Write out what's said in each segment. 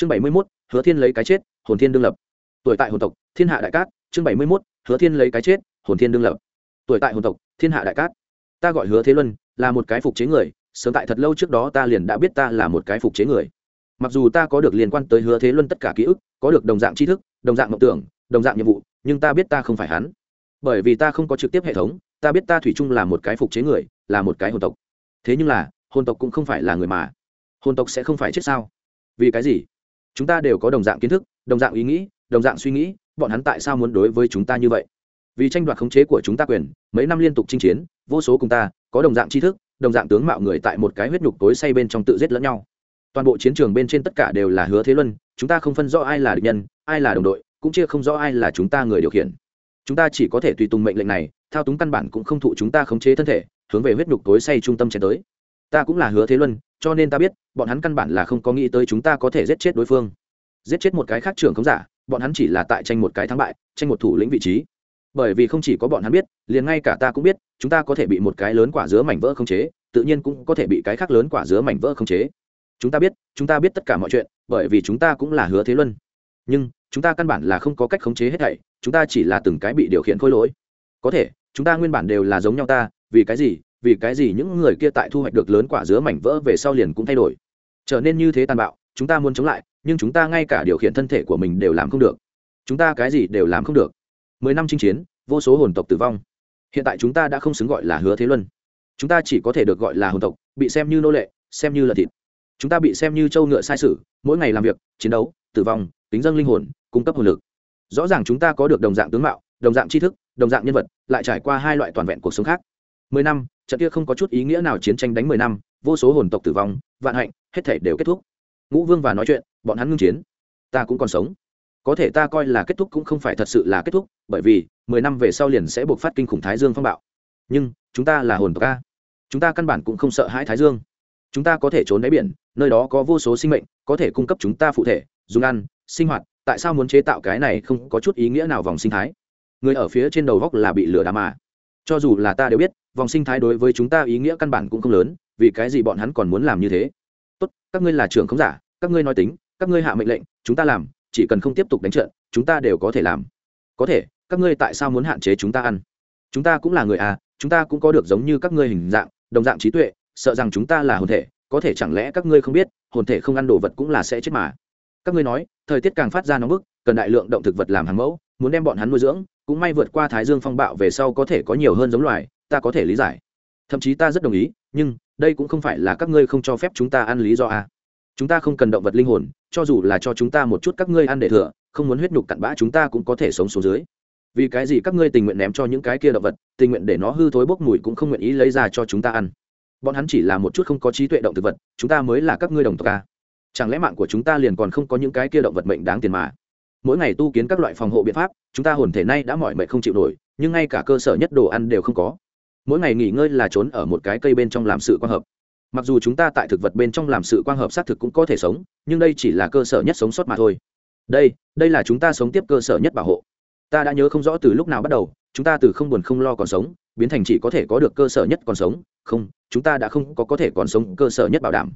chương bảy mươi mốt, hứa thiên lấy cái chết, hồn thiên đương lập. Tuổi tại hồn tộc, thiên hạ đại cát, chương bảy mươi mốt, hứa thiên lấy cái chết, hồn thiên đương lập. Tuổi tại hồn tộc, thiên hạ đại cát. Ta gọi hứa thế luân, là một cái phục chế người, sớm tại thật lâu trước đó ta liền đã biết ta là một cái phục chế người. Mặc dù ta có được liên quan tới hứa thế luân tất cả ký ức, có được đồng dạng tri thức, đồng dạng mộng tưởng, đồng dạng nhiệm vụ, nhưng ta biết ta không phải hắn. Bởi vì ta không có trực tiếp hệ thống, ta biết ta thủy chung là một cái phục chế người, là một cái hồn tộc. Thế nhưng là, hồn tộc cũng không phải là người mà. Hồn tộc sẽ không phải chết sao? Vì cái gì? Chúng ta đều có đồng dạng kiến thức, đồng dạng ý nghĩ, đồng dạng suy nghĩ, bọn hắn tại sao muốn đối với chúng ta như vậy? Vì tranh đoạt khống chế của chúng ta quyền, mấy năm liên tục chinh chiến, vô số cùng ta, có đồng dạng tri thức, đồng dạng tướng mạo người tại một cái huyết nhục tối say bên trong tự giết lẫn nhau. Toàn bộ chiến trường bên trên tất cả đều là hứa thế luân, chúng ta không phân rõ ai là địch nhân, ai là đồng đội, cũng chia không rõ ai là chúng ta người điều khiển. Chúng ta chỉ có thể tùy tùng mệnh lệnh này, thao túng căn bản cũng không thụ chúng ta khống chế thân thể, hướng về huyết nhục tối say trung tâm chiến tới. Ta cũng là hứa thế luân cho nên ta biết, bọn hắn căn bản là không có nghĩ tới chúng ta có thể giết chết đối phương. Giết chết một cái khác trưởng không giả, bọn hắn chỉ là tại tranh một cái thắng bại, tranh một thủ lĩnh vị trí. Bởi vì không chỉ có bọn hắn biết, liền ngay cả ta cũng biết, chúng ta có thể bị một cái lớn quả dứa mảnh vỡ không chế, tự nhiên cũng có thể bị cái khác lớn quả dứa mảnh vỡ không chế. Chúng ta biết, chúng ta biết tất cả mọi chuyện, bởi vì chúng ta cũng là hứa thế luân. Nhưng, chúng ta căn bản là không có cách khống chế hết thảy, chúng ta chỉ là từng cái bị điều khiển khôi lỗi. Có thể, chúng ta nguyên bản đều là giống nhau ta, vì cái gì vì cái gì những người kia tại thu hoạch được lớn quả dứa mảnh vỡ về sau liền cũng thay đổi. Trở nên như thế tàn bạo, chúng ta muốn chống lại, nhưng chúng ta ngay cả điều khiển thân thể của mình đều làm không được. Chúng ta cái gì đều làm không được. Mười năm chinh chiến, vô số hồn tộc tử vong. Hiện tại chúng ta đã không xứng gọi là hứa thế luân. Chúng ta chỉ có thể được gọi là hồn tộc, bị xem như nô lệ, xem như là thịt. Chúng ta bị xem như trâu ngựa sai sử, mỗi ngày làm việc, chiến đấu, tử vong, tính dân linh hồn, cung cấp hồn lực. Rõ ràng chúng ta có được đồng dạng tướng mạo, đồng dạng tri thức, đồng dạng nhân vật, lại trải qua hai loại toàn vẹn cuộc sống khác. Mười năm trận kia không có chút ý nghĩa nào chiến tranh đánh mười năm, vô số hồn tộc tử vong, vạn hạnh, hết thể đều kết thúc. Ngũ vương và nói chuyện, bọn hắn ngưng chiến. Ta cũng còn sống. Có thể ta coi là kết thúc cũng không phải thật sự là kết thúc, bởi vì mười năm về sau liền sẽ buộc phát kinh khủng thái dương phong bạo. Nhưng, chúng ta là hồn tộc a. Chúng ta căn bản cũng không sợ hãi thái dương. Chúng ta có thể trốn đáy biển, nơi đó có vô số sinh mệnh, có thể cung cấp chúng ta phụ thể, dùng ăn, sinh hoạt, tại sao muốn chế tạo cái này không có chút ý nghĩa nào vòng sinh thái? Người ở phía trên đầu góc là bị lửa đá mà. Cho dù là ta đều biết vòng sinh thái đối với chúng ta ý nghĩa căn bản cũng không lớn, vì cái gì bọn hắn còn muốn làm như thế? Tốt, các ngươi là trưởng không giả, các ngươi nói tính, các ngươi hạ mệnh lệnh, chúng ta làm, chỉ cần không tiếp tục đánh trận, chúng ta đều có thể làm. Có thể, các ngươi tại sao muốn hạn chế chúng ta ăn? Chúng ta cũng là người à chúng ta cũng có được giống như các ngươi hình dạng, đồng dạng trí tuệ, sợ rằng chúng ta là hồn thể, có thể chẳng lẽ các ngươi không biết, hồn thể không ăn đồ vật cũng là sẽ chết mà. Các ngươi nói, thời tiết càng phát ra nóng bức, cần đại lượng động thực vật làm hàng mẫu, muốn đem bọn hắn nuôi dưỡng, cũng may vượt qua thái dương phong bạo về sau có thể có nhiều hơn giống loài ta có thể lý giải. Thậm chí ta rất đồng ý, nhưng đây cũng không phải là các ngươi không cho phép chúng ta ăn lý do a. Chúng ta không cần động vật linh hồn, cho dù là cho chúng ta một chút các ngươi ăn để thừa, không muốn huyết nhục cặn bã chúng ta cũng có thể sống xuống dưới. Vì cái gì các ngươi tình nguyện ném cho những cái kia động vật, tình nguyện để nó hư thối bốc mùi cũng không nguyện ý lấy ra cho chúng ta ăn. Bọn hắn chỉ là một chút không có trí tuệ động thực vật, chúng ta mới là các ngươi đồng tộc a. Chẳng lẽ mạng của chúng ta liền còn không có những cái kia động vật mệnh đáng tiền mà? Mỗi ngày tu kiến các loại phòng hộ biện pháp, chúng ta hồn thể nay đã mỏi mệt không chịu nổi, nhưng ngay cả cơ sở nhất đồ ăn đều không có mỗi ngày nghỉ ngơi là trốn ở một cái cây bên trong làm sự quang hợp. Mặc dù chúng ta tại thực vật bên trong làm sự quang hợp xác thực cũng có thể sống, nhưng đây chỉ là cơ sở nhất sống sót mà thôi. Đây đây là chúng ta sống tiếp cơ sở nhất bảo hộ. Ta đã nhớ không rõ từ lúc nào bắt đầu, chúng ta từ không buồn không lo còn sống, biến thành chỉ có thể có được cơ sở nhất còn sống. Không, chúng ta đã không có có thể còn sống cơ sở nhất bảo đảm.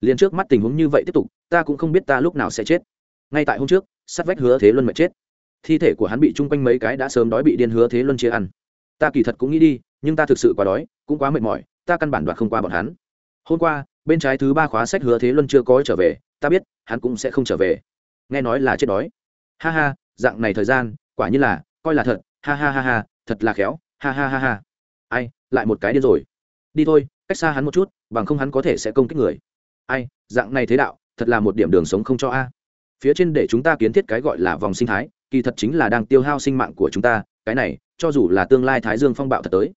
Liền trước mắt tình huống như vậy tiếp tục, ta cũng không biết ta lúc nào sẽ chết. Ngay tại hôm trước, sát vách hứa thế luân mệt chết. Thi thể của hắn bị chung quanh mấy cái đã sớm đói bị điên hứa thế luân chia ăn. Ta kỳ thật cũng nghĩ đi nhưng ta thực sự quá đói, cũng quá mệt mỏi, ta căn bản đoạt không qua bọn hắn. Hôm qua, bên trái thứ ba khóa sách hứa thế luân chưa có trở về, ta biết, hắn cũng sẽ không trở về. Nghe nói là chết đói. Ha ha, dạng này thời gian, quả như là, coi là thật. Ha ha ha ha, thật là khéo. Ha ha ha ha. Ai, lại một cái điên rồi. Đi thôi, cách xa hắn một chút, bằng không hắn có thể sẽ công kích người. Ai, dạng này thế đạo, thật là một điểm đường sống không cho a. Phía trên để chúng ta kiến thiết cái gọi là vòng sinh thái, kỳ thật chính là đang tiêu hao sinh mạng của chúng ta. Cái này, cho dù là tương lai thái dương phong bạo thật tới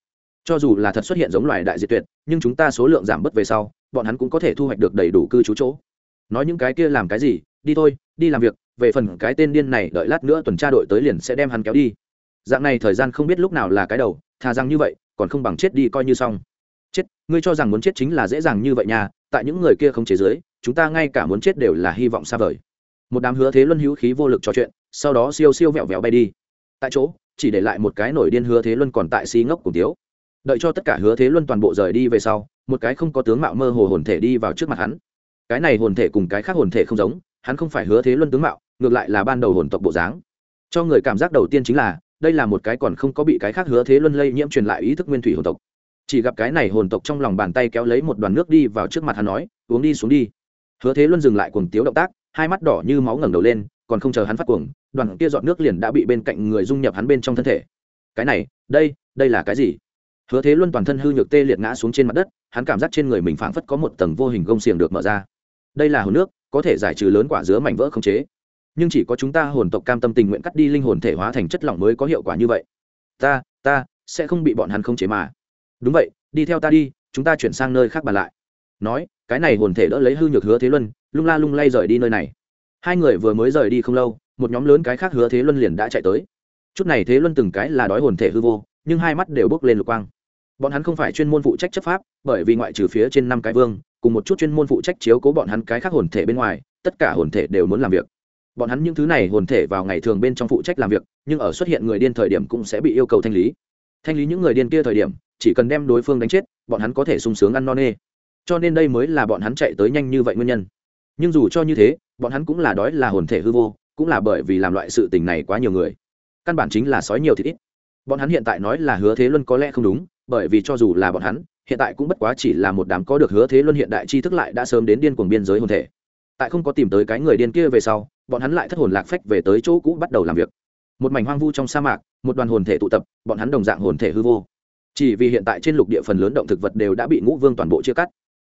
cho dù là thật xuất hiện giống loài đại diệt tuyệt, nhưng chúng ta số lượng giảm bớt về sau, bọn hắn cũng có thể thu hoạch được đầy đủ cư trú chỗ. Nói những cái kia làm cái gì, đi thôi, đi làm việc, về phần cái tên điên này, đợi lát nữa tuần tra đội tới liền sẽ đem hắn kéo đi. Dạng này thời gian không biết lúc nào là cái đầu, thà rằng như vậy, còn không bằng chết đi coi như xong. Chết, ngươi cho rằng muốn chết chính là dễ dàng như vậy nha, tại những người kia không chế giới, chúng ta ngay cả muốn chết đều là hy vọng xa vời. Một đám hứa thế luân hữu khí vô lực trò chuyện, sau đó siêu siêu vẹo vẹo bay đi. Tại chỗ, chỉ để lại một cái nổi điên hứa thế luân còn tại si ngốc cùng tiếu đợi cho tất cả hứa thế luân toàn bộ rời đi về sau, một cái không có tướng mạo mơ hồ hồn thể đi vào trước mặt hắn. Cái này hồn thể cùng cái khác hồn thể không giống, hắn không phải hứa thế luân tướng mạo, ngược lại là ban đầu hồn tộc bộ dáng. Cho người cảm giác đầu tiên chính là, đây là một cái còn không có bị cái khác hứa thế luân lây nhiễm truyền lại ý thức nguyên thủy hồn tộc. Chỉ gặp cái này hồn tộc trong lòng bàn tay kéo lấy một đoàn nước đi vào trước mặt hắn nói, uống đi, xuống đi. Hứa thế luân dừng lại cuồng tiếu động tác, hai mắt đỏ như máu ngẩng đầu lên, còn không chờ hắn phát cuồng, đoàn kia dọn nước liền đã bị bên cạnh người dung nhập hắn bên trong thân thể. Cái này, đây đây là cái gì? Hứa thế luân toàn thân hư nhược tê liệt ngã xuống trên mặt đất, hắn cảm giác trên người mình phảng phất có một tầng vô hình gông xiềng được mở ra. Đây là hồn nước, có thể giải trừ lớn quả dứa mảnh vỡ không chế. Nhưng chỉ có chúng ta hồn tộc cam tâm tình nguyện cắt đi linh hồn thể hóa thành chất lỏng mới có hiệu quả như vậy. Ta ta sẽ không bị bọn hắn không chế mà. Đúng vậy, đi theo ta đi, chúng ta chuyển sang nơi khác bàn lại. Nói, cái này hồn thể đỡ lấy hư nhược hứa thế luân, lung la lung lay rời đi nơi này. Hai người vừa mới rời đi không lâu, một nhóm lớn cái khác hứa thế luân liền đã chạy tới. Chút này thế luân từng cái là đói hồn thể hư vô nhưng hai mắt đều bước lên lục quang. Bọn hắn không phải chuyên môn phụ trách chấp pháp, bởi vì ngoại trừ phía trên năm cái vương, cùng một chút chuyên môn phụ trách chiếu cố bọn hắn cái khác hồn thể bên ngoài, tất cả hồn thể đều muốn làm việc. Bọn hắn những thứ này hồn thể vào ngày thường bên trong phụ trách làm việc, nhưng ở xuất hiện người điên thời điểm cũng sẽ bị yêu cầu thanh lý. Thanh lý những người điên kia thời điểm, chỉ cần đem đối phương đánh chết, bọn hắn có thể sung sướng ăn no nê. Cho nên đây mới là bọn hắn chạy tới nhanh như vậy nguyên nhân. Nhưng dù cho như thế, bọn hắn cũng là đói là hồn thể hư vô, cũng là bởi vì làm loại sự tình này quá nhiều người. Căn bản chính là sói nhiều thịt ít bọn hắn hiện tại nói là hứa thế luân có lẽ không đúng, bởi vì cho dù là bọn hắn, hiện tại cũng bất quá chỉ là một đám có được hứa thế luân hiện đại tri thức lại đã sớm đến điên cuồng biên giới hồn thể. Tại không có tìm tới cái người điên kia về sau, bọn hắn lại thất hồn lạc phách về tới chỗ cũ bắt đầu làm việc. Một mảnh hoang vu trong sa mạc, một đoàn hồn thể tụ tập, bọn hắn đồng dạng hồn thể hư vô. Chỉ vì hiện tại trên lục địa phần lớn động thực vật đều đã bị ngũ vương toàn bộ chia cắt.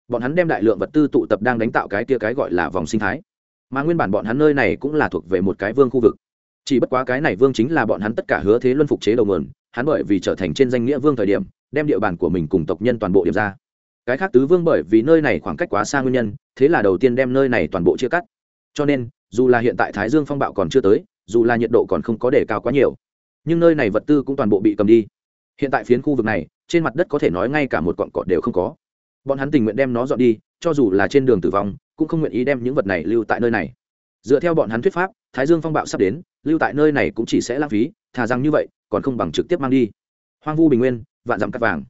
Bọn hắn đem đại lượng vật tư tụ tập đang đánh tạo cái kia cái gọi là vòng sinh thái. Mà nguyên bản bọn hắn nơi này cũng là thuộc về một cái vương khu vực chỉ bất quá cái này vương chính là bọn hắn tất cả hứa thế luân phục chế đầu mườn hắn bởi vì trở thành trên danh nghĩa vương thời điểm, đem địa bàn của mình cùng tộc nhân toàn bộ điểm ra. Cái khác tứ vương bởi vì nơi này khoảng cách quá xa nguyên nhân, thế là đầu tiên đem nơi này toàn bộ chia cắt. Cho nên, dù là hiện tại thái dương phong bạo còn chưa tới, dù là nhiệt độ còn không có đề cao quá nhiều, nhưng nơi này vật tư cũng toàn bộ bị cầm đi. Hiện tại phiến khu vực này, trên mặt đất có thể nói ngay cả một cọn cọt đều không có. Bọn hắn tình nguyện đem nó dọn đi, cho dù là trên đường tử vong, cũng không nguyện ý đem những vật này lưu tại nơi này. Dựa theo bọn hắn thuyết pháp, thái dương phong bạo sắp đến lưu tại nơi này cũng chỉ sẽ lãng phí, thà rằng như vậy, còn không bằng trực tiếp mang đi. Hoang vu bình nguyên, vạn dặm cắt vàng.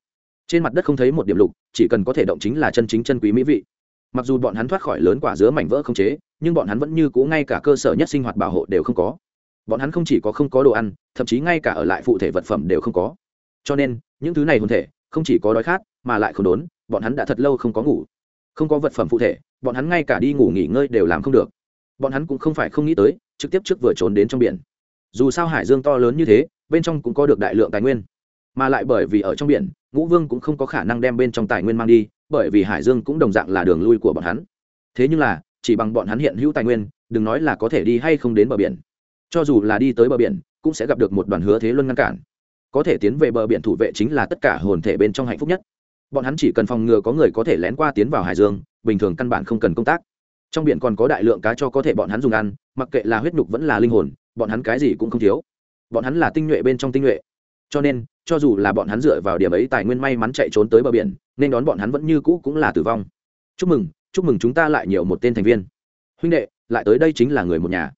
Trên mặt đất không thấy một điểm lục, chỉ cần có thể động chính là chân chính chân quý mỹ vị. Mặc dù bọn hắn thoát khỏi lớn quả dứa mảnh vỡ không chế, nhưng bọn hắn vẫn như cũ ngay cả cơ sở nhất sinh hoạt bảo hộ đều không có. Bọn hắn không chỉ có không có đồ ăn, thậm chí ngay cả ở lại phụ thể vật phẩm đều không có. Cho nên, những thứ này hồn thể, không chỉ có đói khát, mà lại không đốn, bọn hắn đã thật lâu không có ngủ. Không có vật phẩm phụ thể, bọn hắn ngay cả đi ngủ nghỉ ngơi đều làm không được bọn hắn cũng không phải không nghĩ tới, trực tiếp trước vừa trốn đến trong biển. Dù sao hải dương to lớn như thế, bên trong cũng có được đại lượng tài nguyên. Mà lại bởi vì ở trong biển, ngũ vương cũng không có khả năng đem bên trong tài nguyên mang đi, bởi vì hải dương cũng đồng dạng là đường lui của bọn hắn. Thế nhưng là, chỉ bằng bọn hắn hiện hữu tài nguyên, đừng nói là có thể đi hay không đến bờ biển. Cho dù là đi tới bờ biển, cũng sẽ gặp được một đoàn hứa thế luân ngăn cản. Có thể tiến về bờ biển thủ vệ chính là tất cả hồn thể bên trong hạnh phúc nhất. Bọn hắn chỉ cần phòng ngừa có người có thể lén qua tiến vào hải dương, bình thường căn bản không cần công tác trong biển còn có đại lượng cá cho có thể bọn hắn dùng ăn, mặc kệ là huyết nhục vẫn là linh hồn, bọn hắn cái gì cũng không thiếu. Bọn hắn là tinh nhuệ bên trong tinh nhuệ. Cho nên, cho dù là bọn hắn dựa vào điểm ấy tài nguyên may mắn chạy trốn tới bờ biển, nên đón bọn hắn vẫn như cũ cũng là tử vong. Chúc mừng chúc mừng chúng ta lại nhiều một tên thành viên. Huynh đệ, lại tới đây chính là người một nhà.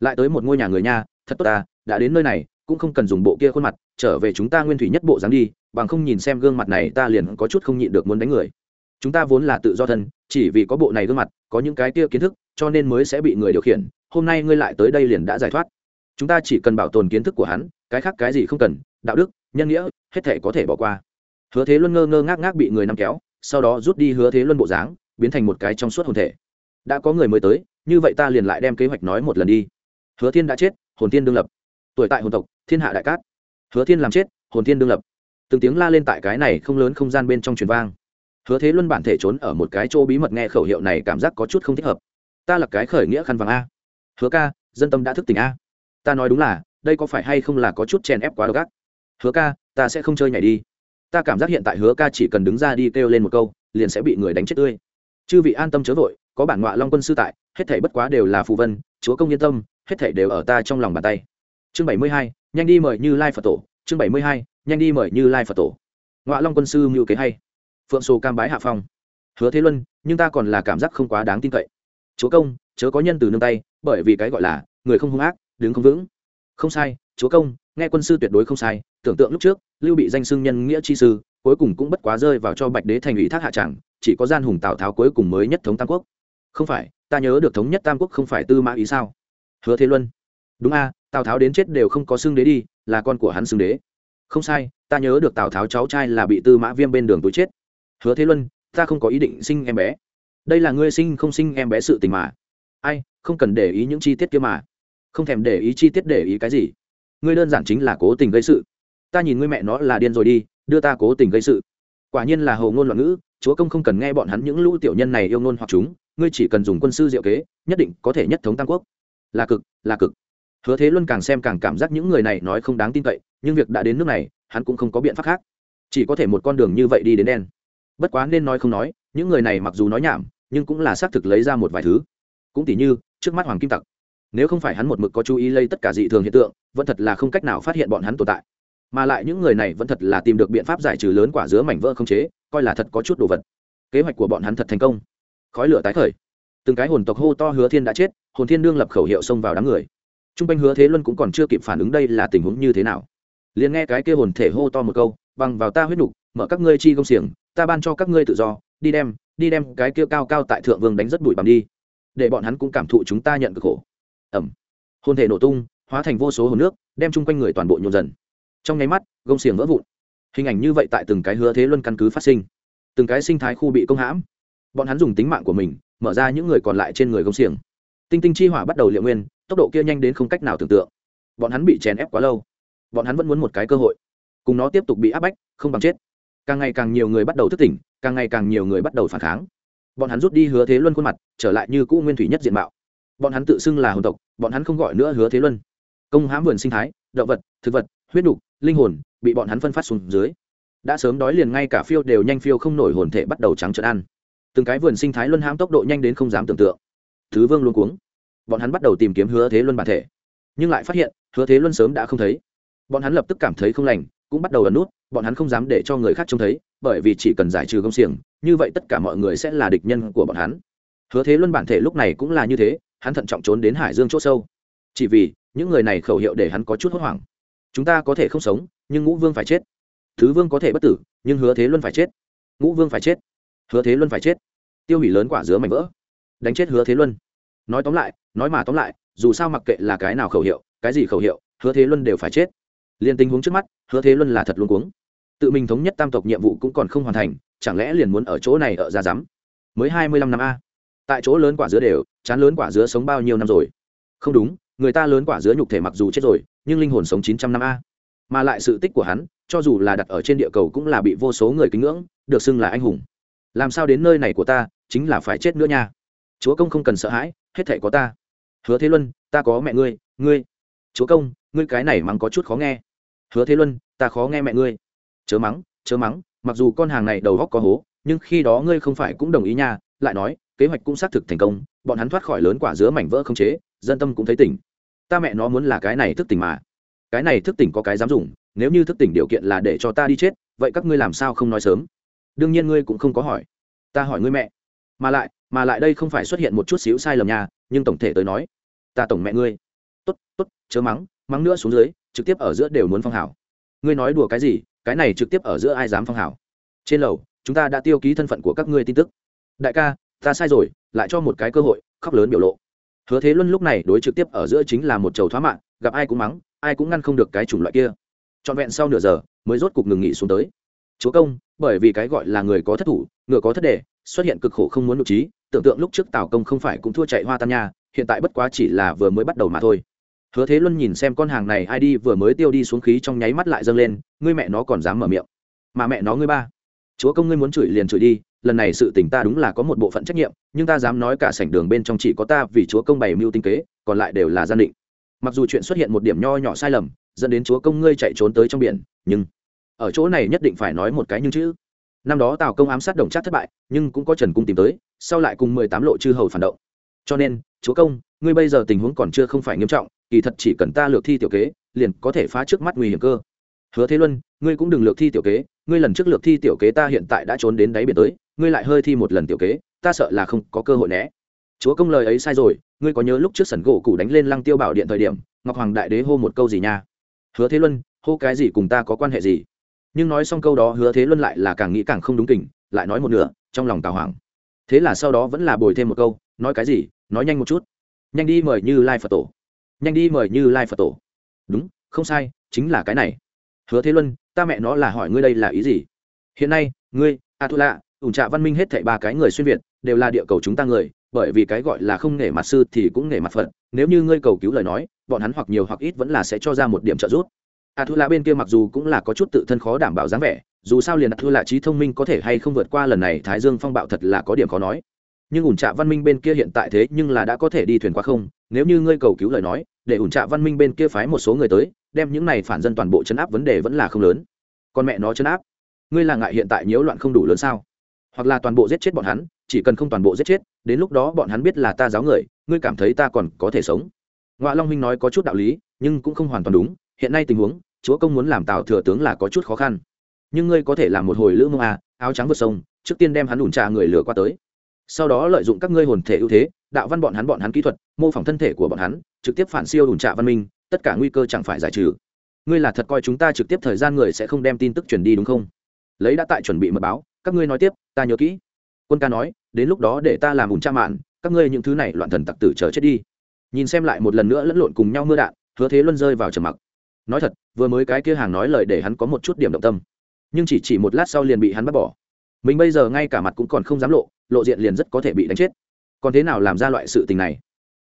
Lại tới một ngôi nhà người nha, thật tốt ta, đã đến nơi này, cũng không cần dùng bộ kia khuôn mặt, trở về chúng ta nguyên thủy nhất bộ dáng đi, bằng không nhìn xem gương mặt này ta liền có chút không nhịn được muốn đánh người chúng ta vốn là tự do thân, chỉ vì có bộ này gương mặt, có những cái kia kiến thức, cho nên mới sẽ bị người điều khiển. Hôm nay ngươi lại tới đây liền đã giải thoát. Chúng ta chỉ cần bảo tồn kiến thức của hắn, cái khác cái gì không cần, đạo đức, nhân nghĩa, hết thể có thể bỏ qua. Hứa thế luân ngơ ngơ ngác ngác bị người nắm kéo, sau đó rút đi hứa thế luân bộ dáng, biến thành một cái trong suốt hồn thể. Đã có người mới tới, như vậy ta liền lại đem kế hoạch nói một lần đi. Hứa thiên đã chết, hồn thiên đương lập. Tuổi tại hồn tộc, thiên hạ đại cát. Hứa thiên làm chết, hồn thiên đương lập. Từng tiếng la lên tại cái này không lớn không gian bên trong truyền vang hứa thế luân bản thể trốn ở một cái chỗ bí mật nghe khẩu hiệu này cảm giác có chút không thích hợp. Ta là cái khởi nghĩa khăn vàng a. Hứa ca, dân tâm đã thức tỉnh a. Ta nói đúng là, đây có phải hay không là có chút chèn ép quá độc ác? Hứa ca, ta sẽ không chơi nhảy đi. Ta cảm giác hiện tại hứa ca chỉ cần đứng ra đi kêu lên một câu, liền sẽ bị người đánh chết tươi. Chư vị an tâm chớ vội, có bản ngọa long quân sư tại, hết thảy bất quá đều là phù vân, chúa công yên tâm, hết thảy đều ở ta trong lòng bàn tay. Chương bảy mươi hai, nhanh đi mời như lai phật tổ. Chương bảy mươi hai, nhanh đi mời như lai phật tổ. Ngọa long quân sư mưu kế hay phượng sô cam bái hạ phong. Hứa thế luân, nhưng ta còn là cảm giác không quá đáng tin cậy. Chúa công, chớ có nhân từ nương tay, bởi vì cái gọi là, người không hung ác, đứng không vững. Không sai, chúa công, nghe quân sư tuyệt đối không sai, tưởng tượng lúc trước, lưu bị danh xưng nhân nghĩa chi sư, cuối cùng cũng bất quá rơi vào cho bạch đế thành ủy thác hạ tràng chỉ có gian hùng tào tháo cuối cùng mới nhất thống tam quốc. Không phải, ta nhớ được thống nhất tam quốc không phải tư mã ý sao? Hứa thế luân. Đúng a, tào tháo đến chết đều không có xưng đế đi, là con của hắn xưng đế. Không sai, ta nhớ được tào tháo cháu trai là bị tư mã viêm bên đường túi chết hứa thế luân, ta không có ý định sinh em bé. Đây là ngươi sinh không sinh em bé sự tình mà. Ai, không cần để ý những chi tiết kia mà. Không thèm để ý chi tiết để ý cái gì. Ngươi đơn giản chính là cố tình gây sự. Ta nhìn ngươi mẹ nó là điên rồi đi, đưa ta cố tình gây sự. Quả nhiên là hầu ngôn loạn ngữ, chúa công không cần nghe bọn hắn những lũ tiểu nhân này yêu ngôn hoặc chúng, ngươi chỉ cần dùng quân sư diệu kế, nhất định có thể nhất thống tam quốc. Là cực là cực. Hứa thế luân càng xem càng cảm giác những người này nói không đáng tin cậy, nhưng việc đã đến nước này, hắn cũng không có biện pháp khác. Chỉ có thể một con đường như vậy đi đến đen bất quá nên nói không nói, những người này mặc dù nói nhảm, nhưng cũng là xác thực lấy ra một vài thứ. Cũng tỉ như, trước mắt hoàng kim tặc. Nếu không phải hắn một mực có chú ý lây tất cả dị thường hiện tượng, vẫn thật là không cách nào phát hiện bọn hắn tồn tại. Mà lại những người này vẫn thật là tìm được biện pháp giải trừ lớn quả dứa mảnh vỡ không chế, coi là thật có chút đồ vật. Kế hoạch của bọn hắn thật thành công. Khói lửa tái khởi. Từng cái hồn tộc hô to hứa thiên đã chết, hồn thiên đương lập khẩu hiệu xông vào đám người. T r u n g quanh hứa thế luân cũng còn chưa kịp phản ứng đây là tình huống như thế nào. Liền nghe cái kia hồn thể hô to một câu bằng vào ta huyết nục, mở các ngươi chi công xiềng ta ban cho các ngươi tự do, đi đem đi đem cái kia cao cao tại thượng vương đánh rất bụi bằng đi, để bọn hắn cũng cảm thụ chúng ta nhận cực khổ. Ẩm hồn thể nổ tung, hóa thành vô số hồn nước, đem chung quanh người toàn bộ nhộn dần. Trong nháy mắt, gông xiềng vỡ vụn. Hình ảnh như vậy tại từng cái hứa thế luân căn cứ phát sinh. Từng cái sinh thái khu bị công hãm. Bọn hắn dùng tính mạng của mình, mở ra những người còn lại trên người gông xiềng. Tinh tinh chi hỏa bắt đầu liệu nguyên, tốc độ kia nhanh đến không cách nào tưởng tượng. Bọn hắn bị chèn ép quá lâu. Bọn hắn vẫn muốn một cái cơ hội. Cùng nó tiếp tục bị áp bách, không bằng chết càng ngày càng nhiều người bắt đầu thức tỉnh, càng ngày càng nhiều người bắt đầu phản kháng. Bọn hắn rút đi hứa thế luân khuôn mặt, trở lại như cũ nguyên thủy nhất diện mạo. Bọn hắn tự xưng là hồn tộc, bọn hắn không gọi nữa hứa thế luân. Công hãm vườn sinh thái, động vật, thực vật, huyết đục, linh hồn, bị bọn hắn phân phát xuống dưới. Đã sớm đói liền ngay cả phiêu đều nhanh phiêu không nổi hồn thể bắt đầu trắng trợn ăn. Từng cái vườn sinh thái luân hãm tốc độ nhanh đến không dám tưởng tượng. Thứ vương luôn cuống. Bọn hắn bắt đầu tìm kiếm hứa thế luân bản thể. Nhưng lại phát hiện, hứa thế luân sớm đã không thấy. Bọn hắn lập tức cảm thấy không lành, cũng bắt đầu ẩn nút bọn hắn không dám để cho người khác trông thấy, bởi vì chỉ cần giải trừ công xiềng, như vậy tất cả mọi người sẽ là địch nhân của bọn hắn. Hứa thế luân bản thể lúc này cũng là như thế, hắn thận trọng trốn đến hải dương c h ỗ sâu. Chỉ vì, những người này khẩu hiệu để hắn có chút hốt hoảng. Chúng ta có thể không sống, nhưng ngũ vương phải chết. Thứ vương có thể bất tử, nhưng hứa thế luân phải chết. Ngũ vương phải chết. Hứa thế luân phải chết. Tiêu hủy lớn quả dứa mảnh vỡ. Đánh chết hứa thế luân. Nói tóm lại, nói mà tóm lại, dù sao mặc kệ là cái nào khẩu hiệu, cái gì khẩu hiệu, hứa thế luân đều phải chết liền tình huống trước mắt, hứa thế luân là thật luôn cuống. Tự mình thống nhất tam tộc nhiệm vụ cũng còn không hoàn thành, chẳng lẽ liền muốn ở chỗ này ở ra rắm mới hai mươi lăm năm a. Tại chỗ lớn quả dứa đều, chán lớn quả dứa sống bao nhiêu năm rồi? Không đúng, người ta lớn quả dứa nhục thể mặc dù chết rồi, nhưng linh hồn sống chín trăm năm a. Mà lại sự tích của hắn, cho dù là đặt ở trên địa cầu cũng là bị vô số người kính ngưỡng, được xưng là anh hùng. Làm sao đến nơi này của ta, chính là phải chết nữa nha. Chúa công không cần sợ hãi, hết thể có ta. Hứa thế luân, ta có mẹ ngươi ngươi. Chúa công, ngươi cái này mắng có chút khó nghe hứa thế luân, ta khó nghe mẹ ngươi. Chớ mắng chớ mắng, mặc dù con hàng này đầu góc có hố, nhưng khi đó ngươi không phải cũng đồng ý nha. Lại nói, kế hoạch cũng xác thực thành công, bọn hắn thoát khỏi lớn quả dứa mảnh vỡ không chế, dân tâm cũng thấy tỉnh. Ta mẹ nó muốn là cái này thức tỉnh mà. Cái này thức tỉnh có cái dám dùng, nếu như thức tỉnh điều kiện là để cho ta đi chết, vậy các ngươi làm sao không nói sớm? Đương nhiên ngươi cũng không có hỏi. Ta hỏi ngươi mẹ. Mà lại mà lại đây không phải xuất hiện một chút xíu sai lầm nhà nhưng tổng thể tới nói, ta tổng mẹ ngươi. Tốt tốt, chớ mắng mắng nữa xuống dưới, trực tiếp ở giữa đều muốn phong hảo ngươi nói đùa cái gì, cái này trực tiếp ở giữa ai dám phong hảo trên lầu, chúng ta đã tiêu ký thân phận của các ngươi tin tức. Đại ca, ta sai rồi, lại cho một cái cơ hội, khóc lớn biểu lộ. Hứa thế luân lúc này đối trực tiếp ở giữa chính là một chầu thoá mạng, gặp ai cũng mắng, ai cũng ngăn không được cái chủng loại kia. Trọn vẹn sau nửa giờ, mới rốt cục ngừng nghỉ xuống tới. Chúa công, bởi vì cái gọi là người có thất thủ, ngựa có thất đề, xuất hiện cực khổ không muốn nội trí, tưởng tượng lúc trước tào công không phải cũng thua chạy hoa tan nha, hiện tại bất quá chỉ là vừa mới bắt đầu mà thôi hứa thế luân nhìn xem con hàng này, ai đi vừa mới tiêu đi xuống khí trong nháy mắt lại dâng lên, ngươi mẹ nó còn dám mở miệng. Mà mẹ nó ngươi ba. Chúa công ngươi muốn chửi liền chửi đi, lần này sự tình ta đúng là có một bộ phận trách nhiệm, nhưng ta dám nói cả sảnh đường bên trong chỉ có ta vì chúa công bày mưu tinh kế, còn lại đều là gian định. Mặc dù chuyện xuất hiện một điểm nho nhỏ sai lầm, dẫn đến chúa công ngươi chạy trốn tới trong biển, nhưng ở chỗ này nhất định phải nói một cái nhưng chữ. Năm đó tào công ám sát đồng trác thất bại, nhưng cũng có trần cung tìm tới, sau lại cùng mười tám lộ chư hầu phản động. Cho nên, chúa công, ngươi bây giờ tình huống còn chưa không phải nghiêm trọng kỳ thật chỉ cần ta lược thi tiểu kế, liền có thể phá trước mắt nguy hiểm cơ. Hứa thế luân, ngươi cũng đừng lược thi tiểu kế, ngươi lần trước lược thi tiểu kế ta hiện tại đã trốn đến đáy biển tới, ngươi lại hơi thi một lần tiểu kế, ta sợ là không có cơ hội né. Chúa công lời ấy sai rồi, ngươi có nhớ lúc trước sẩn gỗ cụ đánh lên lăng tiêu bảo điện thời điểm, ngọc hoàng đại đế hô một câu gì nha? Hứa thế luân, hô cái gì cùng ta có quan hệ gì? Nhưng nói xong câu đó hứa thế luân lại là càng nghĩ càng không đúng kỉnh lại nói một nửa, trong lòng tào hoàng thế là sau đó vẫn là bồi thêm một câu, nói cái gì? Nói nhanh một chút. Nhanh đi mời như lai phật tổ nhanh đi mời như lai phật tổ. Đúng, không sai, chính là cái này. Hứa thế luân, ta mẹ nó là hỏi ngươi đây là ý gì? Hiện nay, ngươi a thu lạ ủn trạ văn minh hết thảy ba cái người xuyên việt, đều là địa cầu chúng ta người, bởi vì cái gọi là không nể mặt sư thì cũng nể mặt phật. Nếu như ngươi cầu cứu lời nói, bọn hắn hoặc nhiều hoặc ít vẫn là sẽ cho ra một điểm trợ giúp. A thu lạ bên kia mặc dù cũng là có chút tự thân khó đảm bảo dáng vẻ, dù sao liền a thu lạ trí thông minh có thể hay không vượt qua lần này thái dương phong bạo thật là có điểm khó nói. Nhưng ủn trạ văn minh bên kia hiện tại thế nhưng là đã có thể đi thuyền qua không nếu như ngươi cầu cứu lời nói, để ủn trạ văn minh bên kia phái một số người tới, đem những này phản dân toàn bộ chấn áp vấn đề vẫn là không lớn. Con mẹ nó chấn áp. Ngươi là ngại hiện tại nhiễu loạn không đủ lớn sao? Hoặc là toàn bộ giết chết bọn hắn, chỉ cần không toàn bộ giết chết, đến lúc đó bọn hắn biết là ta giáo người, ngươi cảm thấy ta còn có thể sống. Ngoại long minh nói có chút đạo lý, nhưng cũng không hoàn toàn đúng. Hiện nay tình huống, chúa công muốn làm tào thừa tướng là có chút khó khăn. Nhưng ngươi có thể làm một hồi lữ mông à áo trắng vượt sông, trước tiên đem hắn ủn trà người lừa qua tới sau đó lợi dụng các ngươi hồn thể ưu thế, đạo văn bọn hắn bọn hắn kỹ thuật, mô phỏng thân thể của bọn hắn, trực tiếp phản siêu đùn trạ văn minh, tất cả nguy cơ chẳng phải giải trừ. Ngươi là thật coi chúng ta trực tiếp thời gian người sẽ không đem tin tức truyền đi đúng không? Lấy đã tại chuẩn bị mật báo, các ngươi nói tiếp, ta nhớ kỹ. Quân ca nói, đến lúc đó để ta làm ủn tra mạn, các ngươi những thứ này loạn thần tặc tử chờ chết đi. Nhìn xem lại một lần nữa lẫn lộn cùng nhau mưa đạn, hứa thế luân rơi vào trầm mặc. Nói thật, vừa mới cái kia hàng nói lời để hắn có một chút điểm động tâm. Nhưng chỉ chỉ một lát sau liền bị hắn bắt bỏ. Mình bây giờ ngay cả mặt cũng còn không dám lộ lộ diện liền rất có thể bị đánh chết. Còn thế nào làm ra loại sự tình này?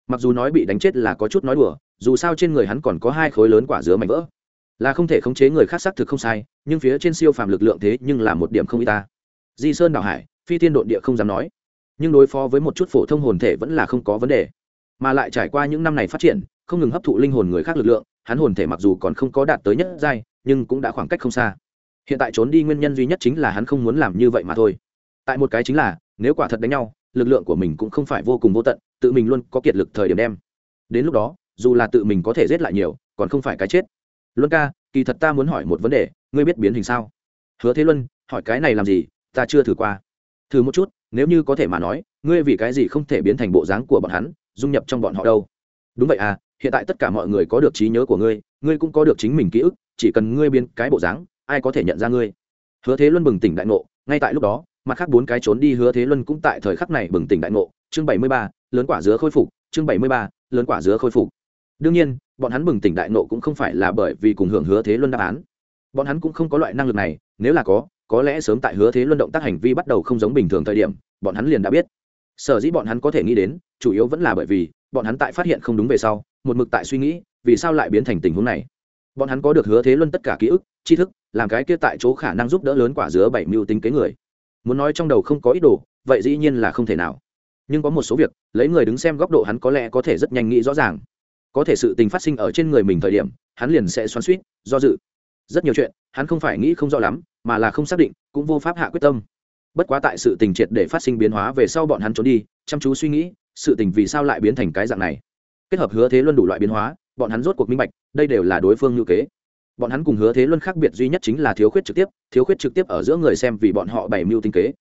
Mặc dù nói bị đánh chết là có chút nói đùa, dù sao trên người hắn còn có hai khối lớn quả dứa mảnh vỡ. Là không thể khống chế người khác xác thực không sai, nhưng phía trên siêu phàm lực lượng thế nhưng là một điểm không y ta. Di sơn đảo hải, phi tiên độn địa không dám nói. Nhưng đối phó với một chút phổ thông hồn thể vẫn là không có vấn đề. Mà lại trải qua những năm này phát triển, không ngừng hấp thụ linh hồn người khác lực lượng, hắn hồn thể mặc dù còn không có đạt tới nhất giai, nhưng cũng đã khoảng cách không xa. Hiện tại trốn đi nguyên nhân duy nhất chính là hắn không muốn làm như vậy mà thôi tại một cái chính là, nếu quả thật đánh nhau, lực lượng của mình cũng không phải vô cùng vô tận, tự mình luôn có kiệt lực thời điểm đem. Đến lúc đó, dù là tự mình có thể giết lại nhiều, còn không phải cái chết. Luân ca, kỳ thật ta muốn hỏi một vấn đề, ngươi biết biến hình sao? Hứa thế luân, hỏi cái này làm gì, ta chưa thử qua. Thử một chút, nếu như có thể mà nói, ngươi vì cái gì không thể biến thành bộ dáng của bọn hắn, dung nhập trong bọn họ đâu? Đúng vậy à hiện tại tất cả mọi người có được trí nhớ của ngươi ngươi cũng có được chính mình ký ức, chỉ cần ngươi biến cái bộ dáng, ai có thể nhận ra ngươi? Hứa thế luân bừng tỉnh đại ngộ, ngay tại lúc đó mặt khác bốn cái trốn đi hứa thế luân cũng tại thời khắc này bừng tỉnh đại ngộ. Chương bảy mươi ba, lớn quả dứa khôi phục. Chương bảy mươi ba, lớn quả dứa khôi phục. Đương nhiên, bọn hắn bừng tỉnh đại nộ cũng không phải là bởi vì cùng hưởng hứa thế luân đáp án. Bọn hắn cũng không có loại năng lực này, nếu là có có lẽ sớm tại hứa thế luân động tác hành vi bắt đầu không giống bình thường thời điểm, bọn hắn liền đã biết. Sở dĩ bọn hắn có thể nghĩ đến, chủ yếu vẫn là bởi vì, bọn hắn tại phát hiện không đúng về sau, một mực tại suy nghĩ, vì sao lại biến thành tình huống này. Bọn hắn có được hứa thế luân tất cả ký ức, tri thức, làm cái kia tại chỗ khả năng giúp đỡ lớn quả dứa bảy mưu tính kế người muốn nói trong đầu không có ý đồ, vậy dĩ nhiên là không thể nào. Nhưng có một số việc, lấy người đứng xem góc độ hắn có lẽ có thể rất nhanh nghĩ rõ ràng. Có thể sự tình phát sinh ở trên người mình thời điểm, hắn liền sẽ xoắn suýt do dự. Rất nhiều chuyện, hắn không phải nghĩ không rõ lắm, mà là không xác định, cũng vô pháp hạ quyết tâm. Bất quá tại sự tình triệt để phát sinh biến hóa về sau bọn hắn trốn đi, chăm chú suy nghĩ, sự tình vì sao lại biến thành cái dạng này. Kết hợp hứa thế luân đủ loại biến hóa, bọn hắn rốt cuộc minh bạch, đây đều là đối phương ngữ kế bọn hắn cùng hứa thế luân khác biệt duy nhất chính là thiếu khuyết trực tiếp, thiếu khuyết trực tiếp ở giữa người xem vì bọn họ bày mưu tinh kế.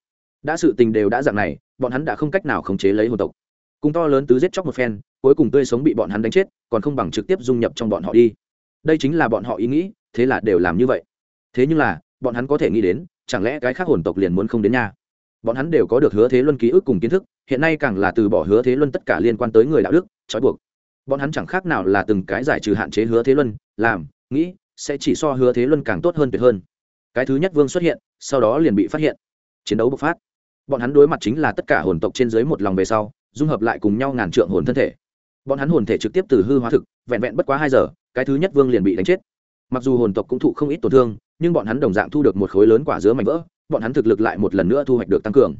Đã sự tình đều đã dạng này, bọn hắn đã không cách nào khống chế lấy hồn tộc. Cùng to lớn tứ giết chóc một phen, cuối cùng tươi sống bị bọn hắn đánh chết, còn không bằng trực tiếp dung nhập trong bọn họ đi. Đây chính là bọn họ ý nghĩ, thế là đều làm như vậy. Thế nhưng là, bọn hắn có thể nghĩ đến, chẳng lẽ cái khác hồn tộc liền muốn không đến nhà? Bọn hắn đều có được hứa thế luân ký ức cùng kiến thức, hiện nay càng là từ bỏ hứa thế luân tất cả liên quan tới người đạo đức, trói buộc. Bọn hắn chẳng khác nào là từng cái giải trừ hạn chế hứa thế luân, làm, nghĩ sẽ chỉ so hứa thế luân càng tốt hơn tuyệt hơn. Cái thứ nhất vương xuất hiện, sau đó liền bị phát hiện. Chiến đấu bộc phát. Bọn hắn đối mặt chính là tất cả hồn tộc trên dưới một lòng về sau, dung hợp lại cùng nhau ngàn trượng hồn thân thể. Bọn hắn hồn thể trực tiếp từ hư hóa thực, vẹn vẹn bất quá hai giờ, cái thứ nhất vương liền bị đánh chết. Mặc dù hồn tộc cũng thụ không ít tổn thương, nhưng bọn hắn đồng dạng thu được một khối lớn quả dứa mảnh vỡ, bọn hắn thực lực lại một lần nữa thu hoạch được tăng cường.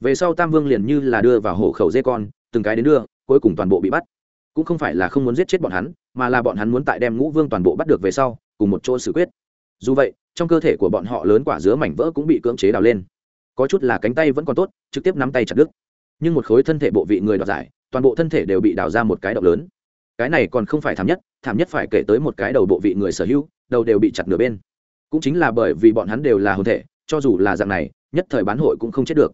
Về sau tam vương liền như là đưa vào hộ khẩu dê con, từng cái đến đưa, cuối cùng toàn bộ bị bắt. Cũng không phải là không muốn giết chết bọn hắn, mà là bọn hắn muốn tại đem ngũ vương toàn bộ bắt được về sau cùng một chỗ xử quyết. Dù vậy, trong cơ thể của bọn họ lớn quả dứa mảnh vỡ cũng bị cưỡng chế đào lên. Có chút là cánh tay vẫn còn tốt, trực tiếp nắm tay chặt đứt. Nhưng một khối thân thể bộ vị người đoạt giải, toàn bộ thân thể đều bị đào ra một cái động lớn. Cái này còn không phải thảm nhất thảm nhất phải kể tới một cái đầu bộ vị người sở hữu, đầu đều bị chặt nửa bên. Cũng chính là bởi vì bọn hắn đều là hồn thể, cho dù là dạng này, nhất thời bán hội cũng không chết được.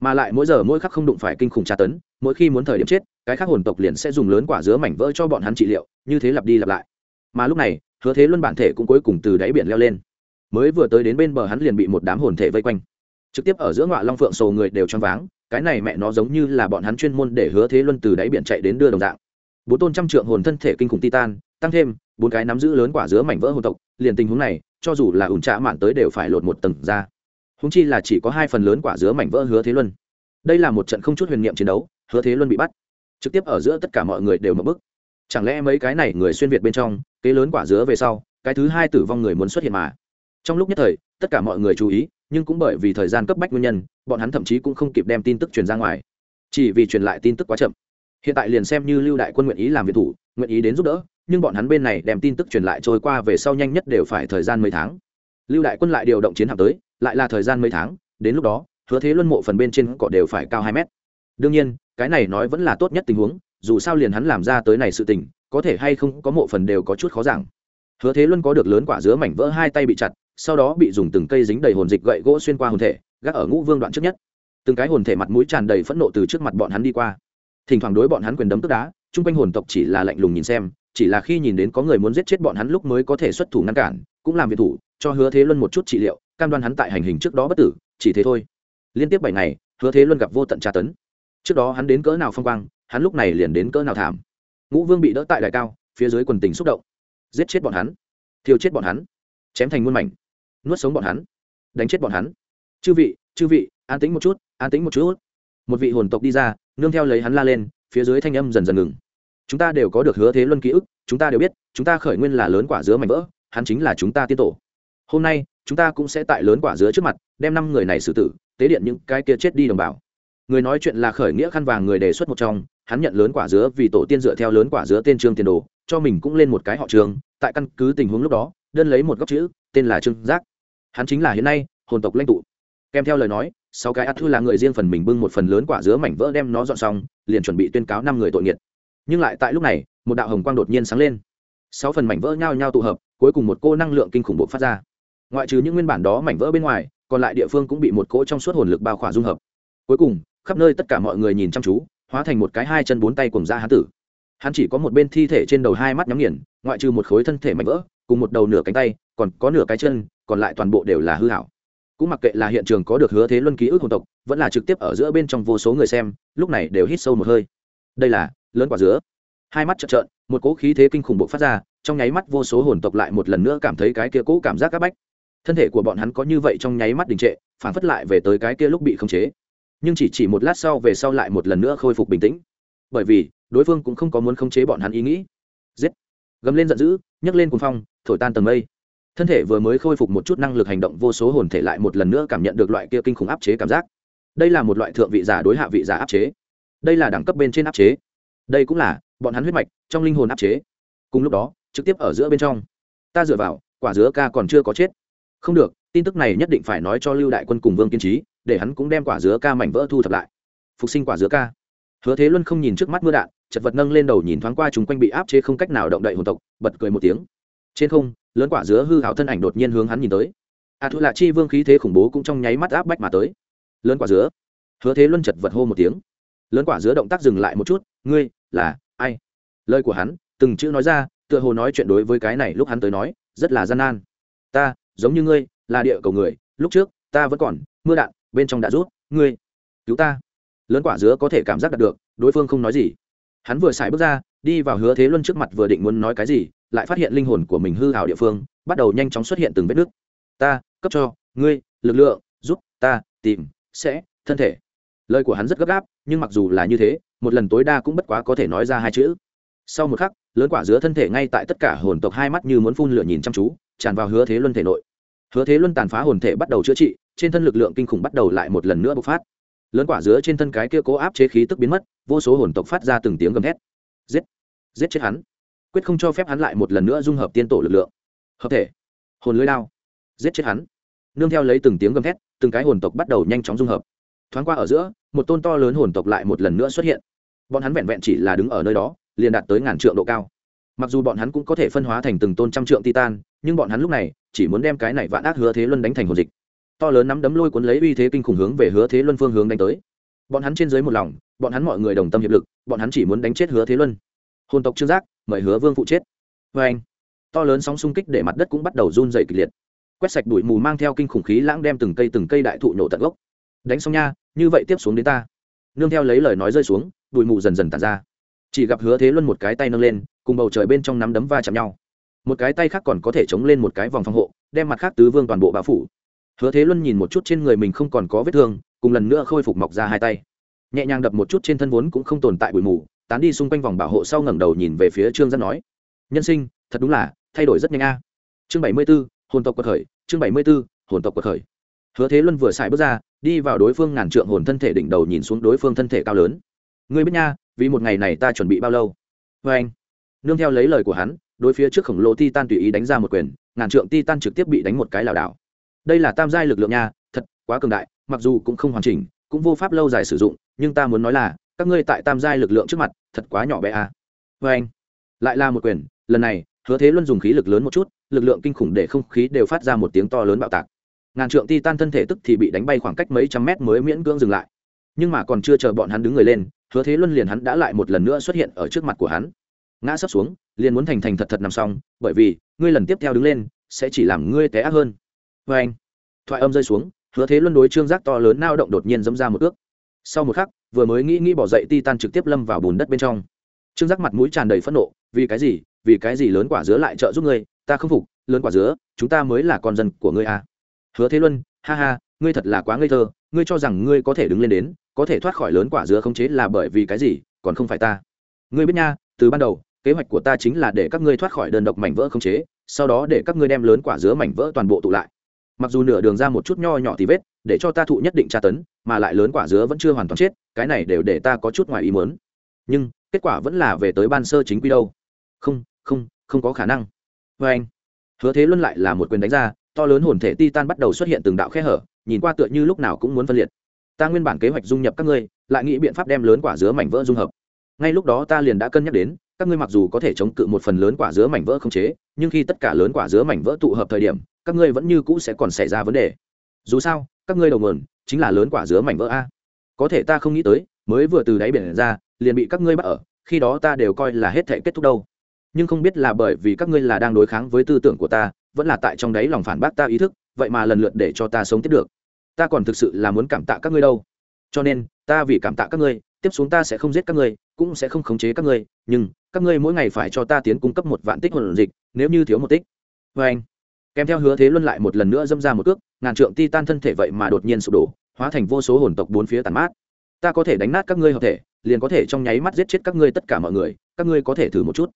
Mà lại mỗi giờ mỗi khắc không đụng phải kinh khủng tra tấn, mỗi khi muốn thời điểm chết, cái khác hồn tộc liền sẽ dùng lớn quả dứa mảnh vỡ cho bọn hắn trị liệu, như thế lặp đi lặp lại. Mà lúc này hứa thế luân bản thể cũng cuối cùng từ đáy biển leo lên. Mới vừa tới đến bên bờ hắn liền bị một đám hồn thể vây quanh. Trực tiếp ở giữa ngọa long phượng sầu người đều choáng váng, cái này mẹ nó giống như là bọn hắn chuyên môn để hứa thế luân từ đáy biển chạy đến đưa đồng dạng. Bốn tôn trăm trượng hồn thân thể kinh khủng titan, tăng thêm, bốn cái nắm giữ lớn quả dứa mảnh vỡ hồn tộc, liền tình huống này, cho dù là ủn trạ mạn tới đều phải lột một tầng ra. Húng chi là chỉ có hai phần lớn quả dứa mảnh vỡ hứa thế luân. Đây là một trận không chút huyền niệm chiến đấu, hứa thế luân bị bắt. Trực tiếp ở giữa tất cả mọi người đều mở bức. Chẳng lẽ mấy cái này người xuyên việt bên trong kế lớn quả dứa về sau, cái thứ hai tử vong người muốn xuất hiện mà. Trong lúc nhất thời, tất cả mọi người chú ý, nhưng cũng bởi vì thời gian cấp bách nguyên nhân, bọn hắn thậm chí cũng không kịp đem tin tức truyền ra ngoài. Chỉ vì truyền lại tin tức quá chậm. Hiện tại liền xem như lưu đại quân nguyện ý làm việc thủ, nguyện ý đến giúp đỡ, nhưng bọn hắn bên này đem tin tức truyền lại trôi qua về sau nhanh nhất đều phải thời gian mấy tháng. Lưu đại quân lại điều động chiến hạm tới, lại là thời gian mấy tháng, đến lúc đó, hứa thế luân mộ phần bên trên cỏ đều phải cao hai mét. Đương nhiên, cái này nói vẫn là tốt nhất tình huống, dù sao liền hắn làm ra tới này sự tình có thể hay không có mộ phần đều có chút khó giảng. Hứa thế luân có được lớn quả dứa mảnh vỡ hai tay bị chặt, sau đó bị dùng từng cây dính đầy hồn dịch gậy gỗ xuyên qua hồn thể, gác ở ngũ vương đoạn trước nhất. Từng cái hồn thể mặt mũi tràn đầy phẫn nộ từ trước mặt bọn hắn đi qua. Thỉnh thoảng đối bọn hắn quyền đấm tức đá, chung quanh hồn tộc chỉ là lạnh lùng nhìn xem, chỉ là khi nhìn đến có người muốn giết chết bọn hắn lúc mới có thể xuất thủ ngăn cản, cũng làm việc thủ, cho hứa thế luân một chút trị liệu, cam đoan hắn tại hành hình trước đó bất tử, chỉ thế thôi. Liên tiếp bảy ngày, hứa thế luân gặp vô tận tra tấn. Trước đó hắn đến cỡ nào phong quang, hắn lúc này liền đến cỡ nào thảm ngũ vương bị đỡ tại đại cao, phía dưới quần tình xúc động. Giết chết bọn hắn. Thiêu chết bọn hắn. Chém thành muôn mảnh. Nuốt sống bọn hắn. Đánh chết bọn hắn. Chư vị chư vị, an tĩnh một chút, an tĩnh một chút. Một vị hồn tộc đi ra, nương theo lấy hắn la lên, phía dưới thanh âm dần dần ngừng. Chúng ta đều có được hứa thế luân ký ức, chúng ta đều biết, chúng ta khởi nguyên là lớn quả dứa mảnh vỡ, hắn chính là chúng ta tiên tổ. Hôm nay, chúng ta cũng sẽ tại lớn quả dứa trước mặt, đem năm người này xử tử, tế điện những cái kia chết đi đồng bào. Người nói chuyện là khởi nghĩa khăn vàng người đề xuất một trong hắn nhận lớn quả dứa vì tổ tiên dựa theo lớn quả dứa tên trương tiền đồ, cho mình cũng lên một cái họ trường tại căn cứ tình huống lúc đó, đơn lấy một góc chữ, tên là trương giác. Hắn chính là hiện nay, hồn tộc lãnh tụ. Kèm theo lời nói, sáu cái ắt thư là người riêng phần mình bưng một phần lớn quả dứa mảnh vỡ đem nó dọn xong, liền chuẩn bị tuyên cáo năm người tội nghiệt. Nhưng lại tại lúc này, một đạo hồng quang đột nhiên sáng lên. Sáu phần mảnh vỡ nhao nhao tụ hợp, cuối cùng một cô năng lượng kinh khủng bộ phát ra. Ngoại trừ những nguyên bản đó mảnh vỡ bên ngoài, còn lại địa phương cũng bị một cỗ trong suốt hồn lực bao khỏa dung hợp. Cuối cùng, khắp nơi tất cả mọi người nhìn chăm chú hóa thành một cái hai chân bốn tay cùng ra hán tử. Hắn chỉ có một bên thi thể trên đầu hai mắt nhắm nghiền, ngoại trừ một khối thân thể mảnh vỡ, cùng một đầu nửa cánh tay, còn có nửa cái chân, còn lại toàn bộ đều là hư hảo. Cũng mặc kệ là hiện trường có được hứa thế luân ký ức hồn tộc, vẫn là trực tiếp ở giữa bên trong vô số người xem, lúc này đều hít sâu một hơi. Đây là lớn quả dứa. Hai mắt trợn trợn, một cỗ khí thế kinh khủng bộc phát ra, trong nháy mắt vô số hồn tộc lại một lần nữa cảm thấy cái kia cỗ cảm giác áp bách. Thân thể của bọn hắn có như vậy trong nháy mắt đình trệ, phản phất lại về tới cái kia lúc bị khống chế nhưng chỉ chỉ một lát sau về sau lại một lần nữa khôi phục bình tĩnh. Bởi vì, đối phương cũng không có muốn khống chế bọn hắn ý nghĩ. Giết! Gầm lên giận dữ, nhấc lên cuồng phong, thổi tan tầng mây. Thân thể vừa mới khôi phục một chút năng lực hành động vô số hồn thể lại một lần nữa cảm nhận được loại kia kinh khủng áp chế cảm giác. Đây là một loại thượng vị giả đối hạ vị giả áp chế. Đây là đẳng cấp bên trên áp chế. Đây cũng là bọn hắn huyết mạch trong linh hồn áp chế. Cùng lúc đó, trực tiếp ở giữa bên trong. Ta dựa vào, quả dứa ca còn chưa có chết. Không được, tin tức này nhất định phải nói cho lưu đại quân cùng vương kiên trí để hắn cũng đem quả dứa ca mảnh vỡ thu thập lại. Phục sinh quả dứa ca. Hứa thế luân không nhìn trước mắt mưa đạn, chật vật nâng lên đầu nhìn thoáng qua chúng quanh bị áp chế không cách nào động đậy hồn tộc, bật cười một tiếng. Trên không, lớn quả dứa hư hảo thân ảnh đột nhiên hướng hắn nhìn tới. A à thu lạ chi vương khí thế khủng bố cũng trong nháy mắt áp bách mà tới. Lớn quả dứa. Hứa thế luân chật vật hô một tiếng. Lớn quả dứa động tác dừng lại một chút, ngươi, là ai? Lời của hắn, từng chữ nói ra, tựa hồ nói chuyện đối với cái này lúc hắn tới nói, rất là gian nan. Ta, giống như ngươi, là địa cầu người, lúc trước, ta vẫn còn, mưa đạn bên trong đã rút, ngươi, cứu ta. Lớn quả dứa có thể cảm giác đạt được, đối phương không nói gì. Hắn vừa xài bước ra, đi vào hứa thế luân trước mặt vừa định muốn nói cái gì, lại phát hiện linh hồn của mình hư hào địa phương, bắt đầu nhanh chóng xuất hiện từng vết nứt. Ta, cấp cho, ngươi, lực lượng, giúp ta, tìm, sẽ, thân thể. Lời của hắn rất gấp gáp, nhưng mặc dù là như thế, một lần tối đa cũng bất quá có thể nói ra hai chữ. Sau một khắc, lớn quả dứa thân thể ngay tại tất cả hồn tộc hai mắt như muốn phun lửa nhìn chăm chú, tràn vào hứa thế luân thể nội hứa thế luân tàn phá hồn thể bắt đầu chữa trị, trên thân lực lượng kinh khủng bắt đầu lại một lần nữa bộc phát. Lớn quả giữa trên thân cái kia cố áp chế khí tức biến mất, vô số hồn tộc phát ra từng tiếng gầm thét. Giết! Giết chết hắn! Quyết không cho phép hắn lại một lần nữa dung hợp tiên tổ lực lượng. Hợp thể! Hồn lưới lao giết chết hắn! Nương theo lấy từng tiếng gầm thét, từng cái hồn tộc bắt đầu nhanh chóng dung hợp. Thoáng qua ở giữa, một tôn to lớn hồn tộc lại một lần nữa xuất hiện. Bọn hắn vẹn vẹn chỉ là đứng ở nơi đó, liền đạt tới ngàn trượng độ cao. Mặc dù bọn hắn cũng có thể phân hóa thành từng tôn trăm trượng titan nhưng bọn hắn lúc này chỉ muốn đem cái này vạn ác hứa thế luân đánh thành hồn dịch. To lớn nắm đấm lôi cuốn lấy uy thế kinh khủng hướng về hứa thế luân phương hướng đánh tới. Bọn hắn trên dưới một lòng, bọn hắn mọi người đồng tâm hiệp lực, bọn hắn chỉ muốn đánh chết hứa thế luân. Hồn tộc trương giác, mời hứa vương phụ chết. Vê anh, to lớn sóng xung kích để mặt đất cũng bắt đầu run dày kịch liệt. Quét sạch bụi mù mang theo kinh khủng khí lãng đem từng cây từng cây đại thụ nổ tận gốc. Đánh xong nha, như vậy tiếp xuống đến ta. Nương theo lấy lời nói rơi xuống, bụi mù dần dần tàn ra. Chỉ gặp hứa thế luân một cái tay nâng lên, cùng bầu trời bên trong nắm đấm va chạm nhau một cái tay khác còn có thể chống lên một cái vòng phòng hộ, đem mặt khác tứ vương toàn bộ bao phủ. Hứa thế luân nhìn một chút trên người mình không còn có vết thương, cùng lần nữa khôi phục mọc ra hai tay. Nhẹ nhàng đập một chút trên thân vốn cũng không tồn tại bụi mù, tán đi xung quanh vòng bảo hộ sau ngẩng đầu nhìn về phía trương dân nói, nhân sinh, thật đúng là thay đổi rất nhanh a. Chương bảy mươi b ố hồn tộc quật khởi, chương bảy mươi b ố hồn tộc quật khởi. Hứa thế luân vừa xài bước ra, đi vào đối phương ngàn trượng hồn thân thể đỉnh đầu nhìn xuống đối phương thân thể cao lớn. Ngươi biết nha, vì một ngày này ta chuẩn bị bao lâu? Vê anh nương theo lấy lời của hắn đối phía trước khổng lồ ti tan tùy ý đánh ra một quyền, ngàn trượng ti tan trực tiếp bị đánh một cái lảo đảo. Đây là tam giai lực lượng nha, thật, quá cường đại, mặc dù cũng không hoàn chỉnh, cũng vô pháp lâu dài sử dụng, nhưng ta muốn nói là, các ngươi tại tam giai lực lượng trước mặt, thật quá nhỏ bé à. vê anh, lại là một quyền, lần này, hứa thế luân dùng khí lực lớn một chút, lực lượng kinh khủng để không khí đều phát ra một tiếng to lớn bạo tạc. Ngàn trượng ti tan thân thể tức thì bị đánh bay khoảng cách mấy trăm mét mới miễn cưỡng dừng lại. Nhưng mà còn chưa chờ bọn hắn đứng người lên, hứa thế luân liền hắn đã lại một lần nữa xuất hiện ở trước mặt của hắn ngã sấp xuống, liền muốn thành thành thật thật nằm xong, bởi vì, ngươi lần tiếp theo đứng lên, sẽ chỉ làm ngươi té ác hơn. Vê anh, thoại âm rơi xuống, hứa thế luân đối trương giác to lớn nao động đột nhiên dẫm ra một ước. Sau một khắc, vừa mới nghĩ nghĩ bỏ dậy ti tan trực tiếp lâm vào bùn đất bên trong. Trương giác mặt mũi tràn đầy phẫn nộ, vì cái gì, vì cái gì lớn quả dứa lại trợ giúp ngươi, ta không phục, lớn quả dứa, chúng ta mới là con dân của ngươi à. hứa thế luân, ha ha, ngươi thật là quá ngây thơ, ngươi cho rằng ngươi có thể đứng lên đến, có thể thoát khỏi lớn quả dứa không chế là bởi vì cái gì, còn không phải ta. Ngươi biết nha, từ ban đầu kế hoạch của ta chính là để các ngươi thoát khỏi đơn độc mảnh vỡ không chế, sau đó để các ngươi đem lớn quả dứa mảnh vỡ toàn bộ tụ lại. Mặc dù nửa đường ra một chút nho nhỏ thì vết, để cho ta thụ nhất định tra tấn, mà lại lớn quả dứa vẫn chưa hoàn toàn chết, cái này đều để ta có chút ngoài ý muốn. Nhưng, kết quả vẫn là về tới ban sơ chính quy đâu. Không không không có khả năng. Vê anh, hứa thế luân lại là một quyền đánh ra, to lớn hồn thể titan bắt đầu xuất hiện từng đạo khe hở, nhìn qua tựa như lúc nào cũng muốn phân liệt. Ta nguyên bản kế hoạch dung nhập các ngươi, lại nghĩ biện pháp đem lớn quả dứa mảnh vỡ dung hợp. Ngay lúc đó ta liền đã cân nhắc đến các ngươi mặc dù có thể chống cự một phần lớn quả dứa mảnh vỡ không chế, nhưng khi tất cả lớn quả dứa mảnh vỡ tụ hợp thời điểm, các ngươi vẫn như cũ sẽ còn xảy ra vấn đề. Dù sao, các ngươi đầu nguồn chính là lớn quả dứa mảnh vỡ a. Có thể ta không nghĩ tới, mới vừa từ đáy biển ra, liền bị các ngươi bắt ở, khi đó ta đều coi là hết thể kết thúc đâu. Nhưng không biết là bởi vì các ngươi là đang đối kháng với tư tưởng của ta, vẫn là tại trong đáy lòng phản bác ta ý thức, vậy mà lần lượt để cho ta sống tiếp được. Ta còn thực sự là muốn cảm tạ các ngươi đâu. Cho nên, ta vì cảm tạ các ngươi tiếp xuống ta sẽ không giết các ngươi, cũng sẽ không khống chế các ngươi, nhưng các ngươi mỗi ngày phải cho ta tiến cung cấp một vạn tích hồn dịch, nếu như thiếu một tích. Vê anh, kèm theo hứa thế luân lại một lần nữa dâm ra một cước, ngàn trượng ti tan thân thể vậy mà đột nhiên sụp đổ, hóa thành vô số hồn tộc bốn phía tàn mát. Ta có thể đánh nát các ngươi hợp thể, liền có thể trong nháy mắt giết chết các ngươi tất cả mọi người, các ngươi có thể thử một chút.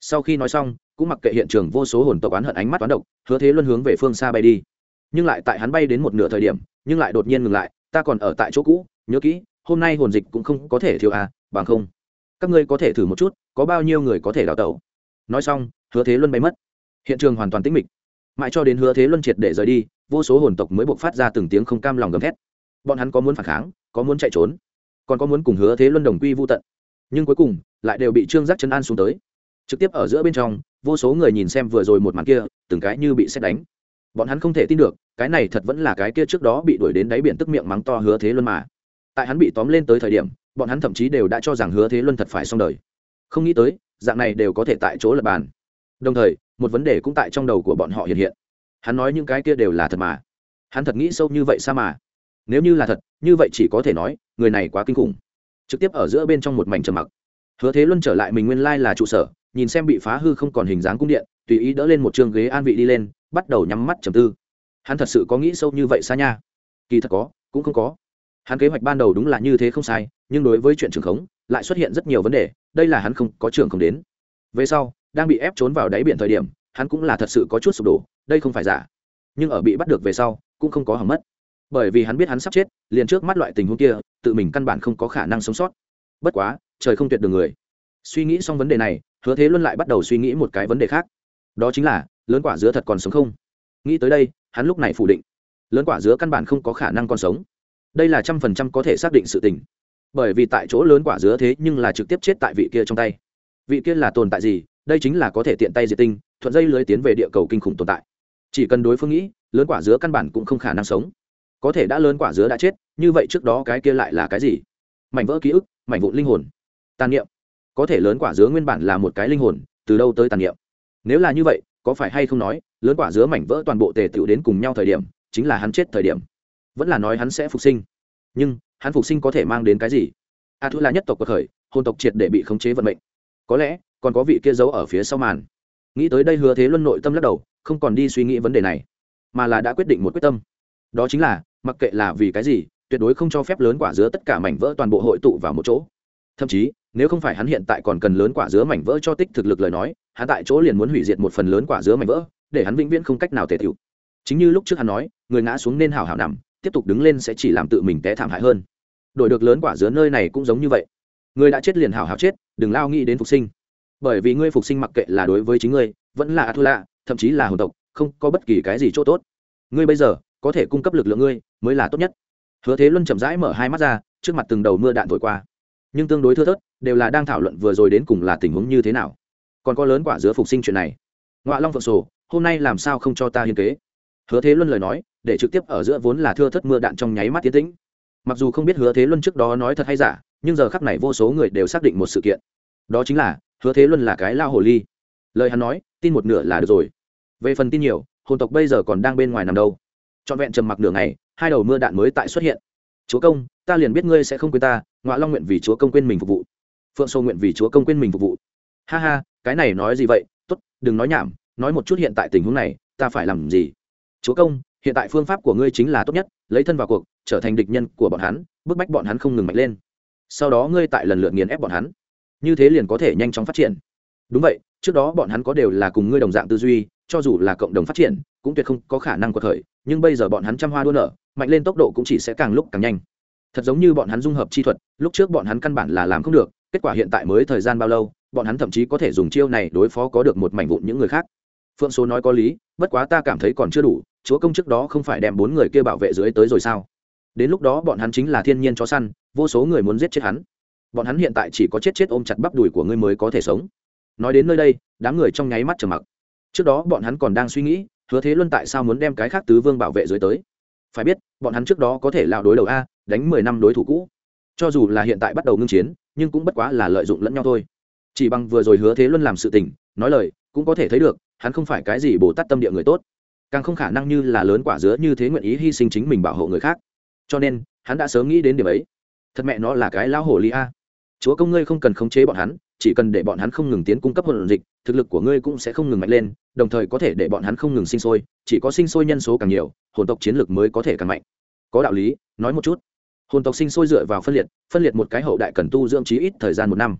Sau khi nói xong, cũng mặc kệ hiện trường vô số hồn tộc oán hận ánh mắt toán độc, hứa thế luân hướng về phương xa bay đi. Nhưng lại tại hắn bay đến một nửa thời điểm, nhưng lại đột nhiên ngừng lại, ta còn ở tại chỗ cũ, nhớ kỹ hôm nay hồn dịch cũng không có thể thiếu à bằng không. Các ngươi có thể thử một chút, có bao nhiêu người có thể đào tẩu. Nói xong, hứa thế luân bay mất. Hiện trường hoàn toàn tĩnh mịch. Mãi cho đến hứa thế luân triệt để rời đi, vô số hồn tộc mới buộc phát ra từng tiếng không cam lòng gầm thét. Bọn hắn có muốn phản kháng, có muốn chạy trốn, còn có muốn cùng hứa thế luân đồng quy vô tận. Nhưng cuối cùng, lại đều bị trương giác chân an xuống tới. Trực tiếp ở giữa bên trong, vô số người nhìn xem vừa rồi một màn kia, từng cái như bị xét đánh. Bọn hắn không thể tin được, cái này thật vẫn là cái kia trước đó bị đuổi đến đáy biển tức miệng mắng to hứa thế luân mà tại hắn bị tóm lên tới thời điểm, bọn hắn thậm chí đều đã cho rằng hứa thế luân thật phải xong đời. Không nghĩ tới, dạng này đều có thể tại chỗ lập bàn. Đồng thời, một vấn đề cũng tại trong đầu của bọn họ hiện hiện. Hắn nói những cái kia đều là thật mà. Hắn thật nghĩ sâu như vậy sao mà. Nếu như là thật, như vậy chỉ có thể nói, người này quá kinh khủng. Trực tiếp ở giữa bên trong một mảnh trầm mặc. Hứa thế luân trở lại mình nguyên lai là trụ sở, nhìn xem bị phá hư không còn hình dáng cung điện, tùy ý đỡ lên một trường ghế an vị đi lên, bắt đầu nhắm mắt trầm tư. Hắn thật sự có nghĩ sâu như vậy xa nha? Kỳ thật có, cũng không có hắn kế hoạch ban đầu đúng là như thế không sai, nhưng đối với chuyện trường khống, lại xuất hiện rất nhiều vấn đề, đây là hắn không có trường không đến. Về sau, đang bị ép trốn vào đáy biển thời điểm, hắn cũng là thật sự có chút sụp đổ, đây không phải giả. Nhưng ở bị bắt được về sau, cũng không có hỏng mất. Bởi vì hắn biết hắn sắp chết, liền trước mắt loại tình huống kia, tự mình căn bản không có khả năng sống sót. Bất quá, trời không tuyệt đường người. Suy nghĩ xong vấn đề này, hứa thế luân lại bắt đầu suy nghĩ một cái vấn đề khác. Đó chính là, lớn quả dứa thật còn sống không? Nghĩ tới đây, hắn lúc này phủ định. Lớn quả dứa căn bản không có khả năng còn sống đây là trăm phần trăm có thể xác định sự tình. Bởi vì tại chỗ lớn quả dứa thế nhưng là trực tiếp chết tại vị kia trong tay. Vị kia là tồn tại gì? Đây chính là có thể tiện tay diệt tinh, thuận dây lưới tiến về địa cầu kinh khủng tồn tại. Chỉ cần đối phương nghĩ, lớn quả dứa căn bản cũng không khả năng sống. Có thể đã lớn quả dứa đã chết, như vậy trước đó cái kia lại là cái gì? Mảnh vỡ ký ức, mảnh vụn linh hồn. Tàn niệm. Có thể lớn quả dứa nguyên bản là một cái linh hồn, từ đâu tới tàn niệm? Nếu là như vậy, có phải hay không nói, lớn quả dứa mảnh vỡ toàn bộ tề tựu đến cùng nhau thời điểm, chính là hắn chết thời điểm vẫn là nói hắn sẽ phục sinh. Nhưng, hắn phục sinh có thể mang đến cái gì? A thu là nhất tộc cuộc khởi hôn tộc triệt để bị khống chế vận mệnh. Có lẽ, còn có vị kia giấu ở phía sau màn. Nghĩ tới đây hứa thế luân nội tâm lắc đầu, không còn đi suy nghĩ vấn đề này, mà là đã quyết định một quyết tâm. Đó chính là, mặc kệ là vì cái gì, tuyệt đối không cho phép lớn quả dứa tất cả mảnh vỡ toàn bộ hội tụ vào một chỗ. Thậm chí, nếu không phải hắn hiện tại còn cần lớn quả dứa mảnh vỡ cho tích thực lực lời nói, hắn tại chỗ liền muốn hủy diệt một phần lớn quả dứa mảnh vỡ, để hắn vĩnh viễn không cách nào tề thiệu chính như lúc trước hắn nói, người ngã xuống nên hào hào nằm tiếp tục đứng lên sẽ chỉ làm tự mình té thảm hại hơn. Đổi được lớn quả dứa nơi này cũng giống như vậy. Người đã chết liền hào hào chết, đừng lao nghĩ đến phục sinh. Bởi vì ngươi phục sinh mặc kệ là đối với chính ngươi, vẫn là a thu lạ thậm chí là hồn tộc, không có bất kỳ cái gì chỗ tốt. Ngươi bây giờ có thể cung cấp lực lượng ngươi mới là tốt nhất. Hứa thế luân chậm rãi mở hai mắt ra, trước mặt từng đầu mưa đạn thổi qua. Nhưng tương đối thưa thớt, đều là đang thảo luận vừa rồi đến cùng là tình huống như thế nào. Còn có lớn quả dứa phục sinh chuyện này. Ngọa long phượng sổ, hôm nay làm sao không cho ta hiên kế? Hứa thế luân lời nói để trực tiếp ở giữa vốn là thưa thất mưa đạn trong nháy mắt tiến tĩnh. Mặc dù không biết hứa thế luân trước đó nói thật hay giả, nhưng giờ khắc này vô số người đều xác định một sự kiện. Đó chính là, hứa thế luân là cái lao hồ ly. Lời hắn nói, tin một nửa là được rồi. Về phần tin nhiều, hồn tộc bây giờ còn đang bên ngoài nằm đâu. Trọn vẹn trầm mặc nửa ngày, hai đầu mưa đạn mới tại xuất hiện. Chúa công, ta liền biết ngươi sẽ không quên ta ngoại long nguyện vì chúa công quên mình phục vụ. Phượng sâu nguyện vì chúa công quên mình phục vụ. Ha ha, cái này nói gì vậy? Tốt, đừng nói nhảm, nói một chút hiện tại tình huống này, ta phải làm gì? Chúa công hiện tại phương pháp của ngươi chính là tốt nhất, lấy thân vào cuộc, trở thành địch nhân của bọn hắn, bức bách bọn hắn không ngừng mạnh lên. Sau đó ngươi tại lần lượt nghiền ép bọn hắn. Như thế liền có thể nhanh chóng phát triển. Đúng vậy, trước đó bọn hắn có đều là cùng ngươi đồng dạng tư duy, cho dù là cộng đồng phát triển, cũng tuyệt không có khả năng có thời nhưng bây giờ bọn hắn trăm hoa đua nở, mạnh lên tốc độ cũng chỉ sẽ càng lúc càng nhanh. Thật giống như bọn hắn dung hợp chi thuật, lúc trước bọn hắn căn bản là làm không được, kết quả hiện tại mới thời gian bao lâu, bọn hắn thậm chí có thể dùng chiêu này đối phó có được một mảnh vụn những người khác. Phượng số nói có lý, bất quá ta cảm thấy còn chưa đủ chúa công trước đó không phải đem bốn người kia bảo vệ dưới tới rồi sao? Đến lúc đó bọn hắn chính là thiên nhiên chó săn, vô số người muốn giết chết hắn. Bọn hắn hiện tại chỉ có chết chết ôm chặt bắp đùi của ngươi mới có thể sống. Nói đến nơi đây, đám người trong nháy mắt trầm mặc. Trước đó bọn hắn còn đang suy nghĩ, hứa thế luân tại sao muốn đem cái khác tứ vương bảo vệ dưới tới? Phải biết, bọn hắn trước đó có thể lao đối đầu a, đánh mười năm đối thủ cũ. Cho dù là hiện tại bắt đầu ngưng chiến, nhưng cũng bất quá là lợi dụng lẫn nhau thôi. Chỉ bằng vừa rồi hứa thế luân làm sự tình, nói lời, cũng có thể thấy được, hắn không phải cái gì bồ tát tâm địa người tốt càng không khả năng như là lớn quả dứa như thế nguyện ý hy sinh chính mình bảo hộ người khác. Cho nên, hắn đã sớm nghĩ đến điểm ấy. Thật mẹ nó là cái lão hồ ly a. Chúa công ngươi không cần khống chế bọn hắn, chỉ cần để bọn hắn không ngừng tiến cung cấp hồn dịch, thực lực của ngươi cũng sẽ không ngừng mạnh lên, đồng thời có thể để bọn hắn không ngừng sinh sôi, chỉ có sinh sôi nhân số càng nhiều, hồn tộc chiến lược mới có thể càng mạnh. Có đạo lý, nói một chút. Hồn tộc sinh sôi dựa vào phân liệt phân liệt một cái hậu đại cần tu dưỡng trí ít thời gian một năm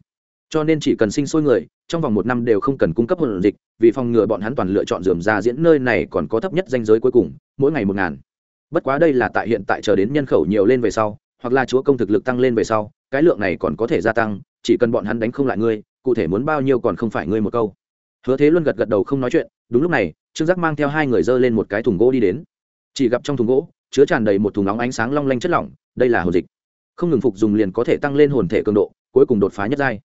cho nên chỉ cần sinh sôi người, trong vòng một năm đều không cần cung cấp hồn dịch, vì phòng ngừa bọn hắn toàn lựa chọn dườm ra diễn nơi này còn có thấp nhất danh giới cuối cùng, mỗi ngày một ngàn. Bất quá đây là tại hiện tại chờ đến nhân khẩu nhiều lên về sau, hoặc là chúa công thực lực tăng lên về sau, cái lượng này còn có thể gia tăng, chỉ cần bọn hắn đánh không lại ngươi, cụ thể muốn bao nhiêu còn không phải ngươi một câu. Hứa thế luân gật gật đầu không nói chuyện, đúng lúc này, trương giác mang theo hai người dơ lên một cái thùng gỗ đi đến. Chỉ gặp trong thùng gỗ chứa tràn đầy một thùng nóng ánh sáng long lanh chất lỏng, đây là hồn dịch. Không ngừng phục dùng liền có thể tăng lên hồn thể cường độ, cuối cùng đột phá nhất giai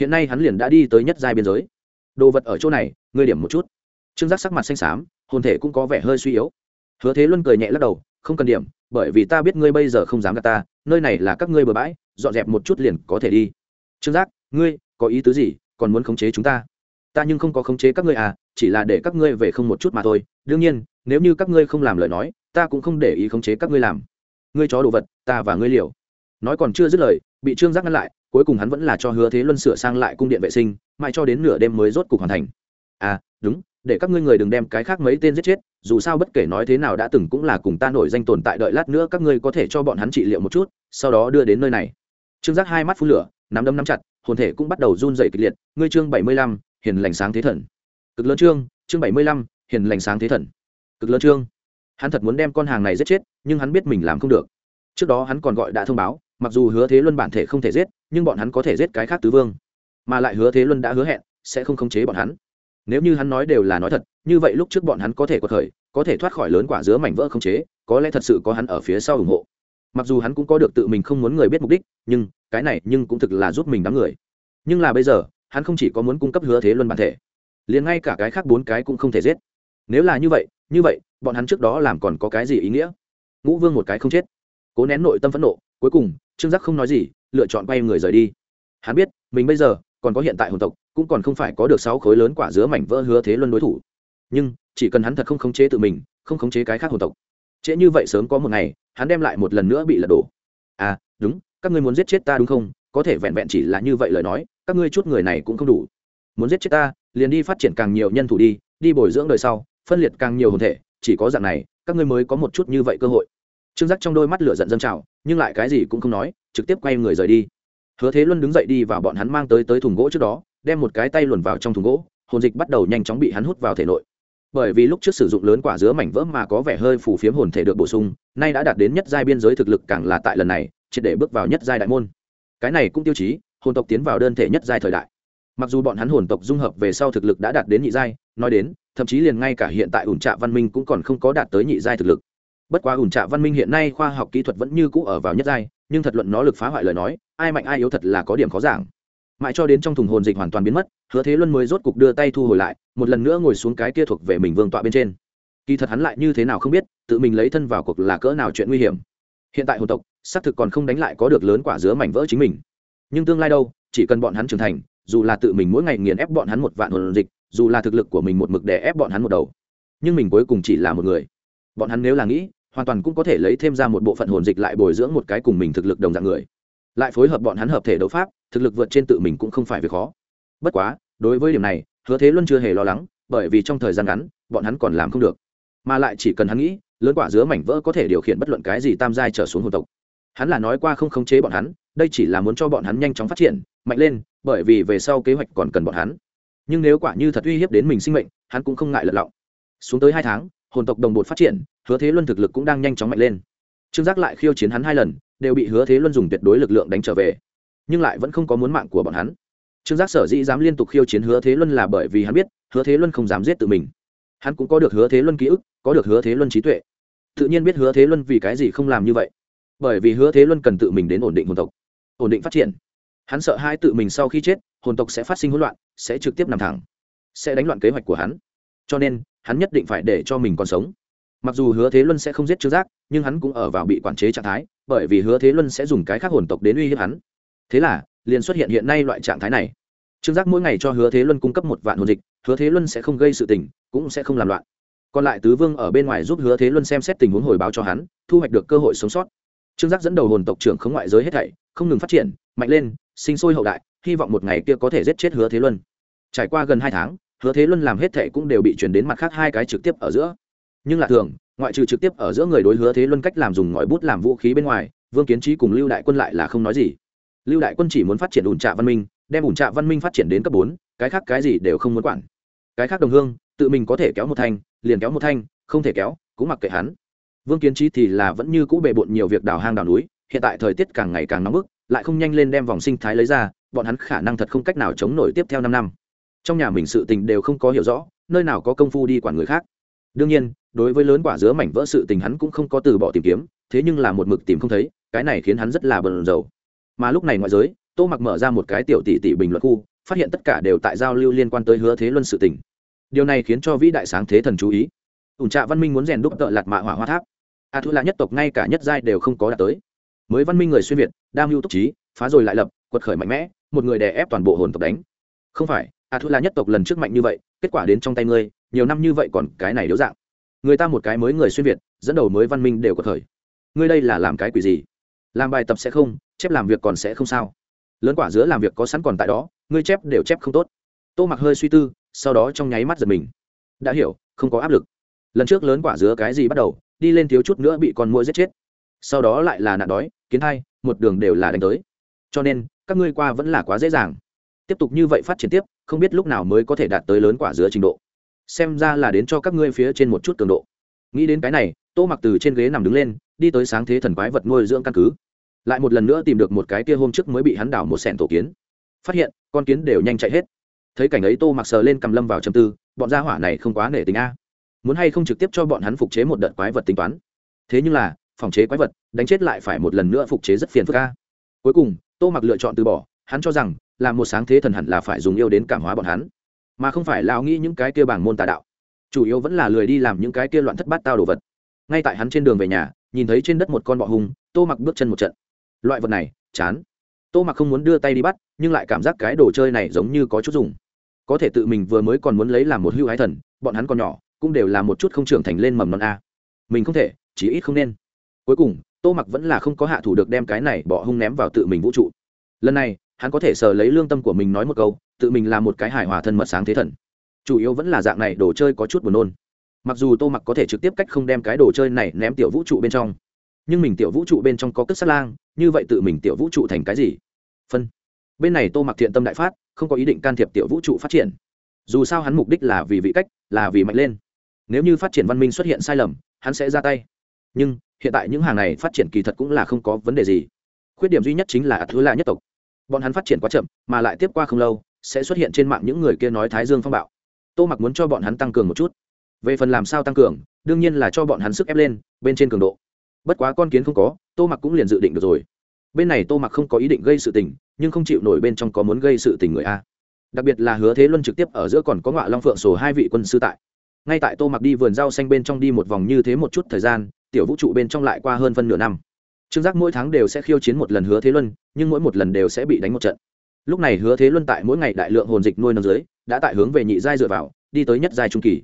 hiện nay hắn liền đã đi tới nhất giai biên giới. Đồ vật ở chỗ này, ngươi điểm một chút. Trương giác sắc mặt xanh xám, hồn thể cũng có vẻ hơi suy yếu. Hứa thế luân cười nhẹ lắc đầu, không cần điểm, bởi vì ta biết ngươi bây giờ không dám gặp ta, nơi này là các ngươi bừa bãi, dọn dẹp một chút liền có thể đi. Trương giác, ngươi, có ý tứ gì, còn muốn khống chế chúng ta? Ta nhưng không có khống chế các ngươi à chỉ là để các ngươi về không một chút mà thôi. Đương nhiên, nếu như các ngươi không làm lời nói, ta cũng không để ý khống chế các ngươi làm. Ngươi chó đồ vật, ta và ngươi liều. Nói còn chưa dứt lời, bị trương giác ngăn lại cuối cùng hắn vẫn là cho hứa thế luân sửa sang lại cung điện vệ sinh, mãi cho đến nửa đêm mới rốt cục hoàn thành. À đúng, để các ngươi người đừng đem cái khác mấy tên giết chết, dù sao bất kể nói thế nào đã từng cũng là cùng ta nổi danh tồn tại đợi lát nữa các ngươi có thể cho bọn hắn trị liệu một chút, sau đó đưa đến nơi này. Trương giác hai mắt phun lửa, nắm đấm nắm chặt, hồn thể cũng bắt đầu run dày kịch liệt, ngươi chương bảy mươi lăm, hiền lành sáng thế thần. Cực lớn chương chương bảy mươi lăm, hiền lành sáng thế thần. Cực lớn chương. Hắn thật muốn đem con hàng này giết chết, nhưng hắn biết mình làm không được. Trước đó hắn còn gọi đã thông báo, mặc dù hứa thế luân bản thể không thể giết nhưng bọn hắn có thể giết cái khác tứ vương. Mà lại hứa thế luân đã hứa hẹn, sẽ không khống chế bọn hắn. Nếu như hắn nói đều là nói thật, như vậy lúc trước bọn hắn có thể có thời có thể thoát khỏi lớn quả dứa mảnh vỡ khống chế, có lẽ thật sự có hắn ở phía sau ủng hộ. Mặc dù hắn cũng có được tự mình không muốn người biết mục đích, nhưng cái này nhưng cũng thực là giúp mình đám người. Nhưng là bây giờ, hắn không chỉ có muốn cung cấp hứa thế luân bản thể, liền ngay cả cái khác bốn cái cũng không thể giết. Nếu là như vậy như vậy, bọn hắn trước đó làm còn có cái gì ý nghĩa? Ngũ vương một cái không chết. Cố nén nội tâm phẫn nộ, cuối cùng, trương giác không nói gì lựa chọn quay người rời đi. Hắn biết, mình bây giờ còn có hiện tại hồn tộc, cũng còn không phải có được sáu khối lớn quả dứa mảnh vỡ hứa thế luân đối thủ. Nhưng, chỉ cần hắn thật không khống chế tự mình, không khống chế cái khác hồn tộc, trễ như vậy sớm có một ngày, hắn đem lại một lần nữa bị lật đổ. À đúng, các ngươi muốn giết chết ta đúng không? Có thể vẹn vẹn chỉ là như vậy lời nói, các ngươi chút người này cũng không đủ. Muốn giết chết ta, liền đi phát triển càng nhiều nhân thủ đi đi bồi dưỡng đời sau, phân liệt càng nhiều hồn thể, chỉ có dạng này, các ngươi mới có một chút như vậy cơ hội. Trương giác trong đôi mắt lửa giận dâng trào, nhưng lại cái gì cũng không nói trực tiếp quay người rời đi. Hứa thế luân đứng dậy đi vào bọn hắn mang tới tới thùng gỗ trước đó, đem một cái tay luồn vào trong thùng gỗ, hồn dịch bắt đầu nhanh chóng bị hắn hút vào thể nội. Bởi vì lúc trước sử dụng lớn quả dứa mảnh vỡ mà có vẻ hơi phù phiếm hồn thể được bổ sung, nay đã đạt đến nhất giai biên giới thực lực càng là tại lần này, triệt để bước vào nhất giai đại môn. Cái này cũng tiêu chí, hồn tộc tiến vào đơn thể nhất giai thời đại. Mặc dù bọn hắn hồn tộc dung hợp về sau thực lực đã đạt đến nhị giai, nói đến, thậm chí liền ngay cả hiện tại ủn trạ văn minh cũng còn không có đạt tới nhị giai thực lực. Bất quá ủn trạ văn minh hiện nay khoa học kỹ thuật vẫn như cũ ở vào nhất giai nhưng thật luận nó lực phá hoại lời nói, ai mạnh ai yếu thật là có điểm khó giảng. Mãi cho đến trong thùng hồn dịch hoàn toàn biến mất, hứa thế luân mới rốt cục đưa tay thu hồi lại, một lần nữa ngồi xuống cái kia thuộc về mình vương tọa bên trên. Kỳ thật hắn lại như thế nào không biết, tự mình lấy thân vào cuộc là cỡ nào chuyện nguy hiểm. Hiện tại hồn tộc, xác thực còn không đánh lại có được lớn quả dứa mảnh vỡ chính mình. Nhưng tương lai đâu, chỉ cần bọn hắn trưởng thành, dù là tự mình mỗi ngày nghiền ép bọn hắn một vạn hồn dịch, dù là thực lực của mình một mực để ép bọn hắn một đầu, nhưng mình cuối cùng chỉ là một người. Bọn hắn nếu là nghĩ hoàn toàn cũng có thể lấy thêm ra một bộ phận hồn dịch lại bồi dưỡng một cái cùng mình thực lực đồng dạng người. Lại phối hợp bọn hắn hợp thể đấu pháp, thực lực vượt trên tự mình cũng không phải việc khó. Bất quá, đối với điểm này, hứa thế luân chưa hề lo lắng, bởi vì trong thời gian ngắn, bọn hắn còn làm không được. Mà lại chỉ cần hắn nghĩ, lớn quả dứa mảnh vỡ có thể điều khiển bất luận cái gì tam giai trở xuống hồn tộc. Hắn là nói qua không khống chế bọn hắn, đây chỉ là muốn cho bọn hắn nhanh chóng phát triển, mạnh lên, bởi vì về sau kế hoạch còn cần bọn hắn. Nhưng nếu quả như thật uy hiếp đến mình sinh mệnh, hắn cũng không ngại lật lọng. Xuống tới hai tháng, hồn tộc đồng bột phát triển hứa thế luân thực lực cũng đang nhanh chóng mạnh lên. Trương giác lại khiêu chiến hắn hai lần, đều bị hứa thế luân dùng tuyệt đối lực lượng đánh trở về. Nhưng lại vẫn không có muốn mạng của bọn hắn. Trương giác sở dĩ dám liên tục khiêu chiến hứa thế luân là bởi vì hắn biết, hứa thế luân không dám giết tự mình. Hắn cũng có được hứa thế luân ký ức, có được hứa thế luân trí tuệ. Tự nhiên biết hứa thế luân vì cái gì không làm như vậy. Bởi vì hứa thế luân cần tự mình đến ổn định hồn tộc, ổn định phát triển. Hắn sợ hai tự mình sau khi chết, hồn tộc sẽ phát sinh hỗn loạn, sẽ trực tiếp nằm thẳng, sẽ đánh loạn kế hoạch của hắn. Cho nên, hắn nhất định phải để cho mình còn sống mặc dù hứa thế luân sẽ không giết trương giác, nhưng hắn cũng ở vào bị quản chế trạng thái, bởi vì hứa thế luân sẽ dùng cái khác hồn tộc đến uy hiếp hắn. Thế là, liền xuất hiện hiện nay loại trạng thái này. Trương giác mỗi ngày cho hứa thế luân cung cấp một vạn hồn dịch, hứa thế luân sẽ không gây sự tình, cũng sẽ không làm loạn. Còn lại tứ vương ở bên ngoài giúp hứa thế luân xem xét tình huống hồi báo cho hắn, thu hoạch được cơ hội sống sót. Trương giác dẫn đầu hồn tộc trưởng không ngoại giới hết thảy, không ngừng phát triển, mạnh lên, sinh sôi hậu đại, hy vọng một ngày kia có thể giết chết hứa thế luân. Trải qua gần hai tháng, hứa thế luân làm hết thảy cũng đều bị chuyển đến mặt khác hai cái trực tiếp ở giữa nhưng là thường, ngoại trừ trực tiếp ở giữa người đối hứa thế luân cách làm dùng ngòi bút làm vũ khí bên ngoài, vương kiến trí cùng lưu đại quân lại là không nói gì. Lưu đại quân chỉ muốn phát triển ủn trạ văn minh, đem ủn trạ văn minh phát triển đến cấp bốn, cái khác cái gì đều không muốn quản. Cái khác đồng hương, tự mình có thể kéo một thanh, liền kéo một thanh, không thể kéo, cũng mặc kệ hắn. Vương kiến trí thì là vẫn như cũ bề bộn nhiều việc đào hang đào núi, hiện tại thời tiết càng ngày càng nóng bức, lại không nhanh lên đem vòng sinh thái lấy ra, bọn hắn khả năng thật không cách nào chống nổi tiếp theo năm năm. Trong nhà mình sự tình đều không có hiểu rõ, nơi nào có công phu đi quản người khác đương nhiên, đối với lớn quả dứa mảnh vỡ sự tình hắn cũng không có từ bỏ tìm kiếm, thế nhưng là một mực tìm không thấy, cái này khiến hắn rất là bận rầu mà lúc này ngoại giới, tô mặc mở ra một cái tiểu tỷ tỷ bình luận khu, phát hiện tất cả đều tại giao lưu liên quan tới hứa thế luân sự tình. Điều này khiến cho vĩ đại sáng thế thần chú ý. Ủn trạ văn minh muốn rèn đúc tợ lạt mạ hỏa hoa tháp. A thu là nhất tộc, ngay cả nhất giai đều không có đạt tới. Mới văn minh người xuyên việt đam mưu túc trí, phá rồi lại lập, quật khởi mạnh mẽ, một người đè ép toàn bộ hồn tộc đánh. Không phải, a thu là nhất tộc lần trước mạnh như vậy, kết quả đến trong tay ngươi nhiều năm như vậy còn cái này điếu dạng. Người ta một cái mới người xuyên việt, dẫn đầu mới văn minh đều có thời. Ngươi đây là làm cái quỷ gì? Làm bài tập sẽ không, chép làm việc còn sẽ không sao. Lớn quả giữa làm việc có sẵn còn tại đó, ngươi chép đều chép không tốt. Tô mặc hơi suy tư, sau đó trong nháy mắt giật mình. Đã hiểu, không có áp lực. Lần trước lớn quả dứa cái gì bắt đầu, đi lên thiếu chút nữa bị con mũi giết chết. Sau đó lại là nạn đói, kiến thai, một đường đều là đánh tới. Cho nên, các ngươi qua vẫn là quá dễ dàng. Tiếp tục như vậy phát triển tiếp, không biết lúc nào mới có thể đạt tới lớn quả dứa trình độ xem ra là đến cho các ngươi phía trên một chút cường độ. Nghĩ đến cái này, tô mặc từ trên ghế nằm đứng lên, đi tới sáng thế thần quái vật nuôi dưỡng căn cứ. Lại một lần nữa tìm được một cái kia hôm trước mới bị hắn đảo một sẻn tổ kiến. Phát hiện, con kiến đều nhanh chạy hết. Thấy cảnh ấy tô mặc sờ lên cầm lâm vào châm tư, bọn gia hỏa này không quá nể tình a. Muốn hay không trực tiếp cho bọn hắn phục chế một đợt quái vật tính toán? Thế nhưng là, phòng chế quái vật, đánh chết lại phải một lần nữa phục chế rất phiền phức a. Cuối cùng, tô mặc lựa chọn từ bỏ, hắn cho rằng là một sáng thế thần hẳn là phải dùng yêu đến cảm hóa bọn hắn mà không phải lao nghĩ những cái kia bảng môn tà đạo. Chủ yếu vẫn là lười đi làm những cái kia loạn thất bát tao đồ vật. Ngay tại hắn trên đường về nhà, nhìn thấy trên đất một con bọ hung, tô mặc bước chân một trận. Loại vật này, chán. Tô mặc không muốn đưa tay đi bắt, nhưng lại cảm giác cái đồ chơi này giống như có chút dùng. Có thể tự mình vừa mới còn muốn lấy làm một hưu hái thần, bọn hắn còn nhỏ, cũng đều là một chút không trưởng thành lên mầm non a. Mình không thể, chí ít không nên. Cuối cùng, tô mặc vẫn là không có hạ thủ được đem cái này bỏ hung ném vào tự mình vũ trụ. Lần này, hắn có thể sờ lấy lương tâm của mình nói một câu tự mình là một cái hài hòa thân mật sáng thế thần. Chủ yếu vẫn là dạng này, đồ chơi có chút buồn nôn. Mặc dù tô mặc có thể trực tiếp cách không đem cái đồ chơi này ném tiểu vũ trụ bên trong, nhưng mình tiểu vũ trụ bên trong có cất sát lang, như vậy tự mình tiểu vũ trụ thành cái gì? Phân. Bên này tô mặc thiện tâm đại phát, không có ý định can thiệp tiểu vũ trụ phát triển. Dù sao hắn mục đích là vì vị cách, là vì mạnh lên. Nếu như phát triển văn minh xuất hiện sai lầm, hắn sẽ ra tay. Nhưng, hiện tại những hàng này phát triển kỳ thật cũng là không có vấn đề gì. Khuyết điểm duy nhất chính là thứ lạ nhất tộc. Bọn hắn phát triển quá chậm, mà lại tiếp qua không lâu sẽ xuất hiện trên mạng những người kia nói thái dương phong bạo. Tô mặc muốn cho bọn hắn tăng cường một chút. Về phần làm sao tăng cường, đương nhiên là cho bọn hắn sức ép lên, bên trên cường độ. Bất quá con kiến không có, tô mặc cũng liền dự định được rồi. Bên này tô mặc không có ý định gây sự tình, nhưng không chịu nổi bên trong có muốn gây sự tình người a. Đặc biệt là hứa thế luân trực tiếp ở giữa còn có ngọa long phượng sổ hai vị quân sư tại. Ngay tại tô mặc đi vườn rau xanh bên trong đi một vòng như thế một chút thời gian, tiểu vũ trụ bên trong lại qua hơn phân nửa năm. Trương giác mỗi tháng đều sẽ khiêu chiến một lần hứa thế luân, nhưng mỗi một lần đều sẽ bị đánh một trận lúc này hứa thế luân tại mỗi ngày đại lượng hồn dịch nuôi nâng dưới đã tại hướng về nhị giai dựa vào đi tới nhất giai trung kỳ.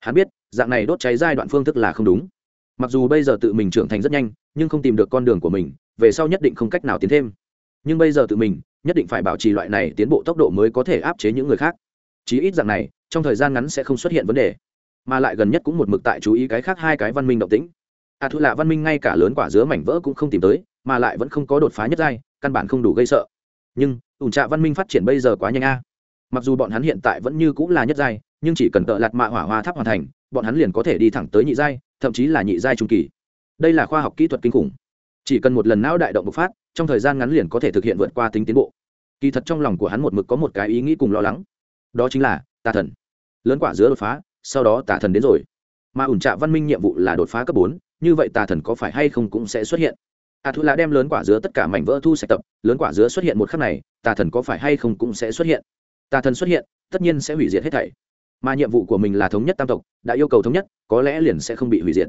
Hắn biết dạng này đốt cháy giai đoạn phương thức là không đúng. Mặc dù bây giờ tự mình trưởng thành rất nhanh nhưng không tìm được con đường của mình về sau nhất định không cách nào tiến thêm. Nhưng bây giờ tự mình nhất định phải bảo trì loại này tiến bộ tốc độ mới có thể áp chế những người khác. Chí ít dạng này trong thời gian ngắn sẽ không xuất hiện vấn đề. Mà lại gần nhất cũng một mực tại chú ý cái khác hai cái văn minh động tĩnh. A à, thu lạ văn minh ngay cả lớn quả dứa mảnh vỡ cũng không tìm tới mà lại vẫn không có đột phá nhất giai căn bản không đủ gây sợ. Nhưng ủn trạ văn minh phát triển bây giờ quá nhanh a. Mặc dù bọn hắn hiện tại vẫn như cũng là nhất giai, nhưng chỉ cần tợ lạt mạ hỏa hoa tháp hoàn thành, bọn hắn liền có thể đi thẳng tới nhị giai, thậm chí là nhị giai trung kỳ. Đây là khoa học kỹ thuật kinh khủng. Chỉ cần một lần não đại động bộc phát, trong thời gian ngắn liền có thể thực hiện vượt qua tính tiến bộ. Kỳ thật trong lòng của hắn một mực có một cái ý nghĩ cùng lo lắng. Đó chính là tà thần. Lớn quả dứa đột phá, sau đó tà thần đến rồi. Mà ủn trạ văn minh nhiệm vụ là đột phá cấp bốn, như vậy tà thần có phải hay không cũng sẽ xuất hiện a thu lạ đem lớn quả dứa tất cả mảnh vỡ thu sạch tập, lớn quả dứa xuất hiện một khắc này, tà thần có phải hay không cũng sẽ xuất hiện. Tà thần xuất hiện, tất nhiên sẽ hủy diệt hết thảy. Mà nhiệm vụ của mình là thống nhất tam tộc, đã yêu cầu thống nhất, có lẽ liền sẽ không bị hủy diệt.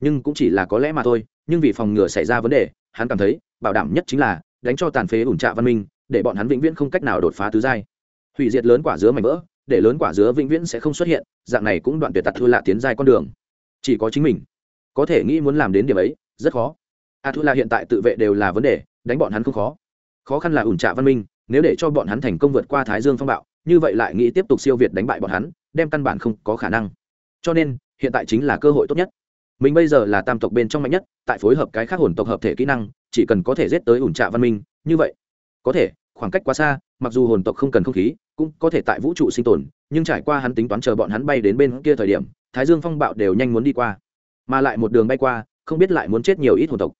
Nhưng cũng chỉ là có lẽ mà thôi, nhưng vì phòng ngừa xảy ra vấn đề, hắn cảm thấy, bảo đảm nhất chính là, đánh cho tàn phế ủn trạ văn minh, để bọn hắn vĩnh viễn không cách nào đột phá tứ giai. Hủy diệt lớn quả dứa mảnh vỡ, để lớn quả dứa vĩnh viễn sẽ không xuất hiện, dạng này cũng đoạn tuyệt tạt thư lạ tiến giai con đường. Chỉ có chính mình, có thể nghĩ muốn làm đến điểm ấy, rất khó a thu là hiện tại tự vệ đều là vấn đề, đánh bọn hắn không khó. Khó khăn là ủn trạ văn minh, nếu để cho bọn hắn thành công vượt qua thái dương phong bạo, như vậy lại nghĩ tiếp tục siêu việt đánh bại bọn hắn, đem căn bản không có khả năng. Cho nên, hiện tại chính là cơ hội tốt nhất. Mình bây giờ là tam tộc bên trong mạnh nhất, tại phối hợp cái khác hồn tộc hợp thể kỹ năng, chỉ cần có thể giết tới ủn trạ văn minh, như vậy, có thể, khoảng cách quá xa, mặc dù hồn tộc không cần không khí, cũng có thể tại vũ trụ sinh tồn, nhưng trải qua hắn tính toán chờ bọn hắn bay đến bên kia thời điểm, thái dương phong bạo đều nhanh muốn đi qua. Mà lại một đường bay qua, không biết lại muốn chết nhiều ít hồn tộc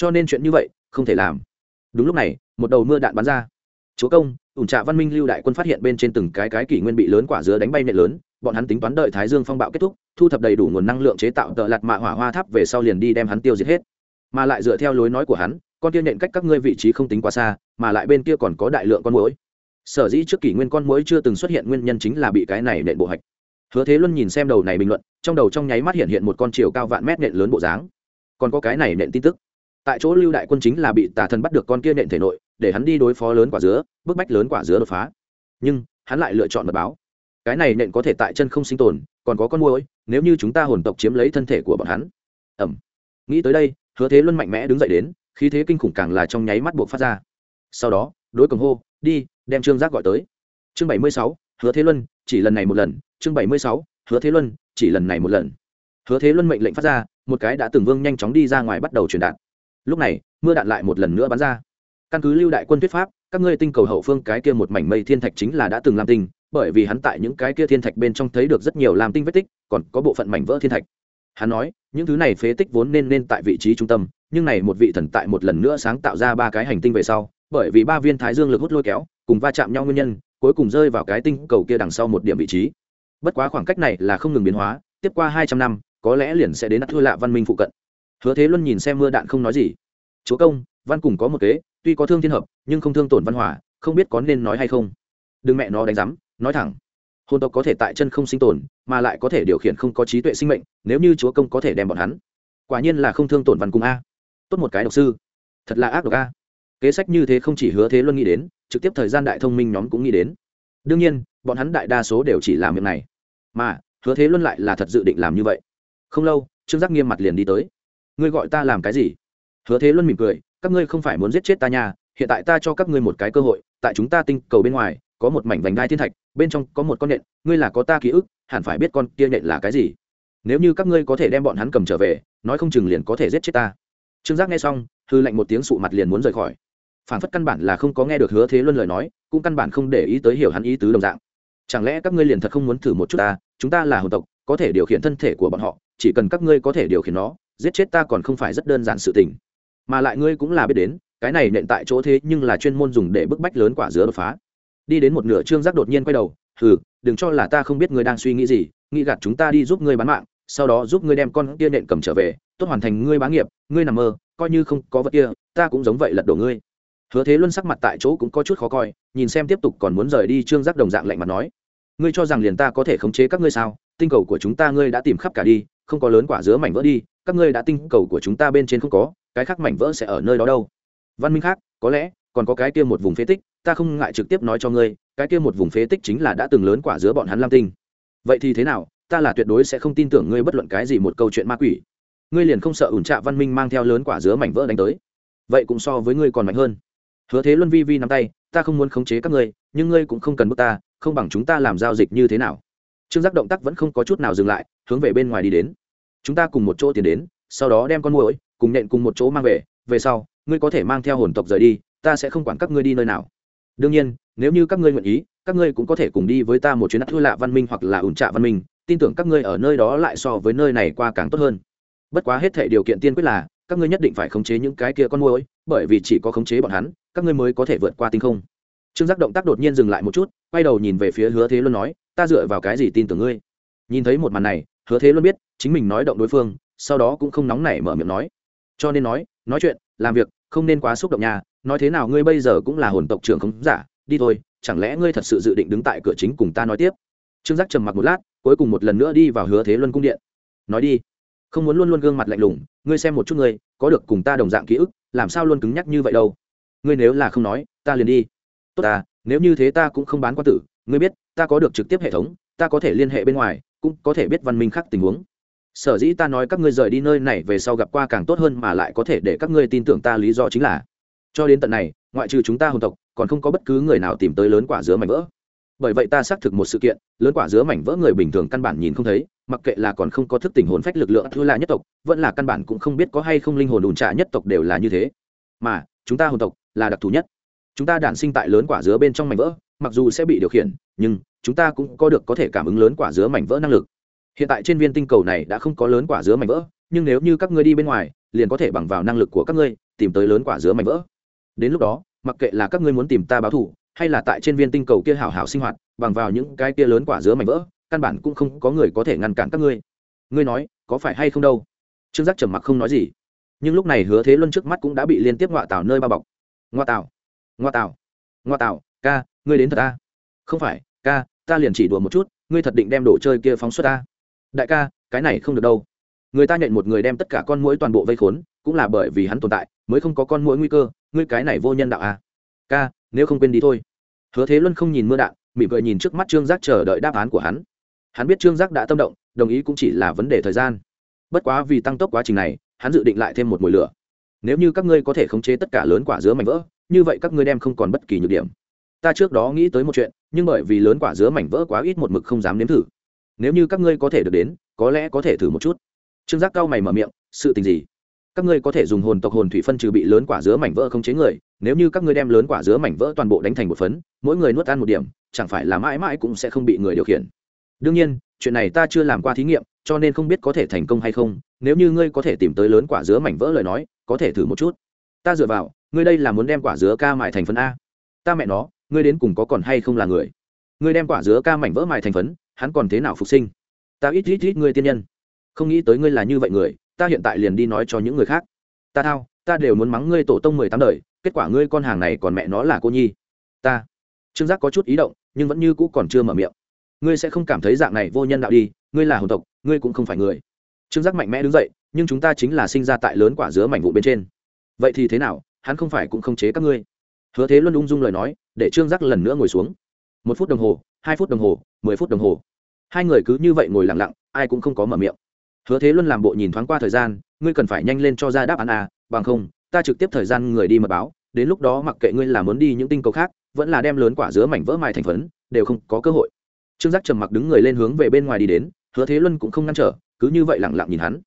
cho nên chuyện như vậy không thể làm. Đúng lúc này, một đầu mưa đạn bắn ra. Chúa công, ủn trạ văn minh lưu đại quân phát hiện bên trên từng cái cái kỷ nguyên bị lớn quả dứa đánh bay nệ lớn, bọn hắn tính toán đợi thái dương phong bạo kết thúc, thu thập đầy đủ nguồn năng lượng chế tạo tợ lạt mạ hỏa hoa tháp về sau liền đi đem hắn tiêu diệt hết. Mà lại dựa theo lối nói của hắn, con tiên nện cách các ngươi vị trí không tính quá xa, mà lại bên kia còn có đại lượng con muỗi. Sở dĩ trước kỷ nguyên con muỗi chưa từng xuất hiện nguyên nhân chính là bị cái này nện bộ hạch. Hứa thế luân nhìn xem đầu này bình luận, trong đầu trong nháy mắt hiện hiện một con chiều cao vạn mét nện lớn bộ dáng. Còn có cái này nện tin tức tại chỗ lưu đại quân chính là bị tà thần bắt được con kia nện thể nội, để hắn đi đối phó lớn quả dứa, bức bách lớn quả dứa đột phá. Nhưng, hắn lại lựa chọn mật báo. Cái này nện có thể tại chân không sinh tồn, còn có con môi nếu như chúng ta hồn tộc chiếm lấy thân thể của bọn hắn. Ẩm. Nghĩ tới đây, hứa thế luân mạnh mẽ đứng dậy đến, khí thế kinh khủng càng là trong nháy mắt buộc phát ra. Sau đó, đối cầm hô, đi, đem trương giác gọi tới. Chương bảy mươi sáu, hứa thế luân, chỉ lần này một lần. Chương bảy mươi sáu, hứa thế luân, chỉ lần này một lần. Hứa thế luân mệnh lệnh phát ra, một cái đã từng vương nhanh chóng đi ra ngoài bắt đầu truyền đạt lúc này, mưa đạn lại một lần nữa bắn ra. Căn cứ lưu đại quân thuyết pháp, các ngươi tinh cầu hậu phương cái kia một mảnh mây thiên thạch chính là đã từng làm tinh, bởi vì hắn tại những cái kia thiên thạch bên trong thấy được rất nhiều làm tinh vết tích, còn có bộ phận mảnh vỡ thiên thạch. Hắn nói, những thứ này phế tích vốn nên nên tại vị trí trung tâm, nhưng này một vị thần tại một lần nữa sáng tạo ra ba cái hành tinh về sau, bởi vì ba viên thái dương lực hút lôi kéo, cùng va chạm nhau nguyên nhân, cuối cùng rơi vào cái tinh cầu kia đằng sau một điểm vị trí. Bất quá khoảng cách này là không ngừng biến hóa, tiếp qua hai trăm năm, có lẽ liền sẽ đến thua lạ văn minh phụ cận hứa thế luân nhìn xem mưa đạn không nói gì. Chúa công, văn cùng có một kế, tuy có thương thiên hợp, nhưng không thương tổn văn hòa, không biết có nên nói hay không? Đừng mẹ nó đánh rắm nói thẳng. Hồn tộc có thể tại chân không sinh tồn, mà lại có thể điều khiển không có trí tuệ sinh mệnh, nếu như chúa công có thể đem bọn hắn. Quả nhiên là không thương tổn văn cùng a. Tốt một cái độc sư. Thật là ác độc a. Kế sách như thế không chỉ hứa thế luân nghĩ đến, trực tiếp thời gian đại thông minh nhóm cũng nghĩ đến. Đương nhiên, bọn hắn đại đa số đều chỉ làm việc này. Mà, hứa thế luân lại là thật dự định làm như vậy. Không lâu, trương giác nghiêm mặt liền đi tới ngươi gọi ta làm cái gì? Hứa thế luân mỉm cười, các ngươi không phải muốn giết chết ta nhà hiện tại ta cho các ngươi một cái cơ hội, tại chúng ta tinh cầu bên ngoài, có một mảnh vành đai thiên thạch, bên trong có một con nhện ngươi là có ta ký ức, hẳn phải biết con kia nhện là cái gì. Nếu như các ngươi có thể đem bọn hắn cầm trở về, nói không chừng liền có thể giết chết ta. Trương giác nghe xong, hư lạnh một tiếng sụ mặt liền muốn rời khỏi. Phản phất căn bản là không có nghe được hứa thế luân lời nói, cũng căn bản không để ý tới hiểu hắn ý tứ đồng dạng. Chẳng lẽ các ngươi liền thật không muốn thử một chút ta, chúng ta là hồn tộc, có thể điều khiển thân thể của bọn họ, chỉ cần các ngươi có thể điều khiển nó giết chết ta còn không phải rất đơn giản sự tình. Mà lại ngươi cũng là biết đến, cái này nện tại chỗ thế nhưng là chuyên môn dùng để bức bách lớn quả dứa đột phá. Đi đến một nửa trương giác đột nhiên quay đầu, hừ, đừng cho là ta không biết ngươi đang suy nghĩ gì, nghĩ gạt chúng ta đi giúp ngươi bán mạng, sau đó giúp ngươi đem con kia nện cầm trở về, tốt hoàn thành ngươi bá nghiệp, ngươi nằm mơ, coi như không có vật kia, ta cũng giống vậy lật đổ ngươi. Hứa thế luân sắc mặt tại chỗ cũng có chút khó coi, nhìn xem tiếp tục còn muốn rời đi trương giác đồng dạng lạnh mặt nói, ngươi cho rằng liền ta có thể khống chế các ngươi sao? Tinh cầu của chúng ta ngươi đã tìm khắp cả đi, không có lớn quả dứa mảnh vỡ đi các ngươi đã tinh cầu của chúng ta bên trên không có, cái khác mảnh vỡ sẽ ở nơi đó đâu. Văn minh khác, có lẽ, còn có cái kia một vùng phế tích, ta không ngại trực tiếp nói cho ngươi, cái kia một vùng phế tích chính là đã từng lớn quả dứa bọn hắn lam tinh. Vậy thì thế nào, ta là tuyệt đối sẽ không tin tưởng ngươi bất luận cái gì một câu chuyện ma quỷ. Ngươi liền không sợ ủn trạ văn minh mang theo lớn quả dứa mảnh vỡ đánh tới. Vậy cũng so với ngươi còn mạnh hơn. Hứa thế luân vi vi nắm tay, ta không muốn khống chế các ngươi, nhưng ngươi cũng không cần bước ta, không bằng chúng ta làm giao dịch như thế nào. Trương giác động tác vẫn không có chút nào dừng lại, hướng về bên ngoài đi đến chúng ta cùng một chỗ tiến đến sau đó đem con muỗi cùng nện cùng một chỗ mang về về sau ngươi có thể mang theo hồn tộc rời đi ta sẽ không quản các ngươi đi nơi nào. Đương nhiên nếu như các ngươi nguyện ý các ngươi cũng có thể cùng đi với ta một chuyến thua lạ văn minh hoặc là ủn trạ văn minh tin tưởng các ngươi ở nơi đó lại so với nơi này qua càng tốt hơn. Bất quá hết thể điều kiện tiên quyết là các ngươi nhất định phải khống chế những cái kia con muỗi, bởi vì chỉ có khống chế bọn hắn các ngươi mới có thể vượt qua tinh không. Trương giác động tác đột nhiên dừng lại một chút quay đầu nhìn về phía hứa thế luân nói ta dựa vào cái gì tin tưởng ngươi? Nhìn thấy một màn này hứa thế luân biết chính mình nói động đối phương, sau đó cũng không nóng nảy mở miệng nói. Cho nên nói nói chuyện, làm việc, không nên quá xúc động nhà nói thế nào ngươi bây giờ cũng là hồn tộc trưởng không giả, đi thôi, chẳng lẽ ngươi thật sự dự định đứng tại cửa chính cùng ta nói tiếp? Trương giác trầm mặc một lát, cuối cùng một lần nữa đi vào hứa thế luân cung điện. Nói đi. Không muốn luôn luôn gương mặt lạnh lùng, ngươi xem một chút ngươi, có được cùng ta đồng dạng ký ức, làm sao luôn cứng nhắc như vậy đâu? Ngươi nếu là không nói, ta liền đi. Tốt ta, nếu như thế ta cũng không bán quan tử, ngươi biết, ta có được trực tiếp hệ thống, ta có thể liên hệ bên ngoài, cũng có thể biết văn minh khác tình huống sở dĩ ta nói các ngươi rời đi nơi này về sau gặp qua càng tốt hơn mà lại có thể để các ngươi tin tưởng ta lý do chính là, cho đến tận này, ngoại trừ chúng ta hồn tộc, còn không có bất cứ người nào tìm tới lớn quả dứa mảnh vỡ. Bởi vậy ta xác thực một sự kiện, lớn quả dứa mảnh vỡ người bình thường căn bản nhìn không thấy, mặc kệ là còn không có thức tỉnh hồn phách lực lượng thứ là nhất tộc, vẫn là căn bản cũng không biết có hay không linh hồn ủn trả nhất tộc đều là như thế. Mà, chúng ta hồn tộc là đặc thù nhất. Chúng ta đản sinh tại lớn quả dứa bên trong mảnh vỡ, mặc dù sẽ bị điều khiển, nhưng chúng ta cũng có được có thể cảm ứng lớn quả dứa mảnh vỡ năng lực hiện tại trên viên tinh cầu này đã không có lớn quả dứa mảnh vỡ, nhưng nếu như các ngươi đi bên ngoài, liền có thể bằng vào năng lực của các ngươi, tìm tới lớn quả dứa mảnh vỡ. Đến lúc đó, mặc kệ là các ngươi muốn tìm ta báo thù, hay là tại trên viên tinh cầu kia hảo hảo sinh hoạt, bằng vào những cái kia lớn quả dứa mảnh vỡ, căn bản cũng không có người có thể ngăn cản các ngươi. Ngươi nói, có phải hay không đâu? Trương giác trầm mặc không nói gì. Nhưng lúc này hứa thế luân trước mắt cũng đã bị liên tiếp ngoại tảo nơi bao bọc. Ngoa tảo ngoa tảo ngoa tảo, ca, ngươi đến thật ta. Không phải, ca, ta liền chỉ đùa một chút, ngươi thật định đem đồ chơi kia phóng xuất ta đại ca, cái này không được đâu. Người ta nhận một người đem tất cả con mũi toàn bộ vây khốn, cũng là bởi vì hắn tồn tại, mới không có con mũi nguy cơ, ngươi cái này vô nhân đạo à. Ca, nếu không quên đi thôi. Hứa thế luân không nhìn mưa đạn, mỉm cười nhìn trước mắt trương giác chờ đợi đáp án của hắn. Hắn biết trương giác đã tâm động, đồng ý cũng chỉ là vấn đề thời gian. Bất quá vì tăng tốc quá trình này, hắn dự định lại thêm một mùi lửa. Nếu như các ngươi có thể khống chế tất cả lớn quả dứa mảnh vỡ, như vậy các ngươi đem không còn bất kỳ nhược điểm. Ta trước đó nghĩ tới một chuyện, nhưng bởi vì lớn quả dứa mảnh vỡ quá ít một mực không dám nếm thử nếu như các ngươi có thể được đến, có lẽ có thể thử một chút. Trương giác cao mày mở miệng, sự tình gì? Các ngươi có thể dùng hồn tộc hồn thủy phân trừ bị lớn quả dứa mảnh vỡ không chế người, nếu như các ngươi đem lớn quả dứa mảnh vỡ toàn bộ đánh thành một phấn, mỗi người nuốt ăn một điểm, chẳng phải là mãi mãi cũng sẽ không bị người điều khiển. Đương nhiên, chuyện này ta chưa làm qua thí nghiệm, cho nên không biết có thể thành công hay không, nếu như ngươi có thể tìm tới lớn quả dứa mảnh vỡ lời nói, có thể thử một chút. Ta dựa vào, ngươi đây là muốn đem quả dứa ca mại thành phấn a. Ta mẹ nó, ngươi đến cùng có còn hay không là người? Ngươi đem quả dứa ca mảnh vỡ mại thành phấn hắn còn thế nào phục sinh? Ta ít ít ít ngươi tiên nhân. Không nghĩ tới ngươi là như vậy người, ta hiện tại liền đi nói cho những người khác. Ta thao, ta đều muốn mắng ngươi tổ tông mười tám đời, kết quả ngươi con hàng này còn mẹ nó là cô nhi. Ta. Trương giác có chút ý động, nhưng vẫn như cũ còn chưa mở miệng. Ngươi sẽ không cảm thấy dạng này vô nhân đạo đi, ngươi là hồn tộc, ngươi cũng không phải người. Trương giác mạnh mẽ đứng dậy, nhưng chúng ta chính là sinh ra tại lớn quả dứa mảnh vụ bên trên. Vậy thì thế nào, hắn không phải cũng không chế các ngươi? Hứa thế luân ung dung lời nói, để trương giác lần nữa ngồi xuống. Một phút đồng hồ, hai phút đồng hồ, mười phút đồng hồ hai người cứ như vậy ngồi lặng lặng, ai cũng không có mở miệng. Hứa thế luân làm bộ nhìn thoáng qua thời gian, ngươi cần phải nhanh lên cho ra đáp án à bằng không, ta trực tiếp thời gian người đi mật báo, đến lúc đó mặc kệ ngươi là muốn đi những tinh cầu khác, vẫn là đem lớn quả dứa mảnh vỡ mài thành phấn, đều không có cơ hội. Trương giác trầm mặc đứng người lên hướng về bên ngoài đi đến, hứa thế luân cũng không ngăn trở, cứ như vậy lặng lặng nhìn hắn.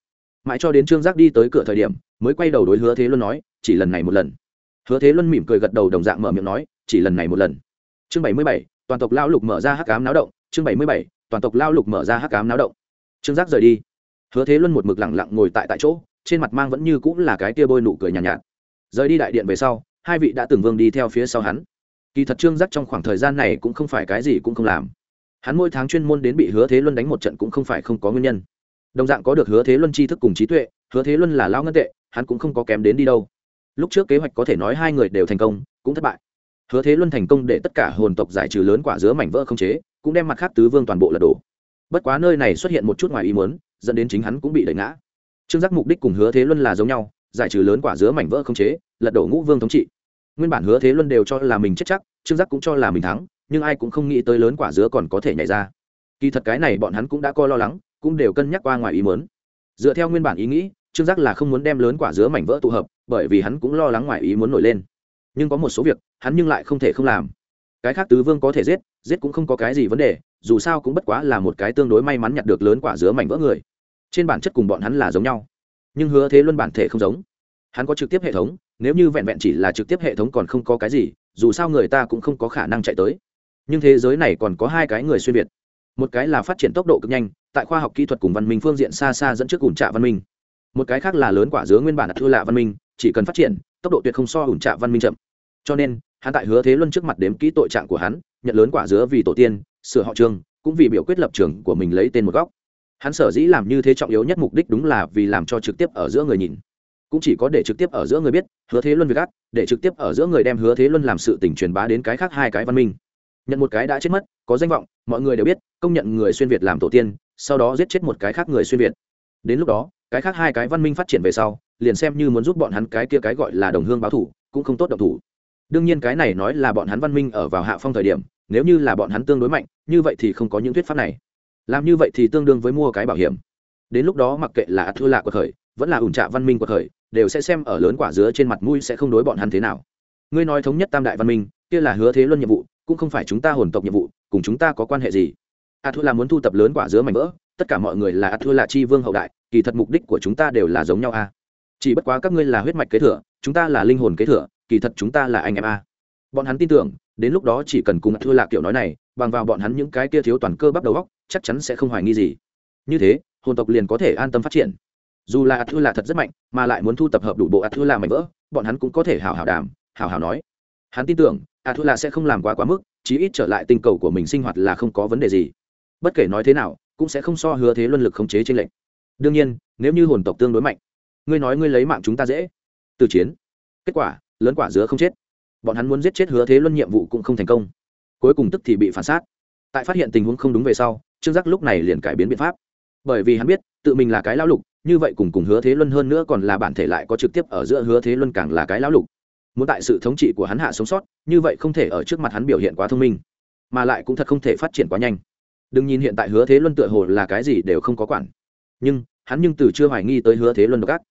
Mãi cho đến trương giác đi tới cửa thời điểm, mới quay đầu đối hứa thế luân nói, chỉ lần này một lần. Hứa thế luân mỉm cười gật đầu đồng dạng mở miệng nói, chỉ lần này một lần. Chương bảy mươi bảy, toàn tộc lao lục mở ra hắc cám náo động, chương bảy mươi bảy toàn tộc lao lục mở ra hắc cám náo động. Trương giác rời đi. Hứa thế luân một mực lẳng lặng ngồi tại tại chỗ trên mặt mang vẫn như cũng là cái tia bôi nụ cười nhàn nhạt, nhạt. Rời đi đại điện về sau hai vị đã từng vương đi theo phía sau hắn. Kỳ thật trương giác trong khoảng thời gian này cũng không phải cái gì cũng không làm. Hắn mỗi tháng chuyên môn đến bị hứa thế luân đánh một trận cũng không phải không có nguyên nhân. Đồng dạng có được hứa thế luân tri thức cùng trí tuệ hứa thế luân là lao ngân tệ hắn cũng không có kém đến đi đâu. Lúc trước kế hoạch có thể nói hai người đều thành công cũng thất bại hứa thế luân thành công để tất cả hồn tộc giải trừ lớn quả dứa mảnh vỡ không chế, cũng đem mặt khác tứ vương toàn bộ lật đổ. Bất quá nơi này xuất hiện một chút ngoài ý muốn, dẫn đến chính hắn cũng bị đẩy ngã. Trương giác mục đích cùng hứa thế luân là giống nhau, giải trừ lớn quả dứa mảnh vỡ không chế, lật đổ ngũ vương thống trị. Nguyên bản hứa thế luân đều cho là mình chết chắc, trương giác cũng cho là mình thắng, nhưng ai cũng không nghĩ tới lớn quả dứa còn có thể nhảy ra. Kỳ thật cái này bọn hắn cũng đã coi lo lắng, cũng đều cân nhắc qua ngoài ý muốn. Dựa theo nguyên bản ý nghĩ, trương giác là không muốn đem lớn quả dứa mảnh vỡ tụ hợp, bởi vì hắn cũng lo lắng ngoài ý muốn nổi lên nhưng có một số việc, hắn nhưng lại không thể không làm. Cái khác tứ vương có thể giết giết cũng không có cái gì vấn đề, dù sao cũng bất quá là một cái tương đối may mắn nhặt được lớn quả dứa mảnh vỡ người. Trên bản chất cùng bọn hắn là giống nhau. Nhưng hứa thế luân bản thể không giống. Hắn có trực tiếp hệ thống, nếu như vẹn vẹn chỉ là trực tiếp hệ thống còn không có cái gì, dù sao người ta cũng không có khả năng chạy tới. Nhưng thế giới này còn có hai cái người xuyên việt. Một cái là phát triển tốc độ cực nhanh, tại khoa học kỹ thuật cùng văn minh phương diện xa xa dẫn trước ủn trạ văn minh. Một cái khác là lớn quả dứa nguyên bản thua lạ văn minh, chỉ cần phát triển tốc độ tuyệt không so ủn trạ văn minh chậm. Cho nên, hắn tại hứa thế luân trước mặt đếm kỹ tội trạng của hắn, nhận lớn quả dứa vì tổ tiên, sửa họ trường, cũng vì biểu quyết lập trường của mình lấy tên một góc. Hắn sở dĩ làm như thế trọng yếu nhất mục đích đúng là vì làm cho trực tiếp ở giữa người nhìn. Cũng chỉ có để trực tiếp ở giữa người biết, hứa thế luân việc gắt, để trực tiếp ở giữa người đem hứa thế luân làm sự tình truyền bá đến cái khác hai cái văn minh. Nhận một cái đã chết mất, có danh vọng, mọi người đều biết, công nhận người xuyên việt làm tổ tiên, sau đó giết chết một cái khác người xuyên việt. Đến lúc đó, cái khác hai cái văn minh phát triển về sau liền xem như muốn giúp bọn hắn cái kia cái gọi là đồng hương báo thủ, cũng không tốt động thủ. Đương nhiên cái này nói là bọn hắn văn minh ở vào hạ phong thời điểm, nếu như là bọn hắn tương đối mạnh, như vậy thì không có những thuyết pháp này. Làm như vậy thì tương đương với mua cái bảo hiểm. Đến lúc đó mặc kệ là thua lạ của khởi, vẫn là ủn trạ văn minh của khởi, đều sẽ xem ở lớn quả dứa trên mặt mũi sẽ không đối bọn hắn thế nào. Ngươi nói thống nhất tam đại văn minh, kia là hứa thế luân nhiệm vụ, cũng không phải chúng ta hồn tộc nhiệm vụ, cùng chúng ta có quan hệ gì? A thua là muốn thu tập lớn quả dứa mảnh vỡ, tất cả mọi người là a thua là chi vương hậu đại, kỳ thật mục đích của chúng ta đều là giống nhau a chỉ bất quá các ngươi là huyết mạch kế thừa, chúng ta là linh hồn kế thừa, kỳ thật chúng ta là anh em a. Bọn hắn tin tưởng, đến lúc đó chỉ cần cùng thua lạc kiểu nói này, bằng vào bọn hắn những cái kia thiếu toàn cơ bắp đầu góc chắc chắn sẽ không hoài nghi gì. Như thế, hồn tộc liền có thể an tâm phát triển. Dù là ạt là thật rất mạnh, mà lại muốn thu tập hợp đủ bộ ạt là mạnh vỡ, bọn hắn cũng có thể hào hào đàm hào hào nói. Hắn tin tưởng ạt là sẽ không làm quá quá mức, chí ít trở lại tinh cầu của mình sinh hoạt là không có vấn đề gì. Bất kể nói thế nào, cũng sẽ không so hứa thế luân lực khống chế trên lệnh đương nhiên, nếu như hồn tộc tương đối mạnh ngươi nói ngươi lấy mạng chúng ta dễ. Từ chiến. Kết quả, lớn quả dứa không chết. Bọn hắn muốn giết chết hứa thế luân nhiệm vụ cũng không thành công. Cuối cùng tức thì bị phản sát. Tại phát hiện tình huống không đúng về sau, trương giác lúc này liền cải biến biện pháp. Bởi vì hắn biết, tự mình là cái lão lục, như vậy cùng cùng hứa thế luân hơn nữa còn là bản thể lại có trực tiếp ở giữa hứa thế luân càng là cái lão lục. Muốn tại sự thống trị của hắn hạ sống sót, như vậy không thể ở trước mặt hắn biểu hiện quá thông minh, mà lại cũng thật không thể phát triển quá nhanh. Đừng nhìn hiện tại hứa thế luân tựa hồ là cái gì đều không có quản. Nhưng, hắn nhưng từ chưa hoài nghi tới hứa thế luân độc ác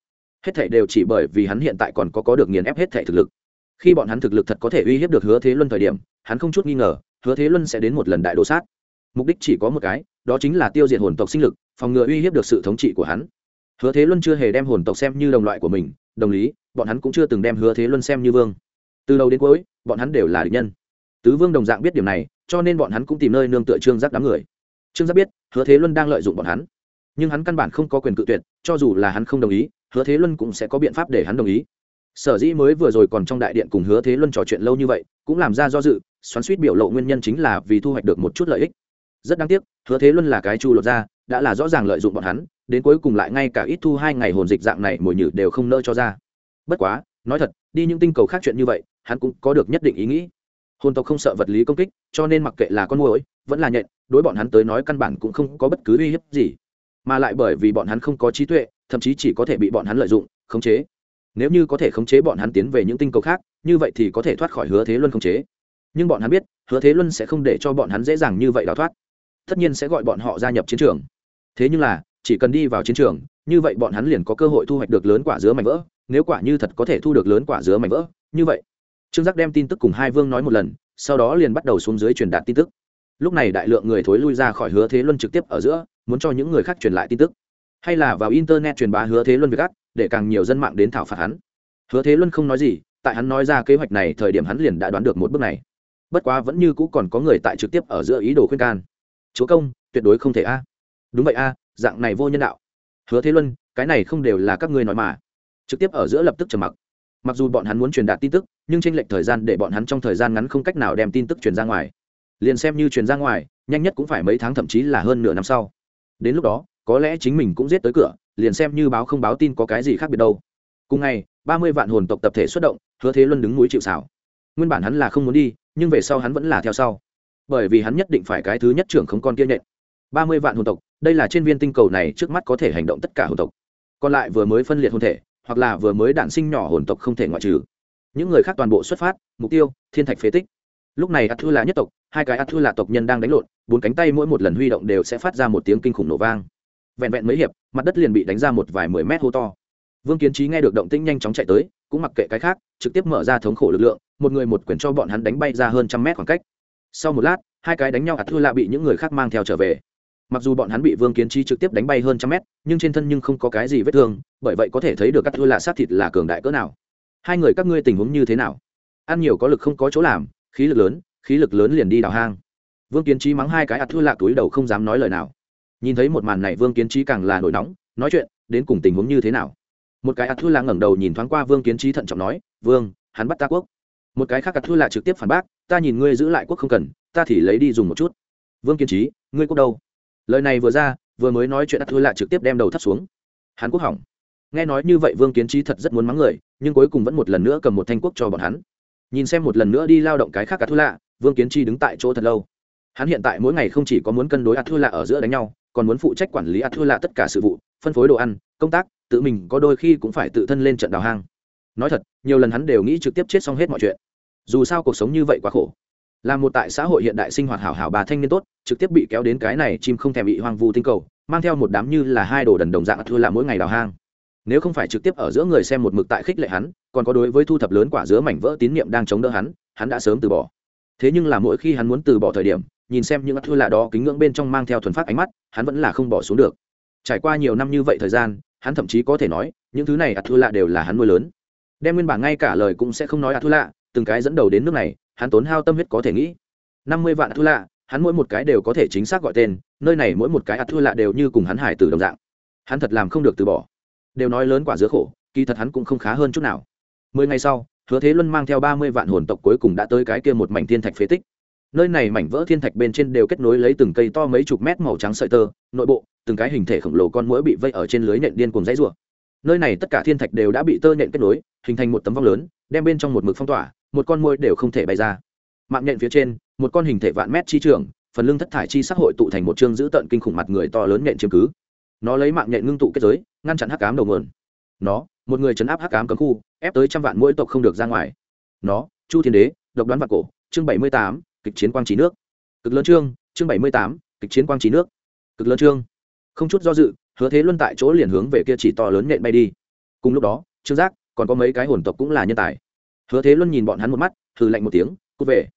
hết thảy đều chỉ bởi vì hắn hiện tại còn có có được nghiền ép hết thảy thực lực. Khi bọn hắn thực lực thật có thể uy hiếp được hứa thế luân thời điểm, hắn không chút nghi ngờ, hứa thế luân sẽ đến một lần đại đồ sát. Mục đích chỉ có một cái, đó chính là tiêu diệt hồn tộc sinh lực, phòng ngừa uy hiếp được sự thống trị của hắn. Hứa thế luân chưa hề đem hồn tộc xem như đồng loại của mình, đồng lý, bọn hắn cũng chưa từng đem hứa thế luân xem như vương. Từ đầu đến cuối, bọn hắn đều là địch nhân. Tứ vương đồng dạng biết điều này, cho nên bọn hắn cũng tìm nơi nương tựa trương giác đám người. Trương giác biết, hứa thế luân đang lợi dụng bọn hắn. Nhưng hắn căn bản không có quyền cự tuyệt, cho dù là hắn không đồng ý hứa thế luân cũng sẽ có biện pháp để hắn đồng ý. Sở dĩ mới vừa rồi còn trong đại điện cùng hứa thế luân trò chuyện lâu như vậy, cũng làm ra do dự, xoắn suýt biểu lộ nguyên nhân chính là vì thu hoạch được một chút lợi ích. Rất đáng tiếc, hứa thế luân là cái chu lột ra đã là rõ ràng lợi dụng bọn hắn, đến cuối cùng lại ngay cả ít thu hai ngày hồn dịch dạng này mồi nhử đều không nỡ cho ra. Bất quá, nói thật, đi những tinh cầu khác chuyện như vậy, hắn cũng có được nhất định ý nghĩ. Hồn tộc không sợ vật lý công kích, cho nên mặc kệ là con mồi vẫn là nhện, đối bọn hắn tới nói căn bản cũng không có bất cứ uy hiếp gì mà lại bởi vì bọn hắn không có trí tuệ, thậm chí chỉ có thể bị bọn hắn lợi dụng, khống chế. Nếu như có thể khống chế bọn hắn tiến về những tinh cầu khác, như vậy thì có thể thoát khỏi hứa thế luân khống chế. Nhưng bọn hắn biết, hứa thế luân sẽ không để cho bọn hắn dễ dàng như vậy đào thoát. Tất nhiên sẽ gọi bọn họ gia nhập chiến trường. Thế nhưng là, chỉ cần đi vào chiến trường, như vậy bọn hắn liền có cơ hội thu hoạch được lớn quả dứa mảnh vỡ, nếu quả như thật có thể thu được lớn quả dứa mảnh vỡ, như vậy. Trương giác đem tin tức cùng hai vương nói một lần, sau đó liền bắt đầu xuống dưới truyền đạt tin tức. Lúc này đại lượng người thối lui ra khỏi hứa thế luân trực tiếp ở giữa muốn cho những người khác truyền lại tin tức. Hay là vào internet truyền bá hứa thế luân việc gắt để càng nhiều dân mạng đến thảo phạt hắn. Hứa thế luân không nói gì, tại hắn nói ra kế hoạch này thời điểm hắn liền đã đoán được một bước này. Bất quá vẫn như cũ còn có người tại trực tiếp ở giữa ý đồ khuyên can. Chúa công, tuyệt đối không thể a. À. Đúng vậy a à, dạng này vô nhân đạo. Hứa thế luân, cái này không đều là các ngươi nói mà. Trực tiếp ở giữa lập tức trầm mặc. Mặc dù bọn hắn muốn truyền đạt tin tức, nhưng tranh lệch thời gian để bọn hắn trong thời gian ngắn không cách nào đem tin tức truyền ra ngoài. Liền xem như truyền ra ngoài, nhanh nhất cũng phải mấy tháng, thậm chí là hơn nửa năm sau đến lúc đó, có lẽ chính mình cũng giết tới cửa, liền xem như báo không báo tin có cái gì khác biệt đâu. Cùng ngày, ba mươi vạn hồn tộc tập thể xuất động, hứa thế luân đứng núi chịu xảo nguyên bản hắn là không muốn đi, nhưng về sau hắn vẫn là theo sau. Bởi vì hắn nhất định phải cái thứ nhất trưởng không con kiên nhện. Ba mươi vạn hồn tộc, đây là trên viên tinh cầu này trước mắt có thể hành động tất cả hồn tộc. Còn lại vừa mới phân liệt hồn thể, hoặc là vừa mới đản sinh nhỏ hồn tộc không thể ngoại trừ. Những người khác toàn bộ xuất phát, mục tiêu, thiên thạch phế tích lúc này ắt thư là nhất tộc, hai cái ắt thư là tộc nhân đang đánh lộn, bốn cánh tay mỗi một lần huy động đều sẽ phát ra một tiếng kinh khủng nổ vang. Vẹn vẹn mấy hiệp, mặt đất liền bị đánh ra một vài mười mét hô to. Vương kiến trí nghe được động tĩnh nhanh chóng chạy tới, cũng mặc kệ cái khác, trực tiếp mở ra thống khổ lực lượng, một người một quyền cho bọn hắn đánh bay ra hơn trăm mét khoảng cách. Sau một lát, hai cái đánh nhau ạt thư lạ bị những người khác mang theo trở về. Mặc dù bọn hắn bị vương kiến trí trực tiếp đánh bay hơn trăm mét, nhưng trên thân nhưng không có cái gì vết thương, bởi vậy có thể thấy được các thư lạ sát thịt là cường đại cỡ nào. Hai người các ngươi tình huống như thế nào? Ăn nhiều có lực không có chỗ làm khí lực lớn, khí lực lớn liền đi đào hang. Vương kiến trí mắng hai cái ạt thư lạ túi đầu không dám nói lời nào. Nhìn thấy một màn này, vương kiến trí càng là nổi nóng, nói chuyện, đến cùng tình huống như thế nào? Một cái ạt thư lạ ngẩng đầu nhìn thoáng qua vương kiến trí thận trọng nói, vương, hắn bắt ta quốc. Một cái khác ạt thư lạ trực tiếp phản bác, ta nhìn ngươi giữ lại quốc không cần, ta thì lấy đi dùng một chút. Vương kiến trí ngươi quốc đâu? Lời này vừa ra, vừa mới nói chuyện ạt thư lạ trực tiếp đem đầu thắt xuống. Hắn quốc hỏng. Nghe nói như vậy, vương kiến trí thật rất muốn mắng người, nhưng cuối cùng vẫn một lần nữa cầm một thanh quốc cho bọn hắn nhìn xem một lần nữa đi lao động cái khác cả thu lạ vương kiến Chi đứng tại chỗ thật lâu. Hắn hiện tại mỗi ngày không chỉ có muốn cân đối ạt thua lạ ở giữa đánh nhau, còn muốn phụ trách quản lý ạt thua lạ tất cả sự vụ, phân phối đồ ăn, công tác, tự mình có đôi khi cũng phải tự thân lên trận đào hang. Nói thật, nhiều lần hắn đều nghĩ trực tiếp chết xong hết mọi chuyện. Dù sao cuộc sống như vậy quá khổ. Là một tại xã hội hiện đại sinh hoạt hảo hảo bà thanh niên tốt, trực tiếp bị kéo đến cái này chim không thèm bị hoang vu tinh cầu, mang theo một đám như là hai đồ đần đồng dạng thua lạ mỗi ngày đào hang nếu không phải trực tiếp ở giữa người xem một mực tại khích lệ hắn, còn có đối với thu thập lớn quả dứa mảnh vỡ tín nhiệm đang chống đỡ hắn hắn đã sớm từ bỏ. Thế nhưng là mỗi khi hắn muốn từ bỏ thời điểm, nhìn xem những thư lạ đó kính ngưỡng bên trong mang theo thuần phát ánh mắt, hắn vẫn là không bỏ xuống được. Trải qua nhiều năm như vậy thời gian, hắn thậm chí có thể nói, những thứ này ạt thư lạ đều là hắn nuôi lớn. Đem nguyên bản ngay cả lời cũng sẽ không nói ạt thư lạ, từng cái dẫn đầu đến nước này, hắn tốn hao tâm huyết có thể nghĩ. Năm mươi vạn ạt thư lạ, hắn mỗi một cái đều có thể chính xác gọi tên, nơi này mỗi một cái ạt thư lạ đều như cùng hắn hải từ đồng dạng. Hắn thật làm không được từ bỏ đều nói lớn quả giữa khổ, kỳ thật hắn cũng không khá hơn chút nào. Mười ngày sau, hứa thế luân mang theo ba mươi vạn hồn tộc cuối cùng đã tới cái kia một mảnh thiên thạch phế tích. Nơi này mảnh vỡ thiên thạch bên trên đều kết nối lấy từng cây to mấy chục mét màu trắng sợi tơ, nội bộ, từng cái hình thể khổng lồ con mũi bị vây ở trên lưới nện điên cùng dãy rùa nơi này tất cả thiên thạch đều đã bị tơ nện kết nối, hình thành một tấm vong lớn, đem bên trong một mực phong tỏa, một con mũi đều không thể bay ra. Mạng nhện phía trên, một con hình thể vạn mét chi trường, phần lưng thất thải chi sắc hội tụ thành một chương giữ tận kinh khủng mặt người to lớn nện chiếm cứ nó lấy mạng nhện ngưng tụ kết giới, ngăn chặn hắc ám đầu nguồn. Nó, một người chấn áp hắc ám cấm khu, ép tới trăm vạn mỗi tộc không được ra ngoài. Nó, chu thiên đế, độc đoán vạn cổ, chương bảy mươi tám, kịch chiến quang trí nước. Cực lớn chương chương bảy mươi tám, kịch chiến quang trí nước. Cực lớn chương. Không chút do dự, hứa thế luân tại chỗ liền hướng về kia chỉ to lớn nhện bay đi. Cùng lúc đó, trương giác, còn có mấy cái hồn tộc cũng là nhân tài. Hứa thế luân nhìn bọn hắn một mắt thử lạnh một tiếng, cút về.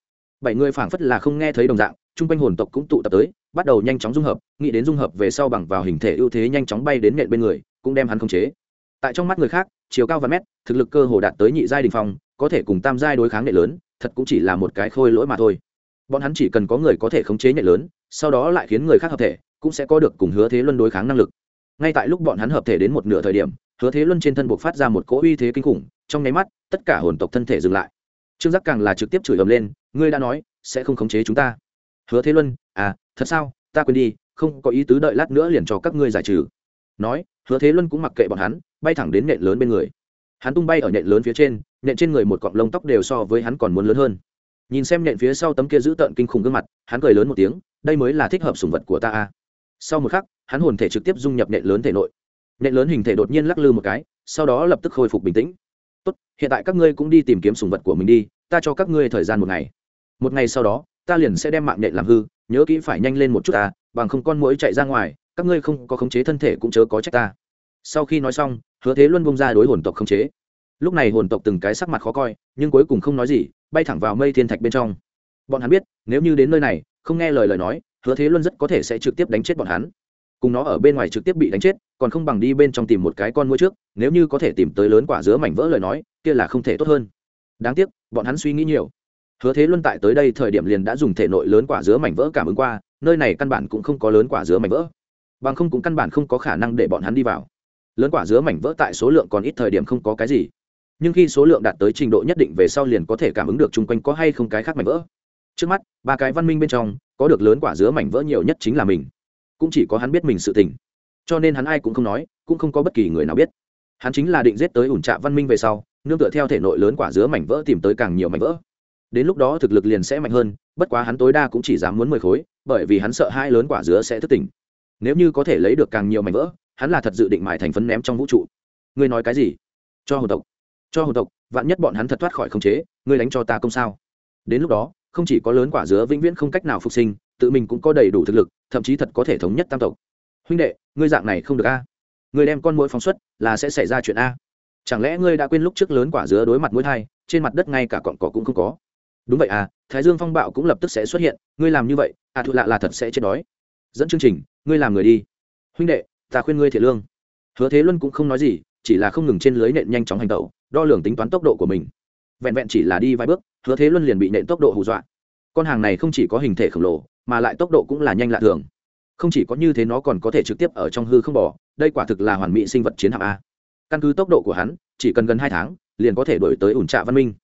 Bảy người phảng phất là không nghe thấy đồng dạng chung quanh hồn tộc cũng tụ tập tới, bắt đầu nhanh chóng dung hợp, nghĩ đến dung hợp về sau bằng vào hình thể ưu thế nhanh chóng bay đến nện bên người, cũng đem hắn khống chế. Tại trong mắt người khác, chiều cao và mét, thực lực cơ hồ đạt tới nhị giai đình phong, có thể cùng tam giai đối kháng nệ lớn, thật cũng chỉ là một cái khôi lỗi mà thôi. Bọn hắn chỉ cần có người có thể khống chế nhẹ lớn, sau đó lại khiến người khác hợp thể, cũng sẽ có được cùng hứa thế luân đối kháng năng lực. Ngay tại lúc bọn hắn hợp thể đến một nửa thời điểm, hứa thế luân trên thân buộc phát ra một cỗ uy thế kinh khủng, trong nháy mắt, tất cả hồn tộc thân thể dừng lại. Trương giác càng là trực tiếp chửi ầm lên, ngươi đã nói, sẽ không khống chế chúng ta hứa thế luân à thật sao? Ta quên đi, không có ý tứ đợi lát nữa liền cho các ngươi giải trừ. Nói, hứa thế luân cũng mặc kệ bọn hắn, bay thẳng đến nện lớn bên người. Hắn tung bay ở nện lớn phía trên, nện trên người một cọng lông tóc đều so với hắn còn muốn lớn hơn. Nhìn xem nện phía sau tấm kia giữ tợn kinh khủng gương mặt, hắn cười lớn một tiếng, đây mới là thích hợp sùng vật của ta a sau một khắc, hắn hồn thể trực tiếp dung nhập nện lớn thể nội. Nện lớn hình thể đột nhiên lắc lư một cái, sau đó lập tức khôi phục bình tĩnh. Tốt, hiện tại các ngươi cũng đi tìm kiếm sùng vật của mình đi, ta cho các ngươi thời gian một ngày. Một ngày sau đó ta liền sẽ đem mạng nhện làm hư, nhớ kỹ phải nhanh lên một chút ta, bằng không con mũi chạy ra ngoài, các ngươi không có khống chế thân thể cũng chớ có trách ta. Sau khi nói xong, hứa thế luân bông ra đối hồn tộc khống chế. Lúc này hồn tộc từng cái sắc mặt khó coi, nhưng cuối cùng không nói gì, bay thẳng vào mây thiên thạch bên trong. Bọn hắn biết, nếu như đến nơi này, không nghe lời lời nói, hứa thế luân rất có thể sẽ trực tiếp đánh chết bọn hắn. Cùng nó ở bên ngoài trực tiếp bị đánh chết, còn không bằng đi bên trong tìm một cái con mũi trước, nếu như có thể tìm tới lớn quả dứa mảnh vỡ lời nói, kia là không thể tốt hơn. Đáng tiếc, bọn hắn suy nghĩ nhiều hứa thế luân tại tới đây thời điểm liền đã dùng thể nội lớn quả dứa mảnh vỡ cảm ứng qua, nơi này căn bản cũng không có lớn quả dứa mảnh vỡ. Bằng không cũng căn bản không có khả năng để bọn hắn đi vào. Lớn quả dứa mảnh vỡ tại số lượng còn ít thời điểm không có cái gì. Nhưng khi số lượng đạt tới trình độ nhất định về sau liền có thể cảm ứng được chung quanh có hay không cái khác mảnh vỡ. Trước mắt, ba cái văn minh bên trong, có được lớn quả dứa mảnh vỡ nhiều nhất chính là mình. Cũng chỉ có hắn biết mình sự tình. Cho nên hắn ai cũng không nói, cũng không có bất kỳ người nào biết. Hắn chính là định giết tới ủn trạ văn minh về sau, nương tựa theo thể nội lớn quả dứa mảnh vỡ tìm tới càng nhiều mảnh vỡ đến lúc đó thực lực liền sẽ mạnh hơn, bất quá hắn tối đa cũng chỉ dám muốn mười khối, bởi vì hắn sợ hai lớn quả dứa sẽ thức tỉnh. Nếu như có thể lấy được càng nhiều mảnh vỡ, hắn là thật dự định mải thành phấn ném trong vũ trụ. Ngươi nói cái gì? Cho hồn tộc. Cho hồn tộc, vạn nhất bọn hắn thật thoát khỏi khống chế, ngươi đánh cho ta công sao? Đến lúc đó, không chỉ có lớn quả dứa vĩnh viễn không cách nào phục sinh, tự mình cũng có đầy đủ thực lực, thậm chí thật có thể thống nhất tam tộc. Huynh đệ, ngươi dạng này không được a. Ngươi đem con mũi phóng xuất, là sẽ xảy ra chuyện a. Chẳng lẽ ngươi đã quên lúc trước lớn quả dứa đối mặt mũi thai, trên mặt đất ngay cả cọn cỏ cũng không có? Đúng vậy à thái dương phong bạo cũng lập tức sẽ xuất hiện, ngươi làm như vậy à thụ lạ là thật sẽ chết đói. Dẫn chương trình, ngươi làm người đi. Huynh đệ, ta khuyên ngươi thiệt lương. Hứa thế luân cũng không nói gì, chỉ là không ngừng trên lưới nện nhanh chóng hành tẩu, đo lường tính toán tốc độ của mình. Vẹn vẹn chỉ là đi vài bước, hứa thế luân liền bị nện tốc độ hù dọa. Con hàng này không chỉ có hình thể khổng lồ, mà lại tốc độ cũng là nhanh lạ thường. Không chỉ có như thế nó còn có thể trực tiếp ở trong hư không bỏ đây quả thực là hoàn mỹ sinh vật chiến hạm a. Căn cứ tốc độ của hắn, chỉ cần gần hai tháng, liền có thể đổi tới ủn trạ văn minh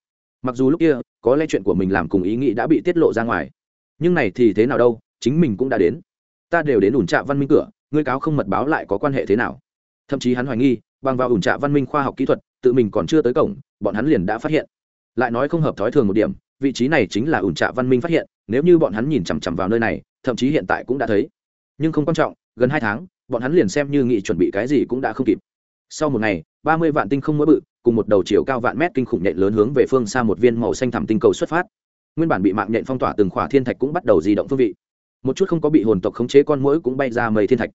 mặc dù lúc kia, có lẽ chuyện của mình làm cùng ý nghĩ đã bị tiết lộ ra ngoài. Nhưng này thì thế nào đâu, chính mình cũng đã đến. Ta đều đến ủn trạ văn minh cửa, ngươi cáo không mật báo lại có quan hệ thế nào. Thậm chí hắn hoài nghi, bằng vào ủn trạ văn minh khoa học kỹ thuật, tự mình còn chưa tới cổng, bọn hắn liền đã phát hiện. Lại nói không hợp thói thường một điểm, vị trí này chính là ủn trạ văn minh phát hiện, nếu như bọn hắn nhìn chằm chằm vào nơi này, thậm chí hiện tại cũng đã thấy. Nhưng không quan trọng, gần hai tháng, bọn hắn liền xem như nghị chuẩn bị cái gì cũng đã không kịp. Sau một ngày, ba mươi vạn tinh không mỗi bự cùng một đầu chiều cao vạn mét kinh khủng nhện lớn hướng về phương xa một viên màu xanh thẳm tinh cầu xuất phát. Nguyên bản bị mạng nhện phong tỏa từng khỏa thiên thạch cũng bắt đầu di động phương vị. Một chút không có bị hồn tộc khống chế con mũi cũng bay ra mây thiên thạch.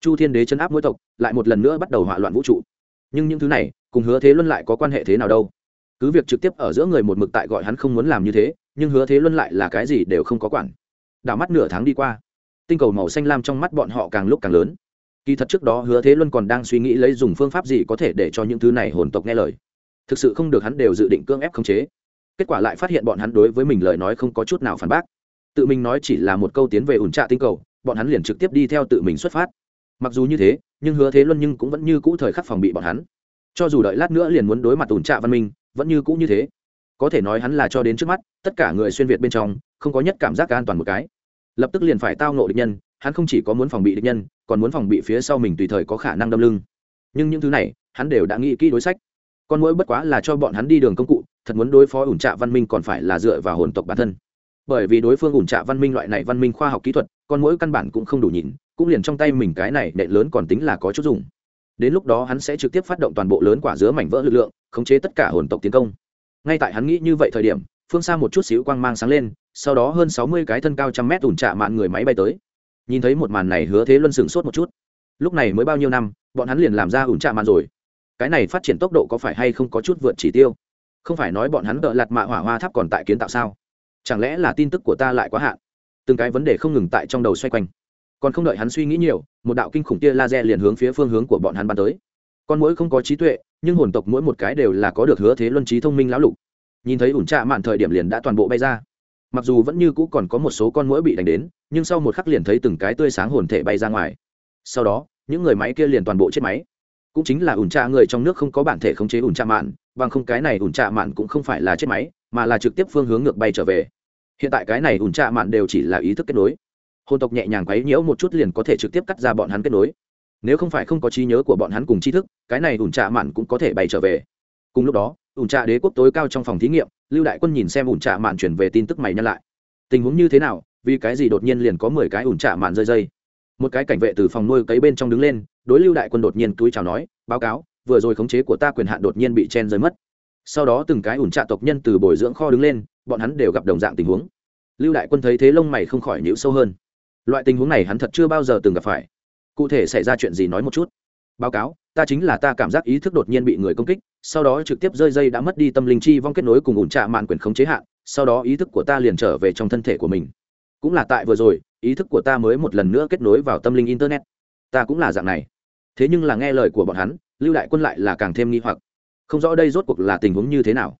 Chu thiên đế chấn áp muỗi tộc, lại một lần nữa bắt đầu hỏa loạn vũ trụ. Nhưng những thứ này, cùng hứa thế luân lại có quan hệ thế nào đâu? Cứ việc trực tiếp ở giữa người một mực tại gọi hắn không muốn làm như thế, nhưng hứa thế luân lại là cái gì đều không có quản. Đảo mắt nửa tháng đi qua, tinh cầu màu xanh lam trong mắt bọn họ càng lúc càng lớn kỳ thật trước đó hứa thế luân còn đang suy nghĩ lấy dùng phương pháp gì có thể để cho những thứ này hồn tộc nghe lời. Thực sự không được hắn đều dự định cưỡng ép khống chế. Kết quả lại phát hiện bọn hắn đối với mình lời nói không có chút nào phản bác. Tự mình nói chỉ là một câu tiến về ủn trạ tinh cầu, bọn hắn liền trực tiếp đi theo tự mình xuất phát. Mặc dù như thế, nhưng hứa thế luân nhưng cũng vẫn như cũ thời khắc phòng bị bọn hắn. Cho dù đợi lát nữa liền muốn đối mặt ủn trạ văn minh, vẫn như cũ như thế. Có thể nói hắn là cho đến trước mắt, tất cả người xuyên việt bên trong, không có nhất cảm giác an toàn một cái. Lập tức liền phải tao nộ địch nhân, hắn không chỉ có muốn phòng bị địch nhân còn muốn phòng bị phía sau mình tùy thời có khả năng đâm lưng. Nhưng những thứ này, hắn đều đã nghĩ kỹ đối sách. Con mũi bất quá là cho bọn hắn đi đường công cụ, thật muốn đối phó ủn trạ văn minh còn phải là dựa vào hồn tộc bản thân. Bởi vì đối phương ủn trạ văn minh loại này văn minh khoa học kỹ thuật, con mũi căn bản cũng không đủ nhìn, cũng liền trong tay mình cái này nệ lớn còn tính là có chút dùng. Đến lúc đó hắn sẽ trực tiếp phát động toàn bộ lớn quả dứa mảnh vỡ lực lượng, khống chế tất cả hồn tộc tiến công. Ngay tại hắn nghĩ như vậy thời điểm, phương xa một chút xíu quang mang sáng lên, sau đó hơn sáu mươi cái thân cao trăm mét ủn trạ mạn người máy bay tới nhìn thấy một màn này hứa thế luân sửng sốt một chút. Lúc này mới bao nhiêu năm, bọn hắn liền làm ra ủn trạ màn rồi. Cái này phát triển tốc độ có phải hay không có chút vượt chỉ tiêu? Không phải nói bọn hắn đợ lạt mạ hỏa hoa tháp còn tại kiến tạo sao? Chẳng lẽ là tin tức của ta lại quá hạn? Từng cái vấn đề không ngừng tại trong đầu xoay quanh. Còn không đợi hắn suy nghĩ nhiều, một đạo kinh khủng tia laser liền hướng phía phương hướng của bọn hắn bắn tới. Con mũi không có trí tuệ, nhưng hồn tộc mỗi một cái đều là có được hứa thế luân trí thông minh lão lục. Nhìn thấy ủn trạ mạn thời điểm liền đã toàn bộ bay ra mặc dù vẫn như cũ còn có một số con mũi bị đánh đến, nhưng sau một khắc liền thấy từng cái tươi sáng hồn thể bay ra ngoài. Sau đó, những người máy kia liền toàn bộ chết máy. Cũng chính là ủn trạ người trong nước không có bản thể khống chế ủn trạ mạn, bằng không cái này ủn trạ mạn cũng không phải là chết máy, mà là trực tiếp phương hướng ngược bay trở về. Hiện tại cái này ủn trạ mạn đều chỉ là ý thức kết nối. Hồn tộc nhẹ nhàng quấy nhiễu một chút liền có thể trực tiếp cắt ra bọn hắn kết nối. Nếu không phải không có trí nhớ của bọn hắn cùng tri thức, cái này ủn trạ mạn cũng có thể bay trở về. Cùng lúc đó, ủn trạ đế quốc tối cao trong phòng thí nghiệm lưu đại quân nhìn xem ủn trạ mạn chuyển về tin tức mày nhăn lại. Tình huống như thế nào? Vì cái gì đột nhiên liền có mười cái ủn trạ mạn rơi dây? Một cái cảnh vệ từ phòng nuôi cấy bên trong đứng lên, đối lưu đại quân đột nhiên túi chào nói, báo cáo, vừa rồi khống chế của ta quyền hạn đột nhiên bị chen rơi mất. Sau đó từng cái ủn trạ tộc nhân từ bồi dưỡng kho đứng lên, bọn hắn đều gặp đồng dạng tình huống. Lưu đại quân thấy thế lông mày không khỏi nhíu sâu hơn. Loại tình huống này hắn thật chưa bao giờ từng gặp phải. Cụ thể xảy ra chuyện gì nói một chút báo cáo, ta chính là ta cảm giác ý thức đột nhiên bị người công kích, sau đó trực tiếp rơi dây đã mất đi tâm linh chi vong kết nối cùng ủn trạ mạn quyền khống chế hạn, sau đó ý thức của ta liền trở về trong thân thể của mình. Cũng là tại vừa rồi, ý thức của ta mới một lần nữa kết nối vào tâm linh internet. Ta cũng là dạng này. Thế nhưng là nghe lời của bọn hắn, lưu đại quân lại là càng thêm nghi hoặc. Không rõ đây rốt cuộc là tình huống như thế nào.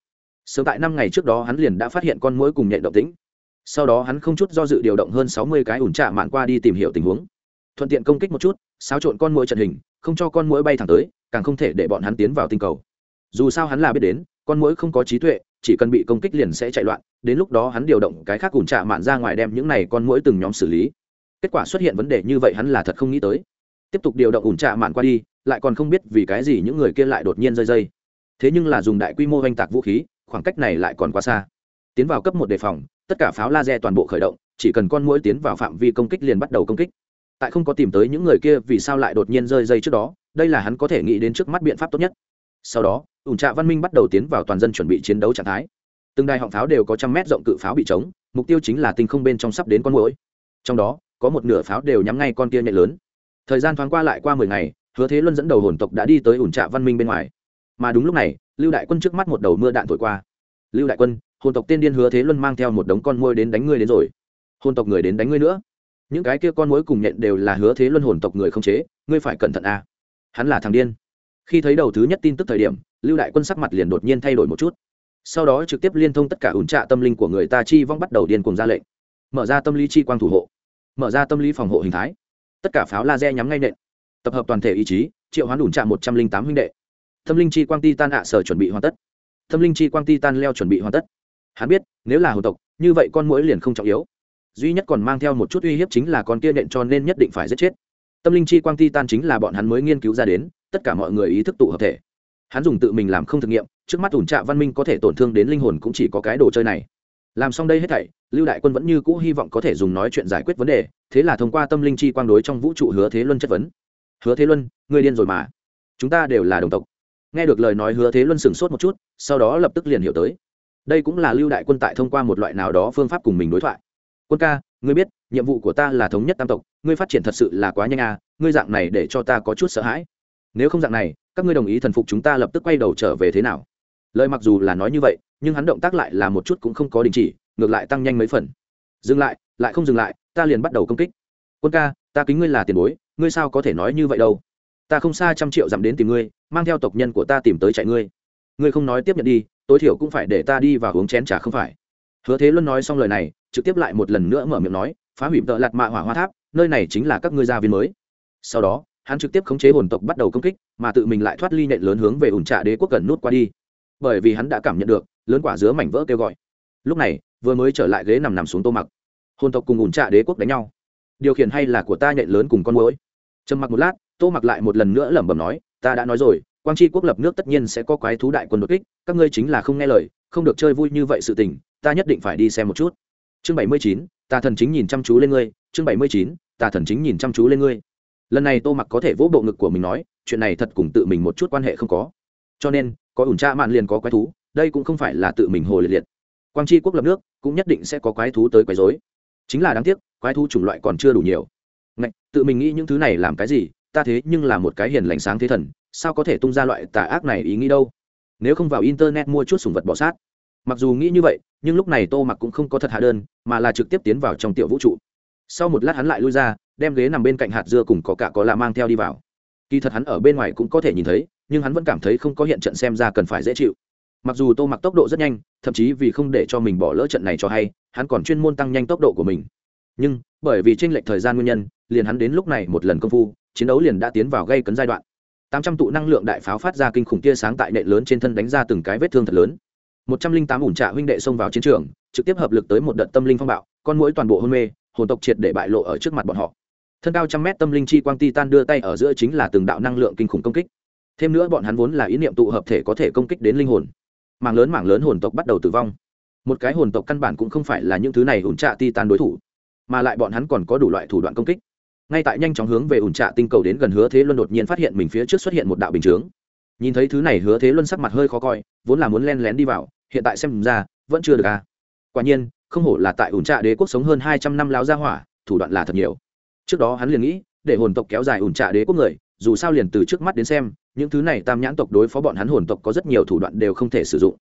Sớm tại năm ngày trước đó hắn liền đã phát hiện con mũi cùng nhện động tĩnh. Sau đó hắn không chút do dự điều động hơn sáu mươi cái ủn trạ mạn qua đi tìm hiểu tình huống. Thuận tiện công kích một chút, xáo trộn con mũi trận hình không cho con mũi bay thẳng tới, càng không thể để bọn hắn tiến vào tinh cầu. Dù sao hắn là biết đến, con mũi không có trí tuệ, chỉ cần bị công kích liền sẽ chạy loạn, đến lúc đó hắn điều động cái khác ủn trạ mạn ra ngoài đem những này con mũi từng nhóm xử lý. Kết quả xuất hiện vấn đề như vậy hắn là thật không nghĩ tới. Tiếp tục điều động ủn trạ mạn qua đi, lại còn không biết vì cái gì những người kia lại đột nhiên rơi dây. Thế nhưng là dùng đại quy mô oanh tạc vũ khí, khoảng cách này lại còn quá xa. Tiến vào cấp một đề phòng, tất cả pháo laser toàn bộ khởi động, chỉ cần con mũi tiến vào phạm vi công kích liền bắt đầu công kích tại không có tìm tới những người kia vì sao lại đột nhiên rơi dây trước đó, đây là hắn có thể nghĩ đến trước mắt biện pháp tốt nhất. Sau đó ủn trạ văn minh bắt đầu tiến vào toàn dân chuẩn bị chiến đấu trạng thái. Từng đài họng pháo đều có trăm mét rộng cự pháo bị chống, mục tiêu chính là tinh không bên trong sắp đến con mũi trong đó, có một nửa pháo đều nhắm ngay con kia nhạy lớn. Thời gian thoáng qua lại qua mười ngày, hứa thế luân dẫn đầu hồn tộc đã đi tới ủn trạ văn minh bên ngoài. Mà đúng lúc này, lưu đại quân trước mắt một đầu mưa đạn thổi qua. Lưu đại quân, hồn tộc tên điên hứa thế luân mang theo một đống con môi đến đánh ngươi đến rồi. Hồn tộc người đến đánh ngươi nữa những cái kia con mối cùng nhện đều là hứa thế luân hồn tộc người không chế, ngươi phải cẩn thận a. À. hắn là thằng điên. Khi thấy đầu thứ nhất tin tức thời điểm, lưu đại quân sắc mặt liền đột nhiên thay đổi một chút. Sau đó trực tiếp liên thông tất cả ủn trạ tâm linh của người ta chi vong bắt đầu điên cùng ra lệnh. Mở ra tâm lý chi quang thủ hộ. Mở ra tâm lý phòng hộ hình thái. Tất cả pháo laser nhắm ngay nện. Tập hợp toàn thể ý chí, triệu hoán ủn trạ một trăm linh tám huynh đệ. Tâm linh chi quang ti tan ạ sở chuẩn bị hoàn tất. Tâm linh chi quang ti tan leo chuẩn bị hoàn tất. Hắn biết, nếu là hồ tộc, như vậy con mũi liền không trọng yếu duy nhất còn mang theo một chút uy hiếp chính là con kia nện cho nên nhất định phải giết chết. Tâm linh chi quang ti tan chính là bọn hắn mới nghiên cứu ra đến, tất cả mọi người ý thức tụ hợp thể. Hắn dùng tự mình làm không thực nghiệm, trước mắt ủn trạ văn minh có thể tổn thương đến linh hồn cũng chỉ có cái đồ chơi này. Làm xong đây hết thảy, lưu đại quân vẫn như cũ hy vọng có thể dùng nói chuyện giải quyết vấn đề, thế là thông qua tâm linh chi quang đối trong vũ trụ hứa thế luân chất vấn. Hứa thế luân người điên rồi mà. Chúng ta đều là đồng tộc. Nghe được lời nói hứa thế luân sửng sốt một chút, sau đó lập tức liền hiểu tới. Đây cũng là lưu đại quân tại thông qua một loại nào đó phương pháp cùng mình đối thoại quân ca, ngươi biết, nhiệm vụ của ta là thống nhất tam tộc, ngươi phát triển thật sự là quá nhanh à ngươi dạng này để cho ta có chút sợ hãi. Nếu không dạng này, các ngươi đồng ý thần phục chúng ta lập tức quay đầu trở về thế nào? Lời mặc dù là nói như vậy, nhưng hắn động tác lại là một chút cũng không có đình chỉ, ngược lại tăng nhanh mấy phần. Dừng lại lại không dừng lại, ta liền bắt đầu công kích. Quân ca, ta kính ngươi là tiền bối, ngươi sao có thể nói như vậy đâu? Ta không xa trăm triệu dặm đến tìm ngươi, mang theo tộc nhân của ta tìm tới chạy ngươi. Ngươi không nói tiếp nhận đi, tối thiểu cũng phải để ta đi và uống chén trà không phải? Hứa thế luân nói xong lời này, trực tiếp lại một lần nữa mở miệng nói, phá hủy tợ lạt mạ hỏa hoa tháp, nơi này chính là các ngươi gia viên mới. Sau đó, hắn trực tiếp khống chế hồn tộc bắt đầu công kích, mà tự mình lại thoát ly nện lớn hướng về ủn trạ đế quốc cần nút qua đi. Bởi vì hắn đã cảm nhận được, lớn quả dứa mảnh vỡ kêu gọi. Lúc này, vừa mới trở lại ghế nằm nằm xuống tô mặc. Hồn tộc cùng ủn trạ đế quốc đánh nhau. Điều khiển hay là của ta nện lớn cùng con mũi trầm mặc một lát, tô mặc lại một lần nữa lẩm bẩm nói, ta đã nói rồi, quang tri quốc lập nước tất nhiên sẽ có quái thú đại quân đột kích, các ngươi chính là không nghe lời, không được chơi vui như vậy sự tình ta nhất định phải đi xem một chút. Chương bảy mươi chín tà thần chính nhìn chăm chú lên ngươi. Chương bảy mươi chín tà thần chính nhìn chăm chú lên ngươi. Lần này tô mặc có thể vỗ bộ ngực của mình nói chuyện này thật cùng tự mình một chút quan hệ không có. Cho nên có ủn tra mạn liền có quái thú đây cũng không phải là tự mình hồ liệt liệt. Quang tri quốc lập nước cũng nhất định sẽ có quái thú tới quấy dối chính là đáng tiếc quái thú chủng loại còn chưa đủ nhiều. Ngạch, tự mình nghĩ những thứ này làm cái gì ta thế nhưng là một cái hiền lành sáng thế thần sao có thể tung ra loại tà ác này ý nghĩ đâu? Nếu không vào internet mua chút sùng vật bỏ sát mặc dù nghĩ như vậy, nhưng lúc này tô mặc cũng không có thật hạ đơn, mà là trực tiếp tiến vào trong tiểu vũ trụ. Sau một lát hắn lại lui ra, đem ghế nằm bên cạnh hạt dưa cùng có cả có là mang theo đi vào. Kỳ thật hắn ở bên ngoài cũng có thể nhìn thấy, nhưng hắn vẫn cảm thấy không có hiện trận xem ra cần phải dễ chịu. Mặc dù tô mặc tốc độ rất nhanh, thậm chí vì không để cho mình bỏ lỡ trận này cho hay, hắn còn chuyên môn tăng nhanh tốc độ của mình. Nhưng, bởi vì tranh lệch thời gian nguyên nhân, liền hắn đến lúc này một lần công phu, chiến đấu liền đã tiến vào gây cấn giai đoạn. Tám trăm tụ năng lượng đại pháo phát ra kinh khủng tia sáng tại nệ lớn trên thân đánh ra từng cái vết thương thật lớn một trăm linh tám ủn trạ huynh đệ xông vào chiến trường, trực tiếp hợp lực tới một đợt tâm linh phong bạo, con mũi toàn bộ hôn mê, hồn tộc triệt để bại lộ ở trước mặt bọn họ. Thân cao trăm mét tâm linh chi quang ti tan đưa tay ở giữa chính là từng đạo năng lượng kinh khủng công kích. Thêm nữa bọn hắn vốn là ý niệm tụ hợp thể có thể công kích đến linh hồn. Mảng lớn mảng lớn hồn tộc bắt đầu tử vong. Một cái hồn tộc căn bản cũng không phải là những thứ này ủn trạ ti tan đối thủ, mà lại bọn hắn còn có đủ loại thủ đoạn công kích. Ngay tại nhanh chóng hướng về ủn trạ tinh cầu đến gần hứa thế luân đột nhiên phát hiện mình phía trước xuất hiện một đạo bình chướng nhìn thấy thứ này hứa thế luân sắc mặt hơi khó coi, vốn là muốn len lén đi vào, hiện tại xem ra, vẫn chưa được à. Quả nhiên, không hổ là tại ủn trạ đế quốc sống hơn hai trăm năm láo gia hỏa, thủ đoạn là thật nhiều. Trước đó hắn liền nghĩ, để hồn tộc kéo dài ủn trạ đế quốc người, dù sao liền từ trước mắt đến xem, những thứ này tam nhãn tộc đối phó bọn hắn hồn tộc có rất nhiều thủ đoạn đều không thể sử dụng.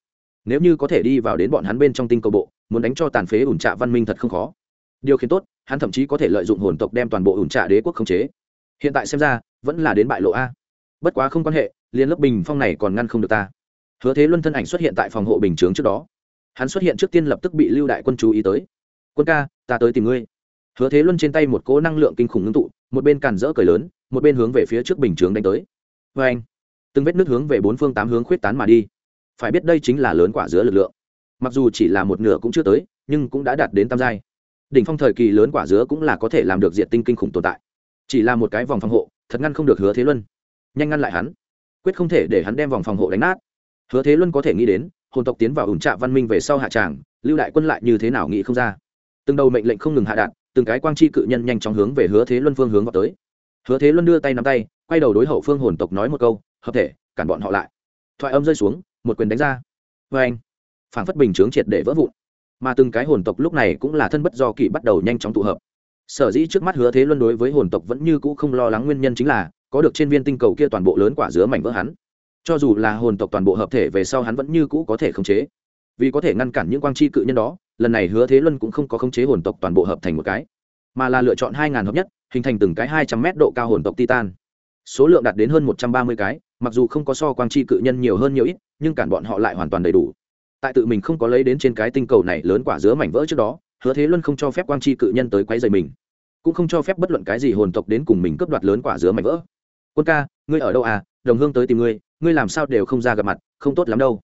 Nếu như có thể đi vào đến bọn hắn bên trong tinh cầu bộ, muốn đánh cho tàn phế ủn trạ văn minh thật không khó. Điều khiến tốt, hắn thậm chí có thể lợi dụng hồn tộc đem toàn bộ ủn trạ đế quốc khống chế. Hiện tại xem ra, vẫn là đến bại lộ a. Bất quá không quan hệ liên lớp bình phong này còn ngăn không được ta. Hứa thế luân thân ảnh xuất hiện tại phòng hộ bình chướng trước đó. Hắn xuất hiện trước tiên lập tức bị lưu đại quân chú ý tới. Quân ca, ta tới tìm ngươi. Hứa thế luân trên tay một cỗ năng lượng kinh khủng ngưng tụ, một bên càn rỡ cười lớn, một bên hướng về phía trước bình chướng đánh tới. Vê anh. Từng vết nước hướng về bốn phương tám hướng khuyết tán mà đi. Phải biết đây chính là lớn quả dứa lực lượng. Mặc dù chỉ là một nửa cũng chưa tới, nhưng cũng đã đạt đến tam giai. Đỉnh phong thời kỳ lớn quả dứa cũng là có thể làm được diện tinh kinh khủng tồn tại. Chỉ là một cái vòng phòng hộ, thật ngăn không được hứa thế luân. Nhanh ngăn lại hắn quyết không thể để hắn đem vòng phòng hộ đánh nát. Hứa thế luân có thể nghĩ đến, hồn tộc tiến vào ủn trạ văn minh về sau hạ tràng, lưu đại quân lại như thế nào nghĩ không ra. Từng đầu mệnh lệnh không ngừng hạ đạn, từng cái quang chi cự nhân nhanh chóng hướng về hứa thế luân phương hướng vào tới. Hứa thế luân đưa tay nắm tay, quay đầu đối hậu phương hồn tộc nói một câu, hợp thể, cản bọn họ lại. Thoại âm rơi xuống, một quyền đánh ra. Vê anh phảng phất bình chướng triệt để vỡ vụn. Mà từng cái hồn tộc lúc này cũng là thân bất do kỷ bắt đầu nhanh chóng tụ hợp. Sở dĩ trước mắt hứa thế luân đối với hồn tộc vẫn như cũ không lo lắng nguyên nhân chính là có được trên viên tinh cầu kia toàn bộ lớn quả dứa mảnh vỡ hắn. Cho dù là hồn tộc toàn bộ hợp thể về sau hắn vẫn như cũ có thể khống chế. Vì có thể ngăn cản những quang chi cự nhân đó, lần này hứa thế luân cũng không có khống chế hồn tộc toàn bộ hợp thành một cái, mà là lựa chọn hai ngàn hợp nhất, hình thành từng cái hai trăm mét độ cao hồn tộc titan. Số lượng đạt đến hơn một trăm ba mươi cái, mặc dù không có so quang chi cự nhân nhiều hơn nhiều ít, nhưng cản bọn họ lại hoàn toàn đầy đủ. Tại tự mình không có lấy đến trên cái tinh cầu này lớn quả dứa mảnh vỡ trước đó, hứa thế luân không cho phép quang chi cự nhân tới quấy dày mình, cũng không cho phép bất luận cái gì hồn tộc đến cùng mình cướp đoạt lớn quả dứa mảnh vỡ quân ca, ngươi ở đâu à? Đồng hương tới tìm ngươi ngươi làm sao đều không ra gặp mặt, không tốt lắm đâu.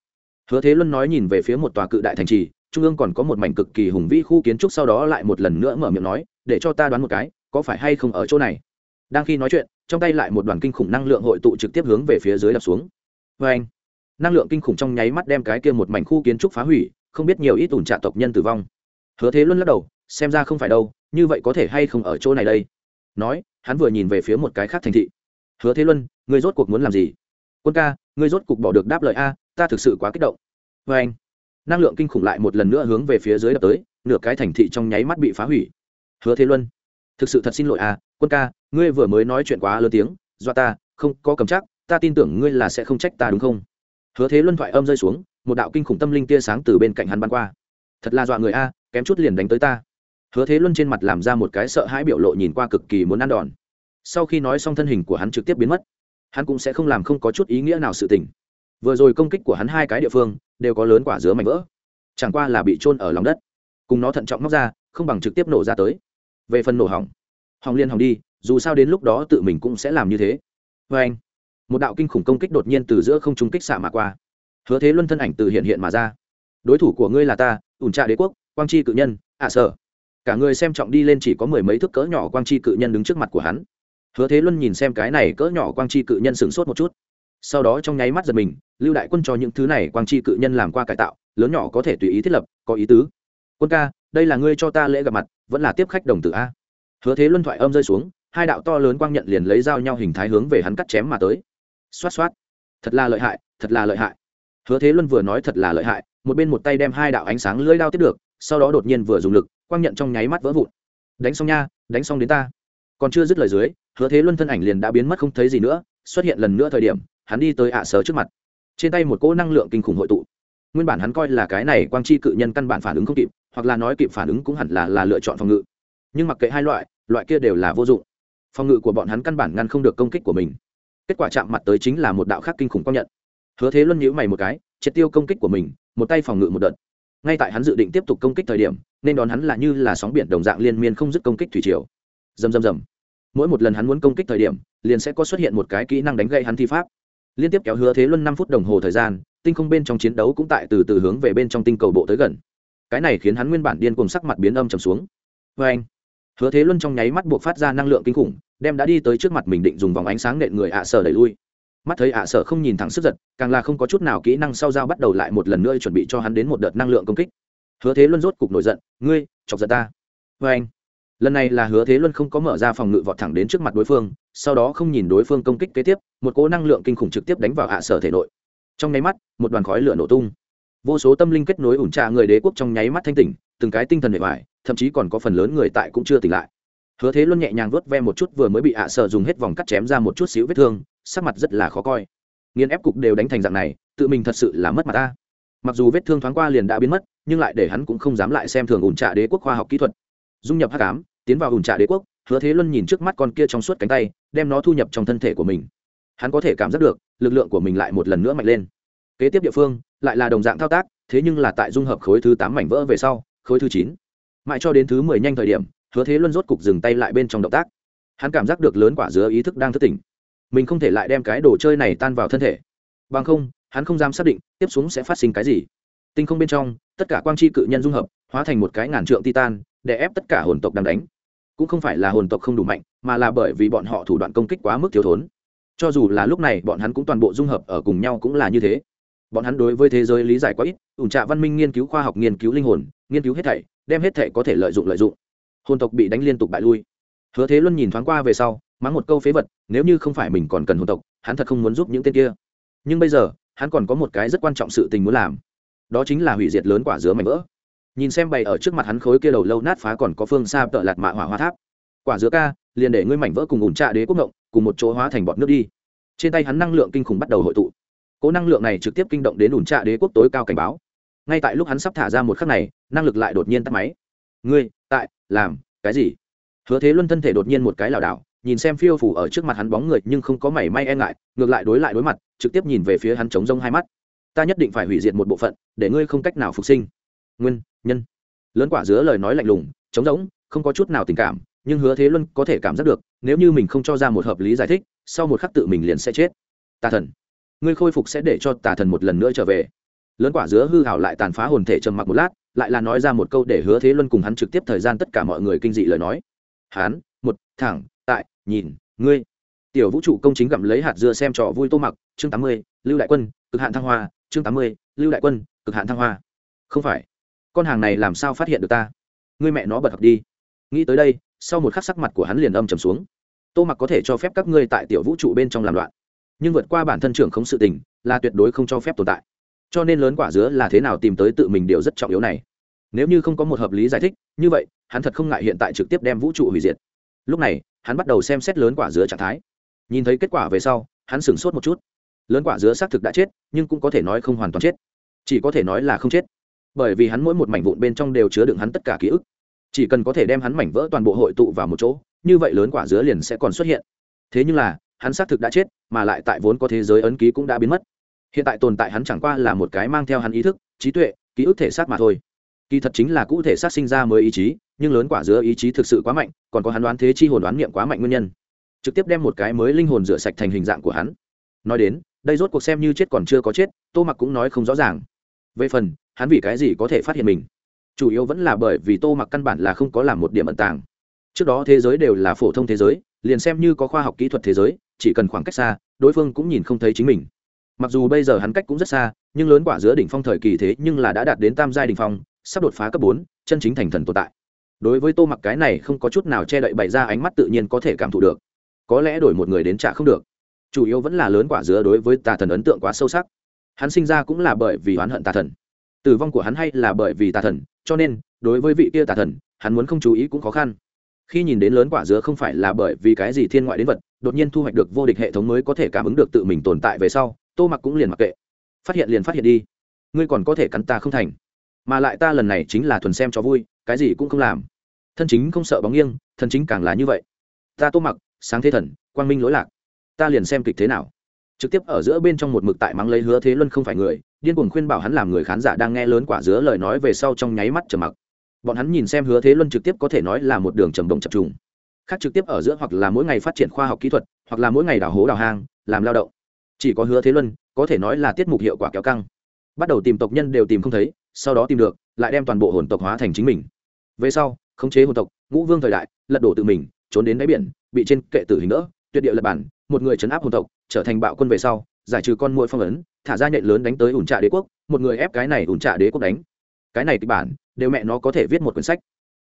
Hứa thế luân nói nhìn về phía một tòa cự đại thành trì, trung ương còn có một mảnh cực kỳ hùng vĩ khu kiến trúc sau đó lại một lần nữa mở miệng nói, để cho ta đoán một cái, có phải hay không ở chỗ này? Đang khi nói chuyện, trong tay lại một đoàn kinh khủng năng lượng hội tụ trực tiếp hướng về phía dưới đập xuống. Vê anh, năng lượng kinh khủng trong nháy mắt đem cái kia một mảnh khu kiến trúc phá hủy, không biết nhiều ít ủn trạ tộc nhân tử vong. Hứa thế luân lắc đầu, xem ra không phải đâu, như vậy có thể hay không ở chỗ này đây? Nói, hắn vừa nhìn về phía một cái khác thành thị hứa thế luân, ngươi rốt cuộc muốn làm gì? Quân ca, ngươi rốt cuộc bỏ được đáp lời a, ta thực sự quá kích động. Vê anh, năng lượng kinh khủng lại một lần nữa hướng về phía dưới đập tới, nửa cái thành thị trong nháy mắt bị phá hủy. Hứa thế luân, thực sự thật xin lỗi à quân ca, ngươi vừa mới nói chuyện quá lớn tiếng, do ta, không có cầm chắc, ta tin tưởng ngươi là sẽ không trách ta đúng không? Hứa thế luân thoại âm rơi xuống, một đạo kinh khủng tâm linh tia sáng từ bên cạnh hắn bắn qua. Thật là dọa người a, kém chút liền đánh tới ta. Hứa thế luân trên mặt làm ra một cái sợ hãi biểu lộ nhìn qua cực kỳ muốn ăn đòn sau khi nói xong thân hình của hắn trực tiếp biến mất, hắn cũng sẽ không làm không có chút ý nghĩa nào sự tình. Vừa rồi công kích của hắn hai cái địa phương đều có lớn quả dứa mảnh vỡ, chẳng qua là bị trôn ở lòng đất. Cùng nó thận trọng móc ra, không bằng trực tiếp nổ ra tới. Về phần nổ hỏng hỏng liên hỏng đi, dù sao đến lúc đó tự mình cũng sẽ làm như thế. Vê anh, một đạo kinh khủng công kích đột nhiên từ giữa không trung kích xạ mà qua. Hứa thế luân thân ảnh từ hiện hiện mà ra. Đối thủ của ngươi là ta, ủn trạ đế quốc, quang chi cự nhân, ạ à sở. Cả người xem trọng đi lên chỉ có mười mấy thước cỡ nhỏ quang chi cự nhân đứng trước mặt của hắn hứa thế luân nhìn xem cái này cỡ nhỏ quang chi cự nhân sửng sốt một chút. Sau đó trong nháy mắt giật mình, lưu đại quân cho những thứ này quang chi cự nhân làm qua cải tạo, lớn nhỏ có thể tùy ý thiết lập, có ý tứ. Quân ca, đây là ngươi cho ta lễ gặp mặt, vẫn là tiếp khách đồng tử a? Hứa thế luân thoại âm rơi xuống, hai đạo to lớn quang nhận liền lấy dao nhau hình thái hướng về hắn cắt chém mà tới. Xoát xoát. Thật là lợi hại, thật là lợi hại. Hứa thế luân vừa nói thật là lợi hại một bên một tay đem hai đạo ánh sáng lưỡi đao tiếp được, sau đó đột nhiên vừa dùng lực, quang nhận trong nháy mắt vỡ vụn. Đánh xong nha, đánh xong đến ta. Còn chưa dứt lời dưới hứa thế luân thân ảnh liền đã biến mất không thấy gì nữa, xuất hiện lần nữa thời điểm, hắn đi tới ạ sở trước mặt. Trên tay một cỗ năng lượng kinh khủng hội tụ. Nguyên bản hắn coi là cái này quang chi cự nhân căn bản phản ứng không kịp, hoặc là nói kịp phản ứng cũng hẳn là là lựa chọn phòng ngự. Nhưng mặc kệ hai loại loại kia đều là vô dụng. Phòng ngự của bọn hắn căn bản ngăn không được công kích của mình. Kết quả chạm mặt tới chính là một đạo khác kinh khủng công nhận. Hứa thế luân nhíu mày một cái, triệt tiêu công kích của mình, một tay phòng ngự một đợt. Ngay tại hắn dự định tiếp tục công kích thời điểm, nên đón hắn là như là sóng biển đồng dạng liên miên không dứt công kích thủy triều. Rầm rầm rầm mỗi một lần hắn muốn công kích thời điểm, liền sẽ có xuất hiện một cái kỹ năng đánh gây hắn thi pháp. Liên tiếp kéo hứa thế luân năm phút đồng hồ thời gian, tinh không bên trong chiến đấu cũng tại từ từ hướng về bên trong tinh cầu bộ tới gần. Cái này khiến hắn nguyên bản điên cùng sắc mặt biến âm trầm xuống. Vê anh, hứa thế luân trong nháy mắt buộc phát ra năng lượng kinh khủng, đem đã đi tới trước mặt mình định dùng vòng ánh sáng nện người ạ sở đẩy lui. Mắt thấy ạ sở không nhìn thẳng sức giật, càng là không có chút nào kỹ năng sau dao bắt đầu lại một lần nữa chuẩn bị cho hắn đến một đợt năng lượng công kích. Hứa thế luân rốt cục nổi giận, ngươi, chọc giận ta. Vê anh lần này là hứa thế luân không có mở ra phòng ngự vọt thẳng đến trước mặt đối phương, sau đó không nhìn đối phương công kích kế tiếp, một cỗ năng lượng kinh khủng trực tiếp đánh vào hạ sở thể nội. Trong nháy mắt, một đoàn khói lửa nổ tung. Vô số tâm linh kết nối ủn trà người đế quốc trong nháy mắt thanh tỉnh, từng cái tinh thần hệ hoại thậm chí còn có phần lớn người tại cũng chưa tỉnh lại. Hứa thế luân nhẹ nhàng vớt ve một chút vừa mới bị hạ sở dùng hết vòng cắt chém ra một chút xíu vết thương, sắc mặt rất là khó coi. Nghiên ép cục đều đánh thành dạng này, tự mình thật sự là mất mặt ta. Mặc dù vết thương thoáng qua liền đã biến mất, nhưng lại để hắn cũng không dám lại xem thường ủn trà đế quốc khoa học kỹ thuật dung nhập hắc ám, tiến vào ủn trà đế quốc, hứa thế luân nhìn trước mắt con kia trong suốt cánh tay, đem nó thu nhập trong thân thể của mình. Hắn có thể cảm giác được, lực lượng của mình lại một lần nữa mạnh lên. Kế tiếp địa phương, lại là đồng dạng thao tác, thế nhưng là tại dung hợp khối thứ tám mảnh vỡ về sau, khối thứ chín. Mãi cho đến thứ mười nhanh thời điểm, hứa thế luân rốt cục dừng tay lại bên trong động tác. Hắn cảm giác được lớn quả dứa ý thức đang thức tỉnh. Mình không thể lại đem cái đồ chơi này tan vào thân thể. Bằng không, hắn không dám xác định tiếp xuống sẽ phát sinh cái gì. Tinh không bên trong, tất cả quang chi cự nhân dung hợp, hóa thành một cái ngàn trượng titan để ép tất cả hồn tộc đang đánh. Cũng không phải là hồn tộc không đủ mạnh, mà là bởi vì bọn họ thủ đoạn công kích quá mức thiếu thốn. Cho dù là lúc này bọn hắn cũng toàn bộ dung hợp ở cùng nhau cũng là như thế. Bọn hắn đối với thế giới lý giải quá ít ủn trạ văn minh nghiên cứu khoa học, nghiên cứu linh hồn, nghiên cứu hết thảy, đem hết thảy có thể lợi dụng lợi dụng. Hồn tộc bị đánh liên tục bại lui. Hứa thế luân nhìn thoáng qua về sau, mắng một câu phế vật, nếu như không phải mình còn cần hồn tộc, hắn thật không muốn giúp những tên kia. Nhưng bây giờ, hắn còn có một cái rất quan trọng sự tình muốn làm. Đó chính là hủy diệt lớn quả dứa mảnh vỡ nhìn xem bày ở trước mặt hắn khối kia đầu lâu nát phá còn có phương xa tợ lạt mạ hỏa hoa tháp. Quả dứa ca, liền để ngươi mảnh vỡ cùng ủn trạ đế quốc ngộng, cùng một chỗ hóa thành bọt nước đi. Trên tay hắn năng lượng kinh khủng bắt đầu hội tụ. Cố năng lượng này trực tiếp kinh động đến ủn trạ đế quốc tối cao cảnh báo. Ngay tại lúc hắn sắp thả ra một khắc này, năng lực lại đột nhiên tắt máy. Ngươi, tại, làm, cái gì? Hứa thế luân thân thể đột nhiên một cái lảo đảo, nhìn xem phiêu phủ ở trước mặt hắn bóng người nhưng không có mảy may e ngại, ngược lại đối lại đối mặt, trực tiếp nhìn về phía hắn chống rông hai mắt. Ta nhất định phải hủy diệt một bộ phận, để ngươi không cách nào phục sinh nguyên nhân. Lớn quả dứa lời nói lạnh lùng chống rỗng không có chút nào tình cảm nhưng hứa thế luân có thể cảm giác được nếu như mình không cho ra một hợp lý giải thích sau một khắc tự mình liền sẽ chết. Tà thần. Ngươi khôi phục sẽ để cho tà thần một lần nữa trở về. Lớn quả dứa hư hảo lại tàn phá hồn thể trầm mặc một lát lại là nói ra một câu để hứa thế luân cùng hắn trực tiếp thời gian tất cả mọi người kinh dị lời nói. Hán, một thẳng tại nhìn ngươi. Tiểu vũ trụ công chính gặm lấy hạt dưa xem trò vui tô mặc chương tám mươi lưu đại quân cực hạn thăng hoa chương tám mươi lưu đại quân cực hạn thăng hoa. Không phải con hàng này làm sao phát hiện được ta? Người mẹ nó bật học đi. Nghĩ tới đây, sau một khắc sắc mặt của hắn liền âm trầm xuống. Tô mặc có thể cho phép các ngươi tại tiểu vũ trụ bên trong làm loạn. Nhưng vượt qua bản thân trưởng không sự tình, là tuyệt đối không cho phép tồn tại. Cho nên lớn quả dứa là thế nào tìm tới tự mình điều rất trọng yếu này. Nếu như không có một hợp lý giải thích, như vậy, hắn thật không ngại hiện tại trực tiếp đem vũ trụ hủy diệt. Lúc này, hắn bắt đầu xem xét lớn quả dứa trạng thái. Nhìn thấy kết quả về sau, hắn sửng sốt một chút. Lớn quả dứa xác thực đã chết, nhưng cũng có thể nói không hoàn toàn chết. Chỉ có thể nói là không chết bởi vì hắn mỗi một mảnh vụn bên trong đều chứa đựng hắn tất cả ký ức. Chỉ cần có thể đem hắn mảnh vỡ toàn bộ hội tụ vào một chỗ, như vậy lớn quả dứa liền sẽ còn xuất hiện. Thế nhưng là, hắn xác thực đã chết, mà lại tại vốn có thế giới ấn ký cũng đã biến mất. Hiện tại tồn tại hắn chẳng qua là một cái mang theo hắn ý thức, trí tuệ, ký ức thể xác mà thôi. Kỳ thật chính là cụ thể xác sinh ra mới ý chí, nhưng lớn quả dứa ý chí thực sự quá mạnh, còn có hắn đoán thế chi hồn đoán niệm quá mạnh nguyên nhân. Trực tiếp đem một cái mới linh hồn rửa sạch thành hình dạng của hắn. Nói đến, đây rốt cuộc xem như chết còn chưa có chết, tô mặc cũng nói không rõ ràng. Về phần hắn vì cái gì có thể phát hiện mình? Chủ yếu vẫn là bởi vì tô mặc căn bản là không có làm một điểm ẩn tàng. Trước đó thế giới đều là phổ thông thế giới, liền xem như có khoa học kỹ thuật thế giới, chỉ cần khoảng cách xa, đối phương cũng nhìn không thấy chính mình. Mặc dù bây giờ hắn cách cũng rất xa, nhưng lớn quả giữa đỉnh phong thời kỳ thế nhưng là đã đạt đến tam giai đỉnh phong, sắp đột phá cấp bốn, chân chính thành thần tồn tại. Đối với tô mặc cái này không có chút nào che đậy bày ra ánh mắt tự nhiên có thể cảm thụ được. Có lẽ đổi một người đến trả không được. Chủ yếu vẫn là lớn quả dứa đối với tà thần ấn tượng quá sâu sắc. Hắn sinh ra cũng là bởi vì oán hận tà thần tử vong của hắn hay là bởi vì tà thần, cho nên, đối với vị kia tà thần, hắn muốn không chú ý cũng khó khăn. Khi nhìn đến lớn quả dứa không phải là bởi vì cái gì thiên ngoại đến vật, đột nhiên thu hoạch được vô địch hệ thống mới có thể cảm ứng được tự mình tồn tại về sau, tô mặc cũng liền mặc kệ. Phát hiện liền phát hiện đi. Ngươi còn có thể cắn ta không thành. Mà lại ta lần này chính là thuần xem cho vui, cái gì cũng không làm. Thân chính không sợ bóng nghiêng, thân chính càng là như vậy. Ta tô mặc, sáng thế thần, quang minh lỗi lạc. Ta liền xem kịch thế nào trực tiếp ở giữa bên trong một mực tại mắng lấy hứa thế luân không phải người, điên cuồng khuyên bảo hắn làm người khán giả đang nghe lớn quả dứa lời nói về sau trong nháy mắt trầm mặc. Bọn hắn nhìn xem hứa thế luân trực tiếp có thể nói là một đường trầm động chập trùng. Khác trực tiếp ở giữa hoặc là mỗi ngày phát triển khoa học kỹ thuật, hoặc là mỗi ngày đào hố đào hang, làm lao động. Chỉ có hứa thế luân, có thể nói là tiết mục hiệu quả kéo căng. Bắt đầu tìm tộc nhân đều tìm không thấy, sau đó tìm được, lại đem toàn bộ hồn tộc hóa thành chính mình. Về sau, khống chế hồn tộc, ngũ vương thời đại, lật đổ tự mình, trốn đến đáy biển, bị trên kệ tử hình nữa tuyệt địa lập bản, một người chấn áp hồn tộc trở thành bạo quân về sau, giải trừ con mũi phong ấn, thả ra nhện lớn đánh tới ủn trạ đế quốc, một người ép cái này ủn trạ đế quốc đánh. Cái này kịch bản, đều mẹ nó có thể viết một quyển sách.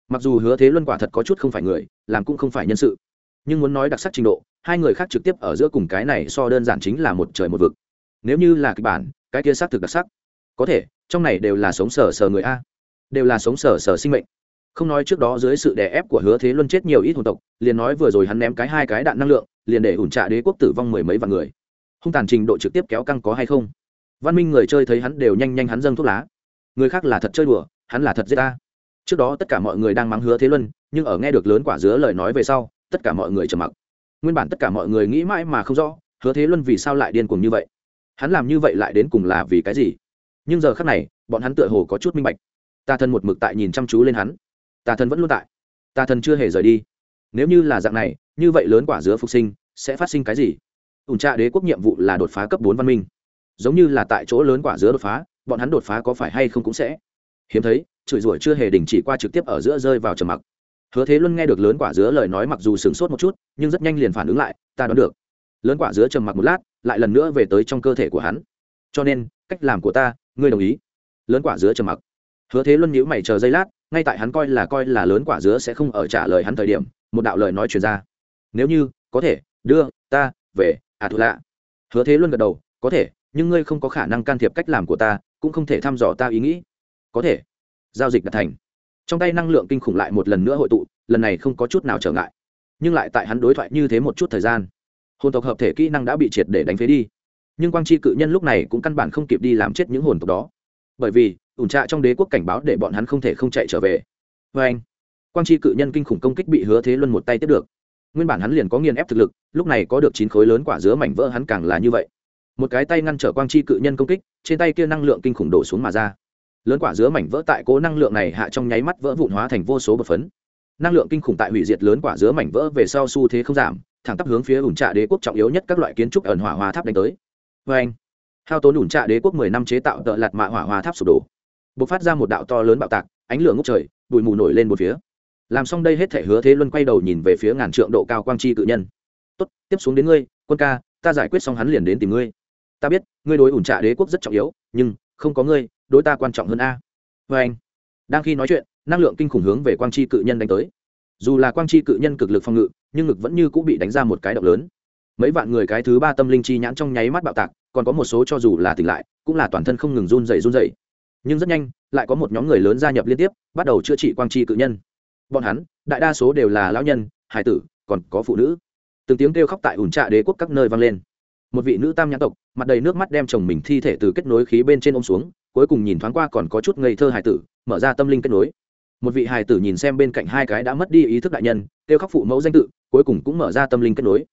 Mặc dù hứa thế luân quả thật có chút không phải người, làm cũng không phải nhân sự. Nhưng muốn nói đặc sắc trình độ, hai người khác trực tiếp ở giữa cùng cái này so đơn giản chính là một trời một vực. Nếu như là kịch bản, cái kia xác thực đặc sắc. Có thể, trong này đều là sống sờ sờ người a. Đều là sống sờ sờ sinh mệnh không nói trước đó dưới sự đè ép của hứa thế luân chết nhiều ít hồn tộc, liền nói vừa rồi hắn ném cái hai cái đạn năng lượng, liền để ủn trạ đế quốc tử vong mười mấy vạn người. Hung tàn trình độ trực tiếp kéo căng có hay không? Văn minh người chơi thấy hắn đều nhanh nhanh hắn dâng thuốc lá. Người khác là thật chơi đùa, hắn là thật giết ta. Trước đó tất cả mọi người đang mắng hứa thế luân, nhưng ở nghe được lớn quả dứa lời nói về sau, tất cả mọi người trầm mặc. Nguyên bản tất cả mọi người nghĩ mãi mà không rõ, hứa thế luân vì sao lại điên cuồng như vậy? Hắn làm như vậy lại đến cùng là vì cái gì? Nhưng giờ khác này, bọn hắn tựa hồ có chút minh bạch. Ta thân một mực tại nhìn chăm chú lên hắn tà thần vẫn luôn tại. Tà thần chưa hề rời đi. Nếu như là dạng này, như vậy lớn quả dứa phục sinh, sẽ phát sinh cái gì? Ủn trạ đế quốc nhiệm vụ là đột phá cấp bốn văn minh. Giống như là tại chỗ lớn quả dứa đột phá, bọn hắn đột phá có phải hay không cũng sẽ. Hiếm thấy, chửi rủa chưa hề đình chỉ qua trực tiếp ở giữa rơi vào trầm mặc. Hứa thế luân nghe được lớn quả dứa lời nói mặc dù sửng sốt một chút, nhưng rất nhanh liền phản ứng lại, ta đoán được. Lớn quả dứa trầm mặc một lát, lại lần nữa về tới trong cơ thể của hắn. Cho nên, cách làm của ta, ngươi đồng ý. Lớn quả dứa trầm mặc hứa thế luân nhíu mày chờ giây lát, ngay tại hắn coi là coi là lớn quả dứa sẽ không ở trả lời hắn thời điểm, một đạo lời nói truyền ra. Nếu như, có thể, đưa, ta, về à thù lạ hứa thế luân gật đầu, có thể, nhưng ngươi không có khả năng can thiệp cách làm của ta, cũng không thể thăm dò ta ý nghĩ. Có thể. Giao dịch đạt thành. Trong tay năng lượng kinh khủng lại một lần nữa hội tụ, lần này không có chút nào trở ngại. Nhưng lại tại hắn đối thoại như thế một chút thời gian, hồn tộc hợp thể kỹ năng đã bị triệt để đánh phế đi. Nhưng quang chi cự nhân lúc này cũng căn bản không kịp đi làm chết những hồn tộc đó. Bởi vì ủn trạ trong đế quốc cảnh báo để bọn hắn không thể không chạy trở về. Vê anh, quang tri cự nhân kinh khủng công kích bị hứa thế luân một tay tiếp được. Nguyên bản hắn liền có nghiền ép thực lực, lúc này có được chín khối lớn quả dứa mảnh vỡ hắn càng là như vậy. Một cái tay ngăn trở quang tri cự nhân công kích, trên tay kia năng lượng kinh khủng đổ xuống mà ra. Lớn quả dứa mảnh vỡ tại cố năng lượng này hạ trong nháy mắt vỡ vụn hóa thành vô số bột phấn. Năng lượng kinh khủng tại hủy diệt lớn quả dứa mảnh vỡ về sau xu thế không giảm, thẳng tắp hướng phía ủn trạ đế quốc trọng yếu nhất các loại kiến trúc ẩn hỏa hóa tháp đánh tới. Vê anh, hao tốn ủn trạ đế quốc mười năm chế tạo tợ lạt mạ hỏa hóa tháp sụp đổ bộc phát ra một đạo to lớn bạo tạc, ánh lửa ngốc trời, bụi mù nổi lên một phía. Làm xong đây hết thể hứa thế luân quay đầu nhìn về phía ngàn trượng độ cao quang chi cự nhân. Tốt, tiếp xuống đến ngươi, quân ca, ta giải quyết xong hắn liền đến tìm ngươi. Ta biết, ngươi đối ủn trạ đế quốc rất trọng yếu, nhưng không có ngươi, đối ta quan trọng hơn a. Vê anh, đang khi nói chuyện, năng lượng kinh khủng hướng về quang chi cự nhân đánh tới. Dù là quang chi cự nhân cực lực phòng ngự, nhưng ngực vẫn như cũng bị đánh ra một cái động lớn. Mấy vạn người cái thứ ba tâm linh chi nhãn trong nháy mắt bạo tạc, còn có một số cho dù là tỉnh lại, cũng là toàn thân không ngừng run dày run dày nhưng rất nhanh, lại có một nhóm người lớn gia nhập liên tiếp, bắt đầu chữa trị quang chi cự nhân. Bọn hắn, đại đa số đều là lão nhân, hải tử, còn có phụ nữ. Từng tiếng kêu khóc tại ủn trạ đế quốc các nơi vang lên. Một vị nữ tam nhãn tộc, mặt đầy nước mắt đem chồng mình thi thể từ kết nối khí bên trên ôm xuống, cuối cùng nhìn thoáng qua còn có chút ngây thơ hải tử, mở ra tâm linh kết nối. Một vị hài tử nhìn xem bên cạnh hai cái đã mất đi ý thức đại nhân, kêu khóc phụ mẫu danh tự, cuối cùng cũng mở ra tâm linh kết nối.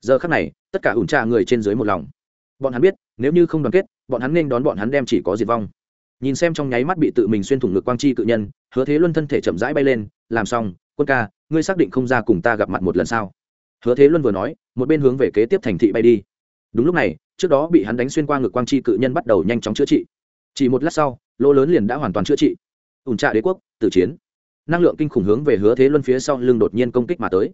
Giờ khắc này, tất cả ủn trà người trên dưới một lòng. Bọn hắn biết, nếu như không đoàn kết, bọn hắn nên đón bọn hắn đem chỉ có diệt vong nhìn xem trong nháy mắt bị tự mình xuyên thủng ngực quang chi cự nhân, hứa thế luân thân thể chậm rãi bay lên, làm xong, quân ca, ngươi xác định không ra cùng ta gặp mặt một lần sao? Hứa thế luân vừa nói, một bên hướng về kế tiếp thành thị bay đi. Đúng lúc này, trước đó bị hắn đánh xuyên qua ngực quang chi cự nhân bắt đầu nhanh chóng chữa trị. Chỉ một lát sau, lỗ lớn liền đã hoàn toàn chữa trị. Ủn trạ đế quốc, tử chiến. Năng lượng kinh khủng hướng về hứa thế luân phía sau lưng đột nhiên công kích mà tới.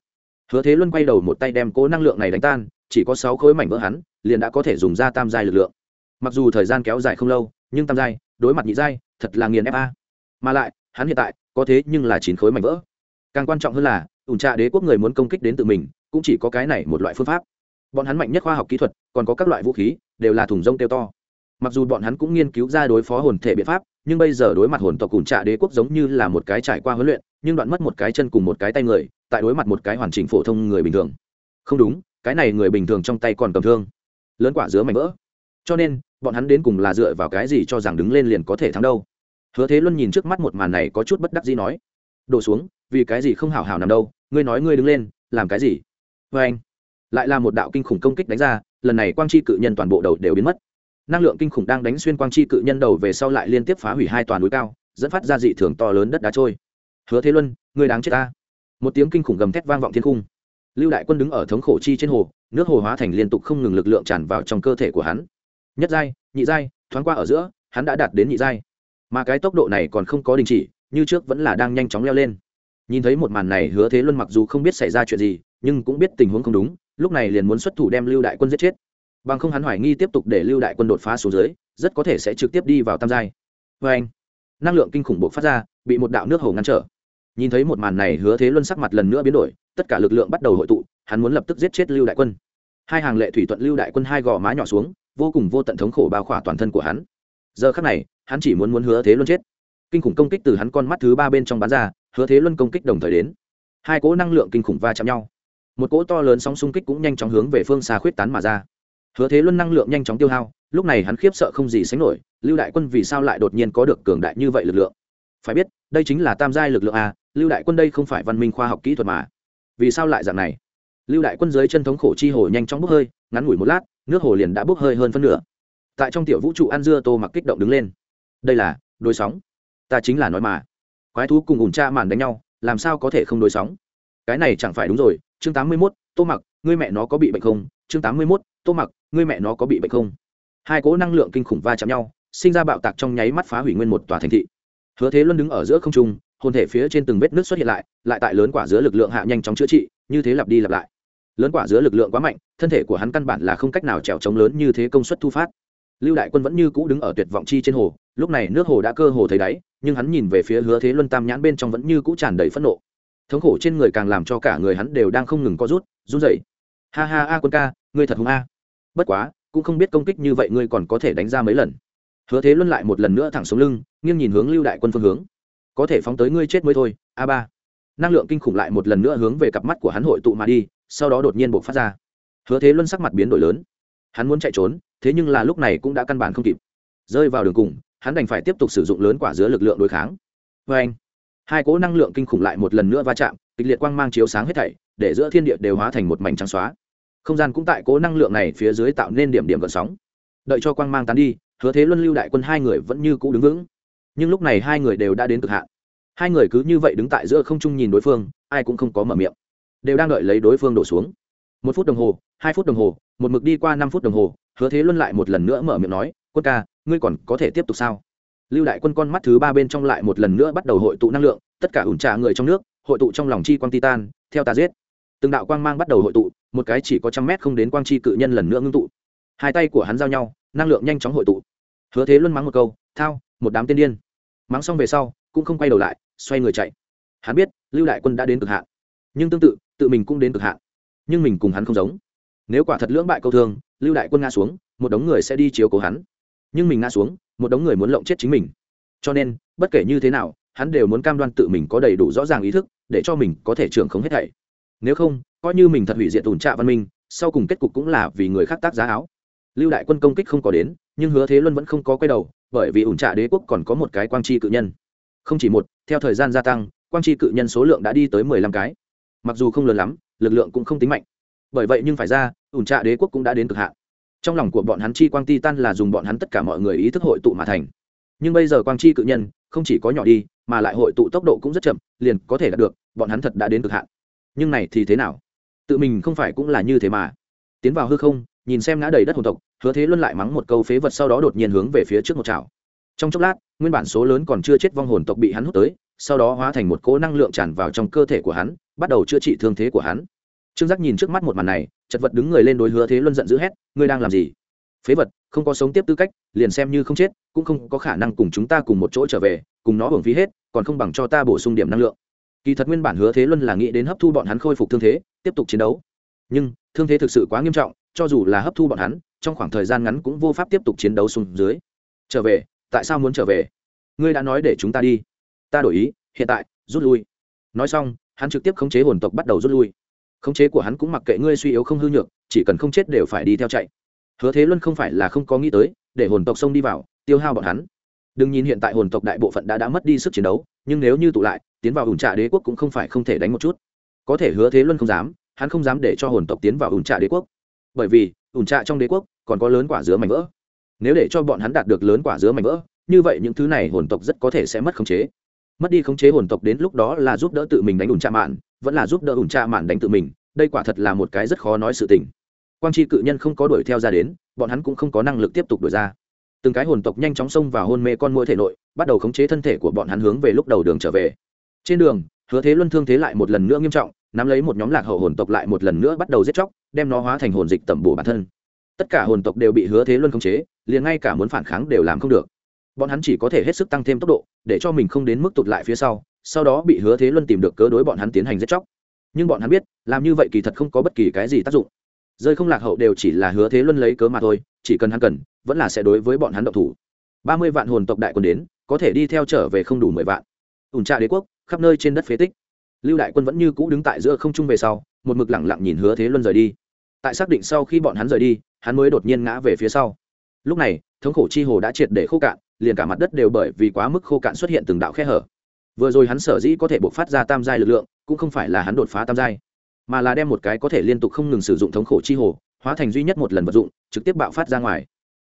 Hứa thế luân quay đầu một tay đem cố năng lượng này đánh tan, chỉ có sáu khối mảnh vỡ hắn, liền đã có thể dùng ra tam giai lực lượng. Mặc dù thời gian kéo dài không lâu, nhưng tam giai đối mặt nhị giai, thật là nghiền fa mà lại, hắn hiện tại, có thế nhưng là chín khối mảnh vỡ. Càng quan trọng hơn là, ủn trạ đế quốc người muốn công kích đến tự mình, cũng chỉ có cái này một loại phương pháp. Bọn hắn mạnh nhất khoa học kỹ thuật, còn có các loại vũ khí, đều là thùng rông tiêu to. Mặc dù bọn hắn cũng nghiên cứu ra đối phó hồn thể biện pháp, nhưng bây giờ đối mặt hồn tộc ủn trạ đế quốc giống như là một cái trải qua huấn luyện, nhưng đoạn mất một cái chân cùng một cái tay người, tại đối mặt một cái hoàn chỉnh phổ thông người bình thường. Không đúng, cái này người bình thường trong tay còn cầm thương. Lớn quả dứa mảnh vỡ cho nên, bọn hắn đến cùng là dựa vào cái gì cho rằng đứng lên liền có thể thắng đâu? Hứa thế luân nhìn trước mắt một màn này có chút bất đắc gì nói, đổ xuống, vì cái gì không hảo hảo nằm đâu? Ngươi nói ngươi đứng lên, làm cái gì? Vê anh, lại là một đạo kinh khủng công kích đánh ra, lần này quang chi cự nhân toàn bộ đầu đều biến mất. Năng lượng kinh khủng đang đánh xuyên quang chi cự nhân đầu về sau lại liên tiếp phá hủy hai toàn núi cao, dẫn phát ra dị thường to lớn đất đá trôi. Hứa thế luân, ngươi đáng chết ta. Một tiếng kinh khủng gầm thét vang vọng thiên cung lưu đại quân đứng ở thống khổ chi trên hồ, nước hồ hóa thành liên tục không ngừng lực lượng tràn vào trong cơ thể của hắn nhất giai, nhị giai, thoáng qua ở giữa, hắn đã đạt đến nhị giai. Mà cái tốc độ này còn không có đình chỉ, như trước vẫn là đang nhanh chóng leo lên. Nhìn thấy một màn này, hứa thế luân mặc dù không biết xảy ra chuyện gì, nhưng cũng biết tình huống không đúng, lúc này liền muốn xuất thủ đem lưu đại quân giết chết. Bằng không hắn hoài nghi tiếp tục để lưu đại quân đột phá xuống dưới, rất có thể sẽ trực tiếp đi vào tam giai. Vê anh, năng lượng kinh khủng bộc phát ra, bị một đạo nước hồ ngăn trở. Nhìn thấy một màn này, hứa thế luân sắc mặt lần nữa biến đổi, tất cả lực lượng bắt đầu hội tụ, hắn muốn lập tức giết chết lưu đại quân. Hai hàng lệ thủy thuận lưu đại quân hai gò má nhỏ xuống vô cùng vô tận thống khổ bao khỏa toàn thân của hắn. Giờ khắc này, hắn chỉ muốn muốn hứa thế luân chết. Kinh khủng công kích từ hắn con mắt thứ ba bên trong bán ra, hứa thế luân công kích đồng thời đến. Hai cỗ năng lượng kinh khủng va chạm nhau. Một cỗ to lớn sóng xung kích cũng nhanh chóng hướng về phương xa khuyết tán mà ra. Hứa thế luân năng lượng nhanh chóng tiêu hao, lúc này hắn khiếp sợ không gì sánh nổi, lưu đại quân vì sao lại đột nhiên có được cường đại như vậy lực lượng? Phải biết, đây chính là tam giai lực lượng a, lưu đại quân đây không phải văn minh khoa học kỹ thuật mà. Vì sao lại dạng này? Lưu đại quân dưới chân thống khổ chi hồ nhanh chóng bốc hơi, ngắn ngủi một lát nước hồ liền đã bốc hơi hơn phân nửa. Tại trong tiểu vũ trụ ăn dưa tô mặc kích động đứng lên. Đây là đôi sóng. Ta chính là nói mà. Quái thú cùng ủn cha màn đánh nhau, làm sao có thể không đối sóng? Cái này chẳng phải đúng rồi, chương tám mươi mốt, tô mặc, ngươi mẹ nó có bị bệnh không? Chương tám mươi mốt, tô mặc, ngươi mẹ nó có bị bệnh không? Hai cỗ năng lượng kinh khủng va chạm nhau, sinh ra bạo tạc trong nháy mắt phá hủy nguyên một tòa thành thị. Hứa thế luân đứng ở giữa không trung, hồn thể phía trên từng vết nước xuất hiện lại lại tại lớn quả giữa lực lượng hạ nhanh chóng chữa trị, như thế lặp đi lặp lại lớn quả giữa lực lượng quá mạnh, thân thể của hắn căn bản là không cách nào trèo trống lớn như thế công suất thu phát. Lưu đại quân vẫn như cũ đứng ở tuyệt vọng chi trên hồ, lúc này nước hồ đã cơ hồ thấy đáy, nhưng hắn nhìn về phía hứa thế luân tam nhãn bên trong vẫn như cũ tràn đầy phẫn nộ. Thống khổ trên người càng làm cho cả người hắn đều đang không ngừng co rút, run rẩy. Ha ha a quân ca, ngươi thật hùng a. Bất quá, cũng không biết công kích như vậy ngươi còn có thể đánh ra mấy lần. Hứa thế luân lại một lần nữa thẳng xuống lưng, nghiêng nhìn hướng lưu đại quân phương hướng. Có thể phóng tới ngươi chết mới thôi, a ba. Năng lượng kinh khủng lại một lần nữa hướng về cặp mắt của hắn hội tụ mà đi sau đó đột nhiên buộc phát ra. Hứa thế luân sắc mặt biến đổi lớn. Hắn muốn chạy trốn, thế nhưng là lúc này cũng đã căn bản không kịp. Rơi vào đường cùng, hắn đành phải tiếp tục sử dụng lớn quả giữa lực lượng đối kháng. Vê anh, hai cỗ năng lượng kinh khủng lại một lần nữa va chạm, kịch liệt quang mang chiếu sáng hết thảy, để giữa thiên địa đều hóa thành một mảnh trắng xóa. Không gian cũng tại cỗ năng lượng này phía dưới tạo nên điểm điểm gợn sóng. Đợi cho quang mang tán đi, hứa thế luân, lưu đại quân hai người vẫn như cũ đứng vững. Nhưng lúc này hai người đều đã đến cực hạn. Hai người cứ như vậy đứng tại giữa không trung nhìn đối phương, ai cũng không có mở miệng đều đang đợi lấy đối phương đổ xuống. Một phút đồng hồ, hai phút đồng hồ, một mực đi qua năm phút đồng hồ, hứa thế luân lại một lần nữa mở miệng nói, quân ca, ngươi còn có thể tiếp tục sao? Lưu đại quân con mắt thứ ba bên trong lại một lần nữa bắt đầu hội tụ năng lượng, tất cả ủn trả người trong nước, hội tụ trong lòng chi quang titan, theo ta giết. Từng đạo quang mang bắt đầu hội tụ, một cái chỉ có trăm mét không đến quang chi cự nhân lần nữa ngưng tụ. Hai tay của hắn giao nhau, năng lượng nhanh chóng hội tụ. Hứa thế luân mắng một câu, thao, một đám tiên điên. Mắng xong về sau, cũng không quay đầu lại, xoay người chạy. Hắn biết lưu đại quân đã đến cực hạn. Nhưng tương tự tự mình cũng đến cực hạn. Nhưng mình cùng hắn không giống. Nếu quả thật lưỡng bại câu thương, lưu đại quân ngã xuống, một đống người sẽ đi chiếu cố hắn. Nhưng mình ngã xuống, một đống người muốn lộng chết chính mình. Cho nên, bất kể như thế nào, hắn đều muốn cam đoan tự mình có đầy đủ rõ ràng ý thức, để cho mình có thể trưởng không hết thảy. Nếu không, coi như mình thật hủy diệt tùn trạ văn minh, sau cùng kết cục cũng là vì người khác tác giá áo. Lưu đại quân công kích không có đến, nhưng hứa thế luân vẫn không có quay đầu, bởi vì ủn trạ đế quốc còn có một cái quang tri cự nhân. Không chỉ một, theo thời gian gia tăng, quang tri cự nhân số lượng đã đi tới mười lăm cái mặc dù không lớn lắm, lực lượng cũng không tính mạnh. Bởi vậy nhưng phải ra, ủn trạ đế quốc cũng đã đến cực hạn. Trong lòng của bọn hắn chi quang ti tan là dùng bọn hắn tất cả mọi người ý thức hội tụ mà thành. Nhưng bây giờ quang chi cự nhân không chỉ có nhỏ đi, mà lại hội tụ tốc độ cũng rất chậm, liền có thể đạt được, bọn hắn thật đã đến cực hạn. Nhưng này thì thế nào? Tự mình không phải cũng là như thế mà. Tiến vào hư không, nhìn xem ngã đầy đất hồn tộc, hứa thế luân lại mắng một câu phế vật sau đó đột nhiên hướng về phía trước một chảo trong chốc lát, nguyên bản số lớn còn chưa chết vong hồn tộc bị hắn hút tới sau đó hóa thành một cỗ năng lượng tràn vào trong cơ thể của hắn, bắt đầu chữa trị thương thế của hắn. Trương giác nhìn trước mắt một màn này, chật vật đứng người lên đối hứa thế luân giận dữ hét, ngươi đang làm gì? Phế vật, không có sống tiếp tư cách, liền xem như không chết, cũng không có khả năng cùng chúng ta cùng một chỗ trở về, cùng nó hưởng phí hết, còn không bằng cho ta bổ sung điểm năng lượng. Kỳ thật nguyên bản hứa thế luân là nghĩ đến hấp thu bọn hắn khôi phục thương thế, tiếp tục chiến đấu. Nhưng, thương thế thực sự quá nghiêm trọng, cho dù là hấp thu bọn hắn, trong khoảng thời gian ngắn cũng vô pháp tiếp tục chiến đấu xuống dưới. Trở về, tại sao muốn trở về? Ngươi đã nói để chúng ta đi ta đổi ý, hiện tại, rút lui. Nói xong, hắn trực tiếp khống chế hồn tộc bắt đầu rút lui. Khống chế của hắn cũng mặc kệ ngươi suy yếu không hư nhược, chỉ cần không chết đều phải đi theo chạy. Hứa thế luân không phải là không có nghĩ tới, để hồn tộc xông đi vào, tiêu hao bọn hắn. Đừng nhìn hiện tại hồn tộc đại bộ phận đã đã mất đi sức chiến đấu, nhưng nếu như tụ lại, tiến vào ủn trạ đế quốc cũng không phải không thể đánh một chút. Có thể hứa thế luân không dám, hắn không dám để cho hồn tộc tiến vào ủn trạ đế quốc. Bởi vì ủn trạ trong đế quốc còn có lớn quả dứa mảnh vỡ. Nếu để cho bọn hắn đạt được lớn quả dứa mảnh vỡ, như vậy những thứ này hồn tộc rất có thể sẽ mất khống chế mất đi khống chế hồn tộc đến lúc đó là giúp đỡ tự mình đánh ủn trạ mạn, vẫn là giúp đỡ ủn trạ mạn đánh tự mình, đây quả thật là một cái rất khó nói sự tình. Quang tri cự nhân không có đuổi theo ra đến, bọn hắn cũng không có năng lực tiếp tục đuổi ra. Từng cái hồn tộc nhanh chóng xông vào hôn mê con mũi thể nội, bắt đầu khống chế thân thể của bọn hắn hướng về lúc đầu đường trở về. Trên đường, hứa thế luân thương thế lại một lần nữa nghiêm trọng, nắm lấy một nhóm lạc hậu hồn tộc lại một lần nữa bắt đầu giết chóc, đem nó hóa thành hồn dịch tẩm bổ bản thân. Tất cả hồn tộc đều bị hứa thế luân khống chế, liền ngay cả muốn phản kháng đều làm không được bọn hắn chỉ có thể hết sức tăng thêm tốc độ, để cho mình không đến mức tụt lại phía sau sau đó bị hứa thế luân tìm được cớ đối bọn hắn tiến hành giết chóc. Nhưng bọn hắn biết, làm như vậy kỳ thật không có bất kỳ cái gì tác dụng. Rơi không lạc hậu đều chỉ là hứa thế luân lấy cớ mà thôi, chỉ cần hắn cần, vẫn là sẽ đối với bọn hắn động thủ. Ba mươi vạn hồn tộc đại quân đến, có thể đi theo trở về không đủ mười vạn. Ủn trà đế quốc, khắp nơi trên đất phế tích. Lưu đại quân vẫn như cũ đứng tại giữa không trung về sau, một mực lẳng lặng nhìn hứa thế luân rời đi. Tại xác định sau khi bọn hắn rời đi, hắn mới đột nhiên ngã về phía sau. Lúc này, thống khổ chi hồ đã triệt để khô cạn liền cả mặt đất đều bởi vì quá mức khô cạn xuất hiện từng đạo khe hở. Vừa rồi hắn sở dĩ có thể buộc phát ra tam giai lực lượng, cũng không phải là hắn đột phá tam giai, mà là đem một cái có thể liên tục không ngừng sử dụng thống khổ chi hồ, hóa thành duy nhất một lần vật dụng, trực tiếp bạo phát ra ngoài.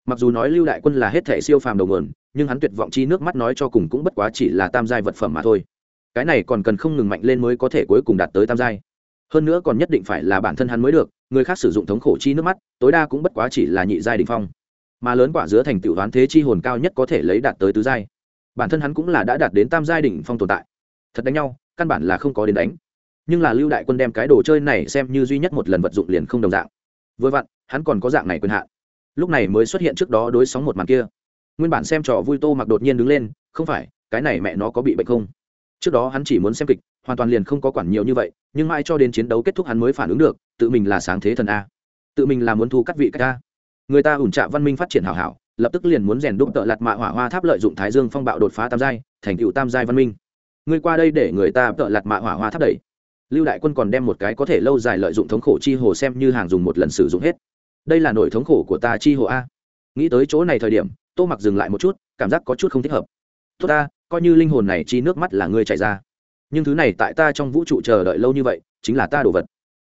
Mặc dù nói lưu đại quân là hết thể siêu phàm đầu nguồn, nhưng hắn tuyệt vọng chi nước mắt nói cho cùng cũng bất quá chỉ là tam giai vật phẩm mà thôi. Cái này còn cần không ngừng mạnh lên mới có thể cuối cùng đạt tới tam giai. Hơn nữa còn nhất định phải là bản thân hắn mới được, người khác sử dụng thống khổ chi nước mắt, tối đa cũng bất quá chỉ là nhị giai đình phong mà lớn quả giữa thành tựu đoán thế chi hồn cao nhất có thể lấy đạt tới tứ giai. Bản thân hắn cũng là đã đạt đến tam giai đỉnh phong tồn tại. Thật đánh nhau, căn bản là không có đến đánh. Nhưng là lưu đại quân đem cái đồ chơi này xem như duy nhất một lần vật dụng liền không đồng dạng. Vừa vặn, hắn còn có dạng này quyền hạn. Lúc này mới xuất hiện trước đó đối sóng một màn kia. Nguyên bản xem trò vui tô mặc đột nhiên đứng lên, không phải, cái này mẹ nó có bị bệnh không? Trước đó hắn chỉ muốn xem kịch, hoàn toàn liền không có quản nhiều như vậy, nhưng mãi cho đến chiến đấu kết thúc hắn mới phản ứng được, tự mình là sáng thế thần a. Tự mình là muốn thu cắt vị cách a người ta ủn trạ văn minh phát triển hảo hảo, lập tức liền muốn rèn đúc tợ lạt mạ hỏa hoa tháp lợi dụng thái dương phong bạo đột phá tam giai, thành cựu tam giai văn minh. Ngươi qua đây để người ta tợ lạt mạ hỏa hoa tháp đẩy. Lưu đại quân còn đem một cái có thể lâu dài lợi dụng thống khổ chi hồ xem như hàng dùng một lần sử dụng hết. Đây là nỗi thống khổ của ta chi hồ a. Nghĩ tới chỗ này thời điểm, tô mặc dừng lại một chút, cảm giác có chút không thích hợp. Tốt ta, coi như linh hồn này chi nước mắt là ngươi chạy ra. Nhưng thứ này tại ta trong vũ trụ chờ đợi lâu như vậy, chính là ta đồ vật.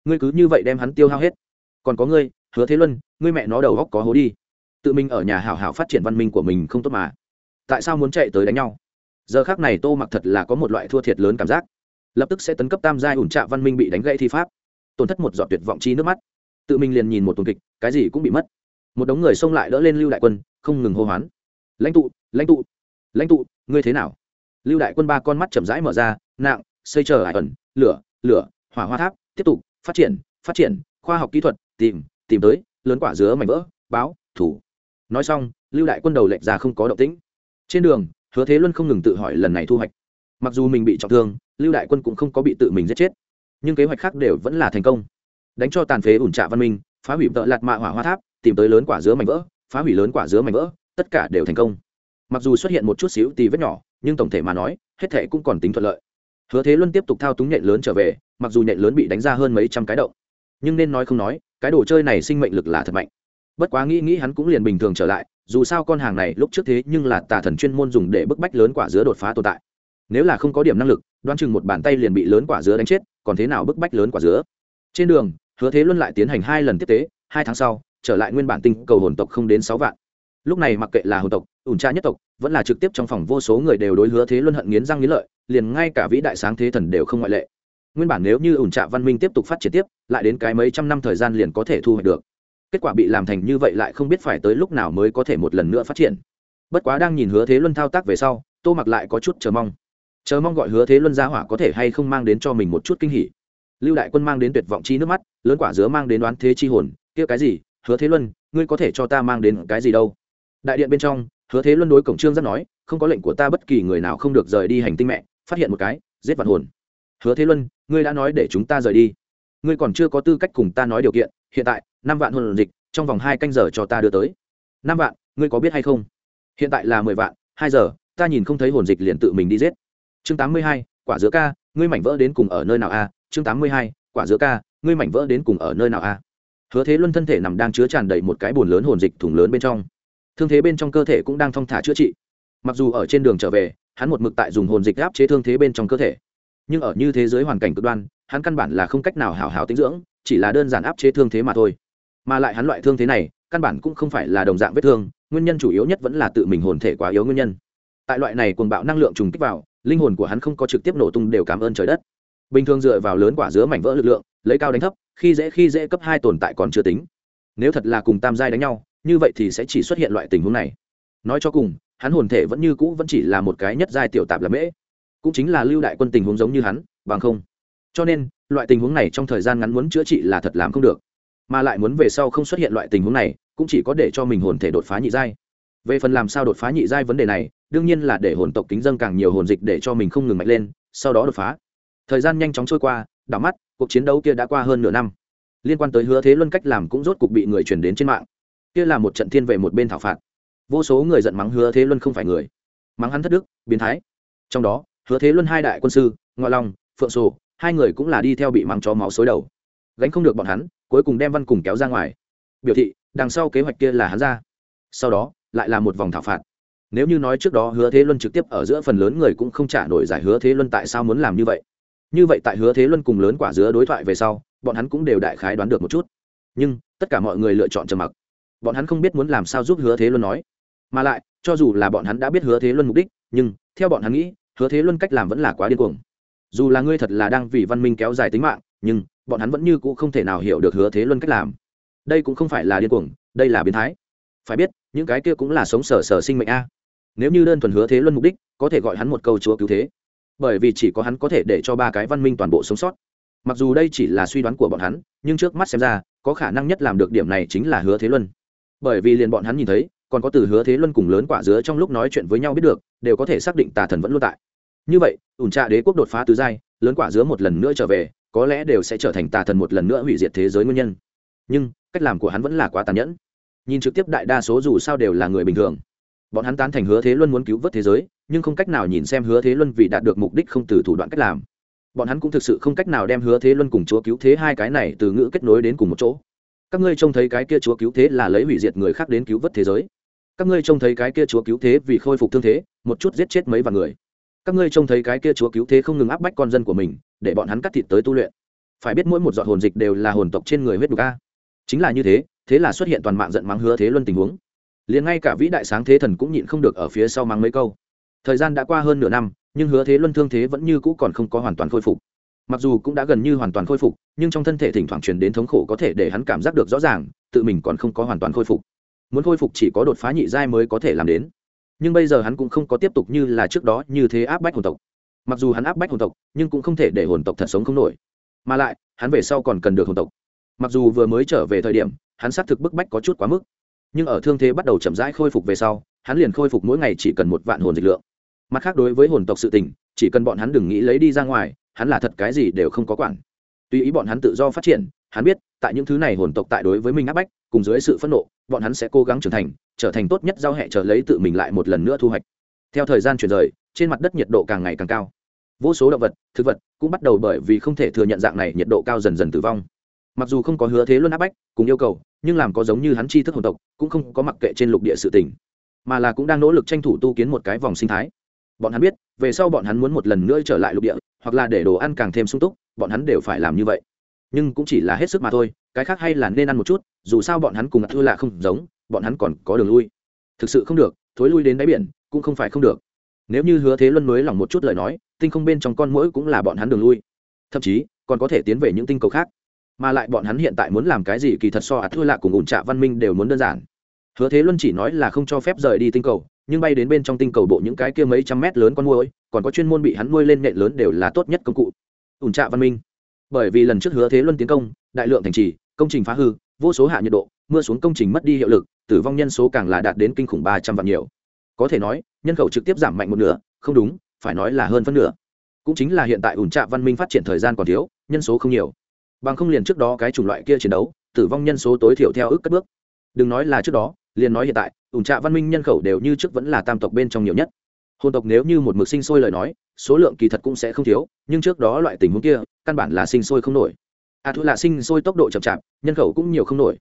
Ngươi cứ như vậy đem hắn tiêu hao hết. Còn có ngươi hứa thế luân, ngươi mẹ nó đầu góc có hố đi. Tự mình ở nhà hảo hảo phát triển văn minh của mình không tốt mà. Tại sao muốn chạy tới đánh nhau? Giờ khác này tô mặc thật là có một loại thua thiệt lớn cảm giác. Lập tức sẽ tấn cấp tam giai ủn trạ văn minh bị đánh gãy thi pháp. Tổn thất một giọt tuyệt vọng chi nước mắt. Tự mình liền nhìn một tuần kịch, cái gì cũng bị mất. Một đống người xông lại đỡ lên lưu đại quân, không ngừng hô hoán. Lãnh tụ lãnh tụ lãnh tụ, ngươi thế nào? Lưu đại quân ba con mắt chậm rãi mở ra, nặng, xây chờ ải ẩn, lửa lửa, hỏa hoa tháp, tiếp tục, phát triển phát triển, khoa học kỹ thuật, tìm tìm tới, lớn quả dứa mảnh vỡ, báo, thủ. Nói xong, lưu đại quân đầu lệnh ra không có động tĩnh. Trên đường, hứa thế luân không ngừng tự hỏi lần này thu hoạch. Mặc dù mình bị trọng thương, lưu đại quân cũng không có bị tự mình giết chết. Nhưng kế hoạch khác đều vẫn là thành công. Đánh cho tàn phế ủn trạ văn minh, phá hủy vợ lạt mạ hỏa hoa tháp, tìm tới lớn quả dứa mảnh vỡ, phá hủy lớn quả dứa mảnh vỡ, tất cả đều thành công. Mặc dù xuất hiện một chút xíu tì vết nhỏ, nhưng tổng thể mà nói, hết thể cũng còn tính thuận lợi. Hứa thế luân tiếp tục thao túng nhện lớn trở về, mặc dù nhện lớn bị đánh ra hơn mấy trăm cái động. Nhưng nên nói không nói cái đồ chơi này sinh mệnh lực là thật mạnh. Bất quá nghĩ nghĩ hắn cũng liền bình thường trở lại, dù sao con hàng này lúc trước thế nhưng là tà thần chuyên môn dùng để bức bách lớn quả dứa đột phá tồn tại. Nếu là không có điểm năng lực, đoán chừng một bàn tay liền bị lớn quả dứa đánh chết, còn thế nào bức bách lớn quả dứa? Trên đường, hứa thế luân lại tiến hành hai lần tiếp tế, hai tháng sau, trở lại nguyên bản tinh cầu hồn tộc không đến sáu vạn. Lúc này mặc kệ là hồn tộc, ủn tra nhất tộc, vẫn là trực tiếp trong phòng vô số người đều đối hứa thế luân hận nghiến răng nghiến lợi, liền ngay cả vĩ đại sáng thế thần đều không ngoại lệ nguyên bản nếu như ủn trạ văn minh tiếp tục phát triển tiếp, lại đến cái mấy trăm năm thời gian liền có thể thu hoạch được. Kết quả bị làm thành như vậy lại không biết phải tới lúc nào mới có thể một lần nữa phát triển. Bất quá đang nhìn hứa thế luân thao tác về sau, tô mặc lại có chút chờ mong. Chờ mong gọi hứa thế luân gia hỏa có thể hay không mang đến cho mình một chút kinh hỉ. Lưu đại quân mang đến tuyệt vọng chi nước mắt, lớn quả dứa mang đến đoán thế chi hồn, kia cái gì? Hứa thế luân, ngươi có thể cho ta mang đến cái gì đâu? Đại điện bên trong, hứa thế luân đối cổng trương rất nói, không có lệnh của ta bất kỳ người nào không được rời đi hành tinh mẹ, phát hiện một cái, giết vạn hồn hứa thế luân, ngươi đã nói để chúng ta rời đi. Ngươi còn chưa có tư cách cùng ta nói điều kiện, hiện tại, năm vạn hồn dịch, trong vòng hai canh giờ cho ta đưa tới. Năm vạn, ngươi có biết hay không? Hiện tại là mười vạn, hai giờ, ta nhìn không thấy hồn dịch liền tự mình đi giết. Chương tám mươi hai, quả giữa ca, ngươi mảnh vỡ đến cùng ở nơi nào a? Chương tám mươi hai, quả giữa ca, ngươi mảnh vỡ đến cùng ở nơi nào a? Hứa thế luân thân thể nằm đang chứa tràn đầy một cái bồn lớn hồn dịch thùng lớn bên trong. Thương thế bên trong cơ thể cũng đang thong thả chữa trị. Mặc dù ở trên đường trở về, hắn một mực tại dùng hồn dịch áp chế thương thế bên trong cơ thể nhưng ở như thế giới hoàn cảnh cực đoan, hắn căn bản là không cách nào hào hào tinh dưỡng, chỉ là đơn giản áp chế thương thế mà thôi. Mà lại hắn loại thương thế này, căn bản cũng không phải là đồng dạng vết thương, nguyên nhân chủ yếu nhất vẫn là tự mình hồn thể quá yếu nguyên nhân. Tại loại này cuồng bạo năng lượng trùng kích vào, linh hồn của hắn không có trực tiếp nổ tung đều cảm ơn trời đất. Bình thường dựa vào lớn quả dứa mảnh vỡ lực lượng, lấy cao đánh thấp, khi dễ khi dễ cấp hai tồn tại còn chưa tính. Nếu thật là cùng tam giai đánh nhau, như vậy thì sẽ chỉ xuất hiện loại tình huống này. Nói cho cùng, hắn hồn thể vẫn như cũ vẫn chỉ là một cái nhất giai tiểu tạp là mễ cũng chính là lưu đại quân tình huống giống như hắn, bằng không. Cho nên, loại tình huống này trong thời gian ngắn muốn chữa trị là thật làm không được. Mà lại muốn về sau không xuất hiện loại tình huống này, cũng chỉ có để cho mình hồn thể đột phá nhị giai. Về phần làm sao đột phá nhị giai vấn đề này, đương nhiên là để hồn tộc kính dân càng nhiều hồn dịch để cho mình không ngừng mạnh lên, sau đó đột phá. Thời gian nhanh chóng trôi qua, đảo mắt, cuộc chiến đấu kia đã qua hơn nửa năm. Liên quan tới hứa thế luân cách làm cũng rốt cục bị người truyền đến trên mạng. Kia là một trận thiên về một bên thảo phạt. Vô số người giận mắng hứa thế luân không phải người. Mắng hắn thất đức, biến thái. Trong đó hứa thế luân hai đại quân sư ngoại long, phượng sổ, hai người cũng là đi theo bị mắng chó máu xối đầu. Gánh không được bọn hắn, cuối cùng đem văn cùng kéo ra ngoài. Biểu thị, đằng sau kế hoạch kia là hắn ra. Sau đó, lại là một vòng thảo phạt. Nếu như nói trước đó hứa thế luân trực tiếp ở giữa phần lớn người cũng không trả nổi giải hứa thế luân tại sao muốn làm như vậy. Như vậy tại hứa thế luân cùng lớn quả giữa đối thoại về sau, bọn hắn cũng đều đại khái đoán được một chút. Nhưng, tất cả mọi người lựa chọn trầm mặc. Bọn hắn không biết muốn làm sao giúp hứa thế luân nói. Mà lại, cho dù là bọn hắn đã biết hứa thế luân mục đích, nhưng, theo bọn hắn nghĩ hứa thế luân cách làm vẫn là quá điên cuồng. Dù là ngươi thật là đang vì văn minh kéo dài tính mạng, nhưng bọn hắn vẫn như cũ không thể nào hiểu được hứa thế luân cách làm. Đây cũng không phải là điên cuồng, đây là biến thái. Phải biết, những cái kia cũng là sống sở sở sinh mệnh a. Nếu như đơn thuần hứa thế luân mục đích, có thể gọi hắn một câu chúa cứu thế. Bởi vì chỉ có hắn có thể để cho ba cái văn minh toàn bộ sống sót. Mặc dù đây chỉ là suy đoán của bọn hắn, nhưng trước mắt xem ra, có khả năng nhất làm được điểm này chính là hứa thế luân. Bởi vì liền bọn hắn nhìn thấy, còn có từ hứa thế luân cùng lớn quả dứa trong lúc nói chuyện với nhau biết được, đều có thể xác định tà thần vẫn luôn tại như vậy, ủn trạ đế quốc đột phá tứ giai, lớn quả dứa một lần nữa trở về, có lẽ đều sẽ trở thành tà thần một lần nữa hủy diệt thế giới nguyên nhân. Nhưng, cách làm của hắn vẫn là quá tàn nhẫn. Nhìn trực tiếp đại đa số dù sao đều là người bình thường. Bọn hắn tán thành hứa thế luân muốn cứu vớt thế giới, nhưng không cách nào nhìn xem hứa thế luân vì đạt được mục đích không từ thủ đoạn cách làm. Bọn hắn cũng thực sự không cách nào đem hứa thế luân cùng chúa cứu thế hai cái này từ ngữ kết nối đến cùng một chỗ. Các ngươi trông thấy cái kia chúa cứu thế là lấy hủy diệt người khác đến cứu vớt thế giới. Các ngươi trông thấy cái kia chúa cứu thế vì khôi phục thương thế, một chút giết chết mấy vài người các ngươi trông thấy cái kia chúa cứu thế không ngừng áp bách con dân của mình, để bọn hắn cắt thịt tới tu luyện. Phải biết mỗi một giọt hồn dịch đều là hồn tộc trên người huyết đục a. Chính là như thế thế là xuất hiện toàn mạng giận mắng hứa thế luân tình huống. Liền ngay cả vĩ đại sáng thế thần cũng nhịn không được ở phía sau mắng mấy câu. Thời gian đã qua hơn nửa năm, nhưng hứa thế luân thương thế vẫn như cũ còn không có hoàn toàn khôi phục. Mặc dù cũng đã gần như hoàn toàn khôi phục, nhưng trong thân thể thỉnh thoảng truyền đến thống khổ có thể để hắn cảm giác được rõ ràng, tự mình còn không có hoàn toàn khôi phục. Muốn khôi phục chỉ có đột phá nhị giai mới có thể làm đến nhưng bây giờ hắn cũng không có tiếp tục như là trước đó như thế áp bách hồn tộc. Mặc dù hắn áp bách hồn tộc, nhưng cũng không thể để hồn tộc thật sống không nổi. Mà lại, hắn về sau còn cần được hồn tộc. Mặc dù vừa mới trở về thời điểm, hắn xác thực bức bách có chút quá mức. Nhưng ở thương thế bắt đầu chậm rãi khôi phục về sau, hắn liền khôi phục mỗi ngày chỉ cần một vạn hồn dịch lượng. Mặt khác đối với hồn tộc sự tình, chỉ cần bọn hắn đừng nghĩ lấy đi ra ngoài, hắn là thật cái gì đều không có quản. Tùy ý bọn hắn tự do phát triển, hắn biết, tại những thứ này hồn tộc tại đối với mình áp bách, cùng dưới sự phẫn nộ, bọn hắn sẽ cố gắng trưởng thành trở thành tốt nhất giao hệ trở lấy tự mình lại một lần nữa thu hoạch. Theo thời gian chuyển rời, trên mặt đất nhiệt độ càng ngày càng cao. Vô số động vật, thực vật cũng bắt đầu bởi vì không thể thừa nhận dạng này nhiệt độ cao dần dần tử vong. Mặc dù không có hứa thế luôn áp bách cùng yêu cầu, nhưng làm có giống như hắn chi thức hồn tộc, cũng không có mặc kệ trên lục địa sự tỉnh mà là cũng đang nỗ lực tranh thủ tu kiến một cái vòng sinh thái. Bọn hắn biết, về sau bọn hắn muốn một lần nữa trở lại lục địa, hoặc là để đồ ăn càng thêm sung túc, bọn hắn đều phải làm như vậy. Nhưng cũng chỉ là hết sức mà thôi, cái khác hay là nên ăn một chút, dù sao bọn hắn cùng thư là không giống bọn hắn còn có đường lui. Thực sự không được, thối lui đến đáy biển, cũng không phải không được. Nếu như hứa thế luân mới lòng một chút lời nói, tinh không bên trong con mũi cũng là bọn hắn đường lui. Thậm chí, còn có thể tiến về những tinh cầu khác. Mà lại bọn hắn hiện tại muốn làm cái gì kỳ thật so ạt thua lạ cùng ủn trạ văn minh đều muốn đơn giản. Hứa thế luân chỉ nói là không cho phép rời đi tinh cầu, nhưng bay đến bên trong tinh cầu bộ những cái kia mấy trăm mét lớn con mũi còn có chuyên môn bị hắn nuôi lên nệ lớn đều là tốt nhất công cụ. Ủn trạ văn minh. Bởi vì lần trước hứa thế luân tiến công, đại lượng thành trì, công trình phá hư, vô số hạ nhiệt độ, mưa xuống công trình mất đi hiệu lực tử vong nhân số càng là đạt đến kinh khủng ba trăm vạn nhiều. Có thể nói nhân khẩu trực tiếp giảm mạnh một nửa không đúng phải nói là hơn phân nửa. Cũng chính là hiện tại ủn trạ văn minh phát triển thời gian còn thiếu nhân số không nhiều. Bằng không liền trước đó cái chủng loại kia chiến đấu tử vong nhân số tối thiểu theo ước cất bước. Đừng nói là trước đó liền nói hiện tại ủn trạ văn minh nhân khẩu đều như trước vẫn là tam tộc bên trong nhiều nhất. Hồn tộc nếu như một mực sinh sôi lời nói số lượng kỳ thật cũng sẽ không thiếu nhưng trước đó loại tình huống kia căn bản là sinh sôi không nổi. A à, thu là sinh sôi tốc độ chậm chạp nhân khẩu cũng nhiều không nổi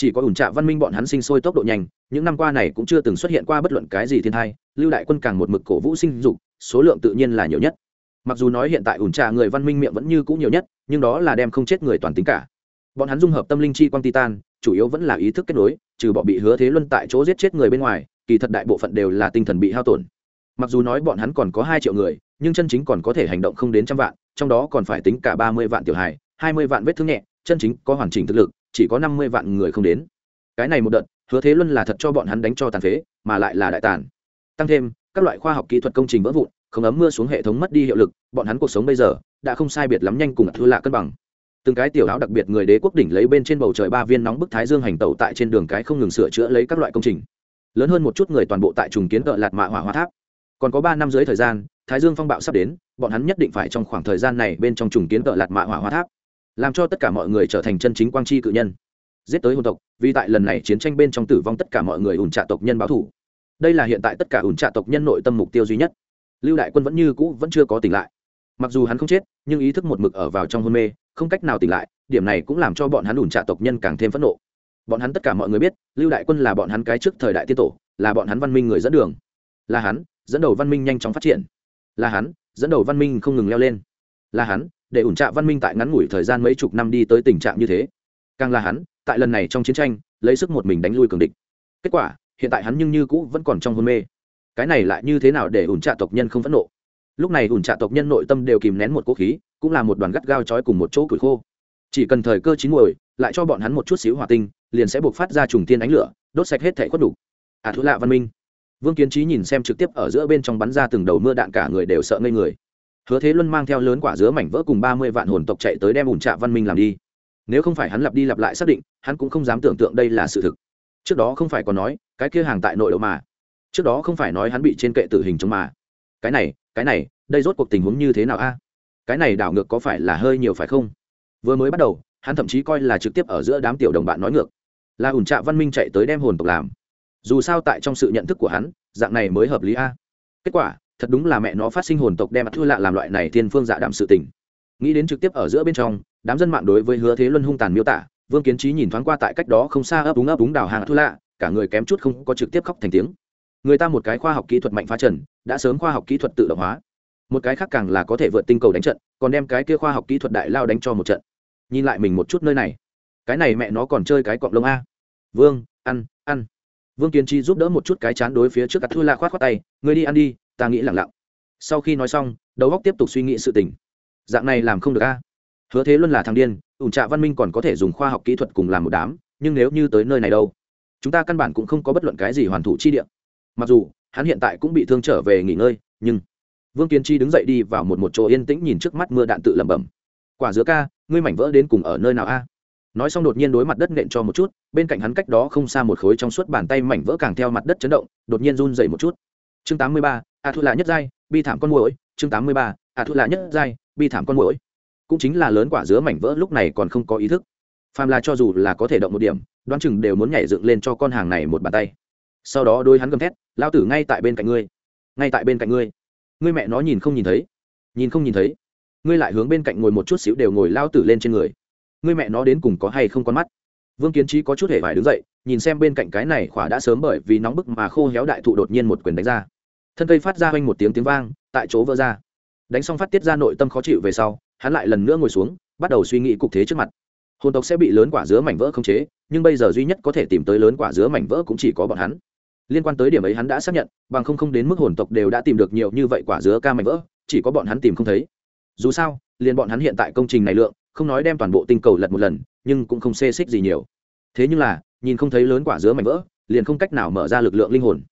chỉ có ủn trạ văn minh bọn hắn sinh sôi tốc độ nhanh, những năm qua này cũng chưa từng xuất hiện qua bất luận cái gì thiên thai, lưu đại quân càng một mực cổ vũ sinh dục, số lượng tự nhiên là nhiều nhất. Mặc dù nói hiện tại ủn trà người văn minh miệng vẫn như cũ nhiều nhất, nhưng đó là đem không chết người toàn tính cả. Bọn hắn dung hợp tâm linh chi quang titan, chủ yếu vẫn là ý thức kết nối, trừ bỏ bị hứa thế luân tại chỗ giết chết người bên ngoài, kỳ thật đại bộ phận đều là tinh thần bị hao tổn. Mặc dù nói bọn hắn còn có hai triệu người, nhưng chân chính còn có thể hành động không đến trăm vạn, trong đó còn phải tính cả ba mươi vạn tiểu hài, hai mươi vạn vết thương nhẹ, chân chính có hoàn chỉnh thực lực chỉ có năm mươi vạn người không đến. Cái này một đợt, hứa thế luân là thật cho bọn hắn đánh cho tàn phế, mà lại là đại tàn. Tăng thêm, các loại khoa học kỹ thuật công trình vỡ vụn, không ấm mưa xuống hệ thống mất đi hiệu lực, bọn hắn cuộc sống bây giờ đã không sai biệt lắm nhanh cùng thua lạ cân bằng. Từng cái tiểu áo đặc biệt người đế quốc đỉnh lấy bên trên bầu trời ba viên nóng bức thái dương hành tẩu tại trên đường cái không ngừng sửa chữa lấy các loại công trình. Lớn hơn một chút người toàn bộ tại trùng kiến cỡ lạt mạ hỏa hoa tháp. Còn có ba năm dưới thời gian, thái dương phong bạo sắp đến, bọn hắn nhất định phải trong khoảng thời gian này bên trong trùng kiến cỡ lạt mạ hỏa hoa tháp làm cho tất cả mọi người trở thành chân chính quang tri cự nhân. Giết tới hồn tộc, vì tại lần này chiến tranh bên trong tử vong tất cả mọi người ủn trạ tộc nhân báo thủ. Đây là hiện tại tất cả ủn trạ tộc nhân nội tâm mục tiêu duy nhất. Lưu đại quân vẫn như cũ vẫn chưa có tỉnh lại. Mặc dù hắn không chết, nhưng ý thức một mực ở vào trong hôn mê, không cách nào tỉnh lại, điểm này cũng làm cho bọn hắn ủn trạ tộc nhân càng thêm phẫn nộ. Bọn hắn tất cả mọi người biết, lưu đại quân là bọn hắn cái trước thời đại tiên tổ, là bọn hắn văn minh người dẫn đường. Là hắn, dẫn đầu văn minh nhanh chóng phát triển. Là hắn, dẫn đầu văn minh không ngừng leo lên. Là hắn để ủn trạ văn minh tại ngắn ngủi thời gian mấy chục năm đi tới tình trạng như thế. Càng là hắn, tại lần này trong chiến tranh, lấy sức một mình đánh lui cường địch. Kết quả, hiện tại hắn nhưng như cũ vẫn còn trong hôn mê. Cái này lại như thế nào để ủn trạ tộc nhân không phẫn nộ? Lúc này ủn trạ tộc nhân nội tâm đều kìm nén một cố khí, cũng là một đoàn gắt gao trói cùng một chỗ củi khô. Chỉ cần thời cơ chín muồi, lại cho bọn hắn một chút xíu hỏa tinh, liền sẽ buộc phát ra trùng tiên ánh lửa, đốt sạch hết thể khuất đủ. À thứ lạ văn minh. Vương kiến trí nhìn xem trực tiếp ở giữa bên trong bắn ra từng đầu mưa đạn, cả người đều sợ ngây người hứa thế luân mang theo lớn quả dứa mảnh vỡ cùng ba mươi vạn hồn tộc chạy tới đem ủn trạ văn minh làm đi. Nếu không phải hắn lặp đi lặp lại xác định, hắn cũng không dám tưởng tượng đây là sự thực. Trước đó không phải còn nói, cái kia hàng tại nội độ mà. Trước đó không phải nói hắn bị trên kệ tử hình chống mà. Cái này cái này, đây rốt cuộc tình huống như thế nào a? Cái này đảo ngược có phải là hơi nhiều phải không? Vừa mới bắt đầu, hắn thậm chí coi là trực tiếp ở giữa đám tiểu đồng bạn nói ngược. Là ủn trạ văn minh chạy tới đem hồn tộc làm. Dù sao tại trong sự nhận thức của hắn, dạng này mới hợp lý a. Kết quả thật đúng là mẹ nó phát sinh hồn tộc đem thua lạ làm loại này thiên phương dạ đạm sự tình. Nghĩ đến trực tiếp ở giữa bên trong, đám dân mạng đối với hứa thế luân hung tàn miêu tả, vương kiến trí nhìn thoáng qua tại cách đó không xa ấp úng ấp úng đào hàng thua lạ, cả người kém chút không có trực tiếp khóc thành tiếng. Người ta một cái khoa học kỹ thuật mạnh phá trần, đã sớm khoa học kỹ thuật tự động hóa. Một cái khác càng là có thể vượt tinh cầu đánh trận, còn đem cái kia khoa học kỹ thuật đại lao đánh cho một trận. Nhìn lại mình một chút nơi này. Cái này mẹ nó còn chơi cái cọng lông a. Vương, ăn ăn. Vương kiến trí giúp đỡ một chút cái chán đối phía trước cắt thua la khoát khoát tay người đi ăn đi ta nghĩ lặng lặng. Sau khi nói xong, đầu góc tiếp tục suy nghĩ sự tình. Dạng này làm không được a. Hứa thế luôn là thằng điên ủn trạ văn minh còn có thể dùng khoa học kỹ thuật cùng làm một đám, nhưng nếu như tới nơi này đâu, chúng ta căn bản cũng không có bất luận cái gì hoàn thủ chi địa. Mặc dù, hắn hiện tại cũng bị thương trở về nghỉ ngơi, nhưng vương kiên chi đứng dậy đi vào một một chỗ yên tĩnh nhìn trước mắt mưa đạn tự lẩm bẩm. Quả dứa ca, ngươi mảnh vỡ đến cùng ở nơi nào a? Nói xong đột nhiên đối mặt đất nện cho một chút, bên cạnh hắn cách đó không xa một khối trong suốt bàn tay mảnh vỡ càng theo mặt đất chấn động, đột nhiên run dậy một chút. Chương tám mươi ba a thu lạ nhất giai, bi thảm con mũi chương tám mươi ba a thu lạ nhất giai, bi thảm con mũi cũng chính là lớn quả dứa mảnh vỡ lúc này còn không có ý thức. Phàm là cho dù là có thể động một điểm, đoán chừng đều muốn nhảy dựng lên cho con hàng này một bàn tay. Sau đó đôi hắn gầm thét lao tử ngay tại bên cạnh ngươi, ngay tại bên cạnh ngươi. Ngươi mẹ nó nhìn không nhìn thấy, nhìn không nhìn thấy. Ngươi lại hướng bên cạnh ngồi một chút xíu đều ngồi lao tử lên trên người. Ngươi mẹ nó đến cùng có hay không con mắt? Vương kiến trí có chút hề phải đứng dậy, nhìn xem bên cạnh cái này khỏa đã sớm bởi vì nóng bức mà khô héo đại thụ đột nhiên một quyền đánh ra thân cây phát ra quanh một tiếng tiếng vang, tại chỗ vỡ ra. Đánh xong phát tiết ra nội tâm khó chịu về sau, hắn lại lần nữa ngồi xuống, bắt đầu suy nghĩ cục thế trước mặt. Hồn tộc sẽ bị lớn quả dứa mảnh vỡ không chế, nhưng bây giờ duy nhất có thể tìm tới lớn quả dứa mảnh vỡ cũng chỉ có bọn hắn. Liên quan tới điểm ấy hắn đã xác nhận, bằng không không đến mức hồn tộc đều đã tìm được nhiều như vậy quả dứa ca mảnh vỡ, chỉ có bọn hắn tìm không thấy. Dù sao, liền bọn hắn hiện tại công trình này lượng, không nói đem toàn bộ tinh cầu lật một lần, nhưng cũng không xê xích gì nhiều. Thế nhưng là, nhìn không thấy lớn quả dứa mảnh vỡ, liền không cách nào mở ra lực lượng linh hồn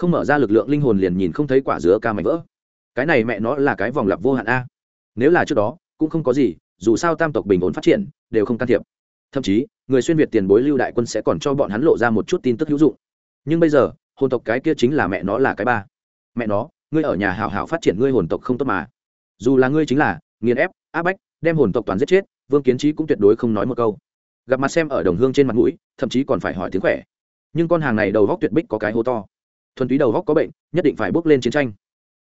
không mở ra lực lượng linh hồn liền nhìn không thấy quả dứa ca mảnh vỡ. Cái này mẹ nó là cái vòng lặp vô hạn a. Nếu là trước đó, cũng không có gì, dù sao tam tộc bình ổn phát triển, đều không can thiệp. Thậm chí, người xuyên việt tiền bối lưu đại quân sẽ còn cho bọn hắn lộ ra một chút tin tức hữu dụng. Nhưng bây giờ, hồn tộc cái kia chính là mẹ nó là cái ba. Mẹ nó, ngươi ở nhà hảo hảo phát triển ngươi hồn tộc không tốt mà. Dù là ngươi chính là, nghiền ép, áp bách, đem hồn tộc toàn giết chết, vương kiến trí cũng tuyệt đối không nói một câu. Gặp mặt xem ở đồng hương trên mặt mũi, thậm chí còn phải hỏi tiếng khỏe. Nhưng con hàng này đầu góc tuyệt bích có cái hố to thuần túy đầu góc có bệnh, nhất định phải bước lên chiến tranh.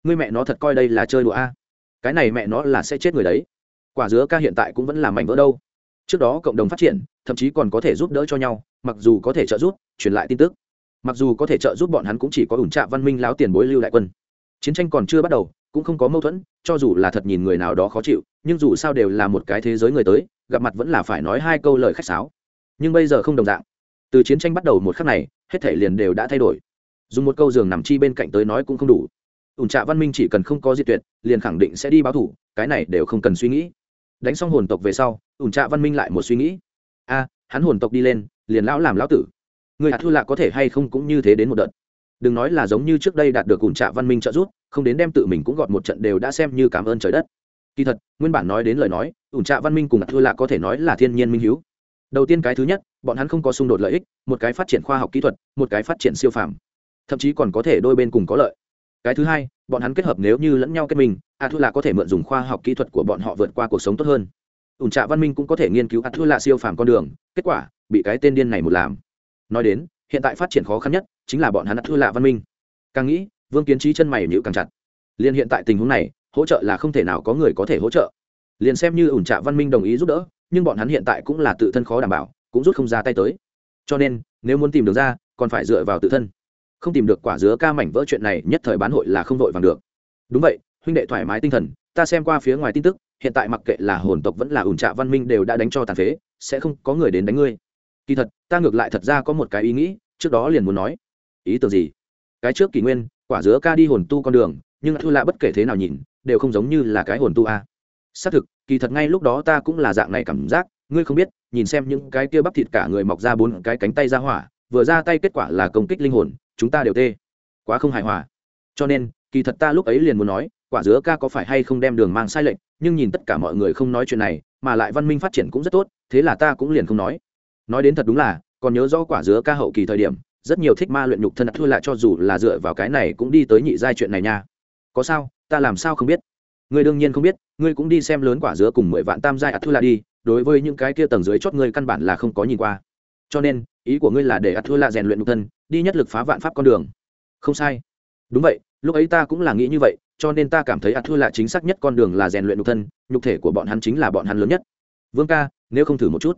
Ngươi mẹ nó thật coi đây là chơi đùa a. Cái này mẹ nó là sẽ chết người đấy. Quả dứa ca hiện tại cũng vẫn là mảnh vỡ đâu. Trước đó cộng đồng phát triển, thậm chí còn có thể giúp đỡ cho nhau, mặc dù có thể trợ giúp, truyền lại tin tức. Mặc dù có thể trợ giúp bọn hắn cũng chỉ có ủn trạ văn minh láo tiền bối lưu đại quân. Chiến tranh còn chưa bắt đầu, cũng không có mâu thuẫn, cho dù là thật nhìn người nào đó khó chịu, nhưng dù sao đều là một cái thế giới người tới, gặp mặt vẫn là phải nói hai câu lời khách sáo. Nhưng bây giờ không đồng dạng. Từ chiến tranh bắt đầu một khắc này, hết thể liền đều đã thay đổi dùng một câu giường nằm chi bên cạnh tới nói cũng không đủ. Ủn trạ văn minh chỉ cần không có diệt tuyệt, liền khẳng định sẽ đi báo thủ, cái này đều không cần suy nghĩ. Đánh xong hồn tộc về sau, ủn trạ văn minh lại một suy nghĩ. A, hắn hồn tộc đi lên, liền lão làm lão tử. Người hạt thư lạ có thể hay không cũng như thế đến một đợt. Đừng nói là giống như trước đây đạt được ủn trạ văn minh trợ giúp, không đến đem tự mình cũng gọt một trận đều đã xem như cảm ơn trời đất. Kỳ thật, nguyên bản nói đến lời nói, ủn trạ văn minh cùng hạt thư lạ có thể nói là thiên nhiên minh hiếu. Đầu tiên cái thứ nhất, bọn hắn không có xung đột lợi ích, một cái phát triển khoa học kỹ thuật, một cái phát triển siêu phàm thậm chí còn có thể đôi bên cùng có lợi. Cái thứ hai, bọn hắn kết hợp nếu như lẫn nhau kết minh a thu là có thể mượn dùng khoa học kỹ thuật của bọn họ vượt qua cuộc sống tốt hơn. Ủn trạ văn minh cũng có thể nghiên cứu a thu là siêu phàm con đường, kết quả, bị cái tên điên này một làm. Nói đến, hiện tại phát triển khó khăn nhất chính là bọn hắn a thu là văn minh. Càng nghĩ, vương kiến trí chân mày nhữ càng chặt. Liền hiện tại tình huống này, hỗ trợ là không thể nào có người có thể hỗ trợ. Liền xem như ủn trạ văn minh đồng ý giúp đỡ, nhưng bọn hắn hiện tại cũng là tự thân khó đảm bảo, cũng rút không ra tay tới. Cho nên, nếu muốn tìm được ra, còn phải dựa vào tự thân không tìm được quả dứa ca mảnh vỡ chuyện này nhất thời bán hội là không vội vàng được. Đúng vậy, huynh đệ thoải mái tinh thần, ta xem qua phía ngoài tin tức, hiện tại mặc kệ là hồn tộc vẫn là ủn trạ văn minh đều đã đánh cho tàn phế, sẽ không có người đến đánh ngươi. Kỳ thật, ta ngược lại thật ra có một cái ý nghĩ, trước đó liền muốn nói. Ý tưởng gì? Cái trước kỷ nguyên, quả dứa ca đi hồn tu con đường, nhưng thư lạ bất kể thế nào nhìn, đều không giống như là cái hồn tu a. Xác thực, kỳ thật ngay lúc đó ta cũng là dạng này cảm giác, ngươi không biết, nhìn xem những cái kia bắp thịt cả người mọc ra bốn cái cánh tay ra hỏa vừa ra tay kết quả là công kích linh hồn, chúng ta đều tê. Quá không hài hòa. Cho nên, kỳ thật ta lúc ấy liền muốn nói, quả dứa ca có phải hay không đem đường mang sai lệch, nhưng nhìn tất cả mọi người không nói chuyện này, mà lại văn minh phát triển cũng rất tốt, thế là ta cũng liền không nói. Nói đến thật đúng là, còn nhớ rõ quả dứa ca hậu kỳ thời điểm, rất nhiều thích ma luyện nhục thân thua lại cho dù là dựa vào cái này cũng đi tới nhị giai chuyện này nha. Có sao, ta làm sao không biết? Ngươi đương nhiên không biết, ngươi cũng đi xem lớn quả dứa cùng mười vạn tam giai ạt thua lại đi, đối với những cái kia tầng dưới chót ngươi căn bản là không có nhìn qua. Cho nên ý của ngươi là để ắt thua là rèn luyện nhục thân, đi nhất lực phá vạn pháp con đường. Không sai. Đúng vậy, lúc ấy ta cũng là nghĩ như vậy, cho nên ta cảm thấy ắt thua là chính xác nhất con đường là rèn luyện nhục thân, nhục thể của bọn hắn chính là bọn hắn lớn nhất. Vương ca, nếu không thử một chút.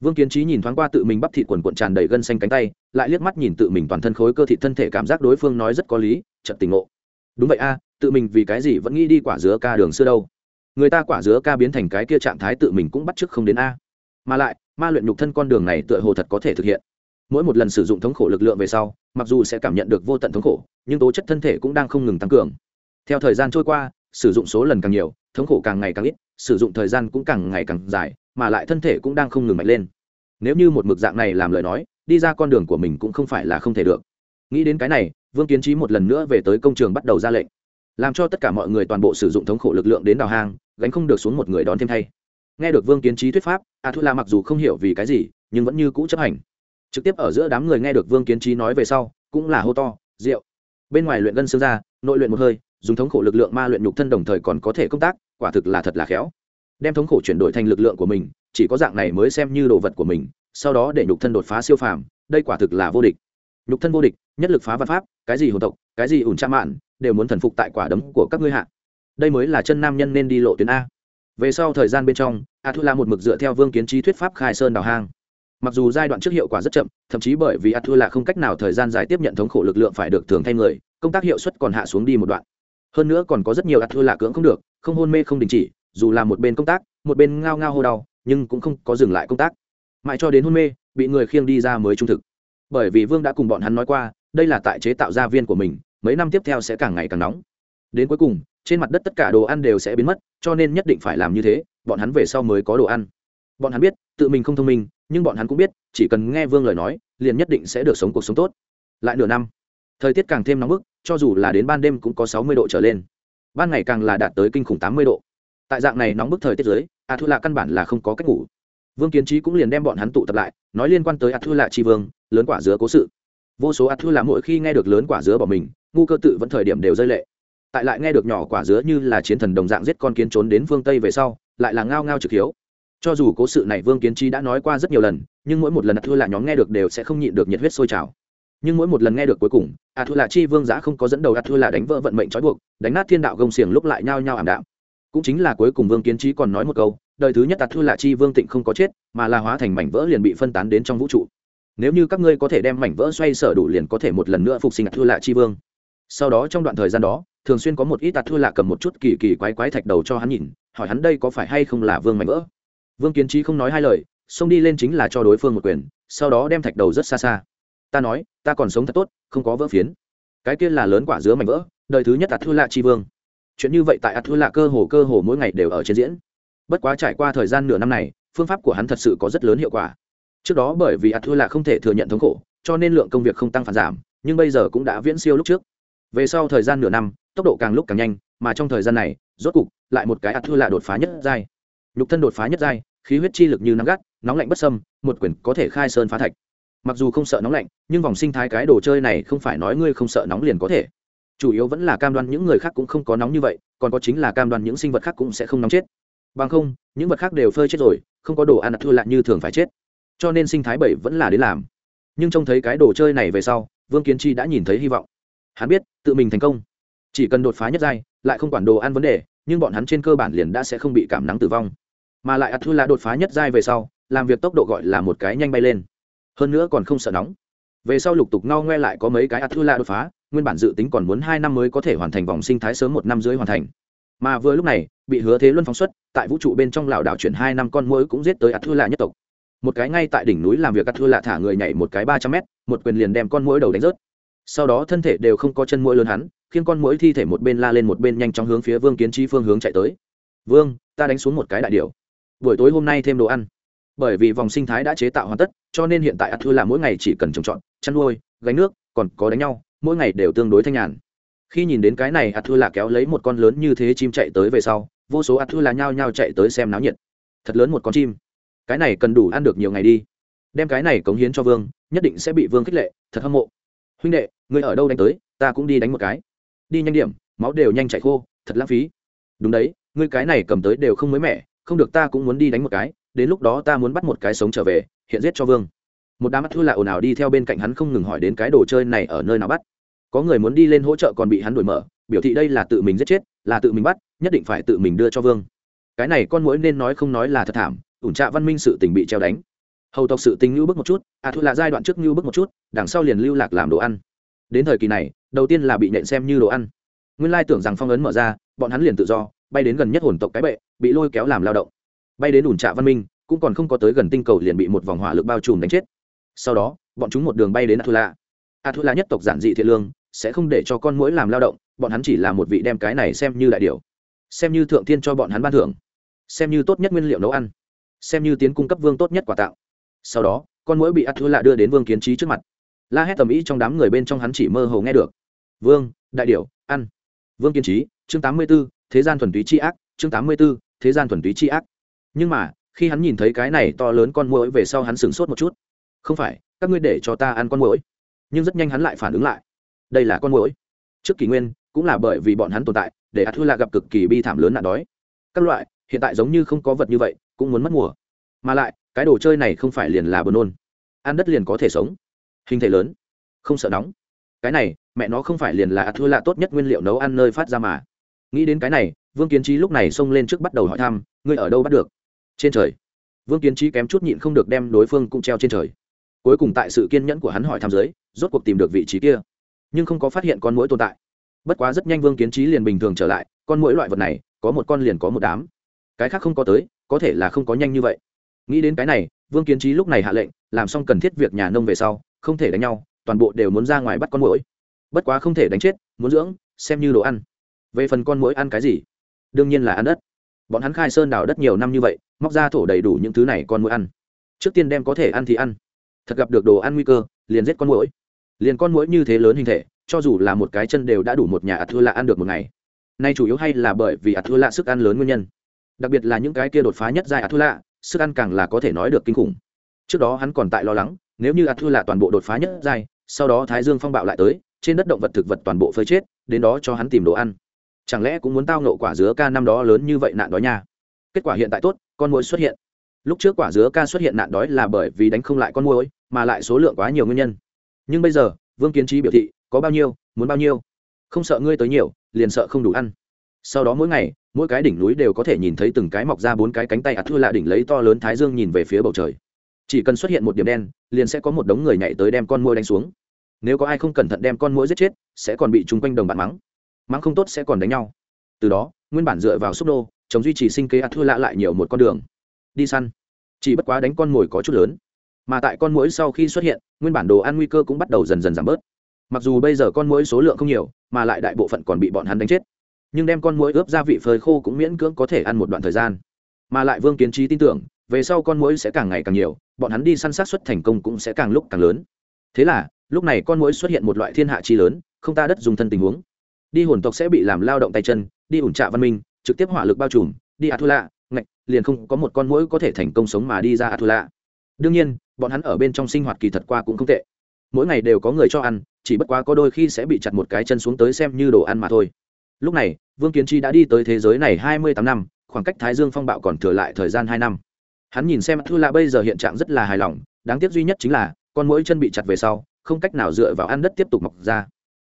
Vương kiến trí nhìn thoáng qua tự mình bắp thịt quần cuộn tràn đầy gân xanh cánh tay, lại liếc mắt nhìn tự mình toàn thân khối cơ thịt thân thể cảm giác đối phương nói rất có lý chật tình ngộ. Đúng vậy a, tự mình vì cái gì vẫn nghĩ đi quả dứa ca đường xưa đâu? Người ta quả dứa ca biến thành cái kia trạng thái tự mình cũng bắt chước không đến a mà lại, ma luyện nhục thân con đường này tựa hồ thật có thể thực hiện. Mỗi một lần sử dụng thống khổ lực lượng về sau, mặc dù sẽ cảm nhận được vô tận thống khổ, nhưng tố chất thân thể cũng đang không ngừng tăng cường. Theo thời gian trôi qua, sử dụng số lần càng nhiều, thống khổ càng ngày càng ít, sử dụng thời gian cũng càng ngày càng dài, mà lại thân thể cũng đang không ngừng mạnh lên. Nếu như một mực dạng này làm lời nói, đi ra con đường của mình cũng không phải là không thể được. Nghĩ đến cái này, vương kiến trí một lần nữa về tới công trường bắt đầu ra lệnh. Làm cho tất cả mọi người toàn bộ sử dụng thống khổ lực lượng đến đào hang, gánh không được xuống một người đón thêm thay nghe được vương kiến trí thuyết pháp a thu la mặc dù không hiểu vì cái gì, nhưng vẫn như cũ chấp hành. Trực tiếp ở giữa đám người nghe được vương kiến trí nói về sau, cũng là hô to rượu bên ngoài luyện gân xương ra, nội luyện một hơi, dùng thống khổ lực lượng ma luyện nhục thân đồng thời còn có thể công tác, quả thực là thật là khéo. Đem thống khổ chuyển đổi thành lực lượng của mình, chỉ có dạng này mới xem như đồ vật của mình, sau đó để nhục thân đột phá siêu phàm, đây quả thực là vô địch. Nhục thân vô địch, nhất lực phá văn pháp, cái gì hồn tộc, cái gì ủn cha mạn, đều muốn thần phục tại quả đấm của các ngươi hạ. Đây mới là chân nam nhân nên đi lộ tuyến a về sau thời gian bên trong a thu la một mực dựa theo vương kiến trí thuyết pháp khai sơn đào hang. Mặc dù giai đoạn trước hiệu quả rất chậm, thậm chí bởi vì a thu la không cách nào thời gian dài tiếp nhận thống khổ lực lượng phải được thường thay người, công tác hiệu suất còn hạ xuống đi một đoạn. Hơn nữa còn có rất nhiều a thu la cưỡng không được, không hôn mê không đình chỉ, dù là một bên công tác, một bên ngao ngao hô đau, nhưng cũng không có dừng lại công tác. Mãi cho đến hôn mê, bị người khiêng đi ra mới trung thực. Bởi vì vương đã cùng bọn hắn nói qua, đây là tại chế tạo gia viên của mình, mấy năm tiếp theo sẽ càng ngày càng nóng. Đến cuối cùng trên mặt đất tất cả đồ ăn đều sẽ biến mất cho nên nhất định phải làm như thế bọn hắn về sau mới có đồ ăn. Bọn hắn biết tự mình không thông minh nhưng bọn hắn cũng biết chỉ cần nghe vương lời nói liền nhất định sẽ được sống cuộc sống tốt. Lại nửa năm thời tiết càng thêm nóng bức cho dù là đến ban đêm cũng có sáu mươi độ trở lên. Ban ngày càng là đạt tới kinh khủng tám mươi độ. Tại dạng này nóng bức thời tiết dưới, a thu lạ căn bản là không có cách ngủ. Vương kiến trí cũng liền đem bọn hắn tụ tập lại nói liên quan tới a thu lạ tri vương lớn quả dứa cố sự. Vô số a thu lạ mỗi khi nghe được lớn quả dứa bỏ mình ngu cơ tự vẫn thời điểm đều rơi lệ tại lại nghe được nhỏ quả dứa như là chiến thần đồng dạng giết con kiến trốn đến phương tây về sau, lại là ngao ngao trực hiếu. Cho dù cố sự này vương kiến trí đã nói qua rất nhiều lần, nhưng mỗi một lần a thu lạ nhóm nghe được đều sẽ không nhịn được nhiệt huyết sôi trào. Nhưng mỗi một lần nghe được cuối cùng a thua lạ chi vương giã không có dẫn đầu a thua lạ đánh vỡ vận mệnh trói buộc, đánh nát thiên đạo gông xiềng lúc lại nhao nhao ảm đạm. Cũng chính là cuối cùng vương kiến trí còn nói một câu, đời thứ nhất a thua lạ chi vương tịnh không có chết, mà là hóa thành mảnh vỡ liền bị phân tán đến trong vũ trụ. Nếu như các ngươi có thể đem mảnh vỡ xoay sở đủ liền có thể một lần nữa phục sinh a thua lạ chi vương. Sau đó trong đoạn thời gian đó thường xuyên có một ít tạt thư lạ cầm một chút kỳ kỳ quái quái thạch đầu cho hắn nhìn, hỏi hắn đây có phải hay không là vương mạnh vỡ. Vương kiến trí không nói hai lời, xông đi lên chính là cho đối phương một quyền, sau đó đem thạch đầu rất xa xa. Ta nói, ta còn sống thật tốt, không có vỡ phiến. Cái kia là lớn quả dứa mạnh vỡ, đời thứ nhất tạt thư lạ chi vương. Chuyện như vậy tại ắt lạ cơ hồ cơ hồ mỗi ngày đều ở trên diễn. Bất quá trải qua thời gian nửa năm này, phương pháp của hắn thật sự có rất lớn hiệu quả. Trước đó bởi vì ắt lạ không thể thừa nhận thống khổ, cho nên lượng công việc không tăng phản giảm, nhưng bây giờ cũng đã viễn siêu lúc trước về sau thời gian nửa năm, tốc độ càng lúc càng nhanh, mà trong thời gian này, rốt cục, lại một cái ắt lạ đột phá nhất giai. Nhục thân đột phá nhất giai, khí huyết chi lực như nắng gắt, nóng lạnh bất sâm một quyền có thể khai sơn phá thạch. Mặc dù không sợ nóng lạnh, nhưng vòng sinh thái cái đồ chơi này không phải nói ngươi không sợ nóng liền có thể. Chủ yếu vẫn là cam đoan những người khác cũng không có nóng như vậy, còn có chính là cam đoan những sinh vật khác cũng sẽ không nóng chết. Bằng không, những vật khác đều phơi chết rồi, không có đồ ăn thua lại như thường phải chết. Cho nên sinh thái bảy vẫn là đến làm. Nhưng trông thấy cái đồ chơi này về sau, vương kiến chi đã nhìn thấy hy vọng hắn biết, tự mình thành công. Chỉ cần đột phá nhất giai, lại không quản đồ ăn vấn đề, nhưng bọn hắn trên cơ bản liền đã sẽ không bị cảm nắng tử vong. Mà lại ắt là đột phá nhất giai về sau, làm việc tốc độ gọi là một cái nhanh bay lên. Hơn nữa còn không sợ nóng. Về sau lục tục ngao ngoe lại có mấy cái ắt là đột phá, nguyên bản dự tính còn muốn hai năm mới có thể hoàn thành vòng sinh thái sớm một năm dưới hoàn thành. Mà vừa lúc này, bị hứa thế luân phóng xuất, tại vũ trụ bên trong lảo đảo chuyển hai năm con mũi cũng giết tới ắt lạ nhất tộc. Một cái ngay tại đỉnh núi làm việc ắt lạ thả người nhảy một cái ba trăm mét, một quyền liền đem con mũi đầu đánh rớt sau đó thân thể đều không có chân mũi lớn hắn, khiến con mũi thi thể một bên la lên một bên nhanh chóng hướng phía vương kiến trí phương hướng chạy tới. Vương, ta đánh xuống một cái đại điều buổi tối hôm nay thêm đồ ăn. Bởi vì vòng sinh thái đã chế tạo hoàn tất, cho nên hiện tại ắt thư là mỗi ngày chỉ cần trồng trọt, chăn nuôi, gánh nước, còn có đánh nhau, mỗi ngày đều tương đối thanh nhàn. Khi nhìn đến cái này ắt thư là kéo lấy một con lớn như thế chim chạy tới về sau, vô số ắt thư là nhao nhao chạy tới xem náo nhiệt. Thật lớn một con chim. Cái này cần đủ ăn được nhiều ngày đi. Đem cái này cống hiến cho vương, nhất định sẽ bị vương khích lệ, thật hâm mộ huynh đệ, ngươi ở đâu đánh tới, ta cũng đi đánh một cái. Đi nhanh điểm, máu đều nhanh chạy khô, thật lãng phí. Đúng đấy, ngươi cái này cầm tới đều không mới mẻ, không được ta cũng muốn đi đánh một cái, đến lúc đó ta muốn bắt một cái sống trở về, hiện giết cho vương. Một đám mắt thư lạ ồn ào đi theo bên cạnh hắn không ngừng hỏi đến cái đồ chơi này ở nơi nào bắt. Có người muốn đi lên hỗ trợ còn bị hắn đuổi mở, biểu thị đây là tự mình giết chết, là tự mình bắt, nhất định phải tự mình đưa cho vương. Cái này con mũi nên nói không nói là thật thảm, ủn trạ văn minh sự tình bị treo đánh hầu tộc sự tình như bước một chút à thu là giai đoạn trước như bước một chút, đằng sau liền lưu lạc làm đồ ăn. Đến thời kỳ này, đầu tiên là bị nện xem như đồ ăn. Nguyên lai tưởng rằng phong ấn mở ra, bọn hắn liền tự do, bay đến gần nhất hồn tộc cái bệ, bị lôi kéo làm lao động. Bay đến ủn trạ văn minh, cũng còn không có tới gần tinh cầu liền bị một vòng hỏa lực bao trùm đánh chết. Sau đó, bọn chúng một đường bay đến athula athula nhất tộc giản dị thiện lương, sẽ không để cho con mũi làm lao động, bọn hắn chỉ là một vị đem cái này xem như đại điều. Xem như thượng tiên cho bọn hắn ban thưởng. Xem như tốt nhất nguyên liệu nấu ăn. Xem như tiến cung cấp vương tốt nhất quả tạo sau đó, con mũi bị athula đưa đến vương kiến trí trước mặt. La hét tầm ý trong đám người bên trong hắn chỉ mơ hồ nghe được. Vương, đại điểu, ăn. Vương kiến trí, chương tám mươi b ố thế gian thuần túy c ác, chương tám mươi b ố thế gian thuần túy c ác. Nhưng mà, khi hắn nhìn thấy cái này to lớn con mũi về sau hắn sửng sốt một chút. Không phải, các ngươi để cho ta ăn con mũi nhưng rất nhanh hắn lại phản ứng lại. Đây là con mũi trước kỷ nguyên, cũng là bởi vì bọn hắn tồn tại, để ạt thư là gặp cực kỳ bi thảm lớn nạn đói. Các loại, hiện tại giống như không có vật như vậy, cũng muốn mất mùa. Mà lại cái đồ chơi này không phải liền là buồn nôn. Ăn đất liền có thể sống. Hình thể lớn. Không sợ nóng. Cái này, mẹ nó không phải liền là thua lạ tốt nhất nguyên liệu nấu ăn nơi phát ra mà. Nghĩ đến cái này, vương kiến trí lúc này xông lên trước bắt đầu hỏi thăm, ngươi ở đâu bắt được? Trên trời. Vương kiến trí kém chút nhịn không được đem đối phương cũng treo trên trời. Cuối cùng tại sự kiên nhẫn của hắn hỏi thăm giới rốt cuộc tìm được vị trí kia. Nhưng không có phát hiện con mũi tồn tại. Bất quá rất nhanh vương kiến trí liền bình thường trở lại, con mũi loại vật này, có một con liền có một đám. Cái khác không có tới, có thể là không có nhanh như vậy nghĩ đến cái này, vương kiến trí lúc này hạ lệnh, làm xong cần thiết việc nhà nông về sau, không thể đánh nhau, toàn bộ đều muốn ra ngoài bắt con mũi bất quá không thể đánh chết, muốn dưỡng, xem như đồ ăn. Về phần con mũi ăn cái gì? Đương nhiên là ăn đất. Bọn hắn khai sơn đào đất nhiều năm như vậy, móc ra thổ đầy đủ những thứ này con mũi ăn. Trước tiên đem có thể ăn thì ăn. Thật gặp được đồ ăn nguy cơ, liền giết con mũi liền con mũi như thế lớn hình thể, cho dù là một cái chân đều đã đủ một nhà ạt thua lạ ăn được một ngày. Nay chủ yếu hay là bởi vì ạt thua lạ sức ăn lớn nguyên nhân. Đặc biệt là những cái kia đột phá nhất dài ạt thua lạ sức ăn càng là có thể nói được kinh khủng. Trước đó hắn còn tại lo lắng nếu như ạt thua là toàn bộ đột phá nhất giai, sau đó thái dương phong bạo lại tới trên đất động vật thực vật toàn bộ phơi chết đến đó cho hắn tìm đồ ăn. Chẳng lẽ cũng muốn tao nộ quả dứa ca năm đó lớn như vậy nạn đói nha? Kết quả hiện tại tốt con mũi xuất hiện. Lúc trước quả dứa ca xuất hiện nạn đói là bởi vì đánh không lại con mũi mà lại số lượng quá nhiều nguyên nhân. Nhưng bây giờ vương kiến trí biểu thị có bao nhiêu muốn bao nhiêu? Không sợ ngươi tới nhiều liền sợ không đủ ăn sau đó mỗi ngày, mỗi cái đỉnh núi đều có thể nhìn thấy từng cái mọc ra bốn cái cánh tay ạt thưa lạ đỉnh lấy to lớn thái dương nhìn về phía bầu trời. Chỉ cần xuất hiện một điểm đen, liền sẽ có một đống người nhảy tới đem con mũi đánh xuống. Nếu có ai không cẩn thận đem con mũi giết chết, sẽ còn bị chung quanh đồng bạn mắng. Mắng không tốt sẽ còn đánh nhau. Từ đó, nguyên bản dựa vào xúc đô chống duy trì sinh kế ạt thưa lạ lại nhiều một con đường. Đi săn. Chỉ bất quá đánh con mồi có chút lớn. Mà tại con mũi sau khi xuất hiện, nguyên bản đồ ăn nguy cơ cũng bắt đầu dần dần giảm bớt. Mặc dù bây giờ con mũi số lượng không nhiều, mà lại đại bộ phận còn bị bọn hắn đánh chết nhưng đem con muỗi ướp gia vị phơi khô cũng miễn cưỡng có thể ăn một đoạn thời gian. Mà lại vương kiến trí tin tưởng, về sau con muỗi sẽ càng ngày càng nhiều, bọn hắn đi săn sát xuất thành công cũng sẽ càng lúc càng lớn. Thế là, lúc này con muỗi xuất hiện một loại thiên hạ chi lớn, không ta đất dùng thân tình huống. Đi hồn tộc sẽ bị làm lao động tay chân, đi ủn trạ văn minh, trực tiếp hỏa lực bao trùm, đi a thu lạ ngạch, liền không có một con muỗi có thể thành công sống mà đi ra a thu lạ đương nhiên, bọn hắn ở bên trong sinh hoạt kỳ thật qua cũng không tệ. Mỗi ngày đều có người cho ăn, chỉ bất quá có đôi khi sẽ bị chặt một cái chân xuống tới xem như đồ ăn mà thôi lúc này, vương kiến chi đã đi tới thế giới này hai mươi tám năm, khoảng cách thái dương phong bạo còn thừa lại thời gian hai năm. Hắn nhìn xem thu lạ bây giờ hiện trạng rất là hài lòng, đáng tiếc duy nhất chính là, con mũi chân bị chặt về sau, không cách nào dựa vào ăn đất tiếp tục mọc ra.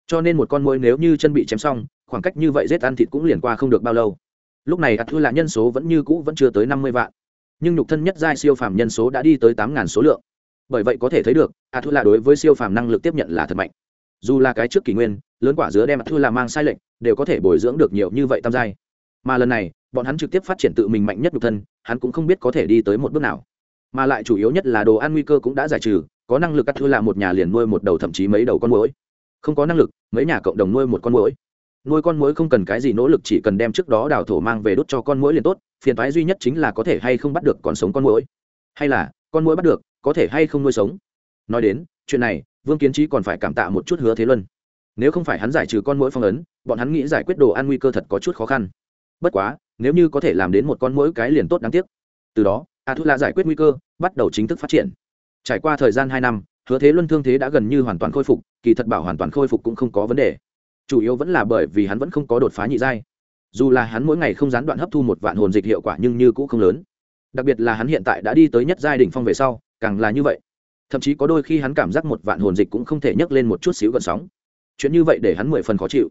Cho nên một con mũi nếu như chân bị chém xong, khoảng cách như vậy rết ăn thịt cũng liền qua không được bao lâu. Lúc này thư lạ nhân số vẫn như cũ vẫn chưa tới năm mươi vạn. Nhưng nhục thân nhất giai siêu phàm nhân số đã đi tới tám ngàn số lượng. Bởi vậy có thể thấy được, a thư là đối với siêu phàm năng lực tiếp nhận là thật mạnh. Dù là cái trước kỷ nguyên, lớn quả dứa đem a thư là mang sai lệnh đều có thể bồi dưỡng được nhiều như vậy tam giai. Mà lần này bọn hắn trực tiếp phát triển tự mình mạnh nhất nhục thân hắn cũng không biết có thể đi tới một bước nào. Mà lại chủ yếu nhất là đồ ăn nguy cơ cũng đã giải trừ có năng lực cắt thư là một nhà liền nuôi một đầu thậm chí mấy đầu con mối, không có năng lực mấy nhà cộng đồng nuôi một con mối, nuôi con mối không cần cái gì nỗ lực chỉ cần đem trước đó đào thổ mang về đốt cho con mối liền tốt phiền toái duy nhất chính là có thể hay không bắt được còn sống con mối, hay là con mối bắt được có thể hay không nuôi sống. Nói đến chuyện này vương kiến trí còn phải cảm tạ một chút hứa thế luân nếu không phải hắn giải trừ con muỗi phong ấn, bọn hắn nghĩ giải quyết đồ ăn nguy cơ thật có chút khó khăn. Bất quá, nếu như có thể làm đến một con muỗi cái liền tốt đáng tiếc. Từ đó a thu la giải quyết nguy cơ, bắt đầu chính thức phát triển. Trải qua thời gian hai năm, hứa thế luân thương thế đã gần như hoàn toàn khôi phục, kỳ thật bảo hoàn toàn khôi phục cũng không có vấn đề. Chủ yếu vẫn là bởi vì hắn vẫn không có đột phá nhị giai. Dù là hắn mỗi ngày không gián đoạn hấp thu một vạn hồn dịch hiệu quả nhưng như cũng không lớn. Đặc biệt là hắn hiện tại đã đi tới nhất giai đỉnh phong về sau, càng là như vậy. Thậm chí có đôi khi hắn cảm giác một vạn hồn dịch cũng không thể nhấc lên một chút xíu gần sóng chuyện như vậy để hắn mười phần khó chịu.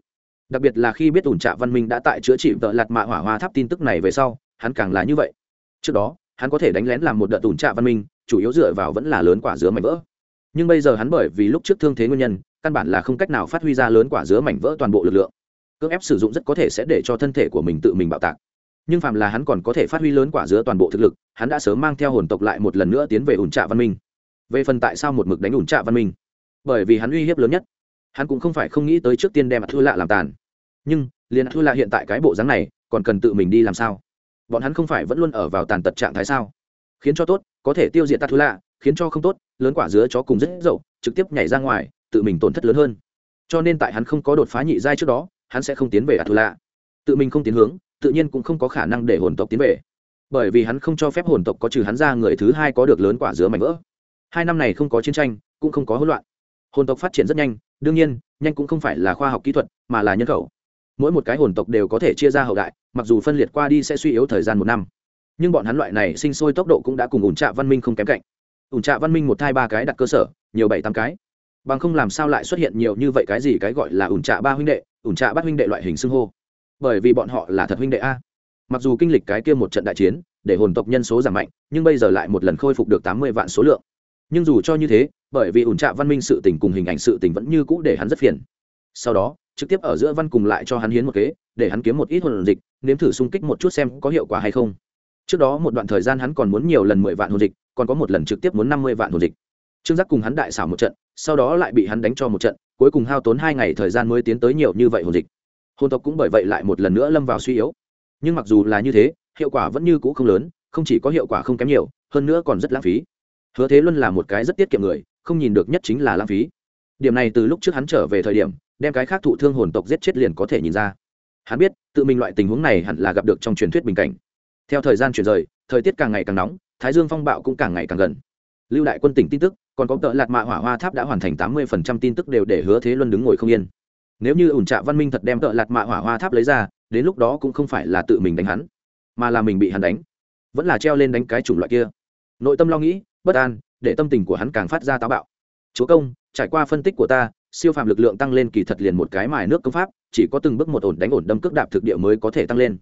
Đặc biệt là khi biết ủn trạ văn minh đã tại chữa trị tợ lạt mạ hỏa hoa tháp tin tức này về sau, hắn càng là như vậy. Trước đó, hắn có thể đánh lén làm một đợt ủn trạ văn minh, chủ yếu dựa vào vẫn là lớn quả dứa mảnh vỡ. Nhưng bây giờ hắn bởi vì lúc trước thương thế nguyên nhân, căn bản là không cách nào phát huy ra lớn quả dứa mảnh vỡ toàn bộ lực lượng. Cưỡng ép sử dụng rất có thể sẽ để cho thân thể của mình tự mình bạo tạc. Nhưng phàm là hắn còn có thể phát huy lớn quả dứa toàn bộ thực lực, hắn đã sớm mang theo hồn tộc lại một lần nữa tiến về ủn trạ văn minh. Về phần tại sao một mực đánh ủn trạ văn minh? Bởi vì hắn uy hiếp lớn nhất hắn cũng không phải không nghĩ tới trước tiên đem thua lạ làm tàn. Nhưng, liền thua lạ hiện tại cái bộ dáng này, còn cần tự mình đi làm sao? Bọn hắn không phải vẫn luôn ở vào tàn tật trạng thái sao? Khiến cho tốt, có thể tiêu diệt ta thua lạ khiến cho không tốt, lớn quả dứa chó cùng rất dậu, trực tiếp nhảy ra ngoài, tự mình tổn thất lớn hơn. Cho nên tại hắn không có đột phá nhị giai trước đó, hắn sẽ không tiến về ạt lạ tự mình không tiến hướng, tự nhiên cũng không có khả năng để hồn tộc tiến về. Bởi vì hắn không cho phép hồn tộc có trừ hắn ra người thứ hai có được lớn quả dứa mảnh vỡ. Hai năm này không có chiến tranh, cũng không có hỗn loạn. Hồn tộc phát triển rất nhanh đương nhiên, nhanh cũng không phải là khoa học kỹ thuật, mà là nhân khẩu. Mỗi một cái hồn tộc đều có thể chia ra hậu đại, mặc dù phân liệt qua đi sẽ suy yếu thời gian một năm. Nhưng bọn hắn loại này sinh sôi tốc độ cũng đã cùng ủn trạ văn minh không kém cạnh. Ủn trạ văn minh một thai ba cái đặt cơ sở, nhiều bảy tám cái. Bằng không làm sao lại xuất hiện nhiều như vậy cái gì cái gọi là ủn trạ ba huynh đệ, ủn trạ bắt huynh đệ loại hình xưng hô. Bởi vì bọn họ là thật huynh đệ a. Mặc dù kinh lịch cái kia một trận đại chiến, để hồn tộc nhân số giảm mạnh, nhưng bây giờ lại một lần khôi phục được tám mươi vạn số lượng nhưng dù cho như thế, bởi vì ủn trạ văn minh sự tình cùng hình ảnh sự tình vẫn như cũ để hắn rất phiền. Sau đó, trực tiếp ở giữa văn cùng lại cho hắn hiến một kế, để hắn kiếm một ít hồn dịch, nếm thử xung kích một chút xem có hiệu quả hay không. Trước đó một đoạn thời gian hắn còn muốn nhiều lần mười vạn hồn dịch, còn có một lần trực tiếp muốn năm mươi vạn hồn dịch. Trương giác cùng hắn đại xảo một trận, sau đó lại bị hắn đánh cho một trận, cuối cùng hao tốn hai ngày thời gian mới tiến tới nhiều như vậy hồn dịch. Hồn tộc cũng bởi vậy lại một lần nữa lâm vào suy yếu. Nhưng mặc dù là như thế, hiệu quả vẫn như cũ không lớn, không chỉ có hiệu quả không kém nhiều, hơn nữa còn rất lãng phí hứa thế luân là một cái rất tiết kiệm người, không nhìn được nhất chính là lãng phí. Điểm này từ lúc trước hắn trở về thời điểm, đem cái khác thụ thương hồn tộc giết chết liền có thể nhìn ra. Hắn biết, tự mình loại tình huống này hẳn là gặp được trong truyền thuyết bình cảnh. Theo thời gian chuyển rời, thời tiết càng ngày càng nóng, thái dương phong bạo cũng càng ngày càng gần. Lưu đại quân tỉnh tin tức, còn có tợ lạt mạ hỏa hoa tháp đã hoàn thành tám mươi phần trăm tin tức đều để hứa thế luân đứng ngồi không yên. Nếu như ủn trạ văn minh thật đem tợ lạt mạ hỏa hoa tháp lấy ra, đến lúc đó cũng không phải là tự mình đánh hắn, mà là mình bị hắn đánh. Vẫn là treo lên đánh cái chủng loại kia. Nội tâm lo nghĩ bất an, để tâm tình của hắn càng phát ra táo bạo. Chúa công, trải qua phân tích của ta, siêu phàm lực lượng tăng lên kỳ thật liền một cái mài nước công pháp, chỉ có từng bước một ổn đánh ổn đâm cước đạp thực địa mới có thể tăng lên.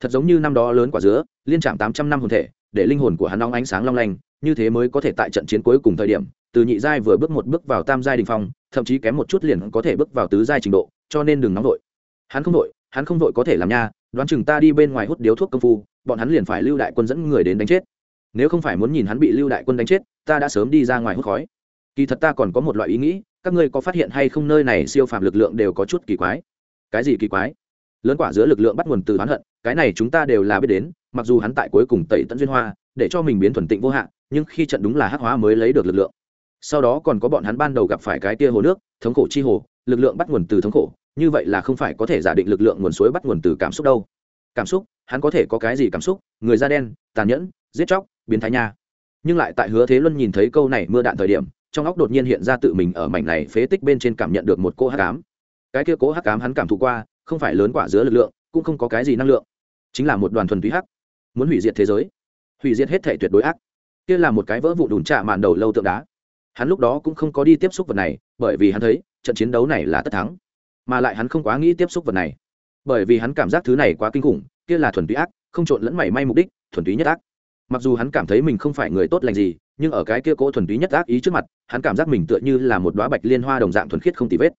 Thật giống như năm đó lớn quả dứa, liên trạm tám trăm năm hồn thể, để linh hồn của hắn nóng ánh sáng long lanh, như thế mới có thể tại trận chiến cuối cùng thời điểm, từ nhị giai vừa bước một bước vào tam giai đình phong, thậm chí kém một chút liền có thể bước vào tứ giai trình độ, cho nên đừng nóng vội. Hắn không vội, hắn không vội có thể làm nha, đoán chừng ta đi bên ngoài hút điếu thuốc công phu, bọn hắn liền phải lưu đại quân dẫn người đến đánh chết nếu không phải muốn nhìn hắn bị lưu đại quân đánh chết, ta đã sớm đi ra ngoài hút khói. Kỳ thật ta còn có một loại ý nghĩ, các ngươi có phát hiện hay không nơi này siêu phàm lực lượng đều có chút kỳ quái? Cái gì kỳ quái? Lớn quả giữa lực lượng bắt nguồn từ oán hận, cái này chúng ta đều là biết đến, mặc dù hắn tại cuối cùng tẩy tận duyên hoa, để cho mình biến thuần tịnh vô hạn nhưng khi trận đúng là hắc hóa mới lấy được lực lượng. Sau đó còn có bọn hắn ban đầu gặp phải cái tia hồ nước, thống khổ chi hồ, lực lượng bắt nguồn từ thống khổ, như vậy là không phải có thể giả định lực lượng nguồn suối bắt nguồn từ cảm xúc đâu. Cảm xúc, hắn có thể có cái gì cảm xúc? Người da đen, tàn nhẫn, giết chóc biến thái nha. Nhưng lại tại hứa thế luân nhìn thấy câu này mưa đạn thời điểm, trong óc đột nhiên hiện ra tự mình ở mảnh này phế tích bên trên cảm nhận được một cô hắc ám. Cái kia cố hắc ám hắn cảm thụ qua, không phải lớn quả giữa lực lượng, cũng không có cái gì năng lượng. Chính là một đoàn thuần túy hắc, muốn hủy diệt thế giới, hủy diệt hết thể tuyệt đối ác. Kia là một cái vỡ vụ đùn trạ màn đầu lâu tượng đá. Hắn lúc đó cũng không có đi tiếp xúc vật này, bởi vì hắn thấy, trận chiến đấu này là tất thắng. Mà lại hắn không quá nghĩ tiếp xúc vật này. Bởi vì hắn cảm giác thứ này quá kinh khủng, kia là thuần túy ác, không trộn lẫn mảy may mục đích, thuần túy nhất ác mặc dù hắn cảm thấy mình không phải người tốt lành gì, nhưng ở cái kia cỗ thuần túy nhất ác ý trước mặt, hắn cảm giác mình tựa như là một đoá bạch liên hoa đồng dạng thuần khiết không tì vết.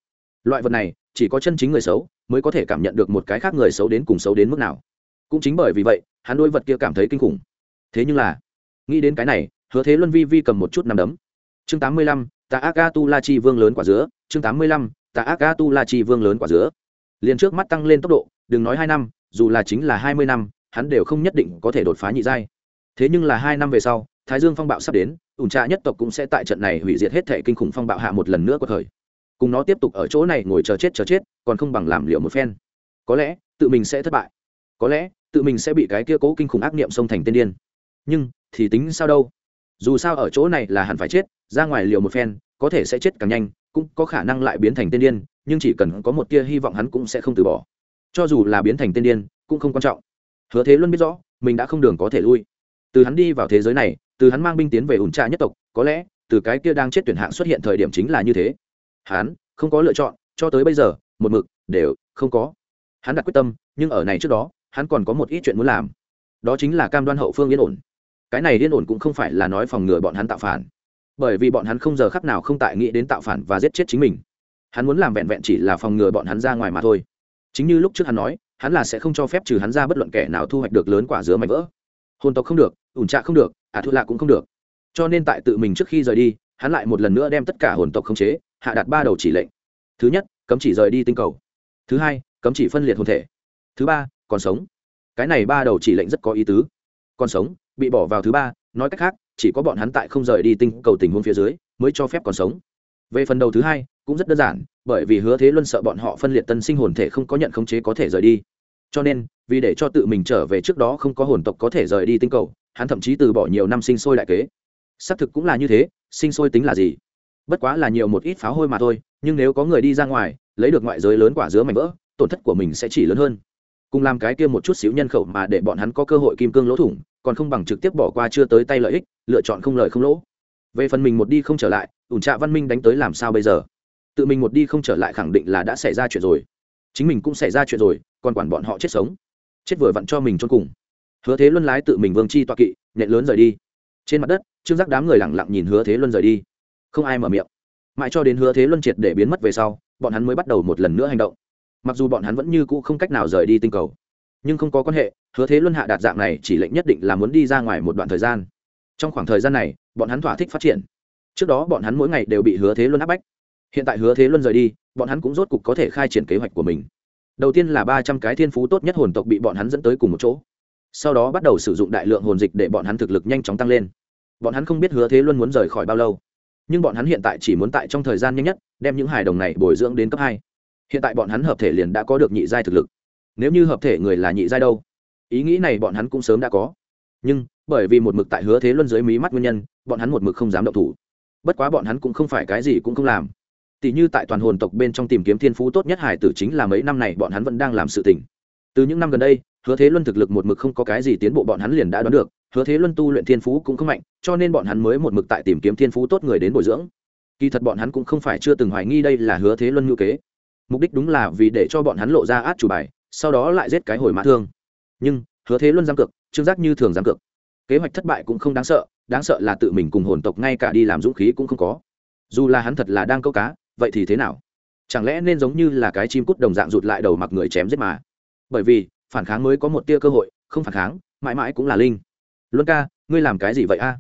Loại vật này, chỉ có chân chính người xấu mới có thể cảm nhận được một cái khác người xấu đến cùng xấu đến mức nào. Cũng chính bởi vì vậy, hắn đôi vật kia cảm thấy kinh khủng. Thế nhưng là, nghĩ đến cái này, hứa thế luân vi vi cầm một chút nằm đấm. Chương tám mươi lăm ta ác ga tu la chi vương lớn quả dứa. Chương tám mươi lăm ta ác ga tu la chi vương lớn quả dứa. Liền trước mắt tăng lên tốc độ, đừng nói hai năm, dù là chính là hai mươi năm, hắn đều không nhất định có thể đột phá nhị giai thế nhưng là hai năm về sau, thái dương phong bạo sắp đến, ủn trạ nhất tộc cũng sẽ tại trận này hủy diệt hết thể kinh khủng phong bạo hạ một lần nữa của thời. Cùng nó tiếp tục ở chỗ này ngồi chờ chết chờ chết, còn không bằng làm liệu một phen. Có lẽ, tự mình sẽ thất bại. Có lẽ, tự mình sẽ bị cái kia cố kinh khủng ác niệm xông thành tiên điên. Nhưng, thì tính sao đâu? Dù sao ở chỗ này là hẳn phải chết, ra ngoài liều một phen, có thể sẽ chết càng nhanh, cũng có khả năng lại biến thành tiên điên, nhưng chỉ cần có một tia hy vọng hắn cũng sẽ không từ bỏ. Cho dù là biến thành tiên điên, cũng không quan trọng. Hứa thế luân biết rõ, mình đã không đường có thể lui từ hắn đi vào thế giới này, từ hắn mang binh tiến về ủn trà nhất tộc, có lẽ, từ cái kia đang chết tuyển hạng xuất hiện thời điểm chính là như thế. Hắn, không có lựa chọn, cho tới bây giờ, một mực, đều, không có. Hắn đặt quyết tâm, nhưng ở này trước đó, hắn còn có một ít chuyện muốn làm. Đó chính là cam đoan hậu phương yên ổn. Cái này yên ổn cũng không phải là nói phòng ngừa bọn hắn tạo phản. Bởi vì bọn hắn không giờ khắc nào không tại nghĩ đến tạo phản và giết chết chính mình. Hắn muốn làm vẹn vẹn chỉ là phòng ngừa bọn hắn ra ngoài mà thôi. Chính như lúc trước hắn nói, hắn là sẽ không cho phép trừ hắn ra bất luận kẻ nào thu hoạch được lớn quả dứa mảnh vỡ. Hôn tộc không được ủn trạ không được, ả à thu lạ cũng không được. Cho nên tại tự mình trước khi rời đi, hắn lại một lần nữa đem tất cả hồn tộc khống chế, hạ đặt ba đầu chỉ lệnh. Thứ nhất, cấm chỉ rời đi tinh cầu. Thứ hai, cấm chỉ phân liệt hồn thể. Thứ ba, còn sống. Cái này ba đầu chỉ lệnh rất có ý tứ. Còn sống, bị bỏ vào thứ ba, nói cách khác, chỉ có bọn hắn tại không rời đi tinh cầu tình huống phía dưới, mới cho phép còn sống. Về phần đầu thứ hai, cũng rất đơn giản, bởi vì hứa thế luân sợ bọn họ phân liệt tân sinh hồn thể không có nhận khống chế có thể rời đi. Cho nên, vì để cho tự mình trở về trước đó không có hồn tộc có thể rời đi tinh cầu hắn thậm chí từ bỏ nhiều năm sinh sôi đại kế. Xác thực cũng là như thế, sinh sôi tính là gì? Bất quá là nhiều một ít pháo hôi mà thôi, nhưng nếu có người đi ra ngoài, lấy được ngoại giới lớn quả dứa mảnh vỡ, tổn thất của mình sẽ chỉ lớn hơn. Cùng làm cái kia một chút xíu nhân khẩu mà để bọn hắn có cơ hội kim cương lỗ thủng, còn không bằng trực tiếp bỏ qua chưa tới tay lợi ích, lựa chọn không lợi không lỗ. Về phần mình một đi không trở lại, ủn trạ văn minh đánh tới làm sao bây giờ? Tự mình một đi không trở lại khẳng định là đã xảy ra chuyện rồi. Chính mình cũng xảy ra chuyện rồi, còn quản bọn họ chết sống. Chết vừa vặn cho mình cho cùng hứa thế luân lái tự mình vương chi toa kỵ nhện lớn rời đi. Trên mặt đất, trương giác đám người lẳng lặng nhìn hứa thế luân rời đi. Không ai mở miệng. Mãi cho đến hứa thế luân triệt để biến mất về sau, bọn hắn mới bắt đầu một lần nữa hành động. Mặc dù bọn hắn vẫn như cũ không cách nào rời đi tinh cầu, nhưng không có quan hệ, hứa thế luân hạ đạt dạng này chỉ lệnh nhất định là muốn đi ra ngoài một đoạn thời gian. Trong khoảng thời gian này, bọn hắn thỏa thích phát triển. Trước đó bọn hắn mỗi ngày đều bị hứa thế luân áp bách. Hiện tại hứa thế luân rời đi, bọn hắn cũng rốt cục có thể khai triển kế hoạch của mình. Đầu tiên là ba trăm cái thiên phú tốt nhất hồn tộc bị bọn hắn dẫn tới cùng một chỗ sau đó bắt đầu sử dụng đại lượng hồn dịch để bọn hắn thực lực nhanh chóng tăng lên. Bọn hắn không biết hứa thế luân muốn rời khỏi bao lâu, nhưng bọn hắn hiện tại chỉ muốn tại trong thời gian nhanh nhất, đem những hài đồng này bồi dưỡng đến cấp hai. Hiện tại bọn hắn hợp thể liền đã có được nhị giai thực lực. Nếu như hợp thể người là nhị giai đâu, ý nghĩ này bọn hắn cũng sớm đã có. Nhưng, bởi vì một mực tại hứa thế luân dưới mí mắt nguyên nhân, bọn hắn một mực không dám động thủ. Bất quá bọn hắn cũng không phải cái gì cũng không làm. Tỷ như tại toàn hồn tộc bên trong tìm kiếm thiên phú tốt nhất hải tử chính là mấy năm này bọn hắn vẫn đang làm sự tình. Từ những năm gần đây hứa thế luân thực lực một mực không có cái gì tiến bộ, bọn hắn liền đã đoán được, hứa thế luân tu luyện thiên phú cũng không mạnh, cho nên bọn hắn mới một mực tại tìm kiếm thiên phú tốt người đến bồi dưỡng. Kỳ thật bọn hắn cũng không phải chưa từng hoài nghi đây là hứa thế luân ngữ kế. Mục đích đúng là vì để cho bọn hắn lộ ra át chủ bài, sau đó lại giết cái hồi mã thương. Nhưng, hứa thế luân giam cực trương giác như thường giam cực kế hoạch thất bại cũng không đáng sợ đáng sợ là tự mình cùng hồn tộc ngay cả đi làm dũng khí cũng không có. Dù là hắn thật là đang câu cá, vậy thì thế nào? Chẳng lẽ nên giống như là cái chim cút đồng dạng rụt lại đầu mặc người chém giết mà? Bởi vì phản kháng mới có một tia cơ hội, không phản kháng, mãi mãi cũng là linh. Luân ca, ngươi làm cái gì vậy a?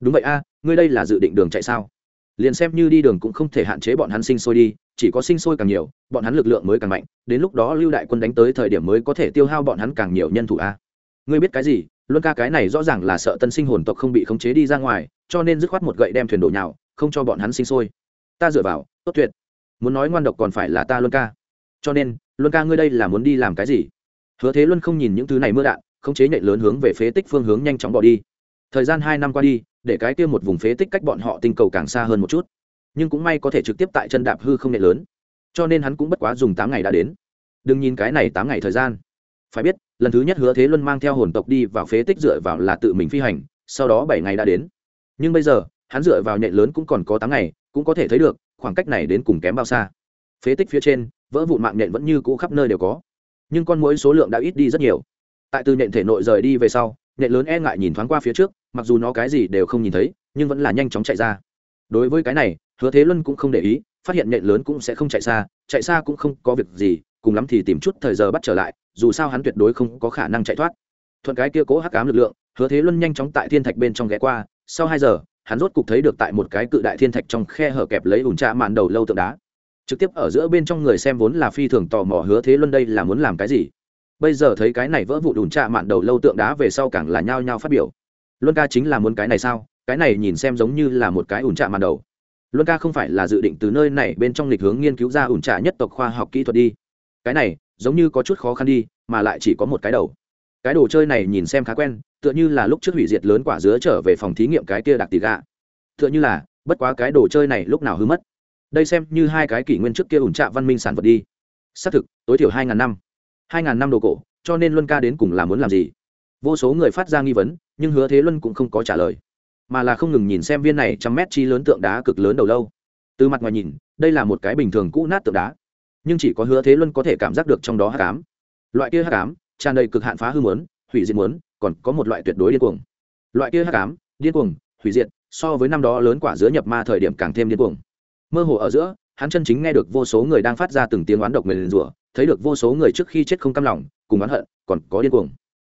Đúng vậy a, ngươi đây là dự định đường chạy sao? Liền xem như đi đường cũng không thể hạn chế bọn hắn sinh sôi đi, chỉ có sinh sôi càng nhiều, bọn hắn lực lượng mới càng mạnh, đến lúc đó lưu đại quân đánh tới thời điểm mới có thể tiêu hao bọn hắn càng nhiều nhân thủ a. Ngươi biết cái gì? Luân ca cái này rõ ràng là sợ tân sinh hồn tộc không bị khống chế đi ra ngoài, cho nên dứt khoát một gậy đem thuyền đổ nhào, không cho bọn hắn sinh sôi. Ta dựa vào, tốt tuyệt. Muốn nói ngoan độc còn phải là ta luân ca. Cho nên, luân ca ngươi đây là muốn đi làm cái gì? Hứa thế luân không nhìn những thứ này mưa đạn, khống chế nhạy lớn hướng về phế tích phương hướng nhanh chóng bỏ đi. Thời gian hai năm qua đi, để cái kia một vùng phế tích cách bọn họ tinh cầu càng xa hơn một chút. Nhưng cũng may có thể trực tiếp tại chân đạp hư không nhạy lớn. Cho nên hắn cũng bất quá dùng tám ngày đã đến. Đừng nhìn cái này tám ngày thời gian. Phải biết, lần thứ nhất hứa thế luân mang theo hồn tộc đi vào phế tích dựa vào là tự mình phi hành, sau đó bảy ngày đã đến. Nhưng bây giờ, hắn dựa vào nhện lớn cũng còn có tám ngày, cũng có thể thấy được, khoảng cách này đến cùng kém bao xa. Phế tích phía trên, vỡ vụn mạng nhện vẫn như cũ khắp nơi đều có nhưng con mũi số lượng đã ít đi rất nhiều. Tại từ nhện thể nội rời đi về sau nhện lớn e ngại nhìn thoáng qua phía trước, mặc dù nó cái gì đều không nhìn thấy, nhưng vẫn là nhanh chóng chạy ra. Đối với cái này, hứa thế luân cũng không để ý, phát hiện nhện lớn cũng sẽ không chạy xa chạy xa cũng không có việc gì, cùng lắm thì tìm chút thời giờ bắt trở lại, dù sao hắn tuyệt đối không có khả năng chạy thoát. Thuận cái kia cố hắc cám lực lượng, hứa thế luân nhanh chóng tại thiên thạch bên trong ghé qua, sau hai giờ, hắn rốt cục thấy được tại một cái cự đại thiên thạch trong khe hở kẹp lấy ủn trà màn đầu lâu tượng đá trực tiếp ở giữa bên trong người xem vốn là phi thường tò mò hứa thế luân đây là muốn làm cái gì. Bây giờ thấy cái này vỡ vụ ủn trạ mạn đầu lâu tượng đá về sau càng là nhao nhao phát biểu. Luân ca chính là muốn cái này sao? Cái này nhìn xem giống như là một cái ủn trạ mạn đầu. Luân ca không phải là dự định từ nơi này bên trong lịch hướng nghiên cứu ra ủn trạ nhất tộc khoa học kỹ thuật đi. Cái này, giống như có chút khó khăn đi, mà lại chỉ có một cái đầu. Cái đồ chơi này nhìn xem khá quen, tựa như là lúc trước hủy diệt lớn quả dứa trở về phòng thí nghiệm cái kia đặc tỷ gạ. Tựa như là, bất quá cái đồ chơi này lúc nào hư mất đây xem như hai cái kỷ nguyên trước kia ủn trạ văn minh sản vật đi. Xác thực, tối thiểu hai ngàn năm. Hai ngàn năm đồ cổ, cho nên luân ca đến cùng là muốn làm gì? Vô số người phát ra nghi vấn, nhưng hứa thế luân cũng không có trả lời. Mà là không ngừng nhìn xem viên này trăm mét chi lớn tượng đá cực lớn đầu lâu. Từ mặt ngoài nhìn, đây là một cái bình thường cũ nát tượng đá. Nhưng chỉ có hứa thế luân có thể cảm giác được trong đó hát cám loại kia hát cám tràn đầy cực hạn phá hư muốn, hủy diệt muốn, còn có một loại tuyệt đối điên cuồng. Loại kia hát cám điên cuồng, hủy diệt, so với năm đó lớn quả giữa nhập ma thời điểm càng thêm điên cuồng mơ hồ ở giữa, hắn chân chính nghe được vô số người đang phát ra từng tiếng oán độc nguyền rủa, thấy được vô số người trước khi chết không cam lòng, cùng oán hận, còn có điên cuồng.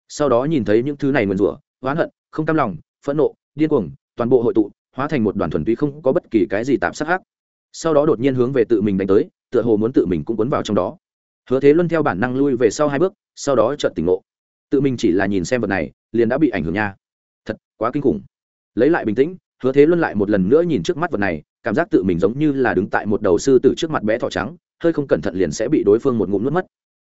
Sau đó nhìn thấy những thứ này nguyền rủa, oán hận, không cam lòng, phẫn nộ, điên cuồng, toàn bộ hội tụ, hóa thành một đoàn thuần túy không có bất kỳ cái gì tạm sát hắc. Sau đó đột nhiên hướng về tự mình đánh tới, tựa hồ muốn tự mình cũng cuốn vào trong đó. Hứa thế luân theo bản năng lui về sau hai bước, sau đó chợt tỉnh ngộ. Tự mình chỉ là nhìn xem vật này, liền đã bị ảnh hưởng nha. Thật quá kinh khủng. Lấy lại bình tĩnh, hứa thế luân lại một lần nữa nhìn trước mắt vật này cảm giác tự mình giống như là đứng tại một đầu sư tử trước mặt bé thỏ trắng, hơi không cẩn thận liền sẽ bị đối phương một ngụm nuốt mất.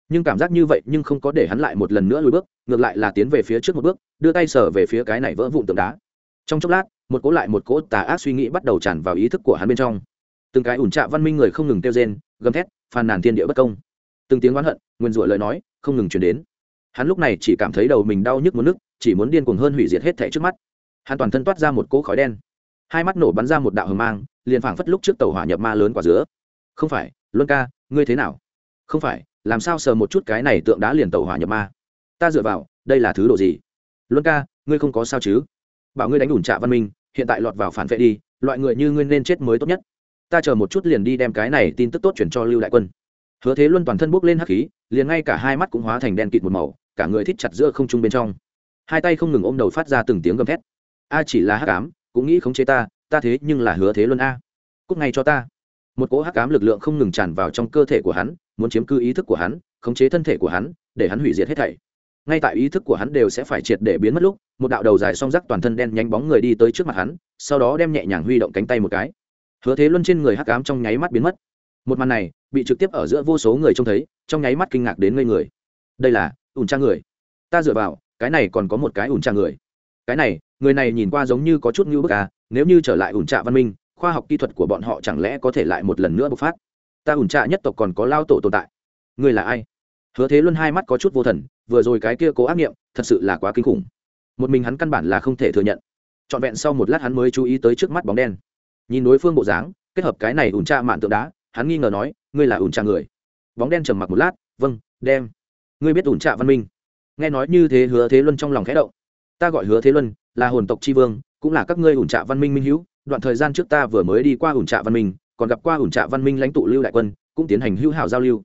Nhưng cảm giác như vậy nhưng không có để hắn lại một lần nữa lùi bước, ngược lại là tiến về phía trước một bước, đưa tay sờ về phía cái này vỡ vụn tượng đá. Trong chốc lát, một cỗ lại một cỗ tà ác suy nghĩ bắt đầu tràn vào ý thức của hắn bên trong. Từng cái ủn trạ văn minh người không ngừng kêu rên, gầm thét, phàn nàn thiên địa bất công. Từng tiếng oán hận, nguyên rủa lời nói, không ngừng chuyển đến. Hắn lúc này chỉ cảm thấy đầu mình đau nhức muốn nức, chỉ muốn điên cuồng hơn hủy diệt hết thẻ trước mắt. Hắn toàn thân toát ra một cỗ khói đen hai mắt nổ bắn ra một đạo hờ mang, liền phảng phất lúc trước tàu hỏa nhập ma lớn quả dứa. Không phải, luân ca, ngươi thế nào? Không phải, làm sao sờ một chút cái này tượng đá liền tàu hỏa nhập ma? Ta dựa vào, đây là thứ độ gì? Luân ca, ngươi không có sao chứ? Bảo ngươi đánh ủn trạ văn minh, hiện tại lọt vào phản vệ đi, loại người như ngươi nên chết mới tốt nhất. Ta chờ một chút liền đi đem cái này tin tức tốt chuyển cho lưu đại quân. Hứa thế luân toàn thân bốc lên hắc khí, liền ngay cả hai mắt cũng hóa thành đen kịt một màu, cả người thít chặt giữa không trung bên trong. Hai tay không ngừng ôm đầu phát ra từng tiếng gầm thét. A chỉ là hắc ám cũng nghĩ khống chế ta ta thế nhưng là hứa thế luân a. Cúc ngay cho ta. Một cỗ hắc ám lực lượng không ngừng tràn vào trong cơ thể của hắn, muốn chiếm cư ý thức của hắn, khống chế thân thể của hắn, để hắn hủy diệt hết thảy. Ngay tại ý thức của hắn đều sẽ phải triệt để biến mất lúc, một đạo đầu dài song rắc toàn thân đen nhanh bóng người đi tới trước mặt hắn, sau đó đem nhẹ nhàng huy động cánh tay một cái. Hứa thế luân trên người hắc ám trong nháy mắt biến mất. Một màn này, bị trực tiếp ở giữa vô số người trông thấy, trong nháy mắt kinh ngạc đến ngây người. Đây là ủn tra người. Ta dựa vào, cái này còn có một cái ủn tra người. Cái này người này nhìn qua giống như có chút như bức à nếu như trở lại ủn trạ văn minh, khoa học kỹ thuật của bọn họ chẳng lẽ có thể lại một lần nữa bộc phát? Ta ủn trạ nhất tộc còn có lao tổ tồn tại. Người là ai? Hứa thế luân hai mắt có chút vô thần, vừa rồi cái kia cố ác nghiệm thật sự là quá kinh khủng. Một mình hắn căn bản là không thể thừa nhận. Trọn vẹn sau một lát hắn mới chú ý tới trước mắt bóng đen. Nhìn đối phương bộ dáng, kết hợp cái này ủn trạ mạn tượng đá, hắn nghi ngờ nói, ngươi là ủn trạ người? Bóng đen trầm mặc một lát vâng đem. Ngươi biết ủn trạ văn minh? Nghe nói như thế, hứa thế luân trong lòng khẽ động ta gọi hứa thế luân, là hồn tộc tri vương, cũng là các ngươi ủn trạ văn minh minh hữu, đoạn thời gian trước ta vừa mới đi qua ủn trạ văn minh, còn gặp qua ủn trạ văn minh lãnh tụ lưu đại quân, cũng tiến hành hữu hảo giao lưu.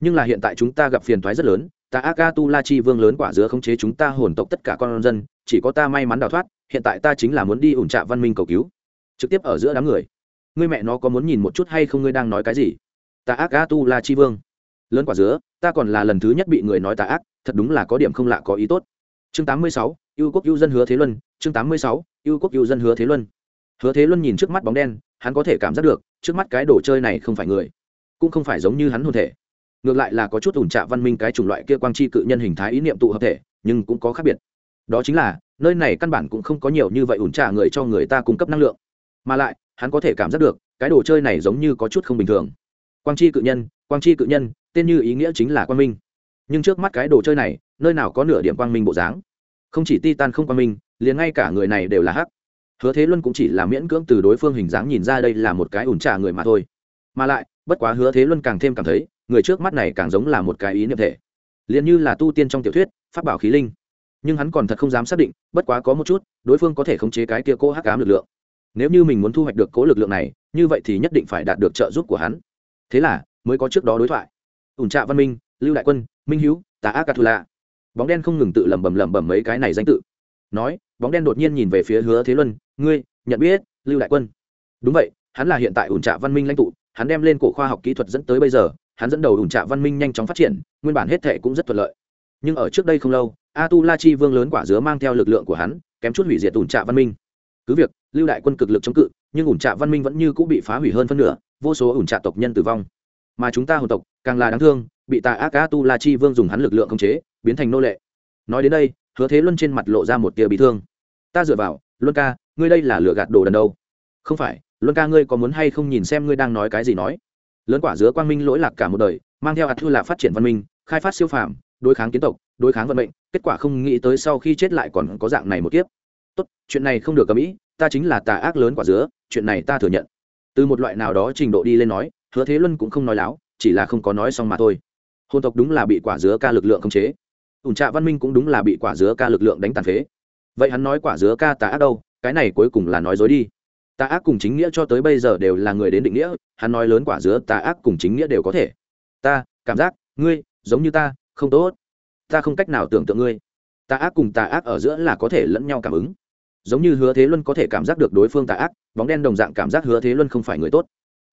Nhưng là hiện tại chúng ta gặp phiền thoái rất lớn, ta aka tu la chi vương lớn quả giữa khống chế chúng ta hồn tộc tất cả con dân, chỉ có ta may mắn đào thoát, hiện tại ta chính là muốn đi ủn trạ văn minh cầu cứu. Trực tiếp ở giữa đám người. Ngươi mẹ nó có muốn nhìn một chút hay không ngươi đang nói cái gì? Ta aka tu la chi vương. Lớn quả dứa, ta còn là lần thứ nhất bị người nói ta ác, thật đúng là có điểm không lạ có ý tốt chương 86, ưu quốc ưu dân hứa thế luân chương 86, ưu quốc ưu dân hứa thế luân. Hứa thế luân nhìn trước mắt bóng đen hắn có thể cảm giác được trước mắt cái đồ chơi này không phải người cũng không phải giống như hắn hồn thể. Ngược lại là có chút ủn trạ văn minh cái chủng loại kia quang chi cự nhân hình thái ý niệm tụ hợp thể nhưng cũng có khác biệt. Đó chính là nơi này căn bản cũng không có nhiều như vậy ủn trạ người cho người ta cung cấp năng lượng. Mà lại hắn có thể cảm giác được cái đồ chơi này giống như có chút không bình thường. Quang chi cự nhân quang chi cự nhân tên như ý nghĩa chính là quang minh. Nhưng trước mắt cái đồ chơi này nơi nào có nửa điểm quang minh bộ dáng. Không chỉ titan không quang minh, liền ngay cả người này đều là hắc. Hứa thế luân cũng chỉ là miễn cưỡng từ đối phương hình dáng nhìn ra đây là một cái ủn trà người mà thôi. Mà lại, bất quá hứa thế luân càng thêm cảm thấy, người trước mắt này càng giống là một cái ý niệm thể. Liền như là tu tiên trong tiểu thuyết, pháp bảo khí linh. Nhưng hắn còn thật không dám xác định, bất quá có một chút, đối phương có thể khống chế cái kia cố hắc ám lực lượng. Nếu như mình muốn thu hoạch được cố lực lượng này, như vậy thì nhất định phải đạt được trợ giúp của hắn. Thế là, mới có trước đó đối thoại. Ủn trạ văn minh, lưu đại quân, minh hữu tà ác cà thù lạ bóng đen không ngừng tự lẩm bẩm lẩm bẩm mấy cái này danh tự. Nói, bóng đen đột nhiên nhìn về phía hứa thế luân, ngươi, nhận biết lưu đại quân? Đúng vậy, hắn là hiện tại ủn trạ văn minh lãnh tụ, hắn đem lên cổ khoa học kỹ thuật dẫn tới bây giờ, hắn dẫn đầu ủn trạ văn minh nhanh chóng phát triển, nguyên bản hết thệ cũng rất thuận lợi. Nhưng ở trước đây không lâu a tu la chi vương lớn quả dứa mang theo lực lượng của hắn, kém chút hủy diệt ủn trạ văn minh. Cứ việc, lưu đại quân cực lực chống cự, nhưng ủn trạ văn minh vẫn như cũng bị phá hủy hơn phân nửa, vô số ủn trạ tộc nhân tử vong. Mà chúng ta hồn tộc, càng là đáng thương bị tà ác a tu la chi vương dùng hắn lực lượng khống chế, biến thành nô lệ. Nói đến đây, hứa thế luân trên mặt lộ ra một tia bị thương. Ta dựa vào, luân ca, ngươi đây là lựa gạt đồ đần đâu? Không phải, luân ca ngươi có muốn hay không nhìn xem ngươi đang nói cái gì nói? Lớn quả dứa quang minh lỗi lạc cả một đời, mang theo hạt thư là phát triển văn minh, khai phát siêu phàm, đối kháng kiến tộc, đối kháng vận mệnh, kết quả không nghĩ tới sau khi chết lại còn có dạng này một kiếp. Tốt, chuyện này không được cầm ý, ta chính là tà ác lớn quả dứa, chuyện này ta thừa nhận. Từ một loại nào đó trình độ đi lên nói, hứa thế luân cũng không nói láo, chỉ là không có nói xong mà thôi hôn tộc đúng là bị quả dứa ca lực lượng khống chế. Ủn trạ văn minh cũng đúng là bị quả dứa ca lực lượng đánh tàn phế. Vậy hắn nói quả dứa ca tà ác đâu? Cái này cuối cùng là nói dối đi. Tà ác cùng chính nghĩa cho tới bây giờ đều là người đến định nghĩa, hắn nói lớn quả dứa tà ác cùng chính nghĩa đều có thể. Ta, cảm giác, ngươi, giống như ta, không tốt. Ta không cách nào tưởng tượng ngươi. Tà ác cùng tà ác ở giữa là có thể lẫn nhau cảm ứng. Giống như hứa thế luân có thể cảm giác được đối phương tà ác, bóng đen đồng dạng cảm giác hứa thế luân không phải người tốt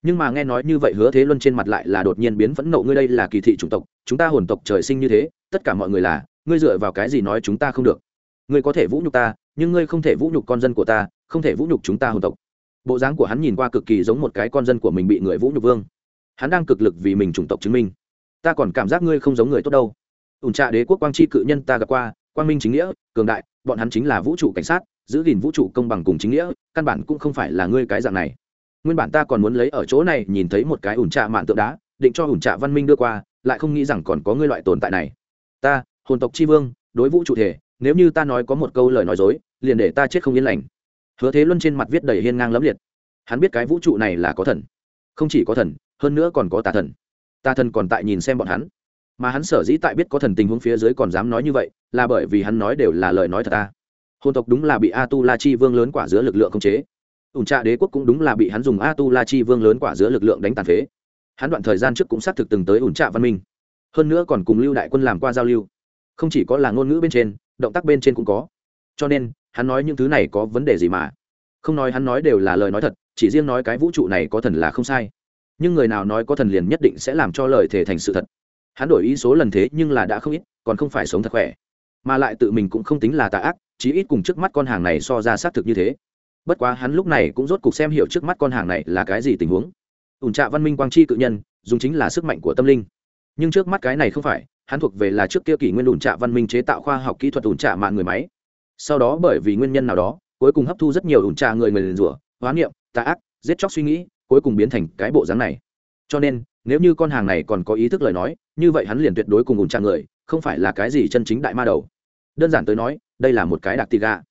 nhưng mà nghe nói như vậy hứa thế luân trên mặt lại là đột nhiên biến phẫn nộ, ngươi đây là kỳ thị chủng tộc, chúng ta hồn tộc trời sinh như thế, tất cả mọi người là, ngươi dựa vào cái gì nói chúng ta không được? Ngươi có thể vũ nhục ta, nhưng ngươi không thể vũ nhục con dân của ta, không thể vũ nhục chúng ta hồn tộc. Bộ dáng của hắn nhìn qua cực kỳ giống một cái con dân của mình bị người vũ nhục vương. Hắn đang cực lực vì mình chủng tộc chứng minh. Ta còn cảm giác ngươi không giống người tốt đâu. Ủn trạ đế quốc quang tri cự nhân ta gặp qua, quang minh chính nghĩa, cường đại, bọn hắn chính là vũ trụ cảnh sát, giữ gìn vũ trụ công bằng cùng chính nghĩa, căn bản cũng không phải là ngươi cái dạng này nguyên bản ta còn muốn lấy ở chỗ này nhìn thấy một cái ủn trạ mạn tượng đá, định cho ủn trạ văn minh đưa qua, lại không nghĩ rằng còn có ngươi loại tồn tại này. Ta, hồn tộc c h i vương, đối vũ trụ thể, nếu như ta nói có một câu lời nói dối, liền để ta chết không yên lành. Hứa thế luân trên mặt viết đầy hiên ngang lẫm liệt. Hắn biết cái vũ trụ này là có thần. Không chỉ có thần, hơn nữa còn có tà thần. Tà thần còn tại nhìn xem bọn hắn. Mà hắn sở dĩ tại biết có thần tình huống phía dưới còn dám nói như vậy, là bởi vì hắn nói đều là lời nói thật ta. Hồn tộc đúng là bị a tu la chi vương lớn quả giữa lực lượng khống chế ủn trạ đế quốc cũng đúng là bị hắn dùng a tu la chi vương lớn quả giữa lực lượng đánh tàn phế. Hắn đoạn thời gian trước cũng xác thực từng tới ủn trạ văn minh. Hơn nữa còn cùng lưu đại quân làm qua giao lưu. Không chỉ có là ngôn ngữ bên trên, động tác bên trên cũng có. Cho nên, hắn nói những thứ này có vấn đề gì mà? Không nói hắn nói đều là lời nói thật, chỉ riêng nói cái vũ trụ này có thần là không sai. Nhưng người nào nói có thần liền nhất định sẽ làm cho lời thể thành sự thật. Hắn đổi ý số lần thế nhưng là đã không ít, còn không phải sống thật khỏe. Mà lại tự mình cũng không tính là tà ác, chí ít cùng trước mắt con hàng này so ra xác thực như thế bất quá hắn lúc này cũng rốt cục xem hiểu trước mắt con hàng này là cái gì tình huống. Ủn trạ văn minh quang chi cự nhân, dùng chính là sức mạnh của tâm linh. Nhưng trước mắt cái này không phải, hắn thuộc về là trước kia kỷ nguyên ủn trạ văn minh chế tạo khoa học kỹ thuật ủn trạ mạng người máy. Sau đó bởi vì nguyên nhân nào đó, cuối cùng hấp thu rất nhiều ủn trạ người người liền rủa hoán niệm, tà ác, giết chóc suy nghĩ, cuối cùng biến thành cái bộ dáng này. Cho nên, nếu như con hàng này còn có ý thức lời nói, như vậy hắn liền tuyệt đối cùng ủn trạ người, không phải là cái gì chân chính đại ma đầu. Đơn giản tới nói, đây là một cái đặc tì gà.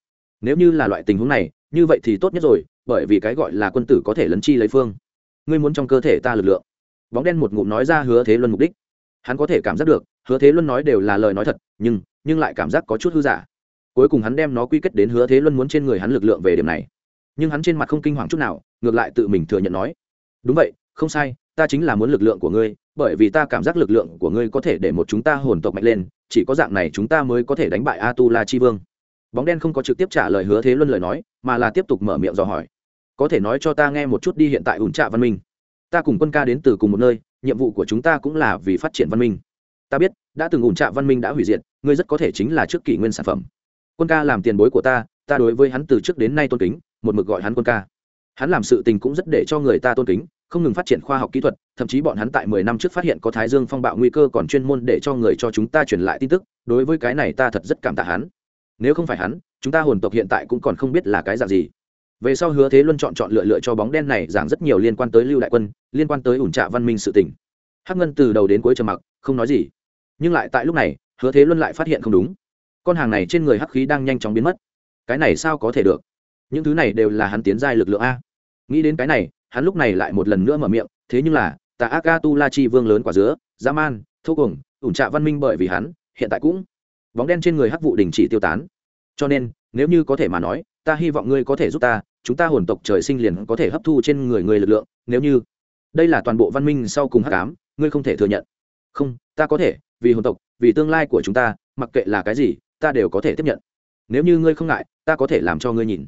Nếu như là loại tình huống này như vậy thì tốt nhất rồi, bởi vì cái gọi là quân tử có thể lấn chi lấy phương. Ngươi muốn trong cơ thể ta lực lượng. Bóng đen một ngụm nói ra hứa thế luân mục đích. Hắn có thể cảm giác được, hứa thế luân nói đều là lời nói thật, nhưng nhưng lại cảm giác có chút hư giả. Cuối cùng hắn đem nó quy kết đến hứa thế luân muốn trên người hắn lực lượng về điểm này. Nhưng hắn trên mặt không kinh hoàng chút nào, ngược lại tự mình thừa nhận nói, đúng vậy, không sai, ta chính là muốn lực lượng của ngươi, bởi vì ta cảm giác lực lượng của ngươi có thể để một chúng ta hồn tộc mạnh lên, chỉ có dạng này chúng ta mới có thể đánh bại a tu la chi vương bóng đen không có trực tiếp trả lời hứa thế luân lời nói, mà là tiếp tục mở miệng dò hỏi. Có thể nói cho ta nghe một chút đi hiện tại ủn trạ văn minh. Ta cùng quân ca đến từ cùng một nơi, nhiệm vụ của chúng ta cũng là vì phát triển văn minh. Ta biết, đã từng ủn trạ văn minh đã hủy diệt, ngươi rất có thể chính là trước kỷ nguyên sản phẩm. Quân ca làm tiền bối của ta ta đối với hắn từ trước đến nay tôn kính, một mực gọi hắn quân ca. Hắn làm sự tình cũng rất để cho người ta tôn kính, không ngừng phát triển khoa học kỹ thuật, thậm chí bọn hắn tại mười năm trước phát hiện có thái dương phong bạo nguy cơ còn chuyên môn để cho người cho chúng ta truyền lại tin tức, đối với cái này ta thật rất cảm tạ hắn nếu không phải hắn, chúng ta hồn tộc hiện tại cũng còn không biết là cái dạng gì. Về sau hứa thế luân chọn chọn lựa lựa cho bóng đen này giảng rất nhiều liên quan tới lưu đại quân, liên quan tới ủn trạ văn minh sự tỉnh hắc ngân từ đầu đến cuối trầm mặc, không nói gì. Nhưng lại tại lúc này, hứa thế luân lại phát hiện không đúng. Con hàng này trên người hắc khí đang nhanh chóng biến mất. Cái này sao có thể được? Những thứ này đều là hắn tiến giai lực lượng a. Nghĩ đến cái này, hắn lúc này lại một lần nữa mở miệng, thế nhưng là, tà ác a tu la chi vương lớn quả dứa, dã man, thô cùng ủn trạ văn minh bởi vì hắn, hiện tại cũng bóng đen trên người hắc vụ đình chỉ tiêu tán. Cho nên, nếu như có thể mà nói, ta hy vọng ngươi có thể giúp ta, chúng ta hồn tộc trời sinh liền có thể hấp thu trên người người lực lượng, nếu như đây là toàn bộ văn minh sau cùng hắc ám, ngươi không thể thừa nhận. Không, ta có thể, vì hồn tộc, vì tương lai của chúng ta, mặc kệ là cái gì, ta đều có thể tiếp nhận. Nếu như ngươi không ngại, ta có thể làm cho ngươi nhìn.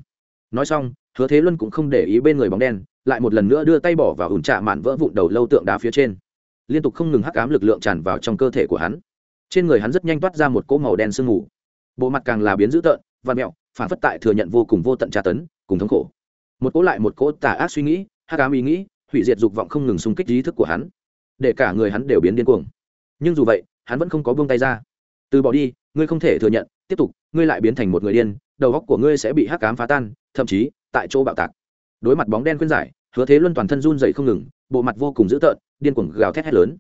Nói xong, hứa thế luân cũng không để ý bên người bóng đen, lại một lần nữa đưa tay bỏ vào ủn trạ mạn vỡ vụn đầu lâu tượng đá phía trên. Liên tục không ngừng hắc ám lực lượng tràn vào trong cơ thể của hắn trên người hắn rất nhanh toát ra một cỗ màu đen sương mù. Bộ mặt càng là biến dữ tợn và mẹo, phản phất tại thừa nhận vô cùng vô tận tra tấn, cùng thống khổ. Một cỗ lại một cỗ tà ác suy nghĩ, hắc ám ý nghĩ, hủy diệt dục vọng không ngừng xung kích ý thức của hắn. Để cả người hắn đều biến điên cuồng. Nhưng dù vậy, hắn vẫn không có buông tay ra. Từ bỏ đi, ngươi không thể thừa nhận, tiếp tục, ngươi lại biến thành một người điên, đầu góc của ngươi sẽ bị hắc ám phá tan, thậm chí, tại chỗ bạo tạc. Đối mặt bóng đen khuyên giải, hứa thế luân toàn thân run dậy không ngừng, bộ mặt vô cùng dữ tợn, điên cuồng gào thét hét lớn.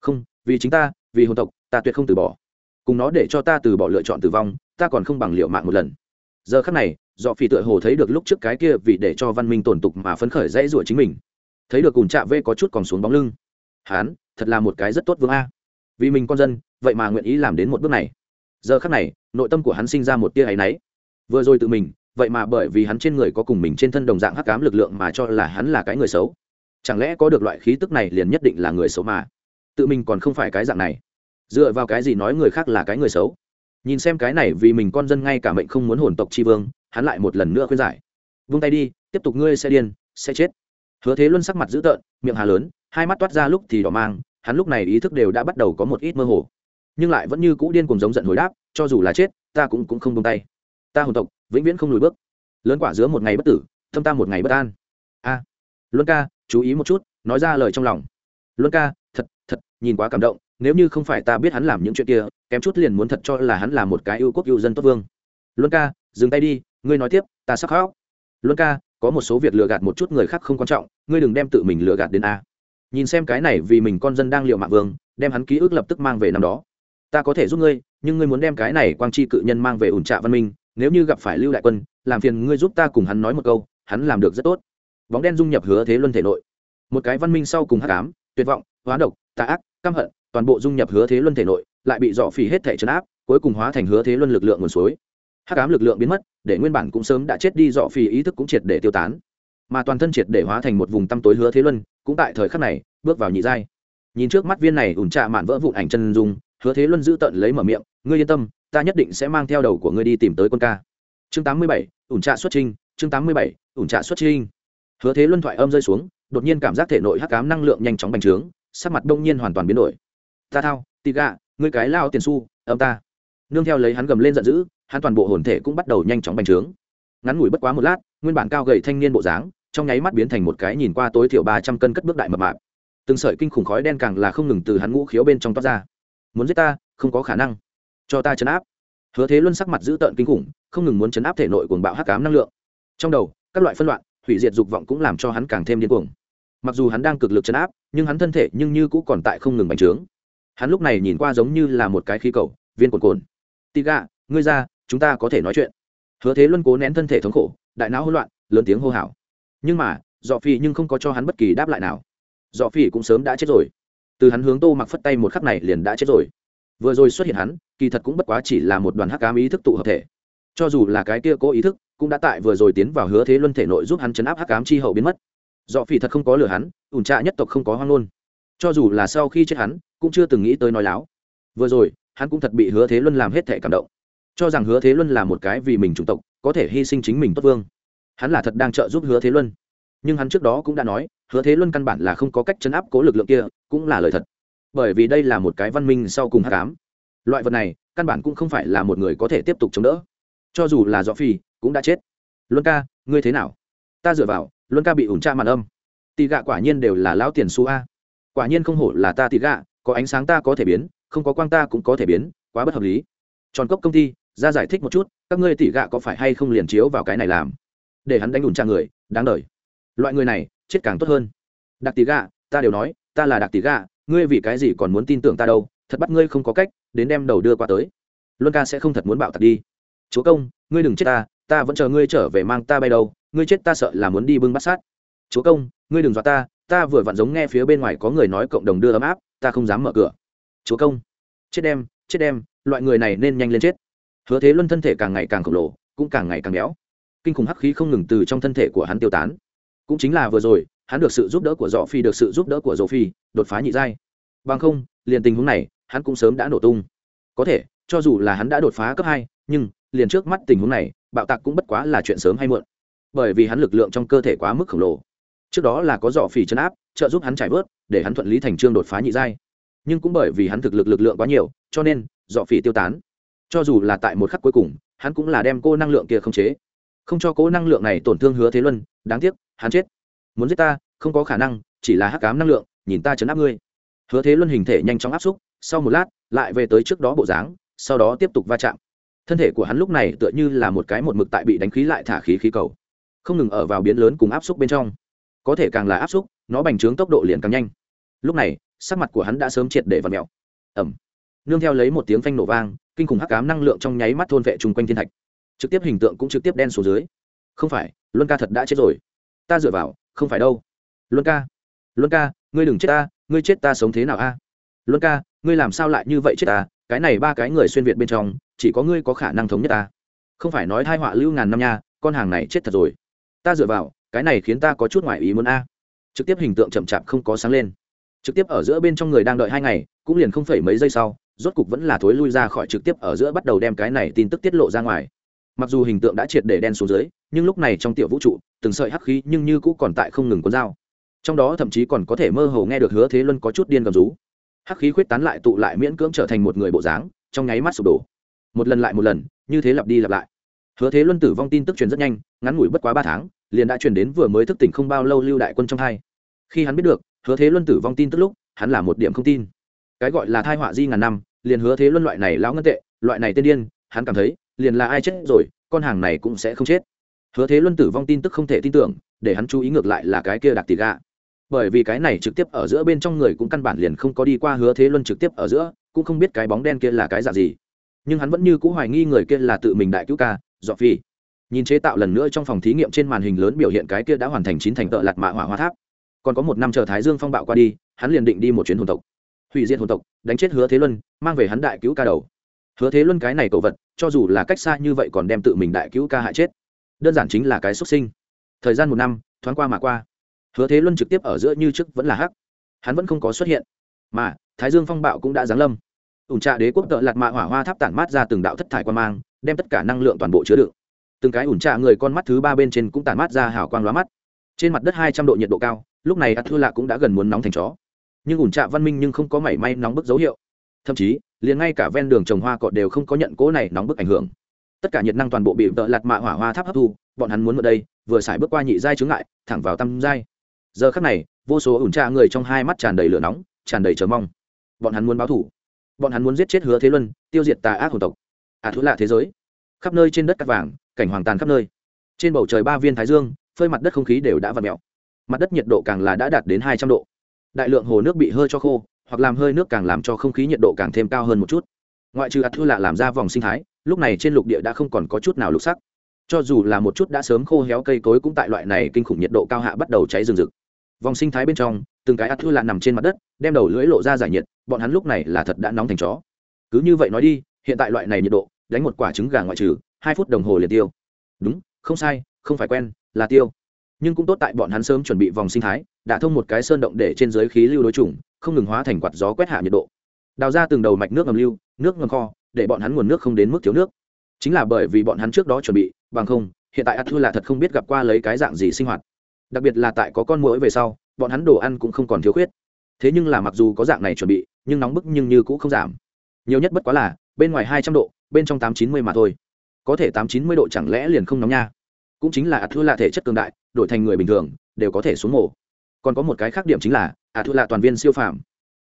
Không, vì chính ta, vì hồn tộc ta tuyệt không từ bỏ. Cùng nó để cho ta từ bỏ lựa chọn tử vong, ta còn không bằng liệu mạng một lần. Giờ khắc này, do phi tựa hồ thấy được lúc trước cái kia vì để cho văn minh tổn tục mà phấn khởi dãy rủa chính mình. Thấy được cùng chạm vê có chút còn xuống bóng lưng. Hán, thật là một cái rất tốt vương a. Vì mình con dân, vậy mà nguyện ý làm đến một bước này. Giờ khắc này, nội tâm của hắn sinh ra một tia áy náy. Vừa rồi tự mình, vậy mà bởi vì hắn trên người có cùng mình trên thân đồng dạng hắc cám lực lượng mà cho là hắn là cái người xấu. Chẳng lẽ có được loại khí tức này liền nhất định là người xấu mà? Tự mình còn không phải cái dạng này dựa vào cái gì nói người khác là cái người xấu? Nhìn xem cái này vì mình con dân ngay cả mệnh không muốn hồn tộc tri vương, hắn lại một lần nữa khuyên giải. Vung tay đi, tiếp tục ngươi sẽ điên, sẽ chết. Hứa thế luân sắc mặt dữ tợn, miệng hà lớn, hai mắt toát ra lúc thì đỏ mang, hắn lúc này ý thức đều đã bắt đầu có một ít mơ hồ. Nhưng lại vẫn như cũ điên cùng giống giận hồi đáp, cho dù là chết, ta cũng cũng không buông tay. Ta hồn tộc, vĩnh viễn không lùi bước. Lớn quả giữa một ngày bất tử, thâm ta một ngày bất an. A. Luân ca, chú ý một chút, nói ra lời trong lòng. Luân ca, thật thật, nhìn quá cảm động nếu như không phải ta biết hắn làm những chuyện kia, kém chút liền muốn thật cho là hắn là một cái yêu quốc yêu dân tốt vương. Luân ca, dừng tay đi, ngươi nói tiếp, ta sắc khóc. Luân ca, có một số việc lừa gạt một chút người khác không quan trọng, ngươi đừng đem tự mình lừa gạt đến a. Nhìn xem cái này vì mình con dân đang liệu mạng vương, đem hắn ký ức lập tức mang về năm đó. Ta có thể giúp ngươi, nhưng ngươi muốn đem cái này quang tri cự nhân mang về ủn trạ văn minh, nếu như gặp phải lưu đại quân, làm phiền ngươi giúp ta cùng hắn nói một câu, hắn làm được rất tốt. Bóng đen dung nhập hứa thế luân thể nội. Một cái văn minh sau cùng hắc ám, tuyệt vọng, hóa độc, tà ác, căm hận toàn bộ dung nhập hứa thế luân thể nội, lại bị dọ phỉ hết thể chấn áp, cuối cùng hóa thành hứa thế luân lực lượng nguồn suối. Hắc ám lực lượng biến mất, để nguyên bản cũng sớm đã chết đi dọ phỉ ý thức cũng triệt để tiêu tán. Mà toàn thân triệt để hóa thành một vùng tăm tối hứa thế luân, cũng tại thời khắc này, bước vào nhị giai. Nhìn trước mắt viên này ủn trạ mạn vỡ vụn ảnh chân dung, hứa thế luân giữ tận lấy mở miệng, ngươi yên tâm, ta nhất định sẽ mang theo đầu của ngươi đi tìm tới quân ca. Chương tám mươi bảy, ủn trạ xuất trinh chương tám mươi bảy, ủn trạ xuất trinh hứa thế luân thoại âm rơi xuống, đột nhiên cảm giác thể nội hắc ám năng lượng nhanh chóng bành trướng, sắc mặt đông nhiên hoàn toàn biến đổi ta thao tị gạ ngươi cái lao tiền su âm ta. Nương theo lấy hắn gầm lên giận dữ, hắn toàn bộ hồn thể cũng bắt đầu nhanh chóng bành trướng. Ngắn ngủi bất quá một lát, nguyên bản cao gầy thanh niên bộ dáng, trong nháy mắt biến thành một cái nhìn qua tối thiểu ba trăm cân cất bước đại mập mạp. Từng sợi kinh khủng khói đen càng là không ngừng từ hắn ngũ khiếu bên trong toát ra. Muốn giết ta, không có khả năng. Cho ta chấn áp. Hứa thế luân sắc mặt dữ tợn kinh khủng, không ngừng muốn chấn áp thể nội cuồng bạo hắc cám năng lượng. Trong đầu, các loại phân loạn, hủy diệt dục vọng cũng làm cho hắn càng thêm điên cuồng. Mặc dù hắn đang cực lực chấn áp, nhưng hắn thân thể nhưng như cũ còn tại không ngừng bành trướng hắn lúc này nhìn qua giống như là một cái khí cầu, viên cồn cồn tị gà ngươi ra, chúng ta có thể nói chuyện. Hứa thế luân cố nén thân thể thống khổ, đại não hỗn loạn, lớn tiếng hô hào. Nhưng mà, dọ phi nhưng không có cho hắn bất kỳ đáp lại nào. Dọ phi cũng sớm đã chết rồi. Từ hắn hướng tô mặc phất tay một khắc này liền đã chết rồi. Vừa rồi xuất hiện hắn, kỳ thật cũng bất quá chỉ là một đoàn hắc ám ý thức tụ hợp thể. Cho dù là cái kia cố ý thức, cũng đã tại vừa rồi tiến vào hứa thế luân thể nội giúp hắn chấn áp hắc ám chi hậu biến mất. Do phi thật không có lừa hắn, ủn trạ nhất tộc không có hoang ngôn cho dù là sau khi chết hắn, cũng chưa từng nghĩ tới nói láo. Vừa rồi, hắn cũng thật bị hứa thế luân làm hết thể cảm động. Cho rằng hứa thế luân là một cái vì mình chủng tộc, có thể hy sinh chính mình tốt vương. Hắn là thật đang trợ giúp hứa thế luân. Nhưng hắn trước đó cũng đã nói, hứa thế luân căn bản là không có cách chấn áp cố lực lượng kia, cũng là lời thật. Bởi vì đây là một cái văn minh sau cùng hát cám loại vật này, căn bản cũng không phải là một người có thể tiếp tục chống đỡ. Cho dù là do phi, cũng đã chết. Luân ca, ngươi thế nào? Ta dựa vào, luân ca bị ủn tra màn âm. Tì gạ quả nhiên đều là lão tiền su a quả nhiên không hổ là ta tì gạ, có ánh sáng ta có thể biến, không có quang ta cũng có thể biến, quá bất hợp lý. Tròn cốc công ty, ra giải thích một chút, các ngươi tỉ gạ có phải hay không liền chiếu vào cái này làm? Để hắn đánh đùn tra người, đáng đời. Loại người này, chết càng tốt hơn. Đặc tỉ gạ, ta đều nói, ta là đặc tỉ gạ, ngươi vì cái gì còn muốn tin tưởng ta đâu, thật bắt ngươi không có cách, đến đem đầu đưa qua tới. Luân ca sẽ không thật muốn bạo thật đi. Chúa công, ngươi đừng chết ta ta vẫn chờ ngươi trở về mang ta bay đâu, ngươi chết ta sợ là muốn đi bưng bắt sát. Chúa công, ngươi đừng dọa ta ta vừa vặn giống nghe phía bên ngoài có người nói cộng đồng đưa ấm áp, ta không dám mở cửa. Chúa công, chết đem chết đem, loại người này nên nhanh lên chết. Hứa thế luân thân thể càng ngày càng khổng lồ, cũng càng ngày càng béo. Kinh khủng hắc khí không ngừng từ trong thân thể của hắn tiêu tán. Cũng chính là vừa rồi, hắn được sự giúp đỡ của dọ phi được sự giúp đỡ của dỗ phi, đột phá nhị giai. Bằng không, liền tình huống này, hắn cũng sớm đã nổ tung. Có thể, cho dù là hắn đã đột phá cấp hai, nhưng, liền trước mắt tình huống này, bạo tạc cũng bất quá là chuyện sớm hay muộn. Bởi vì hắn lực lượng trong cơ thể quá mức khổng lồ trước đó là có dọ phỉ chấn áp, trợ giúp hắn trải vớt, để hắn thuận lý thành trương đột phá nhị giai. Nhưng cũng bởi vì hắn thực lực lực lượng quá nhiều, cho nên dọ phỉ tiêu tán. Cho dù là tại một khắc cuối cùng, hắn cũng là đem cô năng lượng kia không chế. Không cho cố năng lượng này tổn thương hứa thế luân, đáng tiếc, hắn chết. Muốn giết ta, không có khả năng, chỉ là hắc cám năng lượng, nhìn ta chấn áp ngươi. Hứa thế luân hình thể nhanh chóng áp xúc, sau một lát, lại về tới trước đó bộ dáng, sau đó tiếp tục va chạm. Thân thể của hắn lúc này tựa như là một cái một mực tại bị đánh khí lại thả khí khí cầu. Không ngừng ở vào biến lớn cùng áp xúc bên trong có thể càng là áp xúc, nó bành trướng tốc độ liền càng nhanh. Lúc này, sắc mặt của hắn đã sớm triệt để và mèo. Ẩm nương theo lấy một tiếng phanh nổ vang, kinh khủng hắc cám năng lượng trong nháy mắt thôn vệ chung quanh thiên thạch. Trực tiếp hình tượng cũng trực tiếp đen xuống dưới. Không phải, luân ca thật đã chết rồi. Ta dựa vào, không phải đâu. Luân ca luân ca, ngươi đừng chết ta, ngươi chết ta sống thế nào a? Luân ca, ngươi làm sao lại như vậy chết ta? Cái này ba cái người xuyên việt bên trong, chỉ có ngươi có khả năng thống nhất ta. Không phải nói thai họa lưu ngàn năm nha, con hàng này chết thật rồi. Ta dựa vào cái này khiến ta có chút ngoại ý muốn a. Trực tiếp hình tượng chậm chạp không có sáng lên. Trực tiếp ở giữa bên trong người đang đợi hai ngày, cũng liền không phải mấy giây sau, rốt cục vẫn là thối lui ra khỏi trực tiếp ở giữa bắt đầu đem cái này tin tức tiết lộ ra ngoài. Mặc dù hình tượng đã triệt để đen xuống dưới, nhưng lúc này trong tiểu vũ trụ, từng sợi hắc khí nhưng như cũ còn tại không ngừng cuốn dao. Trong đó thậm chí còn có thể mơ hồ nghe được hứa thế luân có chút điên cầm rú. Hắc khí khuyết tán lại tụ lại miễn cưỡng trở thành một người bộ dáng, trong nháy mắt sụp đổ. Một lần lại một lần, như thế lặp đi lặp lại hứa thế luân tử vong tin tức truyền rất nhanh, ngắn ngủi bất quá ba tháng, liền đã truyền đến vừa mới thức tỉnh không bao lâu lưu đại quân trong hai. Khi hắn biết được, hứa thế luân tử vong tin tức lúc, hắn là một điểm không tin. Cái gọi là thai họa di ngàn năm, liền hứa thế luân loại này lão ngân tệ, loại này tên điên, hắn cảm thấy, liền là ai chết rồi, con hàng này cũng sẽ không chết. Hứa thế luân tử vong tin tức không thể tin tưởng, để hắn chú ý ngược lại là cái kia đặc tỷ gạ bởi vì cái này trực tiếp ở giữa bên trong người cũng căn bản liền không có đi qua hứa thế luân trực tiếp ở giữa, cũng không biết cái bóng đen kia là cái dạng gì. Nhưng hắn vẫn như c ũ hoài nghi người kia là tự mình đại cứu ca dọ phi. Nhìn chế tạo lần nữa trong phòng thí nghiệm trên màn hình lớn biểu hiện cái kia đã hoàn thành chín thành tợ lạt mạ hỏa hoa tháp. Còn có một năm chờ thái dương phong bạo qua đi, hắn liền định đi một chuyến hồn tộc. Hủy diệt hồn tộc, đánh chết hứa thế luân, mang về hắn đại cứu ca đầu. Hứa thế luân cái này cầu vật, cho dù là cách xa như vậy còn đem tự mình đại cứu ca hại chết. Đơn giản chính là cái xuất sinh. Thời gian một năm, thoáng qua mà qua. Hứa thế luân trực tiếp ở giữa như trước vẫn là hắc. Hắn vẫn không có xuất hiện. Mà, thái dương phong bạo cũng đã giáng lâm. Ủn trạ đế quốc tợ lạt mạ hỏa hoa tháp tản mát ra từng đạo thất thải quan mang đem tất cả năng lượng toàn bộ chứa đựng. Từng cái ủn trạ người con mắt thứ ba bên trên cũng tản mát ra hào quang lóa mắt. Trên mặt đất hai trăm độ nhiệt độ cao lúc này ắt thư lạ cũng đã gần muốn nóng thành chó. Nhưng ủn trạ văn minh nhưng không có mảy may nóng bức dấu hiệu. Thậm chí liền ngay cả ven đường trồng hoa cọt đều không có nhận cố này nóng bức ảnh hưởng. Tất cả nhiệt năng toàn bộ bị vợ lạt mạ hỏa hoa tháp hấp thu bọn hắn muốn ở đây vừa xài bước qua nhị giai chướng lại, thẳng vào tam giai. Giờ khắc này vô số ủn trạ người trong hai mắt tràn đầy lửa nóng tràn đầy chờ mong. Bọn hắn muốn báo thủ. Bọn hắn muốn giết chết hứa thế luân tiêu diệt tà ác hồn tộc à thú lạ thế giới. Khắp nơi trên đất cắt vàng, cảnh hoàng tàn khắp nơi. Trên bầu trời ba viên thái dương, phơi mặt đất không khí đều đã v ặ mẹo mặt đất nhiệt độ càng là đã đạt đến hai trăm độ. Đại lượng hồ nước bị hơi cho khô, hoặc làm hơi nước càng làm cho không khí nhiệt độ càng thêm cao hơn một chút. Ngoại trừ ạt thư lạ làm ra vòng sinh thái, lúc này trên lục địa đã không còn có chút nào lục sắc. Cho dù là một chút đã sớm khô héo cây cối cũng tại loại này kinh khủng nhiệt độ cao hạ bắt đầu cháy rừng rực. Vòng sinh thái bên trong, từng cái ạt thư lạ nằm trên mặt đất, đem đầu lưỡi lộ ra giải nhiệt, bọn hắn lúc này là thật đã nóng thành chó. Cứ như vậy nói đi hiện tại loại này nhiệt độ, đánh một quả trứng gà ngoại trừ, hai phút đồng hồ liền tiêu. Đúng, không sai, không phải quen, là tiêu. Nhưng cũng tốt tại bọn hắn sớm chuẩn bị vòng sinh thái, đã thông một cái sơn động để trên dưới khí lưu đối chủng, không ngừng hóa thành quạt gió quét hạ nhiệt độ. Đào ra từng đầu mạch nước ngầm lưu, nước ngầm kho, để bọn hắn nguồn nước không đến mức thiếu nước. Chính là bởi vì bọn hắn trước đó chuẩn bị, bằng không, hiện tại ắt thư là thật không biết gặp qua lấy cái dạng gì sinh hoạt. Đặc biệt là tại có con mũi về sau, bọn hắn đồ ăn cũng không còn thiếu khuyết. Thế nhưng là mặc dù có dạng này chuẩn bị, nhưng nóng bức nhưng như cũng không giảm. Nhiều nhất bất quá là bên ngoài hai trăm độ, bên trong tám chín mươi mà thôi. Có thể tám chín mươi độ chẳng lẽ liền không nóng nha? Cũng chính là ạt thua là thể chất cường đại, đổi thành người bình thường, đều có thể xuống mổ còn có một cái khác điểm chính là ạt thua là toàn viên siêu phàm.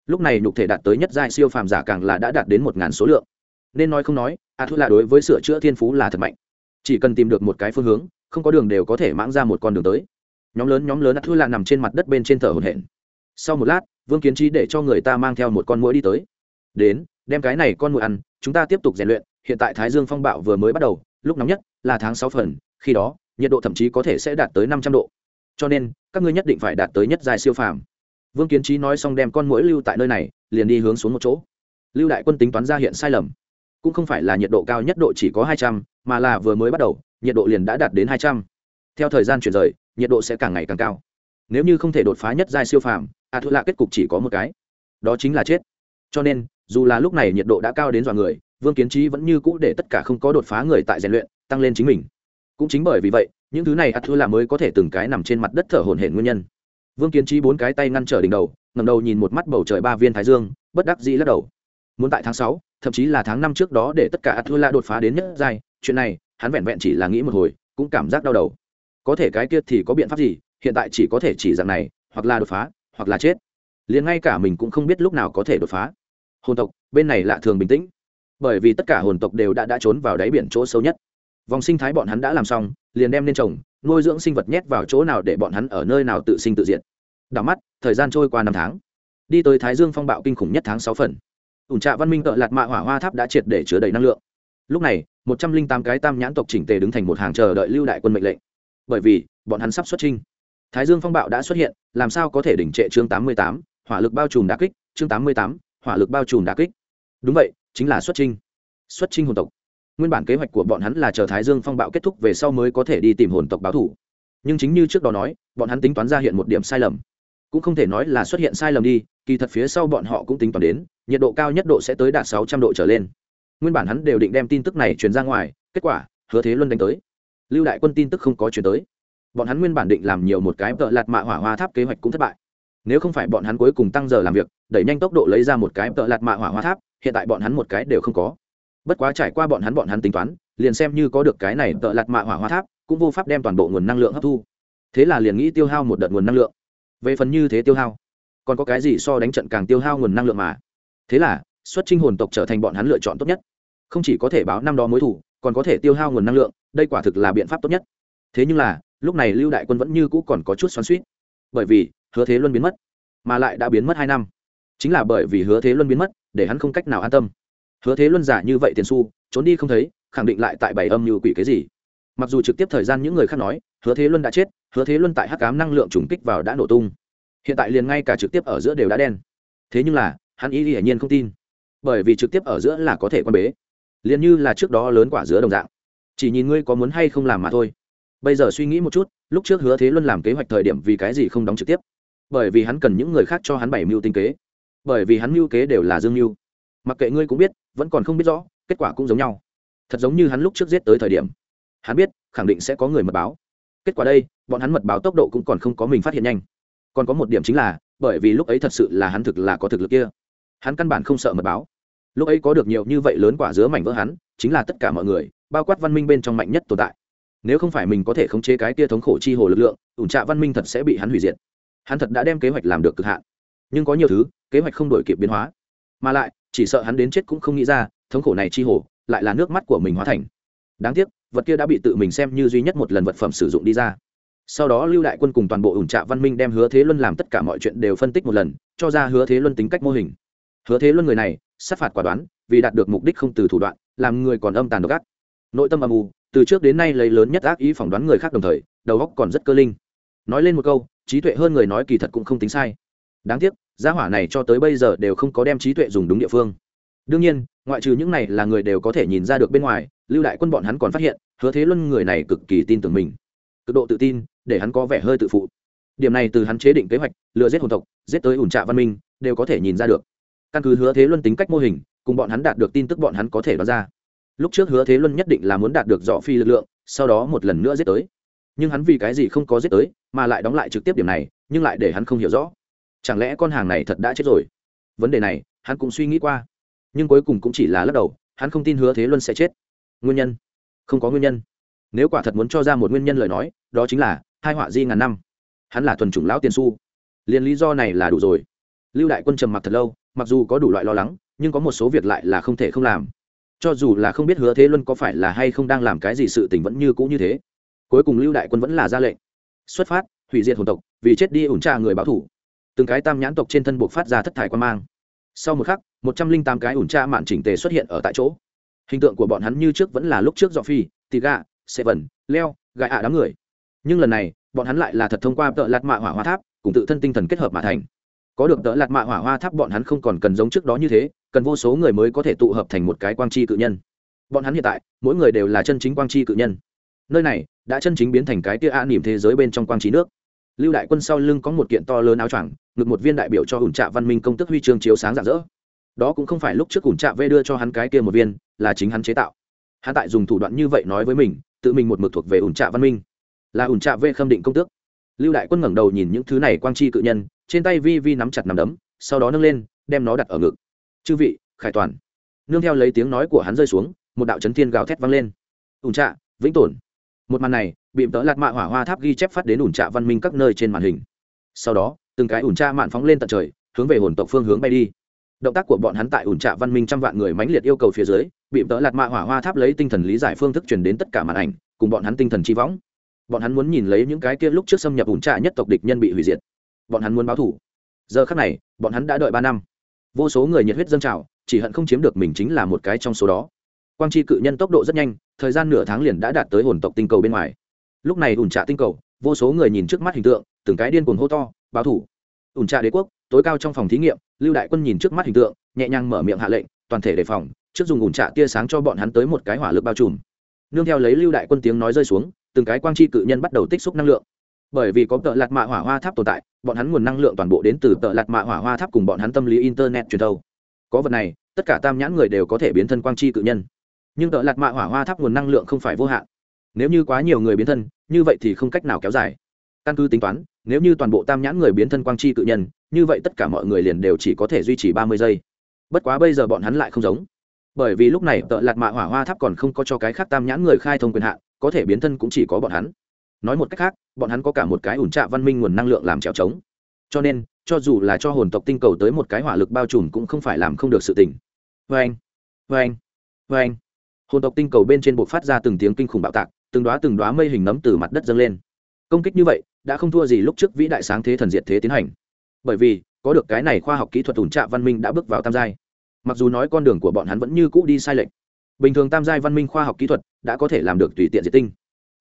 Lúc này nhục thể đạt tới nhất giai siêu phàm giả càng là đã đạt đến một ngàn số lượng. Nên nói không nói ạt thua là đối với sửa chữa thiên phú là thật mạnh. Chỉ cần tìm được một cái phương hướng, không có đường đều có thể mãng ra một con đường tới. Nhóm lớn nhóm lớn ạt thua là nằm trên mặt đất bên trên thở hồn hển. Sau một lát, vương kiến trí để cho người ta mang theo một con mũi đi tới. Đến đem cái này con mồi ăn, chúng ta tiếp tục rèn luyện, hiện tại thái dương phong bạo vừa mới bắt đầu, lúc nóng nhất là tháng sáu phần, khi đó, nhiệt độ thậm chí có thể sẽ đạt tới năm trăm độ. Cho nên, các ngươi nhất định phải đạt tới nhất dài siêu phàm. Vương kiến trí nói xong đem con mũi lưu tại nơi này, liền đi hướng xuống một chỗ. Lưu đại quân tính toán ra hiện sai lầm. Cũng không phải là nhiệt độ cao nhất độ chỉ có hai trăm, mà là vừa mới bắt đầu, nhiệt độ liền đã đạt đến hai trăm. Theo thời gian chuyển rời, nhiệt độ sẽ càng ngày càng cao. Nếu như không thể đột phá nhất giai siêu phàm, a thu lạ kết cục chỉ có một cái. Đó chính là chết. Cho nên dù là lúc này nhiệt độ đã cao đến dọa người, vương kiến trí vẫn như cũ để tất cả không có đột phá người tại rèn luyện, tăng lên chính mình. Cũng chính bởi vì vậy, những thứ này ắt thua là mới có thể từng cái nằm trên mặt đất thở hổn hển nguyên nhân. Vương kiến trí bốn cái tay ngăn trở đỉnh đầu ngầm đầu nhìn một mắt bầu trời ba viên thái dương, bất đắc dĩ lắc đầu. Muốn tại tháng sáu, thậm chí là tháng năm trước đó để tất cả ắt thua là đột phá đến nhất giai, chuyện này, hắn vẹn vẹn chỉ là nghĩ một hồi, cũng cảm giác đau đầu. Có thể cái kia thì có biện pháp gì, hiện tại chỉ có thể chỉ dạng này, hoặc là đột phá, hoặc là chết. Liền ngay cả mình cũng không biết lúc nào có thể đột phá hồn tộc, bên này lạ thường bình tĩnh. Bởi vì tất cả hồn tộc đều đã đã trốn vào đáy biển chỗ sâu nhất. Vòng sinh thái bọn hắn đã làm xong, liền đem lên trồng, nuôi dưỡng sinh vật nhét vào chỗ nào để bọn hắn ở nơi nào tự sinh tự diệt. Đảo mắt, thời gian trôi qua năm tháng. Đi tới thái dương phong bạo kinh khủng nhất tháng sáu phần. Ủn trạ văn minh tợ lạt mạ hỏa hoa tháp đã triệt để chứa đầy năng lượng. Lúc này, một trăm linh tám cái tam nhãn tộc chỉnh tề đứng thành một hàng chờ đợi lưu đại quân mệnh lệnh. Bởi vì, bọn hắn sắp xuất trinh thái dương phong bạo đã xuất hiện, làm sao có thể đỉnh trệ chương tám mươi tám? Hỏa lực bao trùm đã kích, chương tám mươi tám hỏa lực bao trùm đà kích. Đúng vậy, chính là xuất trinh. Xuất trinh hồn tộc. Nguyên bản kế hoạch của bọn hắn là chờ thái dương phong bạo kết thúc về sau mới có thể đi tìm hồn tộc báo thủ nhưng chính như trước đó nói, bọn hắn tính toán ra hiện một điểm sai lầm. Cũng không thể nói là xuất hiện sai lầm đi, kỳ thật phía sau bọn họ cũng tính toán đến, nhiệt độ cao nhất độ sẽ tới đạt sáu trăm độ trở lên. Nguyên bản hắn đều định đem tin tức này truyền ra ngoài, kết quả, hứa thế luân đánh tới. Lưu đại quân tin tức không có chuyển tới. Bọn hắn nguyên bản định làm nhiều một cái tợ lạt mạ hỏa hoa tháp kế hoạch cũng thất bại nếu không phải bọn hắn cuối cùng tăng giờ làm việc, đẩy nhanh tốc độ lấy ra một cái tợ lạt mạ hỏa hoa tháp, hiện tại bọn hắn một cái đều không có. Bất quá trải qua bọn hắn bọn hắn tính toán, liền xem như có được cái này tợ lạt mạ hỏa hoa tháp, cũng vô pháp đem toàn bộ nguồn năng lượng hấp thu. Thế là liền nghĩ tiêu hao một đợt nguồn năng lượng. Về phần như thế tiêu hao, còn có cái gì so đánh trận càng tiêu hao nguồn năng lượng mà? Thế là, xuất trinh hồn tộc trở thành bọn hắn lựa chọn tốt nhất. Không chỉ có thể báo năm đó mối thủ, còn có thể tiêu hao nguồn năng lượng, đây quả thực là biện pháp tốt nhất. Thế nhưng là, lúc này lưu đại quân vẫn như cũ còn có chút xoắn suýt bởi vì hứa thế luân biến mất, mà lại đã biến mất hai năm. Chính là bởi vì hứa thế luân biến mất, để hắn không cách nào an tâm. Hứa thế luân giả như vậy tiền su trốn đi không thấy, khẳng định lại tại bảy âm như quỷ cái gì. Mặc dù trực tiếp thời gian những người khác nói, hứa thế luân đã chết, hứa thế luân tại hắc cám năng lượng trùng kích vào đã nổ tung. Hiện tại liền ngay cả trực tiếp ở giữa đều đã đen. Thế nhưng là, hắn ý hiển nhiên không tin. Bởi vì trực tiếp ở giữa là có thể quan bế. Liền như là trước đó lớn quả giữa đồng dạng. Chỉ nhìn ngươi có muốn hay không làm mà thôi. Bây giờ suy nghĩ một chút, lúc trước hứa thế luân làm kế hoạch thời điểm vì cái gì không đóng trực tiếp? Bởi vì hắn cần những người khác cho hắn bảy mưu tinh kế, bởi vì hắn mưu kế đều là dương mưu mặc kệ ngươi cũng biết, vẫn còn không biết rõ, kết quả cũng giống nhau. Thật giống như hắn lúc trước giết tới thời điểm. Hắn biết, khẳng định sẽ có người mật báo. Kết quả đây, bọn hắn mật báo tốc độ cũng còn không có mình phát hiện nhanh. Còn có một điểm chính là, bởi vì lúc ấy thật sự là hắn thực là có thực lực kia. Hắn căn bản không sợ mật báo. Lúc ấy có được nhiều như vậy lớn quả dứa mảnh vỡ hắn, chính là tất cả mọi người, bao quát văn minh bên trong mạnh nhất tồn tại. Nếu không phải mình có thể khống chế cái kia thống khổ chi hồ lực lượng, ủn trạ văn minh thật sẽ bị hắn hủy diệt hắn thật đã đem kế hoạch làm được cực hạn. Nhưng có nhiều thứ, kế hoạch không đổi kịp biến hóa. Mà lại, chỉ sợ hắn đến chết cũng không nghĩ ra, thống khổ này chi hồ, lại là nước mắt của mình hóa thành. Đáng tiếc, vật kia đã bị tự mình xem như duy nhất một lần vật phẩm sử dụng đi ra. Sau đó lưu đại quân cùng toàn bộ ủn trạ văn minh đem hứa thế luân làm tất cả mọi chuyện đều phân tích một lần, cho ra hứa thế luân tính cách mô hình. Hứa thế luân người này, sát phạt quả đoán, vì đạt được mục đích không từ thủ đoạn, làm người còn âm tàn độc ác. Nội tâm âm u, từ trước đến nay lấy lớn nhất ác ý phỏng đoán người khác đồng thời, đầu óc còn rất cơ linh. Nói lên một câu trí tuệ hơn người nói kỳ thật cũng không tính sai. Đáng tiếc, gia hỏa này cho tới bây giờ đều không có đem trí tuệ dùng đúng địa phương. Đương nhiên, ngoại trừ những này là người đều có thể nhìn ra được bên ngoài, lưu đại quân bọn hắn còn phát hiện, hứa thế luân người này cực kỳ tin tưởng mình. Cực độ tự tin, để hắn có vẻ hơi tự phụ. Điểm này từ hắn chế định kế hoạch, lừa giết hồn tộc, giết tới ủn trạ văn minh, đều có thể nhìn ra được. Căn cứ hứa thế luân tính cách mô hình, cùng bọn hắn đạt được tin tức bọn hắn có thể đoán ra. Lúc trước hứa thế luân nhất định là muốn đạt được dọ phi lực lượng, sau đó một lần nữa giết tới nhưng hắn vì cái gì không có giết tới, mà lại đóng lại trực tiếp điểm này, nhưng lại để hắn không hiểu rõ. Chẳng lẽ con hàng này thật đã chết rồi? Vấn đề này, hắn cũng suy nghĩ qua. Nhưng cuối cùng cũng chỉ là lắc đầu, hắn không tin hứa thế luân sẽ chết. Nguyên nhân? Không có nguyên nhân. Nếu quả thật muốn cho ra một nguyên nhân lời nói, đó chính là, hai họa di ngàn năm. Hắn là thuần chủng lão tiền su. Liền lý do này là đủ rồi. Lưu đại quân trầm mặc thật lâu, mặc dù có đủ loại lo lắng, nhưng có một số việc lại là không thể không làm. Cho dù là không biết hứa thế luân có phải là hay không đang làm cái gì sự tình vẫn như cũ như thế cuối cùng lưu đại quân vẫn là ra lệnh. Xuất phát hủy diệt hồn tộc vì chết đi ủn trà người báo thủ. Từng cái tam nhãn tộc trên thân buộc phát ra thất thải quan mang. Sau một khắc một trăm linh tám cái ủn trà mạn chỉnh tề xuất hiện ở tại chỗ. Hình tượng của bọn hắn như trước vẫn là lúc trước dọ phi tì gà sệ vẩn, leo gãi ạ đám người. Nhưng lần này bọn hắn lại là thật thông qua tợ lạt mạ hỏa hoa tháp cùng tự thân tinh thần kết hợp mà thành. Có được tợ lạt mạ hỏa hoa tháp bọn hắn không còn cần giống trước đó như thế cần vô số người mới có thể tụ hợp thành một cái quang chi cự nhân. Bọn hắn hiện tại mỗi người đều là chân chính quang chi cự nhân nơi này đã chân chính biến thành cái tia a nỉm thế giới bên trong quang trí nước. Lưu đại quân sau lưng có một kiện to lớn áo choàng, ngực một viên đại biểu cho ủn trạ văn minh công tức huy chương chiếu sáng rạng rỡ. Đó cũng không phải lúc trước ủn trạ vê đưa cho hắn cái kia một viên, là chính hắn chế tạo. Hắn tại dùng thủ đoạn như vậy nói với mình, tự mình một mực thuộc về ủn trạ văn minh. Là ủn trạ vê khâm định công tước. Lưu đại quân ngẩng đầu nhìn những thứ này quang chi cự nhân, trên tay vi vi nắm chặt nắm đấm, sau đó nâng lên, đem nó đặt ở ngực. Chư vị, khải toàn. Nương theo lấy tiếng nói của hắn rơi xuống, một đạo chấn thiên gào thét vang lên. Ủn trạ, vĩnh tồn một màn này bị tớ lạt mạ hỏa hoa tháp ghi chép phát đến ủn trạ văn minh các nơi trên màn hình. Sau đó, từng cái ủn trạ mạn phóng lên tận trời, hướng về hồn tộc phương hướng bay đi. Động tác của bọn hắn tại ủn trạ văn minh trăm vạn người mãnh liệt yêu cầu phía dưới bị tớ lạt mạ hỏa hoa tháp lấy tinh thần lý giải phương thức truyền đến tất cả màn ảnh, cùng bọn hắn tinh thần chi võng. Bọn hắn muốn nhìn lấy những cái kia lúc trước xâm nhập ủn trạ nhất tộc địch nhân bị hủy diệt. Bọn hắn muốn báo thủ giờ khắc này, bọn hắn đã đợi ba năm. Vô số người nhiệt huyết dâng trào, chỉ hận không chiếm được mình chính là một cái trong số đó. Quang chi cự nhân tốc độ rất nhanh thời gian nửa tháng liền đã đạt tới hồn tộc tinh cầu bên ngoài. Lúc này ủn trạ tinh cầu, vô số người nhìn trước mắt hình tượng, từng cái điên cuồng hô to, báo thủ. Ủn trạ đế quốc, tối cao trong phòng thí nghiệm, lưu đại quân nhìn trước mắt hình tượng, nhẹ nhàng mở miệng hạ lệnh, toàn thể đề phòng, trước dùng ủn trạ tia sáng cho bọn hắn tới một cái hỏa lực bao trùm. Nương theo lấy lưu đại quân tiếng nói rơi xuống, từng cái quang chi cự nhân bắt đầu tích xúc năng lượng. Bởi vì có tợ lạt mạ hỏa hoa tháp tồn tại, bọn hắn nguồn năng lượng toàn bộ đến từ tợ lạt mạ hỏa hoa tháp cùng bọn hắn tâm lý internet truyền thâu. Có vật này, tất cả tam nhãn người đều có thể biến thân quang chi cự nhân nhưng tợ lạt mạ hỏa hoa tháp nguồn năng lượng không phải vô hạn. Nếu như quá nhiều người biến thân, như vậy thì không cách nào kéo dài. Căn cứ tính toán, nếu như toàn bộ tam nhãn người biến thân quang chi cự nhân, như vậy tất cả mọi người liền đều chỉ có thể duy trì ba mươi giây. Bất quá bây giờ bọn hắn lại không giống. Bởi vì lúc này tợ lạt mạ hỏa hoa tháp còn không có cho cái khác tam nhãn người khai thông quyền hạn, có thể biến thân cũng chỉ có bọn hắn. Nói một cách khác, bọn hắn có cả một cái ủn trạ văn minh nguồn năng lượng làm trèo trống. Cho nên, cho dù là cho hồn tộc tinh cầu tới một cái hỏa lực bao trùm cũng không phải làm không được sự tỉnh vê anh vâng, vê anh vâng, vê vâng. anh hồn tộc tinh cầu bên trên buộc phát ra từng tiếng kinh khủng bạo tạc, từng đoá từng đoá mây hình nấm từ mặt đất dâng lên. Công kích như vậy, đã không thua gì lúc trước vĩ đại sáng thế thần diệt thế tiến hành. Bởi vì, có được cái này khoa học kỹ thuật ủn trạ văn minh đã bước vào tam giai. Mặc dù nói con đường của bọn hắn vẫn như cũ đi sai lệch, bình thường tam giai văn minh khoa học kỹ thuật đã có thể làm được tùy tiện diệt tinh.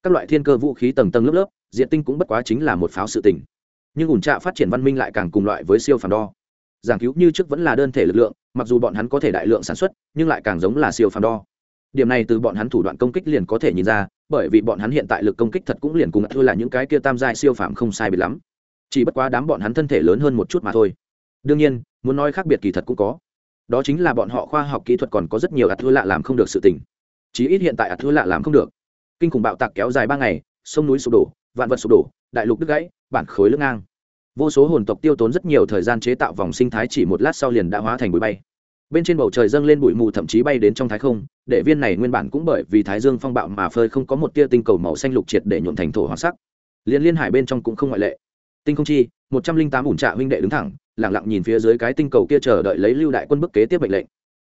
Các loại thiên cơ vũ khí tầng tầng lớp lớp, diệt tinh cũng bất quá chính là một pháo sự tình. Nhưng ủn trạ phát triển văn minh lại càng cùng loại với siêu phàm đo. Giảng cứu như trước vẫn là đơn thể lực lượng, mặc dù bọn hắn có thể đại lượng sản xuất, nhưng lại càng giống là siêu phàm đo điểm này từ bọn hắn thủ đoạn công kích liền có thể nhìn ra, bởi vì bọn hắn hiện tại lực công kích thật cũng liền cùng thua là những cái kia tam giai siêu phạm không sai biệt lắm. Chỉ bất quá đám bọn hắn thân thể lớn hơn một chút mà thôi. Đương nhiên, muốn nói khác biệt kỳ thật cũng có. Đó chính là bọn họ khoa học kỹ thuật còn có rất nhiều ạt thua lạ làm không được sự tình. Chí ít hiện tại ạt thua lạ làm không được. Kinh khủng bạo tạc kéo dài ba ngày, sông núi sụp đổ, vạn vật sụp đổ, đại lục đứt gãy, bản khối lưng ngang. Vô số hồn tộc tiêu tốn rất nhiều thời gian chế tạo vòng sinh thái chỉ một lát sau liền đã hóa thành bụi bay bên trên bầu trời dâng lên bụi mù thậm chí bay đến trong thái không, để viên này nguyên bản cũng bởi vì thái dương phong bạo mà phơi không có một tia tinh cầu màu xanh lục triệt để nhuộn thành thổ hoàng sắc. Liên liên hải bên trong cũng không ngoại lệ. Tinh không chi, một trăm linh tám ủn trạ huynh đệ đứng thẳng lẳng lặng nhìn phía dưới cái tinh cầu kia chờ đợi lấy lưu đại quân bức kế tiếp mệnh lệnh.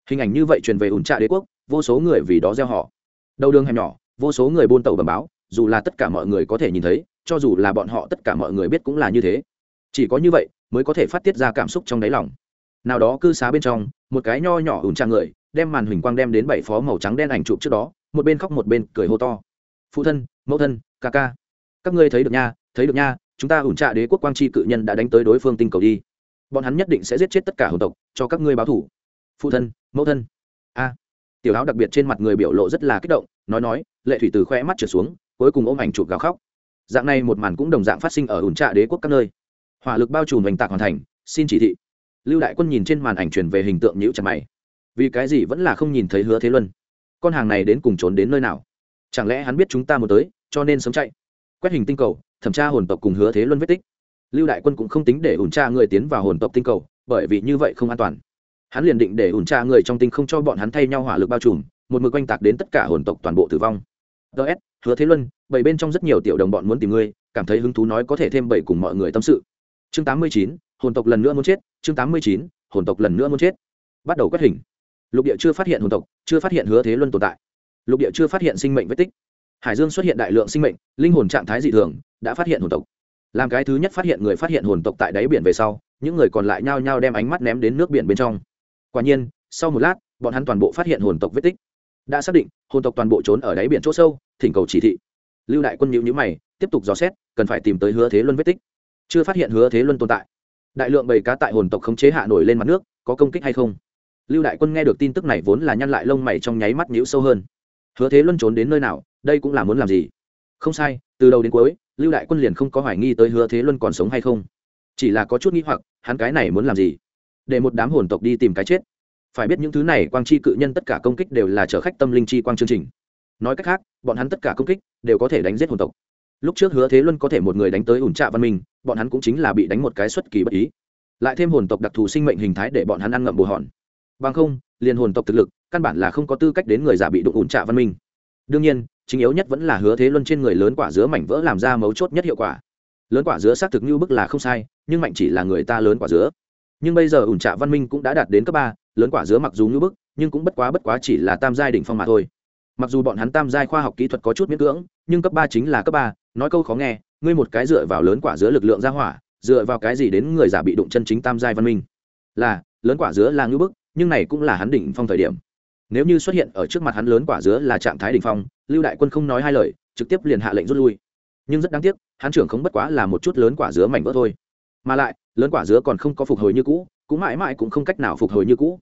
Hình ảnh như vậy truyền về ủn trạ đế quốc, vô số người vì đó gieo họ. Đầu đường hẻm nhỏ, vô số người buôn tàu bầm báo, dù là tất cả mọi người có thể nhìn thấy, cho dù là bọn họ tất cả mọi người biết cũng là như thế. Chỉ có như vậy, mới có thể phát tiết ra cảm xúc trong đáy lòng. Nào đó cư xá bên trong một cái nho nhỏ ủn trang người, đem màn huỳnh quang đem đến bảy phó màu trắng đen ảnh chụp trước đó, một bên khóc một bên cười hô to. Phụ thân, mẫu thân, ca ca. Các ngươi thấy được nha, thấy được nha, chúng ta ủn trạ đế quốc quang tri cự nhân đã đánh tới đối phương tinh cầu đi. Bọn hắn nhất định sẽ giết chết tất cả hồn tộc, cho các ngươi báo thủ. Phụ thân, mẫu thân. A. Tiểu áo đặc biệt trên mặt người biểu lộ rất là kích động, nói nói, lệ thủy từ khoe mắt trở xuống, cuối cùng ôm ảnh chụp gào khóc. Dạng này một màn cũng đồng dạng phát sinh ở ủn trạ đế quốc các nơi. Hỏa lực bao trùm hoành tạc hoàn thành, xin chỉ thị lưu đại quân nhìn trên màn ảnh truyền về hình tượng nhữ chặt mày. Vì cái gì vẫn là không nhìn thấy hứa thế luân? Con hàng này đến cùng trốn đến nơi nào? Chẳng lẽ hắn biết chúng ta một tới, cho nên sớm chạy? Quét hình tinh cầu, thẩm tra hồn tộc cùng hứa thế luân vết tích. Lưu đại quân cũng không tính để ủn tra người tiến vào hồn tộc tinh cầu, bởi vì như vậy không an toàn. Hắn liền định để ủn tra người trong tinh không cho bọn hắn thay nhau hỏa lực bao trùm, một mực oanh tạc đến tất cả hồn tộc toàn bộ tử vong. Ts hứa thế luân, bảy bên trong rất nhiều tiểu đồng bọn muốn tìm ngươi, cảm thấy hứng thú nói có thể thêm bảy cùng mọi người tâm sự. Chương tám mươi chín hồn tộc lần nữa muốn chết, chương tám mươi chín, hồn tộc lần nữa muốn chết. Bắt đầu quét hình. Lục địa chưa phát hiện hồn tộc, chưa phát hiện hứa thế luân tồn tại. Lục địa chưa phát hiện sinh mệnh vết tích. Hải dương xuất hiện đại lượng sinh mệnh, linh hồn trạng thái dị thường, đã phát hiện hồn tộc. Làm cái thứ nhất phát hiện người phát hiện hồn tộc tại đáy biển về sau, những người còn lại nhao nhao đem ánh mắt ném đến nước biển bên trong. Quả nhiên, sau một lát, bọn hắn toàn bộ phát hiện hồn tộc vết tích. Đã xác định, hồn tộc toàn bộ trốn ở đáy biển chỗ sâu, thỉnh cầu chỉ thị. Lưu đại quân nhữ nhữ mày, tiếp tục dò xét, cần phải tìm tới hứa thế luân vết tích. Chưa phát hiện hứa thế luân tồn tại đại lượng bầy cá tại hồn tộc khống chế hạ nổi lên mặt nước, có công kích hay không? Lưu đại quân nghe được tin tức này vốn là nhăn lại lông mày trong nháy mắt nhíu sâu hơn. Hứa thế luân trốn đến nơi nào, đây cũng là muốn làm gì? Không sai, từ đầu đến cuối, lưu đại quân liền không có hoài nghi tới hứa thế luân còn sống hay không. Chỉ là có chút nghi hoặc, hắn cái này muốn làm gì? Để một đám hồn tộc đi tìm cái chết. Phải biết những thứ này, quang chi cự nhân tất cả công kích đều là chở khách tâm linh chi quang chương trình. Nói cách khác, bọn hắn tất cả công kích đều có thể đánh giết hồn tộc lúc trước hứa thế luân có thể một người đánh tới ủn trạ văn minh, bọn hắn cũng chính là bị đánh một cái xuất kỳ bất ý. Lại thêm hồn tộc đặc thù sinh mệnh hình thái để bọn hắn ăn ngậm bồ hòn. Bằng không, liền hồn tộc thực lực, căn bản là không có tư cách đến người giả bị đụng ủn trạ văn minh. Đương nhiên, chính yếu nhất vẫn là hứa thế luân trên người lớn quả dứa mảnh vỡ làm ra mấu chốt nhất hiệu quả. Lớn quả dứa xác thực như bức là không sai, nhưng mạnh chỉ là người ta lớn quả dứa. Nhưng bây giờ ủn trạ văn minh cũng đã đạt đến cấp ba, lớn quả dứa mặc dù như bức, nhưng cũng bất quá bất quá chỉ là tam giai đỉnh phong mà thôi. Mặc dù bọn hắn tam giai khoa học kỹ thuật có chút miễn cưỡng, nhưng cấp ba chính là cấp ba nói câu khó nghe, ngươi một cái dựa vào lớn quả dứa lực lượng ra hỏa, dựa vào cái gì đến người giả bị đụng chân chính tam giai văn minh? Là, lớn quả dứa là ngưỡng bức, nhưng này cũng là hắn đỉnh phong thời điểm. Nếu như xuất hiện ở trước mặt hắn lớn quả dứa là trạng thái đỉnh phong, lưu đại quân không nói hai lời, trực tiếp liền hạ lệnh rút lui. Nhưng rất đáng tiếc, hắn trưởng không bất quá là một chút lớn quả dứa mảnh vỡ thôi. Mà lại, lớn quả dứa còn không có phục hồi như cũ, cũng mãi mãi cũng không cách nào phục hồi như cũ.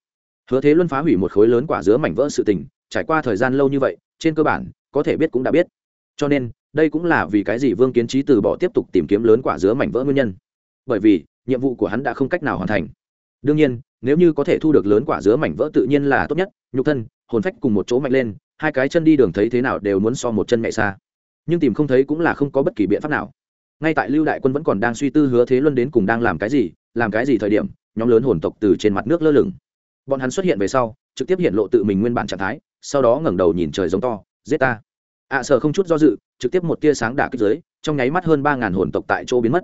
Hứa thế luân phá hủy một khối lớn quả dứa mảnh vỡ sự tình, trải qua thời gian lâu như vậy, trên cơ bản, có thể biết cũng đã biết cho nên, đây cũng là vì cái gì vương kiến trí từ bỏ tiếp tục tìm kiếm lớn quả dứa mảnh vỡ nguyên nhân. Bởi vì, nhiệm vụ của hắn đã không cách nào hoàn thành. Đương nhiên, nếu như có thể thu được lớn quả dứa mảnh vỡ tự nhiên là tốt nhất. Nhục thân, hồn phách cùng một chỗ mạnh lên, hai cái chân đi đường thấy thế nào đều muốn so một chân mẹ xa. Nhưng tìm không thấy cũng là không có bất kỳ biện pháp nào. Ngay tại lưu đại quân vẫn còn đang suy tư hứa thế luân đến cùng đang làm cái gì, làm cái gì thời điểm, nhóm lớn hồn tộc từ trên mặt nước lơ lửng. Bọn hắn xuất hiện về sau, trực tiếp hiện lộ tự mình nguyên bản trạng thái, sau đó ngẩng đầu nhìn trời giống to, giết ta ạ à, sợ không chút do dự trực tiếp một tia sáng đả kích giới trong nháy mắt hơn ba ngàn hồn tộc tại chỗ biến mất.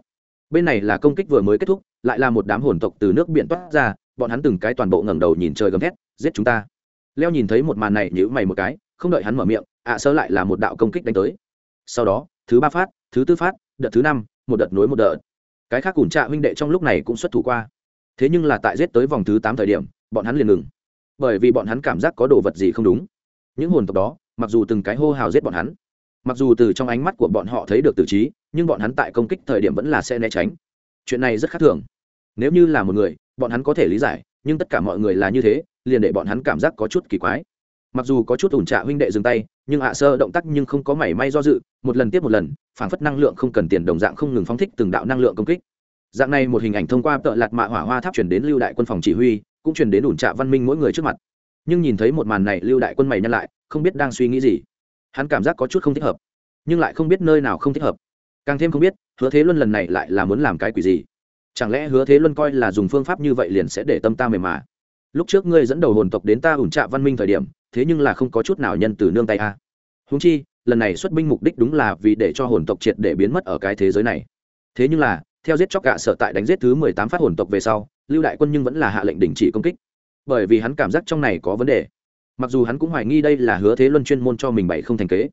Bên này là công kích vừa mới kết thúc lại là một đám hồn tộc từ nước biển toát ra bọn hắn từng cái toàn bộ ngẩng đầu nhìn trời gầm thét giết chúng ta. Leo nhìn thấy một màn này nhữ mày một cái không đợi hắn mở miệng ạ à, sơ lại là một đạo công kích đánh tới. Sau đó thứ ba phát thứ tư phát đợt thứ năm một đợt nối một đợt. Cái khác ủn trạ huynh đệ trong lúc này cũng xuất thủ qua. Thế nhưng là tại giết tới vòng thứ tám thời điểm bọn hắn liền ngừng. Bởi vì bọn hắn cảm giác có đồ vật gì không đúng những hồn tộc đó, mặc dù từng cái hô hào giết bọn hắn, mặc dù từ trong ánh mắt của bọn họ thấy được tử trí, nhưng bọn hắn tại công kích thời điểm vẫn là sẽ né tránh. Chuyện này rất khác thường. Nếu như là một người, bọn hắn có thể lý giải, nhưng tất cả mọi người là như thế, liền để bọn hắn cảm giác có chút kỳ quái. Mặc dù có chút ủn trạ huynh đệ dừng tay, nhưng hạ sơ động tác nhưng không có mảy may do dự, một lần tiếp một lần, phảng phất năng lượng không cần tiền đồng dạng không ngừng phóng thích từng đạo năng lượng công kích. Dạng này một hình ảnh thông qua tợ lạt mạ hỏa hoa tháp chuyển đến lưu đại quân phòng chỉ huy, cũng chuyển đến ủn trạ văn minh mỗi người trước mặt nhưng nhìn thấy một màn này lưu đại quân mày nhăn lại, không biết đang suy nghĩ gì. Hắn cảm giác có chút không thích hợp, nhưng lại không biết nơi nào không thích hợp. Càng thêm không biết, hứa thế luân lần này lại là muốn làm cái quỷ gì? Chẳng lẽ hứa thế luân coi là dùng phương pháp như vậy liền sẽ để tâm ta mềm mà? Lúc trước ngươi dẫn đầu hồn tộc đến ta ủn trạ văn minh thời điểm, thế nhưng là không có chút nào nhân từ nương tay a. Húng chi, lần này xuất binh mục đích đúng là vì để cho hồn tộc triệt để biến mất ở cái thế giới này. Thế nhưng là, theo giết chóc gạ sợ tại đánh giết thứ mười tám phát hồn tộc về sau, lưu đại quân nhưng vẫn là hạ lệnh đình chỉ công kích bởi vì hắn cảm giác trong này có vấn đề. Mặc dù hắn cũng hoài nghi đây là hứa thế luân chuyên môn cho mình bày không thành kế,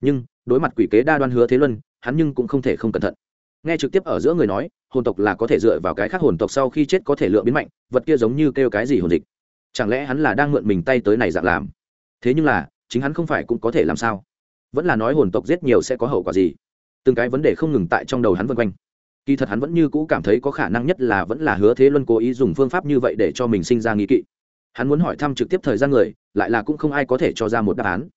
nhưng đối mặt quỷ kế đa đoan hứa thế luân, hắn nhưng cũng không thể không cẩn thận. Nghe trực tiếp ở giữa người nói, hồn tộc là có thể dựa vào cái khác hồn tộc sau khi chết có thể lựa biến mạnh, vật kia giống như kêu cái gì hồn dịch. Chẳng lẽ hắn là đang mượn mình tay tới này dạng làm? Thế nhưng là, chính hắn không phải cũng có thể làm sao? Vẫn là nói hồn tộc giết nhiều sẽ có hậu quả gì? Từng cái vấn đề không ngừng tại trong đầu hắn vân quanh. Kỳ thật hắn vẫn như cũ cảm thấy có khả năng nhất là vẫn là hứa thế luân cố ý dùng phương pháp như vậy để cho mình sinh ra nghi kỵ hắn muốn hỏi thăm trực tiếp thời gian người, lại là cũng không ai có thể cho ra một đáp án.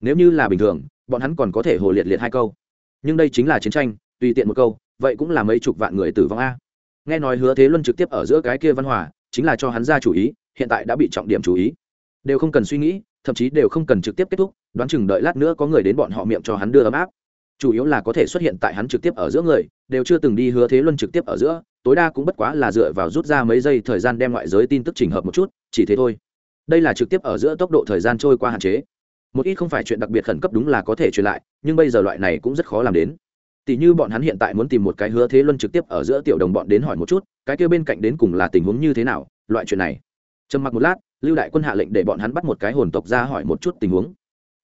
Nếu như là bình thường, bọn hắn còn có thể hồ liệt liệt hai câu. Nhưng đây chính là chiến tranh, tùy tiện một câu, vậy cũng là mấy chục vạn người tử vong a. Nghe nói hứa thế luân trực tiếp ở giữa cái kia văn hòa, chính là cho hắn ra chủ ý, hiện tại đã bị trọng điểm chú ý. Đều không cần suy nghĩ, thậm chí đều không cần trực tiếp kết thúc, đoán chừng đợi lát nữa có người đến bọn họ miệng cho hắn đưa ấm áp chủ yếu là có thể xuất hiện tại hắn trực tiếp ở giữa người, đều chưa từng đi hứa thế luân trực tiếp ở giữa, tối đa cũng bất quá là dựa vào rút ra mấy giây thời gian đem ngoại giới tin tức trình hợp một chút, chỉ thế thôi. Đây là trực tiếp ở giữa tốc độ thời gian trôi qua hạn chế. Một ít không phải chuyện đặc biệt khẩn cấp đúng là có thể truyền lại, nhưng bây giờ loại này cũng rất khó làm đến. Tỷ như bọn hắn hiện tại muốn tìm một cái hứa thế luân trực tiếp ở giữa tiểu đồng bọn đến hỏi một chút, cái kia bên cạnh đến cùng là tình huống như thế nào, loại chuyện này. Trầm mặc một lát, lưu đại quân hạ lệnh để bọn hắn bắt một cái hồn tộc ra hỏi một chút tình huống.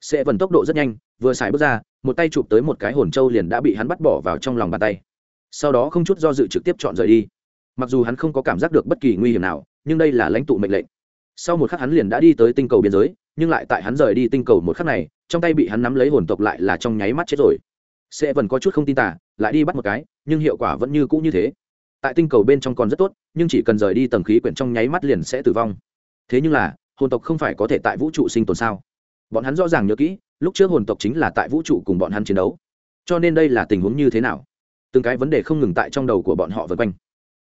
Sẽ vần tốc độ rất nhanh vừa xài bước ra, một tay chụp tới một cái hồn trâu liền đã bị hắn bắt bỏ vào trong lòng bàn tay. Sau đó không chút do dự trực tiếp chọn rời đi. Mặc dù hắn không có cảm giác được bất kỳ nguy hiểm nào, nhưng đây là lãnh tụ mệnh lệnh. Sau một khắc hắn liền đã đi tới tinh cầu biên giới, nhưng lại tại hắn rời đi tinh cầu một khắc này, trong tay bị hắn nắm lấy hồn tộc lại là trong nháy mắt chết rồi. Sẽ vẫn có chút không tin tả lại đi bắt một cái, nhưng hiệu quả vẫn như cũ như thế. Tại tinh cầu bên trong còn rất tốt, nhưng chỉ cần rời đi tầng khí quyển trong nháy mắt liền sẽ tử vong. Thế nhưng là, hồn tộc không phải có thể tại vũ trụ sinh tồn sao? Bọn hắn rõ ràng nhớ kỹ lúc trước hồn tộc chính là tại vũ trụ cùng bọn hắn chiến đấu. Cho nên đây là tình huống như thế nào? Từng cái vấn đề không ngừng tại trong đầu của bọn họ vân quanh.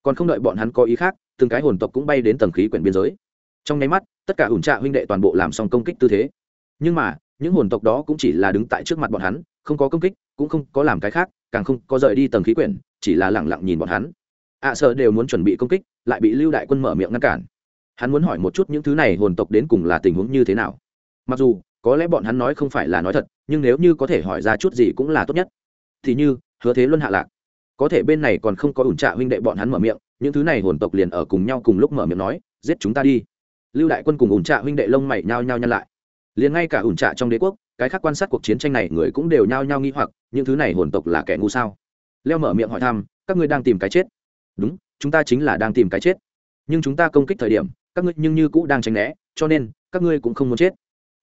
Còn không đợi bọn hắn có ý khác từng cái hồn tộc cũng bay đến tầng khí quyển biên giới. Trong nháy mắt tất cả ủn trạ huynh đệ toàn bộ làm xong công kích tư thế. Nhưng mà những hồn tộc đó cũng chỉ là đứng tại trước mặt bọn hắn không có công kích cũng không có làm cái khác càng không có rời đi tầng khí quyển chỉ là lẳng lặng nhìn bọn hắn. Ạ à, sợ đều muốn chuẩn bị công kích lại bị lưu đại quân mở miệng ngăn cản. Hắn muốn hỏi một chút những thứ này hồn tộc đến cùng là tình huống như thế nào. Mặc dù có lẽ bọn hắn nói không phải là nói thật, nhưng nếu như có thể hỏi ra chút gì cũng là tốt nhất. Thì như, hứa thế luân hạ lạc. Có thể bên này còn không có ủn trạ huynh đệ bọn hắn mở miệng, những thứ này hồn tộc liền ở cùng nhau cùng lúc mở miệng nói, giết chúng ta đi. Lưu đại quân cùng ủn trạ huynh đệ lông mày nhao nhao nhăn lại. Liền ngay cả ủn trạ trong đế quốc, cái khác quan sát cuộc chiến tranh này người cũng đều nhao nhao nghi hoặc, những thứ này hồn tộc là kẻ ngu sao? Leo mở miệng hỏi thăm, các ngươi đang tìm cái chết? Đúng, chúng ta chính là đang tìm cái chết. Nhưng chúng ta công kích thời điểm, các ngươi nhưng như cũ đang tránh né, cho nên các ngươi cũng không muốn chết.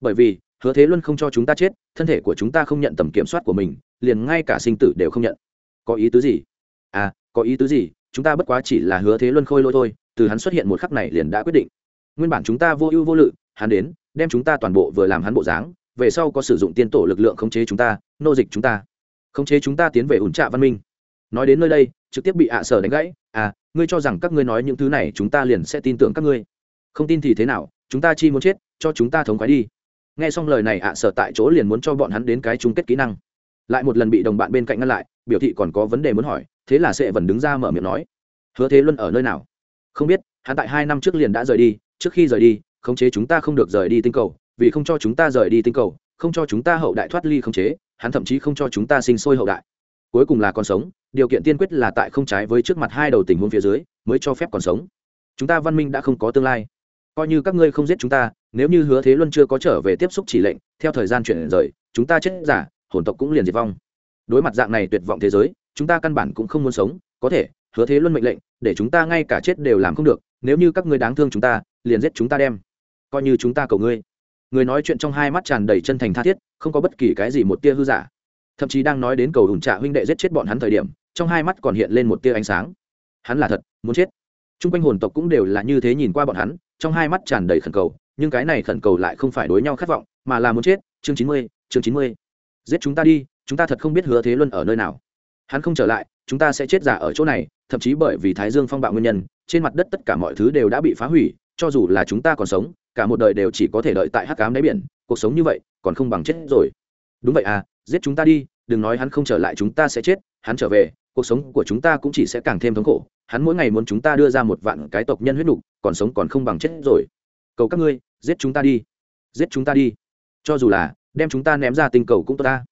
Bởi vì hứa thế luân không cho chúng ta chết, thân thể của chúng ta không nhận tầm kiểm soát của mình, liền ngay cả sinh tử đều không nhận. Có ý tứ gì? À có ý tứ gì? Chúng ta bất quá chỉ là hứa thế luân khôi lôi thôi, từ hắn xuất hiện một khắc này liền đã quyết định. Nguyên bản chúng ta vô ưu vô lự, hắn đến, đem chúng ta toàn bộ vừa làm hắn bộ dáng, về sau có sử dụng tiên tổ lực lượng khống chế chúng ta, nô dịch chúng ta. Khống chế chúng ta tiến về ủn trạ văn minh. Nói đến nơi đây, trực tiếp bị ạ sở đánh gãy. À ngươi cho rằng các ngươi nói những thứ này chúng ta liền sẽ tin tưởng các ngươi. Không tin thì thế nào? Chúng ta chi muốn chết, cho chúng ta thống khoái đi nghe xong lời này ạ, sở tại chỗ liền muốn cho bọn hắn đến cái chung kết kỹ năng. Lại một lần bị đồng bạn bên cạnh ngăn lại, biểu thị còn có vấn đề muốn hỏi, thế là sẽ vẫn đứng ra mở miệng nói. Hứa thế luân ở nơi nào? Không biết, hắn tại hai năm trước liền đã rời đi, trước khi rời đi, khống chế chúng ta không được rời đi tinh cầu, vì không cho chúng ta rời đi tinh cầu, không cho chúng ta hậu đại thoát ly khống chế, hắn thậm chí không cho chúng ta sinh sôi hậu đại. Cuối cùng là còn sống, điều kiện tiên quyết là tại không trái với trước mặt hai đầu tình huống phía dưới, mới cho phép còn sống. Chúng ta văn minh đã không có tương lai coi như các ngươi không giết chúng ta, nếu như hứa thế luân chưa có trở về tiếp xúc chỉ lệnh, theo thời gian chuyển rời, chúng ta chết giả, hồn tộc cũng liền diệt vong. Đối mặt dạng này tuyệt vọng thế giới, chúng ta căn bản cũng không muốn sống, có thể, hứa thế luân mệnh lệnh, để chúng ta ngay cả chết đều làm không được, nếu như các ngươi đáng thương chúng ta, liền giết chúng ta đem. Coi như chúng ta cầu ngươi. Người nói chuyện trong hai mắt tràn đầy chân thành tha thiết, không có bất kỳ cái gì một tia hư giả. Thậm chí đang nói đến cầu hùn trạ huynh đệ giết chết bọn hắn thời điểm, trong hai mắt còn hiện lên một tia ánh sáng. Hắn là thật, muốn chết. T r u n g quanh hồn tộc cũng đều là như thế nhìn qua bọn hắn trong hai mắt tràn đầy khẩn cầu, nhưng cái này khẩn cầu lại không phải đối nhau khát vọng, mà là muốn chết. Chương chín mươi, chương chín mươi. Giết chúng ta đi, chúng ta thật không biết hứa thế luân ở nơi nào. Hắn không trở lại, chúng ta sẽ chết giả ở chỗ này, thậm chí bởi vì thái dương phong bạo nguyên nhân, trên mặt đất tất cả mọi thứ đều đã bị phá hủy, cho dù là chúng ta còn sống, cả một đời đều chỉ có thể đợi tại hắc cám đáy biển. Cuộc sống như vậy, còn không bằng chết rồi. Đúng vậy à giết chúng ta đi, đừng nói hắn không trở lại, chúng ta sẽ chết, hắn trở về cuộc sống của chúng ta cũng chỉ sẽ càng thêm thống khổ. Hắn mỗi ngày muốn chúng ta đưa ra một vạn cái tộc nhân huyết nục, còn sống còn không bằng chết rồi. Cầu các ngươi, giết chúng ta đi. Giết chúng ta đi. Cho dù là, đem chúng ta ném ra tinh cầu cũng tốt ta.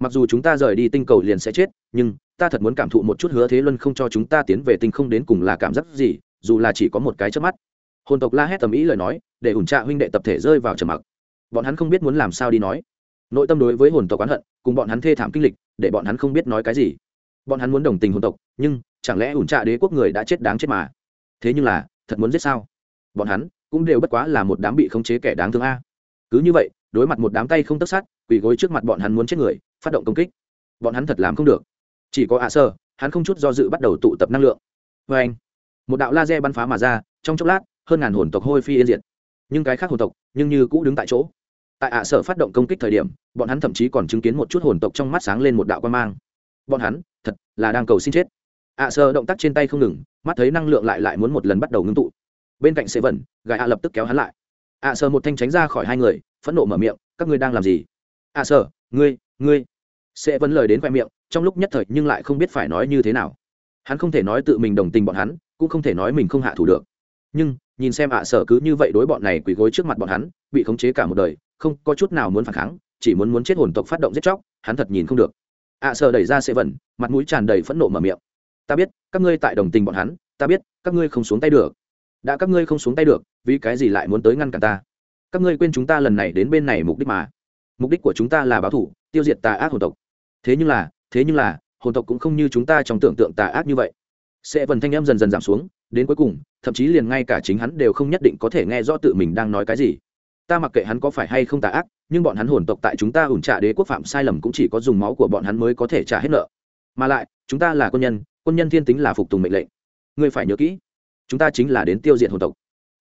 Mặc dù chúng ta rời đi tinh cầu liền sẽ chết, nhưng ta thật muốn cảm thụ một chút hứa thế luân không cho chúng ta tiến về tinh không đến cùng là cảm giác gì, dù là chỉ có một cái trước mắt. Hồn tộc la hét tầm ý lời nói, để ủn trạ huynh đệ tập thể rơi vào trầm mặc. Bọn hắn không biết muốn làm sao đi nói. Nội tâm đối với hồn tộc oán hận, cùng bọn hắn thê thảm kinh lịch, để bọn hắn không biết nói cái gì bọn hắn muốn đồng tình hồn tộc, nhưng chẳng lẽ ủn trạ đế quốc người đã chết đáng chết mà? Thế nhưng là, thật muốn giết sao? Bọn hắn cũng đều bất quá là một đám bị khống chế kẻ đáng thương a. Cứ như vậy, đối mặt một đám tay không tất sát, quỳ gối trước mặt bọn hắn muốn chết người, phát động công kích. Bọn hắn thật làm không được. Chỉ có ạ sơ, hắn không chút do dự bắt đầu tụ tập năng lượng. Vê anh, một đạo laser bắn phá mà ra, trong chốc lát, hơn ngàn hồn tộc hôi phi yên diệt. Nhưng cái khác hồn tộc nhưng như cũ đứng tại chỗ. Tại ạ sở phát động công kích thời điểm, bọn hắn thậm chí còn chứng kiến một chút hồn tộc trong mắt sáng lên một đạo quan mang. Bọn hắn thật là đang cầu xin chết. Ạ sơ động tác trên tay không ngừng mắt thấy năng lượng lại lại muốn một lần bắt đầu ngưng tụ. Bên cạnh sệ vẩn gài ạ lập tức kéo hắn lại. Ạ sơ một thanh tránh ra khỏi hai người phẫn nộ mở miệng các ngươi đang làm gì? Ạ sơ, ngươi ngươi. Sẽ vẫn lời đến khoe miệng trong lúc nhất thời nhưng lại không biết phải nói như thế nào. Hắn không thể nói tự mình đồng tình bọn hắn cũng không thể nói mình không hạ thủ được. Nhưng nhìn xem ạ sở cứ như vậy đối bọn này quỳ gối trước mặt bọn hắn bị khống chế cả một đời không có chút nào muốn phản kháng chỉ muốn muốn chết hồn tộc phát động giết chóc hắn thật nhìn không được ạ sợ đẩy ra sẽ vẩn, mặt mũi tràn đầy phẫn nộ mở miệng. Ta biết, các ngươi tại đồng tình bọn hắn, ta biết, các ngươi không xuống tay được. Đã các ngươi không xuống tay được, vì cái gì lại muốn tới ngăn cản ta? Các ngươi quên chúng ta lần này đến bên này mục đích mà. Mục đích của chúng ta là báo thủ tiêu diệt tà ác hồn tộc. Thế nhưng là, thế nhưng là, hồn tộc cũng không như chúng ta trong tưởng tượng tà ác như vậy. Sẽ vần thanh em dần dần giảm xuống, đến cuối cùng, thậm chí liền ngay cả chính hắn đều không nhất định có thể nghe rõ tự mình đang nói cái gì ta mặc kệ hắn có phải hay không tà ác nhưng bọn hắn hồn tộc tại chúng ta ủn trả đế quốc phạm sai lầm cũng chỉ có dùng máu của bọn hắn mới có thể trả hết nợ. Mà lại chúng ta là quân nhân quân nhân thiên tính là phục tùng mệnh lệnh. Ngươi phải nhớ kỹ chúng ta chính là đến tiêu diệt hồn tộc.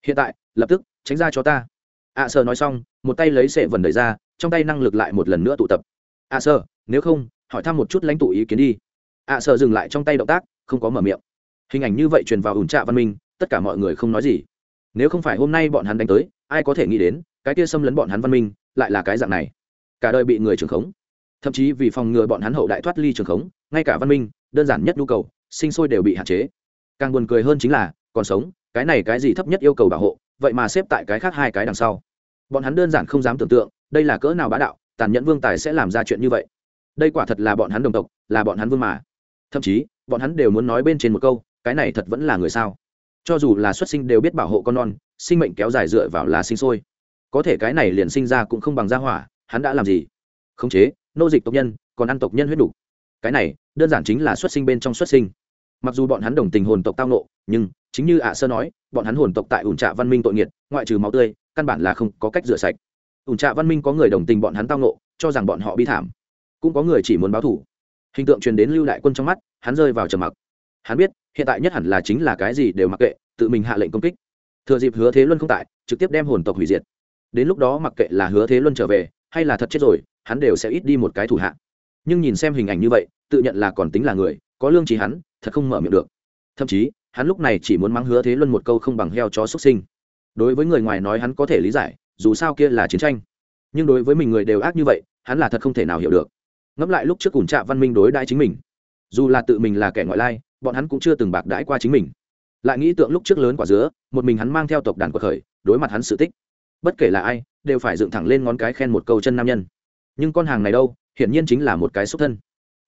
Hiện tại lập tức tránh ra cho ta. Ạ à, sơ nói xong một tay lấy sệ vần đầy ra trong tay năng lực lại một lần nữa tụ tập. Ạ à, sơ nếu không hỏi thăm một chút lãnh tụ ý kiến đi. Ạ à, sơ dừng lại trong tay động tác không có mở miệng. Hình ảnh như vậy truyền vào ủn trạ văn minh tất cả mọi người không nói gì. Nếu không phải hôm nay bọn hắn đánh tới ai có thể nghĩ đến cái kia xâm lấn bọn hắn văn minh, lại là cái dạng này. Cả đời bị người trường khống. Thậm chí vì phòng ngừa bọn hắn hậu đại thoát ly trường khống, ngay cả văn minh, đơn giản nhất nhu cầu, sinh sôi đều bị hạn chế. Càng buồn cười hơn chính là, còn sống, cái này cái gì thấp nhất yêu cầu bảo hộ, vậy mà xếp tại cái khác hai cái đằng sau. Bọn hắn đơn giản không dám tưởng tượng, đây là cỡ nào bá đạo, tàn nhẫn vương tài sẽ làm ra chuyện như vậy. Đây quả thật là bọn hắn đồng tộc, là bọn hắn vương mà. Thậm chí, bọn hắn đều muốn nói bên trên một câu, cái này thật vẫn là người sao? Cho dù là xuất sinh đều biết bảo hộ con non, sinh mệnh kéo dài dựa vào là sinh sôi có thể cái này liền sinh ra cũng không bằng gia hỏa, hắn đã làm gì? Khống chế, nô dịch tộc nhân, còn ăn tộc nhân huyết đủ. cái này, đơn giản chính là xuất sinh bên trong xuất sinh. Mặc dù bọn hắn đồng tình hồn tộc tao nộ nhưng, chính như ạ sơ nói, bọn hắn hồn tộc tại ủn trạ văn minh tội nghiệt, ngoại trừ máu tươi, căn bản là không có cách rửa sạch. Ủn trạ văn minh có người đồng tình bọn hắn tao nộ cho rằng bọn họ bi thảm. Cũng có người chỉ muốn báo thủ hình tượng truyền đến lưu đại quân trong mắt, hắn rơi vào trầm mặc. Hắn biết, hiện tại nhất hẳn là chính là cái gì đều mặc kệ, tự mình hạ lệnh công kích. Thừa dịp hứa thế luân không tại, trực tiếp đem hồn tộc hủy diệt đến lúc đó mặc kệ là hứa thế luân trở về, hay là thật chết rồi, hắn đều sẽ ít đi một cái thủ hạ. Nhưng nhìn xem hình ảnh như vậy, tự nhận là còn tính là người, có lương trí hắn, thật không mở miệng được. Thậm chí, hắn lúc này chỉ muốn mắng hứa thế luân một câu không bằng heo chó xuất sinh. Đối với người ngoài nói hắn có thể lý giải, dù sao kia là chiến tranh. Nhưng đối với mình người đều ác như vậy, hắn là thật không thể nào hiểu được. Ngẫm lại lúc trước cùng trạ văn minh đối đãi chính mình. Dù là tự mình là kẻ ngoại lai, bọn hắn cũng chưa từng bạc đãi qua chính mình. Lại nghĩ tượng lúc trước lớn quả dứa, một mình hắn mang theo tộc đàn quật khởi, đối mặt hắn sự tích bất kể là ai, đều phải dựng thẳng lên ngón cái khen một câu chân nam nhân. Nhưng con hàng này đâu, hiển nhiên chính là một cái xúc thân.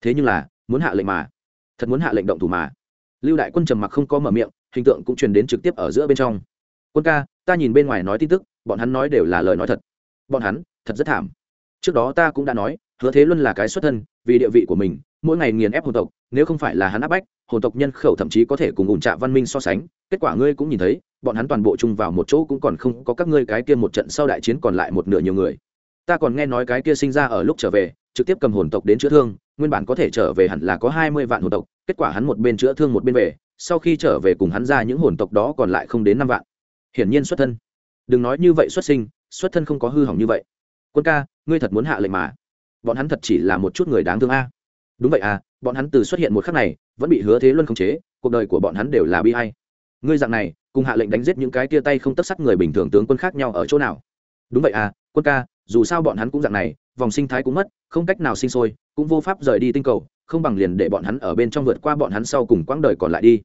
Thế nhưng là, muốn hạ lệnh mà. Thật muốn hạ lệnh động thủ mà. Lưu đại quân trầm mặc không có mở miệng, hình tượng cũng truyền đến trực tiếp ở giữa bên trong. Quân ca, ta nhìn bên ngoài nói tin tức, bọn hắn nói đều là lời nói thật. Bọn hắn, thật rất thảm. Trước đó ta cũng đã nói, hứa thế luân là cái xuất thân, vì địa vị của mình, mỗi ngày nghiền ép hồn tộc, nếu không phải là hắn áp bách, hồn tộc nhân khẩu thậm chí có thể cùng ủn trạ văn minh so sánh, kết quả ngươi cũng nhìn thấy bọn hắn toàn bộ chung vào một chỗ cũng còn không có các ngươi cái kia một trận sau đại chiến còn lại một nửa nhiều người. Ta còn nghe nói cái kia sinh ra ở lúc trở về, trực tiếp cầm hồn tộc đến chữa thương, nguyên bản có thể trở về hẳn là có hai mươi vạn hồn tộc, kết quả hắn một bên chữa thương một bên về, sau khi trở về cùng hắn ra những hồn tộc đó còn lại không đến năm vạn. Hiển nhiên xuất thân. Đừng nói như vậy xuất sinh, xuất thân không có hư hỏng như vậy. Quân ca, ngươi thật muốn hạ lệnh mà. Bọn hắn thật chỉ là một chút người đáng thương a. Đúng vậy à bọn hắn từ xuất hiện một khắc này, vẫn bị hứa thế luân khống chế, cuộc đời của bọn hắn đều là bi hay ngươi dạng này, cùng hạ lệnh đánh giết những cái tia tay không tất sắc người bình thường tướng quân khác nhau ở chỗ nào? Đúng vậy à quân ca, dù sao bọn hắn cũng dạng này, vòng sinh thái cũng mất, không cách nào sinh sôi, cũng vô pháp rời đi tinh cầu, không bằng liền để bọn hắn ở bên trong vượt qua bọn hắn sau cùng quãng đời còn lại đi.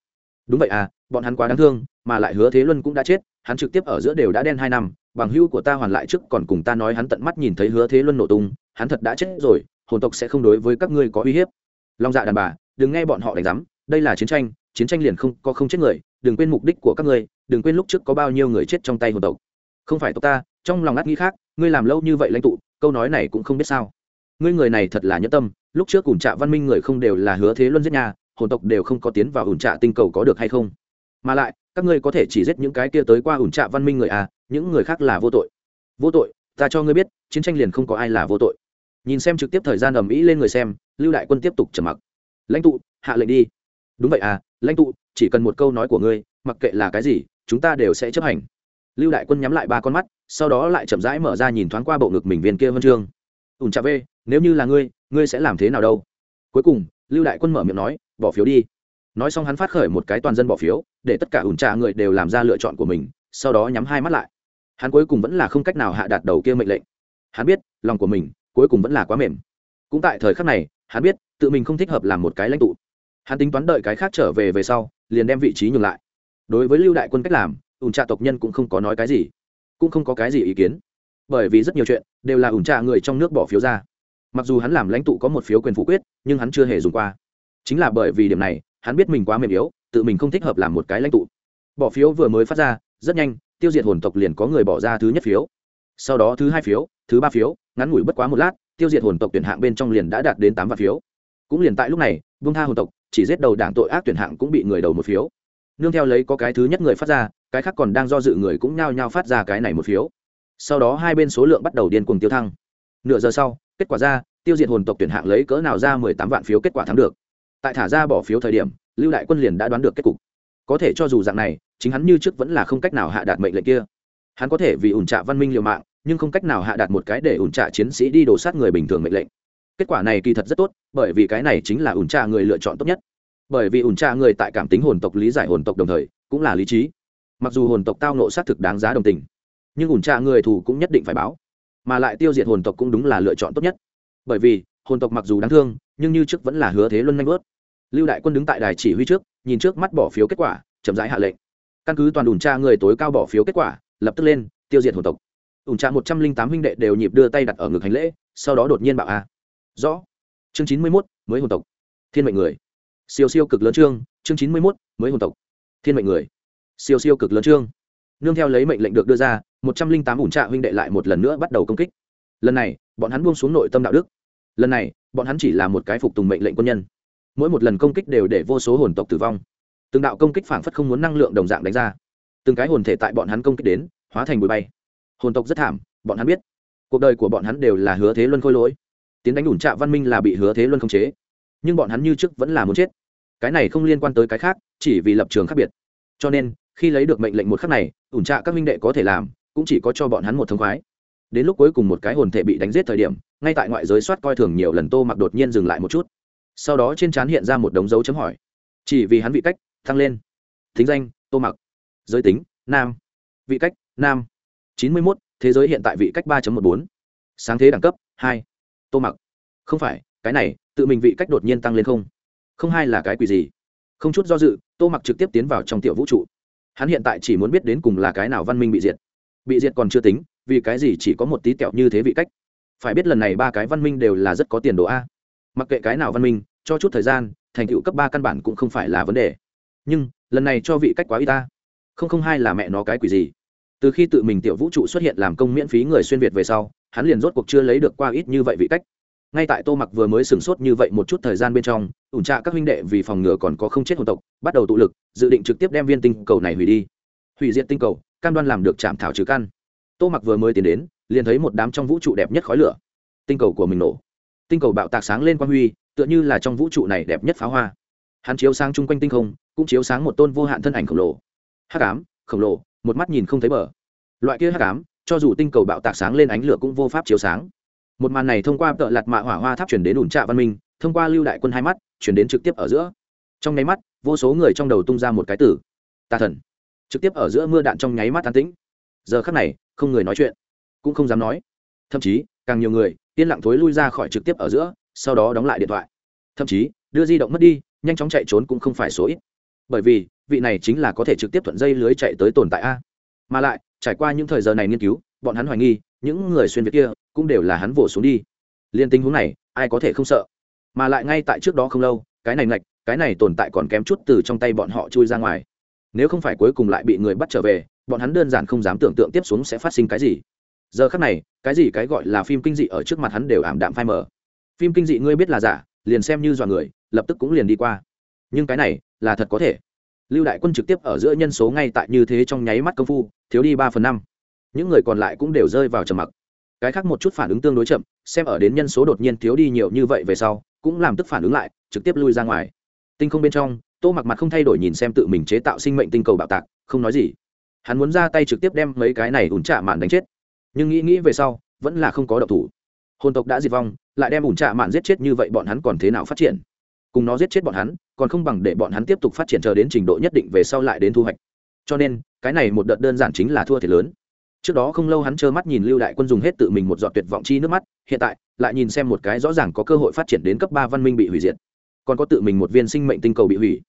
Đúng vậy à bọn hắn quá đáng thương, mà lại hứa thế luân cũng đã chết, hắn trực tiếp ở giữa đều đã đen hai năm, bằng hữu của ta hoàn lại trước còn cùng ta nói hắn tận mắt nhìn thấy hứa thế luân nổ tung, hắn thật đã chết rồi, hồn tộc sẽ không đối với các ngươi có uy hiếp. Long dạ đàn bà, đừng nghe bọn họ đánh giám, đây là chiến tranh chiến tranh liền không có không chết người, đừng quên mục đích của các ngươi, đừng quên lúc trước có bao nhiêu người chết trong tay hồn tộc. Không phải tộc ta, trong lòng ngắt nghĩ khác, ngươi làm lâu như vậy lãnh tụ, câu nói này cũng không biết sao. Ngươi người này thật là nhẫn tâm, lúc trước ủn trạ văn minh người không đều là hứa thế luân giết nhà, hồn tộc đều không có tiến vào ủn trạ tinh cầu có được hay không. Mà lại, các ngươi có thể chỉ giết những cái kia tới qua ủn trạ văn minh người à những người khác là vô tội. Vô tội, ta cho ngươi biết, chiến tranh liền không có ai là vô tội. Nhìn xem trực tiếp thời gian ầm ĩ lên người xem, lưu đại quân tiếp tục trầm mặc. Lãnh tụ, hạ lệnh đi. Đúng vậy à lãnh tụ, chỉ cần một câu nói của ngươi, mặc kệ là cái gì, chúng ta đều sẽ chấp hành. Lưu đại quân nhắm lại ba con mắt, sau đó lại chậm rãi mở ra nhìn thoáng qua bộ ngực mình viên kia vân chương ủn chạ vê, nếu như là ngươi ngươi sẽ làm thế nào đâu? Cuối cùng, lưu đại quân mở miệng nói, bỏ phiếu đi. Nói xong hắn phát khởi một cái toàn dân bỏ phiếu, để tất cả ủn trà người đều làm ra lựa chọn của mình, sau đó nhắm hai mắt lại. Hắn cuối cùng vẫn là không cách nào hạ đạt đầu kia mệnh lệnh. Hắn biết, lòng của mình cuối cùng vẫn là quá mềm. Cũng tại thời khắc này, hắn biết, tự mình không thích hợp làm một cái lãnh tụ hắn tính toán đợi cái khác trở về về sau, liền đem vị trí nhường lại. Đối với lưu đại quân cách làm ủn trạ tộc nhân cũng không có nói cái gì, cũng không có cái gì ý kiến. Bởi vì rất nhiều chuyện đều là ủn trạ người trong nước bỏ phiếu ra. Mặc dù hắn làm lãnh tụ có một phiếu quyền phủ quyết, nhưng hắn chưa hề dùng qua. Chính là bởi vì điểm này, hắn biết mình quá mềm yếu, tự mình không thích hợp làm một cái lãnh tụ. Bỏ phiếu vừa mới phát ra, rất nhanh, tiêu diệt hồn tộc liền có người bỏ ra thứ nhất phiếu. Sau đó thứ hai phiếu, thứ ba phiếu, ngắn ngủi bất quá một lát, tiêu diệt hồn tộc tuyển hạng bên trong liền đã đạt đến tám vạn phiếu. Cũng liền tại lúc này vung tha hồn tộc chỉ giết đầu đảng tội ác tuyển hạng cũng bị người đầu một phiếu. Nương theo lấy có cái thứ nhất người phát ra, cái khác còn đang do dự người cũng nhao nhao phát ra cái này một phiếu. Sau đó hai bên số lượng bắt đầu điên cuồng tiêu thăng. Nửa giờ sau, kết quả ra, tiêu diệt hồn tộc tuyển hạng lấy cỡ nào ra mười tám vạn phiếu kết quả thắng được. Tại thả ra bỏ phiếu thời điểm, lưu đại quân liền đã đoán được kết cục. Có thể cho dù dạng này, chính hắn như trước vẫn là không cách nào hạ đạt mệnh lệnh kia. Hắn có thể vì ủn trạ văn minh liều mạng, nhưng không cách nào hạ đạt một cái để ủn trạ chiến sĩ đi đổ sát người bình thường mệnh lệnh kết quả này kỳ thật rất tốt, bởi vì cái này chính là ủn Tra người lựa chọn tốt nhất. Bởi vì ủn Tra người tại cảm tính hồn tộc, lý giải hồn tộc đồng thời, cũng là lý trí. Mặc dù hồn tộc tao nộ sát thực đáng giá đồng tình, nhưng ủn Tra người thù cũng nhất định phải báo. Mà lại tiêu diệt hồn tộc cũng đúng là lựa chọn tốt nhất. Bởi vì, hồn tộc mặc dù đáng thương, nhưng như trước vẫn là hứa thế luân nanh bớt lưu đại quân đứng tại đài chỉ huy trước, nhìn trước mắt bỏ phiếu kết quả, chậm rãi hạ lệnh. Căn cứ toàn ủn tra người tối cao bỏ phiếu kết quả, lập tức lên, tiêu diệt hồn tộc. Ủn tra một trăm linh tám huynh đệ đều nhịp đưa tay đặt ở ngực hành lễ, sau đó đột nhiên bảo a rõ. Chương chín mươi mốt, mới hồn tộc. Thiên mệnh người. Siêu siêu cực lớn chương chương chín mươi mốt, mới hồn tộc. Thiên mệnh người. Siêu siêu cực lớn chương. Nương theo lấy mệnh lệnh được đưa ra, một trăm linh tám ủn trạ huynh đệ lại một lần nữa bắt đầu công kích. Lần này, bọn hắn buông xuống nội tâm đạo đức. Lần này, bọn hắn chỉ là một cái phục tùng mệnh lệnh quân nhân. Mỗi một lần công kích đều để vô số hồn tộc tử vong. Từng đạo công kích phảng phất không muốn năng lượng đồng dạng đánh ra. Từng cái hồn thể tại bọn hắn công kích đến, hóa thành bụi bay. Hồn tộc rất thảm, bọn hắn biết. Cuộc đời của bọn hắn đều là hứa thế luân khôi lỗi tiến đánh ủn trạ văn minh là bị hứa thế luân khống chế. Nhưng bọn hắn như trước vẫn là muốn chết. Cái này không liên quan tới cái khác, chỉ vì lập trường khác biệt. Cho nên, khi lấy được mệnh lệnh một khắc này ủn trạ các minh đệ có thể làm, cũng chỉ có cho bọn hắn một thông khoái. Đến lúc cuối cùng một cái hồn thể bị đánh giết thời điểm, ngay tại ngoại giới soát coi thường nhiều lần tô mặc đột nhiên dừng lại một chút. Sau đó trên trán hiện ra một đống dấu chấm hỏi. Chỉ vì hắn vị cách, thăng lên. Thính danh, tô mặc. Giới tính, nam. Vị cách, nam. Chín mươi mốt, thế giới hiện tại vị cách ba một bốn. Sáng thế đẳng cấp, hai tô mặc. Không phải, cái này, tự mình vị cách đột nhiên tăng lên không? Không hai là cái quỷ gì? Không chút do dự, tô mặc trực tiếp tiến vào trong tiểu vũ trụ. Hắn hiện tại chỉ muốn biết đến cùng là cái nào văn minh bị diệt. Bị diệt còn chưa tính, vì cái gì chỉ có một tí kẹo như thế vị cách? Phải biết lần này ba cái văn minh đều là rất có tiền đồ a. Mặc kệ cái nào văn minh, cho chút thời gian, thành tựu cấp ba căn bản cũng không phải là vấn đề. Nhưng, lần này cho vị cách quá y ta. Không không hai là mẹ nó cái quỷ gì? Từ khi tự mình tiểu vũ trụ xuất hiện làm công miễn phí người xuyên việt về sau hắn liền rốt cuộc chưa lấy được qua ít như vậy vị cách. Ngay tại tô mặc vừa mới sửng sốt như vậy một chút thời gian bên trong, ủn trạ các huynh đệ vì phòng ngừa còn có không chết hồn tộc, bắt đầu tụ lực, dự định trực tiếp đem viên tinh cầu này hủy đi. Hủy diệt tinh cầu, cam đoan làm được chạm thảo trừ căn. Tô mặc vừa mới tiến đến, liền thấy một đám trong vũ trụ đẹp nhất khói lửa. Tinh cầu của mình nổ. Tinh cầu bạo tạc sáng lên quang huy, tựa như là trong vũ trụ này đẹp nhất pháo hoa. Hắn chiếu sáng chung quanh tinh không, cũng chiếu sáng một tôn vô hạn thân ảnh khổng lồ. Hắc ám, khổng lồ, một mắt nhìn không thấy bờ. Loại kia hắc ám cho dù tinh cầu bạo tạc sáng lên ánh lửa cũng vô pháp chiếu sáng. Một màn này thông qua tợ lạt mạ hỏa hoa tháp chuyển đến ủn trạ văn minh, thông qua lưu đại quân hai mắt, chuyển đến trực tiếp ở giữa. Trong nháy mắt, vô số người trong đầu tung ra một cái tử tà thần. Trực tiếp ở giữa mưa đạn trong nháy mắt an tĩnh. Giờ khắc này, không người nói chuyện. Cũng không dám nói. Thậm chí, càng nhiều người, yên lặng thối lui ra khỏi trực tiếp ở giữa, sau đó đóng lại điện thoại. Thậm chí, đưa di động mất đi, nhanh chóng chạy trốn cũng không phải số ít. Bởi vì, vị này chính là có thể trực tiếp thuận dây lưới chạy tới tồn tại a. Mà lại trải qua những thời giờ này nghiên cứu, bọn hắn hoài nghi, những người xuyên việt kia cũng đều là hắn vỗ xuống đi. Liên tình huống này, ai có thể không sợ? Mà lại ngay tại trước đó không lâu, cái này ngạch, cái này tồn tại còn kém chút từ trong tay bọn họ chui ra ngoài. Nếu không phải cuối cùng lại bị người bắt trở về, bọn hắn đơn giản không dám tưởng tượng tiếp xuống sẽ phát sinh cái gì. Giờ khắc này, cái gì cái gọi là phim kinh dị ở trước mặt hắn đều ảm đạm phai mờ. Phim kinh dị ngươi biết là giả, liền xem như dọa người, lập tức cũng liền đi qua. Nhưng cái này là thật có thể lưu đại quân trực tiếp ở giữa nhân số ngay tại như thế trong nháy mắt công phu, thiếu đi ba phần năm. Những người còn lại cũng đều rơi vào trầm mặc. Cái khác một chút phản ứng tương đối chậm, xem ở đến nhân số đột nhiên thiếu đi nhiều như vậy về sau, cũng làm tức phản ứng lại, trực tiếp lui ra ngoài. Tinh không bên trong, tô mặc mặt không thay đổi nhìn xem tự mình chế tạo sinh mệnh tinh cầu bạo tạc, không nói gì. Hắn muốn ra tay trực tiếp đem mấy cái này ủn trả mạn đánh chết. Nhưng nghĩ nghĩ về sau, vẫn là không có độc thủ. Hồn tộc đã diệt vong, lại đem ủn trả mạn giết chết như vậy bọn hắn còn thế nào phát triển? Cùng nó giết chết bọn hắn, còn không bằng để bọn hắn tiếp tục phát triển chờ đến trình độ nhất định về sau lại đến thu hoạch. Cho nên, cái này một đợt đơn giản chính là thua thiệt lớn. Trước đó không lâu hắn trơ mắt nhìn lưu đại quân dùng hết tự mình một giọt tuyệt vọng chi nước mắt, hiện tại, lại nhìn xem một cái rõ ràng có cơ hội phát triển đến cấp ba văn minh bị hủy diệt. Còn có tự mình một viên sinh mệnh tinh cầu bị hủy.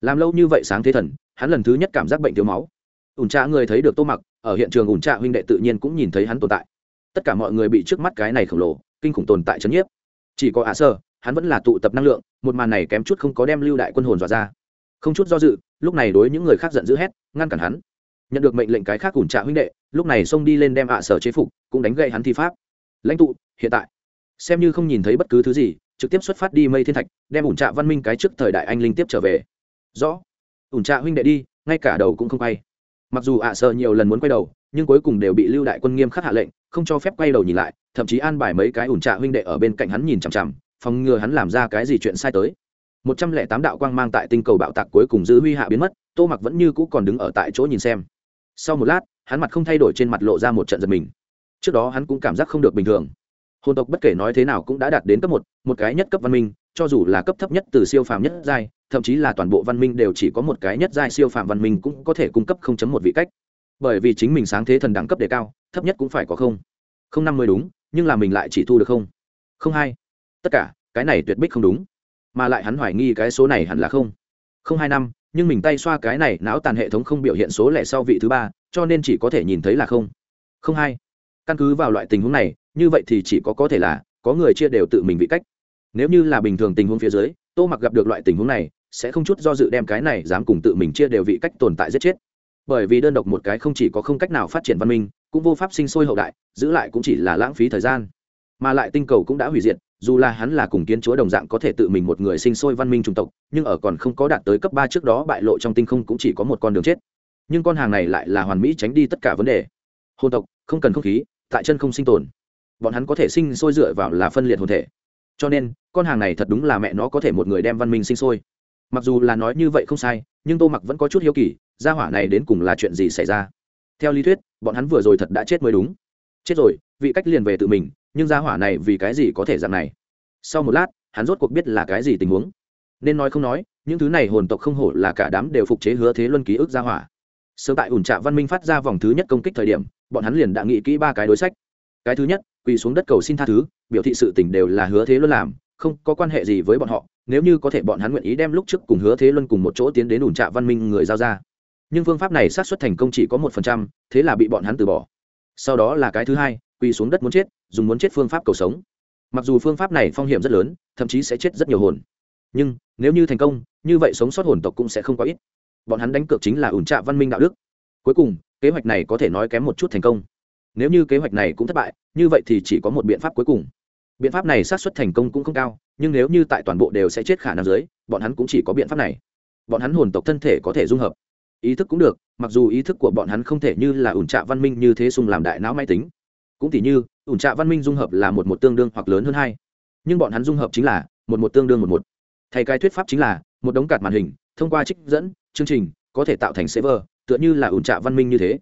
Làm lâu như vậy sáng thế thần, hắn lần thứ nhất cảm giác bệnh thiếu máu. Ủn trạ người thấy được tô mặc, ở hiện trường ủn trạ huynh đệ tự nhiên cũng nhìn thấy hắn tồn tại. Tất cả mọi người bị trước mắt cái này khổng lồ, kinh khủng tồn tại chấn nhiếp. Chỉ có ả sơ hắn vẫn là tụ tập năng lượng, một màn này kém chút không có đem lưu đại quân hồn dọa ra. Không chút do dự, lúc này đối những người khác giận dữ hét, ngăn cản hắn. Nhận được mệnh lệnh cái khác ủn trạ huynh đệ, lúc này xông đi lên đem ạ sở chế phục, cũng đánh gậy hắn thi pháp. Lãnh tụ, hiện tại. Xem như không nhìn thấy bất cứ thứ gì, trực tiếp xuất phát đi mây thiên thạch, đem ủn trạ văn minh cái trước thời đại anh linh tiếp trở về. Rõ. Ủn trạ huynh đệ đi, ngay cả đầu cũng không quay. Mặc dù ạ sợ nhiều lần muốn quay đầu, nhưng cuối cùng đều bị lưu đại quân nghiêm khắc hạ lệnh, không cho phép quay đầu nhìn lại, thậm chí an bài mấy cái ủn trạ huynh đệ ở bên cạnh hắn nhìn chằm chằm phòng ngừa hắn làm ra cái gì chuyện sai tới. Một trăm lẻ tám đạo quang mang tại tinh cầu bạo tạc cuối cùng giữ huy hạ biến mất, tô mặc vẫn như cũ còn đứng ở tại chỗ nhìn xem. Sau một lát, hắn mặt không thay đổi trên mặt lộ ra một trận giật mình. Trước đó hắn cũng cảm giác không được bình thường. Hồn tộc bất kể nói thế nào cũng đã đạt đến cấp một một cái nhất cấp văn minh, cho dù là cấp thấp nhất từ siêu phàm nhất giai, thậm chí là toàn bộ văn minh đều chỉ có một cái nhất giai siêu phàm văn minh cũng có thể cung cấp không chấm một vị cách. Bởi vì chính mình sáng thế thần đẳng cấp đề cao, thấp nhất cũng phải có không. Không năm mươi đúng, nhưng là mình lại chỉ thu được không. Không hai tất cả, cái này tuyệt bích không đúng. Mà lại hắn hoài nghi cái số này hẳn là không. Không hai năm, nhưng mình tay xoa cái này não tàn hệ thống không biểu hiện số lẻ sau vị thứ ba, cho nên chỉ có thể nhìn thấy là không. Không hai. Căn cứ vào loại tình huống này, như vậy thì chỉ có có thể là, có người chia đều tự mình vị cách. Nếu như là bình thường tình huống phía dưới, tô mặc gặp được loại tình huống này, sẽ không chút do dự đem cái này dám cùng tự mình chia đều vị cách tồn tại giết chết. Bởi vì đơn độc một cái không chỉ có không cách nào phát triển văn minh, cũng vô pháp sinh sôi hậu đại, giữ lại cũng chỉ là lãng phí thời gian. Mà lại tinh cầu cũng đã hủy diệt dù là hắn là cùng kiến chúa đồng dạng có thể tự mình một người sinh sôi văn minh trung tộc, nhưng ở còn không có đạt tới cấp ba trước đó bại lộ trong tinh không cũng chỉ có một con đường chết. Nhưng con hàng này lại là hoàn mỹ tránh đi tất cả vấn đề. Hồn tộc, không cần không khí, tại chân không sinh tồn. Bọn hắn có thể sinh sôi dựa vào là phân liệt hồn thể. Cho nên, con hàng này thật đúng là mẹ nó có thể một người đem văn minh sinh sôi. Mặc dù là nói như vậy không sai, nhưng tô mặc vẫn có chút hiếu kỳ, gia hỏa này đến cùng là chuyện gì xảy ra? Theo lý thuyết, bọn hắn vừa rồi thật đã chết mới đúng. Chết rồi, vị cách liền về tự mình nhưng gia hỏa này vì cái gì có thể dạng này? Sau một lát, hắn rốt cuộc biết là cái gì tình huống. Nên nói không nói, những thứ này hồn tộc không hổ là cả đám đều phục chế hứa thế luân ký ức gia hỏa. Sớm tại ủn trạ văn minh phát ra vòng thứ nhất công kích thời điểm, bọn hắn liền đã nghĩ kỹ ba cái đối sách. Cái thứ nhất, quỳ xuống đất cầu xin tha thứ, biểu thị sự tình đều là hứa thế luân làm, không có quan hệ gì với bọn họ, nếu như có thể bọn hắn nguyện ý đem lúc trước cùng hứa thế luân cùng một chỗ tiến đến ủn trạ văn minh người giao ra. Nhưng phương pháp này sát xuất thành công chỉ có một phần trăm, thế là bị bọn hắn từ bỏ. Sau đó là cái thứ hai quỳ xuống đất muốn chết, dùng muốn chết phương pháp cầu sống. Mặc dù phương pháp này phong hiểm rất lớn, thậm chí sẽ chết rất nhiều hồn. Nhưng, nếu như thành công, như vậy sống sót hồn tộc cũng sẽ không có ít. Bọn hắn đánh cược chính là ủn trạ văn minh đạo đức. Cuối cùng, kế hoạch này có thể nói kém một chút thành công. Nếu như kế hoạch này cũng thất bại, như vậy thì chỉ có một biện pháp cuối cùng. Biện pháp này sát suất thành công cũng không cao, nhưng nếu như tại toàn bộ đều sẽ chết khả năng dưới, bọn hắn cũng chỉ có biện pháp này. Bọn hắn hồn tộc thân thể có thể dung hợp. Ý thức cũng được, mặc dù ý thức của bọn hắn không thể như là ủn trạ văn minh như thế xung làm đại não máy tính cũng tỉ như, ủn trạ văn minh dung hợp là một một tương đương hoặc lớn hơn hai. Nhưng bọn hắn dung hợp chính là một một tương đương một một. Thay cái thuyết pháp chính là, một đống cạt màn hình, thông qua trích dẫn, chương trình, có thể tạo thành server, tựa như là ủn trạ văn minh như thế.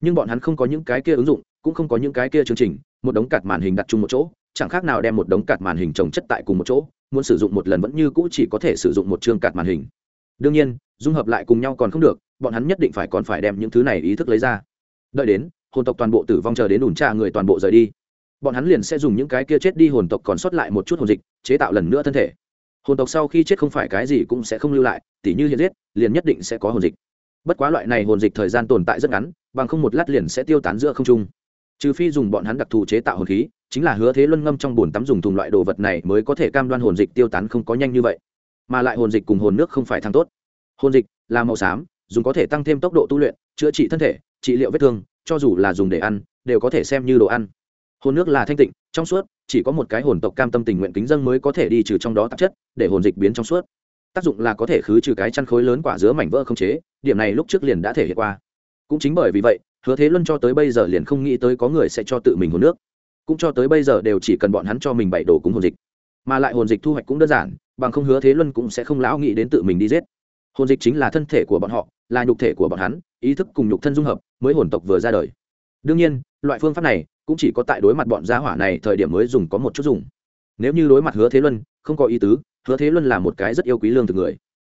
Nhưng bọn hắn không có những cái kia ứng dụng, cũng không có những cái kia chương trình, một đống cạt màn hình đặt chung một chỗ, chẳng khác nào đem một đống cạt màn hình trồng chất tại cùng một chỗ, muốn sử dụng một lần vẫn như cũ chỉ có thể sử dụng một chương cạt màn hình. Đương nhiên, dung hợp lại cùng nhau còn không được, bọn hắn nhất định phải còn phải đem những thứ này ý thức lấy ra. Đợi đến hồn tộc toàn bộ tử vong chờ đến ủn trà người toàn bộ rời đi. Bọn hắn liền sẽ dùng những cái kia chết đi hồn tộc còn sót lại một chút hồn dịch, chế tạo lần nữa thân thể. Hồn tộc sau khi chết không phải cái gì cũng sẽ không lưu lại, tỉ như hiện giết, liền nhất định sẽ có hồn dịch. Bất quá loại này hồn dịch thời gian tồn tại rất ngắn, bằng không một lát liền sẽ tiêu tán giữa không trung. Trừ phi dùng bọn hắn đặc thù chế tạo hồn khí, chính là hứa thế luân ngâm trong bồn tắm dùng thùng loại đồ vật này mới có thể cam đoan hồn dịch tiêu tán không có nhanh như vậy. Mà lại hồn dịch cùng hồn nước không phải thăng tốt. Hồn dịch là màu xám, dùng có thể tăng thêm tốc độ tu luyện, chữa trị thân thể, trị liệu vết thương cho dù là dùng để ăn, đều có thể xem như đồ ăn. Hồn nước là thanh tịnh, trong suốt, chỉ có một cái hồn tộc cam tâm tình nguyện kính dân mới có thể đi trừ trong đó tạp chất, để hồn dịch biến trong suốt. Tác dụng là có thể khứ trừ cái chăn khối lớn quả dứa mảnh vỡ không chế, điểm này lúc trước liền đã thể hiện qua. Cũng chính bởi vì vậy, hứa thế luân cho tới bây giờ liền không nghĩ tới có người sẽ cho tự mình hồn nước. Cũng cho tới bây giờ đều chỉ cần bọn hắn cho mình bảy đồ cúng hồn dịch. Mà lại hồn dịch thu hoạch cũng đơn giản, bằng không hứa thế luân cũng sẽ không lão nghĩ đến tự mình đi giết hồn dịch chính là thân thể của bọn họ, là nhục thể của bọn hắn, ý thức cùng nhục thân dung hợp mới hồn tộc vừa ra đời. Đương nhiên, loại phương pháp này cũng chỉ có tại đối mặt bọn gia hỏa này thời điểm mới dùng có một chút dùng. Nếu như đối mặt hứa thế luân, không có ý tứ, hứa thế luân là một cái rất yêu quý lương từ người.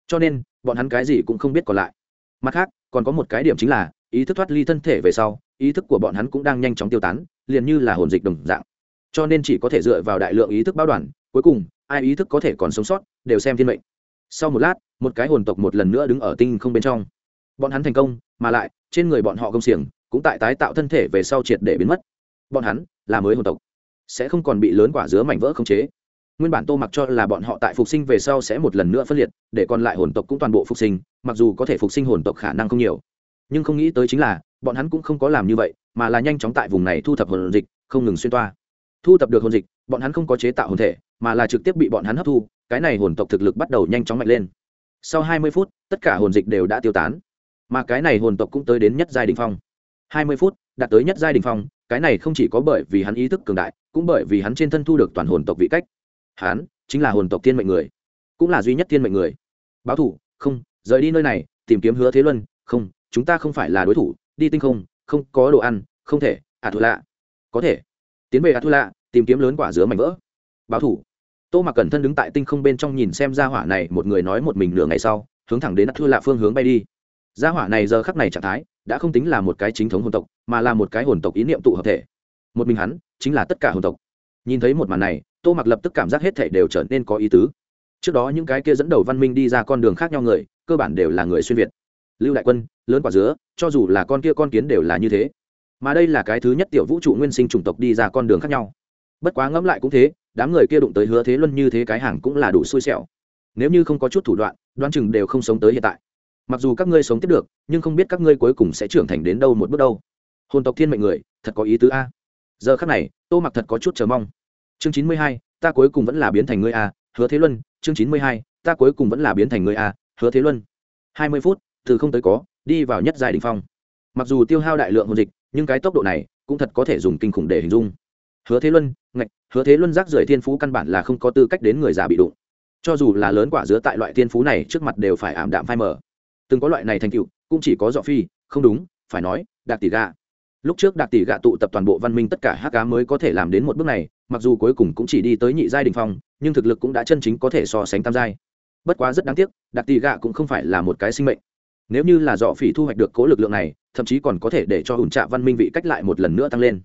Cho nên, bọn hắn cái gì cũng không biết còn lại. Mặt khác, còn có một cái điểm chính là, ý thức thoát ly thân thể về sau, ý thức của bọn hắn cũng đang nhanh chóng tiêu tán, liền như là hồn dịch đồng dạng. Cho nên chỉ có thể dựa vào đại lượng ý thức báo đoàn, cuối cùng, ai ý thức có thể còn sống sót, đều xem thiên mệnh. Sau một lát một cái hồn tộc một lần nữa đứng ở tinh không bên trong. Bọn hắn thành công, mà lại, trên người bọn họ công xiềng cũng tại tái tạo thân thể về sau triệt để biến mất. Bọn hắn là mới hồn tộc, sẽ không còn bị lớn quả dứa mảnh vỡ khống chế. Nguyên bản tô mặc cho là bọn họ tại phục sinh về sau sẽ một lần nữa phân liệt, để còn lại hồn tộc cũng toàn bộ phục sinh, mặc dù có thể phục sinh hồn tộc khả năng không nhiều. Nhưng không nghĩ tới chính là, bọn hắn cũng không có làm như vậy, mà là nhanh chóng tại vùng này thu thập hồn dịch, không ngừng xuyên toa. Thu thập được hồn dịch, bọn hắn không có chế tạo hồn thể, mà là trực tiếp bị bọn hắn hấp thu, cái này hồn tộc thực lực bắt đầu nhanh chóng mạnh lên sau hai mươi phút, tất cả hồn dịch đều đã tiêu tán. Mà cái này hồn tộc cũng tới đến nhất giai đình phong. hai mươi phút, đạt tới nhất giai đình phong, cái này không chỉ có bởi vì hắn ý thức cường đại, cũng bởi vì hắn trên thân thu được toàn hồn tộc vị cách. Hắn chính là hồn tộc thiên mệnh người, cũng là duy nhất thiên mệnh người. Báo thủ, không, rời đi nơi này, tìm kiếm hứa thế luân, không, chúng ta không phải là đối thủ, đi tinh không không, có đồ ăn, không thể à thu lạ. Có thể. Tiến về à thu lạ, tìm kiếm lớn quả dứa mảnh vỡ. Báo thủ tô mặc cẩn thân đứng tại tinh không bên trong nhìn xem ra hỏa này, một người nói một mình nửa ngày sau, hướng thẳng đến à lạ phương hướng bay đi. Gia hỏa này giờ khắc này trạng thái, đã không tính là một cái chính thống hồn tộc, mà là một cái hồn tộc ý niệm tụ hợp thể. Một mình hắn, chính là tất cả hồn tộc. Nhìn thấy một màn này, tô mặc lập tức cảm giác hết thể đều trở nên có ý tứ. Trước đó những cái kia dẫn đầu văn minh đi ra con đường khác nhau người, cơ bản đều là người xuyên việt. Lưu đại quân, lớn quả dứa, cho dù là con kia con kiến đều là như thế. Mà đây là cái thứ nhất tiểu vũ trụ nguyên sinh chủng tộc đi ra con đường khác nhau. Bất quá ngẫm lại cũng thế đám người kia đụng tới hứa thế luân như thế cái hàng cũng là đủ xui xẻo. Nếu như không có chút thủ đoạn, đoán chừng đều không sống tới hiện tại. Mặc dù các ngươi sống tiếp được, nhưng không biết các ngươi cuối cùng sẽ trưởng thành đến đâu một bước đâu. Hồn tộc thiên mệnh người, thật có ý tứ a. Giờ khắc này, tô mặc thật có chút chờ mong. Chương chín mươi hai, ta cuối cùng vẫn là biến thành ngươi a, hứa thế luân. Chương chín mươi hai, ta cuối cùng vẫn là biến thành ngươi a, hứa thế luân. hai mươi phút, từ không tới có, đi vào nhất dài đ ỉ n h phong. Mặc dù tiêu hao đại lượng hồn dịch, nhưng cái tốc độ này cũng thật có thể dùng kinh khủng để hình dung hứa thế luân, ngạch, hứa thế luân rác rưởi thiên phú căn bản là không có tư cách đến người già bị đụng. Cho dù là lớn quả dứa tại loại thiên phú này trước mặt đều phải ảm đạm phai mờ. Từng có loại này thành tựu, cũng chỉ có dọ phi, không đúng, phải nói đạt tỷ gạ lúc trước đạt tỷ gạ tụ tập toàn bộ văn minh tất cả hát cá mới có thể làm đến một bước này, mặc dù cuối cùng cũng chỉ đi tới nhị giai đình phong, nhưng thực lực cũng đã chân chính có thể so sánh tam giai. Bất quá rất đáng tiếc đạt tỷ gạ cũng không phải là một cái sinh mệnh. Nếu như là dọ phỉ thu hoạch được cố lực lượng này, thậm chí còn có thể để cho hùn trạ văn minh vị cách lại một lần nữa tăng lên.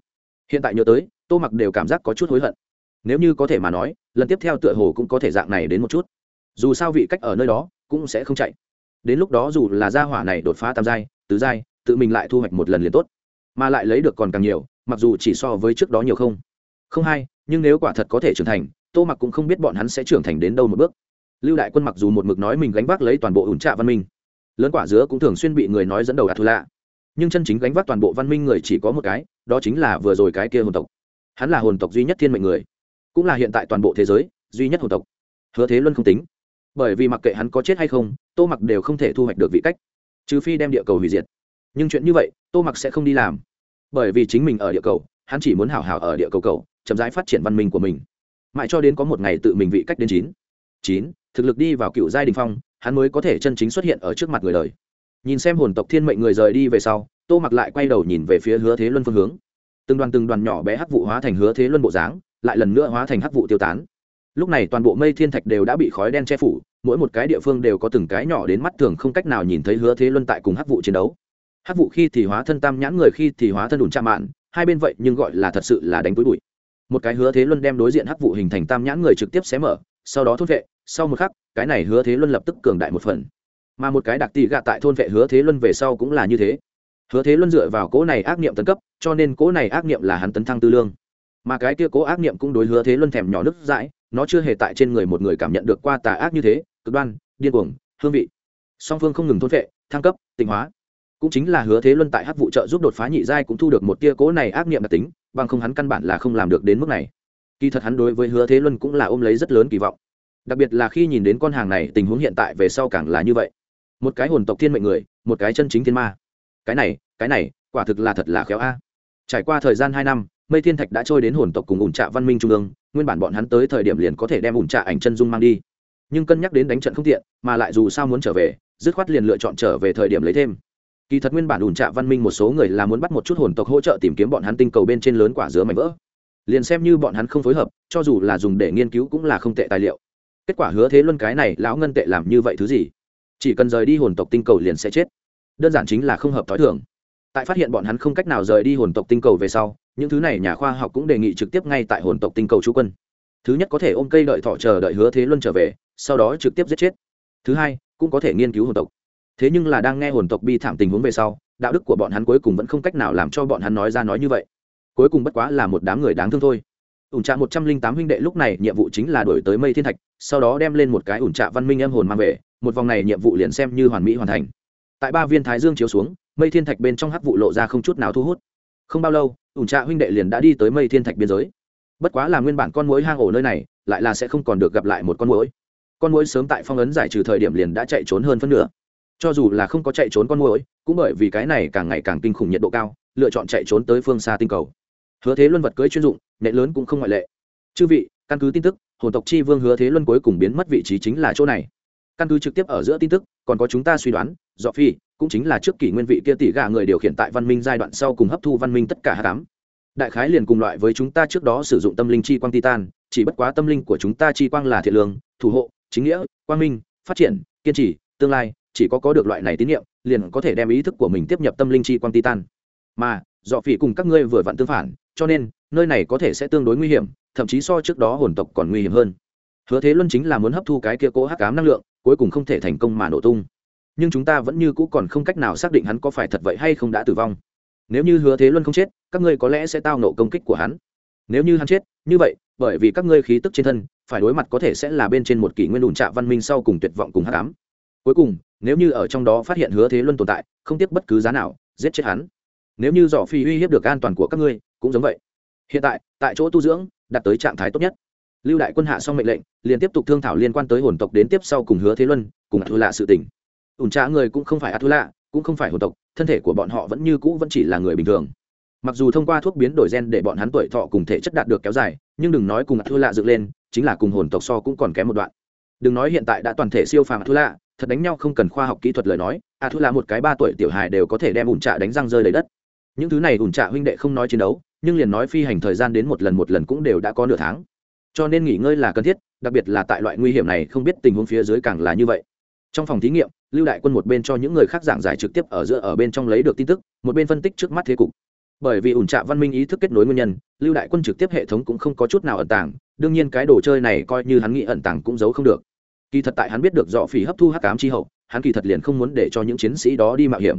Hiện tại nhớ tới tô mặc đều cảm giác có chút hối hận. Nếu như có thể mà nói, lần tiếp theo tựa hồ cũng có thể dạng này đến một chút. Dù sao vị cách ở nơi đó cũng sẽ không chạy. Đến lúc đó dù là gia hỏa này đột phá tam giai, tứ giai, tự mình lại thu hoạch một lần liền tốt. Mà lại lấy được còn càng nhiều, mặc dù chỉ so với trước đó nhiều không. Không hay nhưng nếu quả thật có thể trưởng thành, tô mặc cũng không biết bọn hắn sẽ trưởng thành đến đâu một bước. Lưu đại quân mặc dù một mực nói mình gánh vác lấy toàn bộ ủn trạ văn minh, lớn quả dứa cũng thường xuyên bị người nói dẫn đầu đạt thù lạ nhưng chân chính gánh vác toàn bộ văn minh người chỉ có một cái, đó chính là vừa rồi cái kia hồn tộc hắn là hồn tộc duy nhất thiên mệnh người, cũng là hiện tại toàn bộ thế giới duy nhất hồn tộc. Hứa thế luân không tính, bởi vì mặc kệ hắn có chết hay không, tô mặc đều không thể thu hoạch được vị cách, trừ phi đem địa cầu hủy diệt. Nhưng chuyện như vậy, tô mặc sẽ không đi làm, bởi vì chính mình ở địa cầu, hắn chỉ muốn hảo hảo ở địa cầu cầu, chậm rãi phát triển văn minh của mình. Mãi cho đến có một ngày tự mình vị cách đến chín chín, thực lực đi vào cựu giai đình phong, hắn mới có thể chân chính xuất hiện ở trước mặt người đời. Nhìn xem hồn tộc thiên mệnh người rời đi về sau, tô mặc lại quay đầu nhìn về phía hứa thế luân phương hướng từng đoàn từng đoàn nhỏ bé hắc vụ hóa thành hứa thế luân bộ dáng, lại lần nữa hóa thành hắc vụ tiêu tán. Lúc này toàn bộ mây thiên thạch đều đã bị khói đen che phủ, mỗi một cái địa phương đều có từng cái nhỏ đến mắt thường không cách nào nhìn thấy hứa thế luân tại cùng hắc vụ chiến đấu. Hắc vụ khi thì hóa thân tam nhãn người, khi thì hóa thân đùn cha mạn, hai bên vậy nhưng gọi là thật sự là đánh túi bụi. Một cái hứa thế luân đem đối diện hắc vụ hình thành tam nhãn người trực tiếp xé mở, sau đó thốt vệ, sau một khắc, cái này hứa thế luân lập tức cường đại một phần. Mà một cái đặc tỷ gạ tại thôn vệ hứa thế luân về sau cũng là như thế hứa thế luân dựa vào cỗ này ác niệm tấn cấp, cho nên cỗ này ác niệm là hắn tấn thăng tư lương. Mà cái kia cố ác niệm cũng đối hứa thế luân thèm nhỏ nước dãi, nó chưa hề tại trên người một người cảm nhận được qua tà ác như thế, cực đoan, điên cuồng, hương vị. Song phương không ngừng thôn vệ thăng cấp, tịnh hóa. Cũng chính là hứa thế luân tại hắc vụ trợ giúp đột phá nhị giai cũng thu được một tia cố này ác niệm đặc tính, bằng không hắn căn bản là không làm được đến mức này. Kỳ thật hắn đối với hứa thế luân cũng là ôm lấy rất lớn kỳ vọng. Đặc biệt là khi nhìn đến con hàng này, tình huống hiện tại về sau càng là như vậy. Một cái hồn tộc thiên mệnh người, một cái chân chính thiên ma cái này cái này, quả thực là thật là khéo a. Trải qua thời gian hai năm, mây thiên thạch đã trôi đến hồn tộc cùng ủn trạ văn minh trung ương, nguyên bản bọn hắn tới thời điểm liền có thể đem ủn trạ ảnh chân dung mang đi. Nhưng cân nhắc đến đánh trận không tiện, mà lại dù sao muốn trở về, dứt khoát liền lựa chọn trở về thời điểm lấy thêm. Kỳ thật nguyên bản ủn trạ văn minh một số người là muốn bắt một chút hồn tộc hỗ trợ tìm kiếm bọn hắn tinh cầu bên trên lớn quả dứa mảnh vỡ. Liền xem như bọn hắn không phối hợp, cho dù là dùng để nghiên cứu cũng là không tệ tài liệu. Kết quả hứa thế luân cái này, lão ngân tệ làm như vậy thứ gì? Chỉ cần rời đi hồn tộc tinh cầu liền sẽ chết đơn giản chính là không hợp t h ó i thường. Tại phát hiện bọn hắn không cách nào rời đi hồn tộc tinh cầu về sau, những thứ này nhà khoa học cũng đề nghị trực tiếp ngay tại hồn tộc tinh cầu chú quân. Thứ nhất có thể ôm cây đợi thọ chờ đợi hứa thế luân trở về, sau đó trực tiếp giết chết. Thứ hai, cũng có thể nghiên cứu hồn tộc. Thế nhưng là đang nghe hồn tộc bi thảm tình huống về sau, đạo đức của bọn hắn cuối cùng vẫn không cách nào làm cho bọn hắn nói ra nói như vậy. Cuối cùng bất quá là một đám người đáng thương thôi. Ủn trạ một trăm linh tám huynh đệ lúc này nhiệm vụ chính là đổi tới mây thiên thạch, sau đó đem lên một cái ủn trạ văn minh âm hồn mang về, một vòng này nhiệm vụ liền xem như hoàn mỹ hoàn thành tại ba viên thái dương chiếu xuống, mây thiên thạch bên trong hắc vụ lộ ra không chút nào thu hút. Không bao lâu, ủn trạ huynh đệ liền đã đi tới mây thiên thạch biên giới. Bất quá là nguyên bản con mối hang ổ nơi này, lại là sẽ không còn được gặp lại một con mối con mối sớm tại phong ấn giải trừ thời điểm liền đã chạy trốn hơn phân nửa. Cho dù là không có chạy trốn con mối cũng bởi vì cái này càng ngày càng kinh khủng nhiệt độ cao, lựa chọn chạy trốn tới phương xa tinh cầu. Hứa thế luân vật cưới chuyên dụng nệ lớn cũng không ngoại lệ. Chư vị, căn cứ tin tức, hồn tộc chi vương hứa thế luân cuối cùng biến mất vị trí chính là chỗ này căn cứ trực tiếp ở giữa tin tức, còn có chúng ta suy đoán, Dọ phi cũng chính là trước kỷ nguyên vị kia tỷ gà người điều khiển tại văn minh giai đoạn sau cùng hấp thu văn minh tất cả hạ cám đại khái liền cùng loại với chúng ta trước đó sử dụng tâm linh chi quang titan, chỉ bất quá tâm linh của chúng ta chi quang là thiện lương, thủ hộ, chính nghĩa, quang minh, phát triển, kiên trì, tương lai, chỉ có có được loại này tín nhiệm liền có thể đem ý thức của mình tiếp nhập tâm linh chi quang titan. Mà, dọ phỉ cùng các ngươi vừa vặn tương phản, cho nên, nơi này có thể sẽ tương đối nguy hiểm, thậm chí so trước đó hồn tộc còn nguy hiểm hơn. Hứa thế luân chính là muốn hấp thu cái kia cố hắc cám năng lượng cuối cùng không thể thành công mà nổ tung. Nhưng chúng ta vẫn như cũ còn không cách nào xác định hắn có phải thật vậy hay không đã tử vong. Nếu như hứa thế luân không chết, các ngươi có lẽ sẽ tao nộ công kích của hắn. Nếu như hắn chết, như vậy, bởi vì các ngươi khí tức trên thân, phải đối mặt có thể sẽ là bên trên một kỷ nguyên đùn trạ văn minh sau cùng tuyệt vọng cùng hát cám cuối cùng, nếu như ở trong đó phát hiện hứa thế luân tồn tại, không tiếc bất cứ giá nào, giết chết hắn. Nếu như dò phi uy hiếp được an toàn của các ngươi, cũng giống vậy. Hiện tại tại chỗ tu dưỡng, đạt tới trạng thái tốt nhất lưu đại quân hạ xong mệnh lệnh, liền tiếp tục thương thảo liên quan tới hồn tộc đến tiếp sau cùng hứa thế luân, cùng thu lạ sự tình. Ủn trạ người cũng không phải a thu lạ cũng không phải hồn tộc, thân thể của bọn họ vẫn như cũ vẫn chỉ là người bình thường. Mặc dù thông qua thuốc biến đổi gen để bọn hắn tuổi thọ cùng thể chất đạt được kéo dài, nhưng đừng nói cùng a thu lạ dựng lên, chính là cùng hồn tộc so cũng còn kém một đoạn. Đừng nói hiện tại đã toàn thể siêu phàm a thu lạ thật đánh nhau không cần khoa học kỹ thuật lời nói a thu lạ một cái ba tuổi tiểu hài đều có thể đem ủn trạ đánh răng rơi lấy đất. Những thứ này ủn trạ huynh đệ không nói chiến đấu, nhưng liền nói phi hành thời gian đến một lần một lần cũng đều đã có nửa tháng cho nên nghỉ ngơi là cần thiết, đặc biệt là tại loại nguy hiểm này không biết tình huống phía dưới càng là như vậy. Trong phòng thí nghiệm, lưu đại quân một bên cho những người khác giảng giải trực tiếp ở giữa ở bên trong lấy được tin tức, một bên phân tích trước mắt thế cục. Bởi vì ủn trạ văn minh ý thức kết nối nguyên nhân, lưu đại quân trực tiếp hệ thống cũng không có chút nào ẩn tàng, đương nhiên cái đồ chơi này coi như hắn nghĩ ẩn tàng cũng giấu không được. Kỳ thật tại hắn biết được dọ phỉ hấp thu hắc cám chi hậu, hắn kỳ thật liền không muốn để cho những chiến sĩ đó đi mạo hiểm.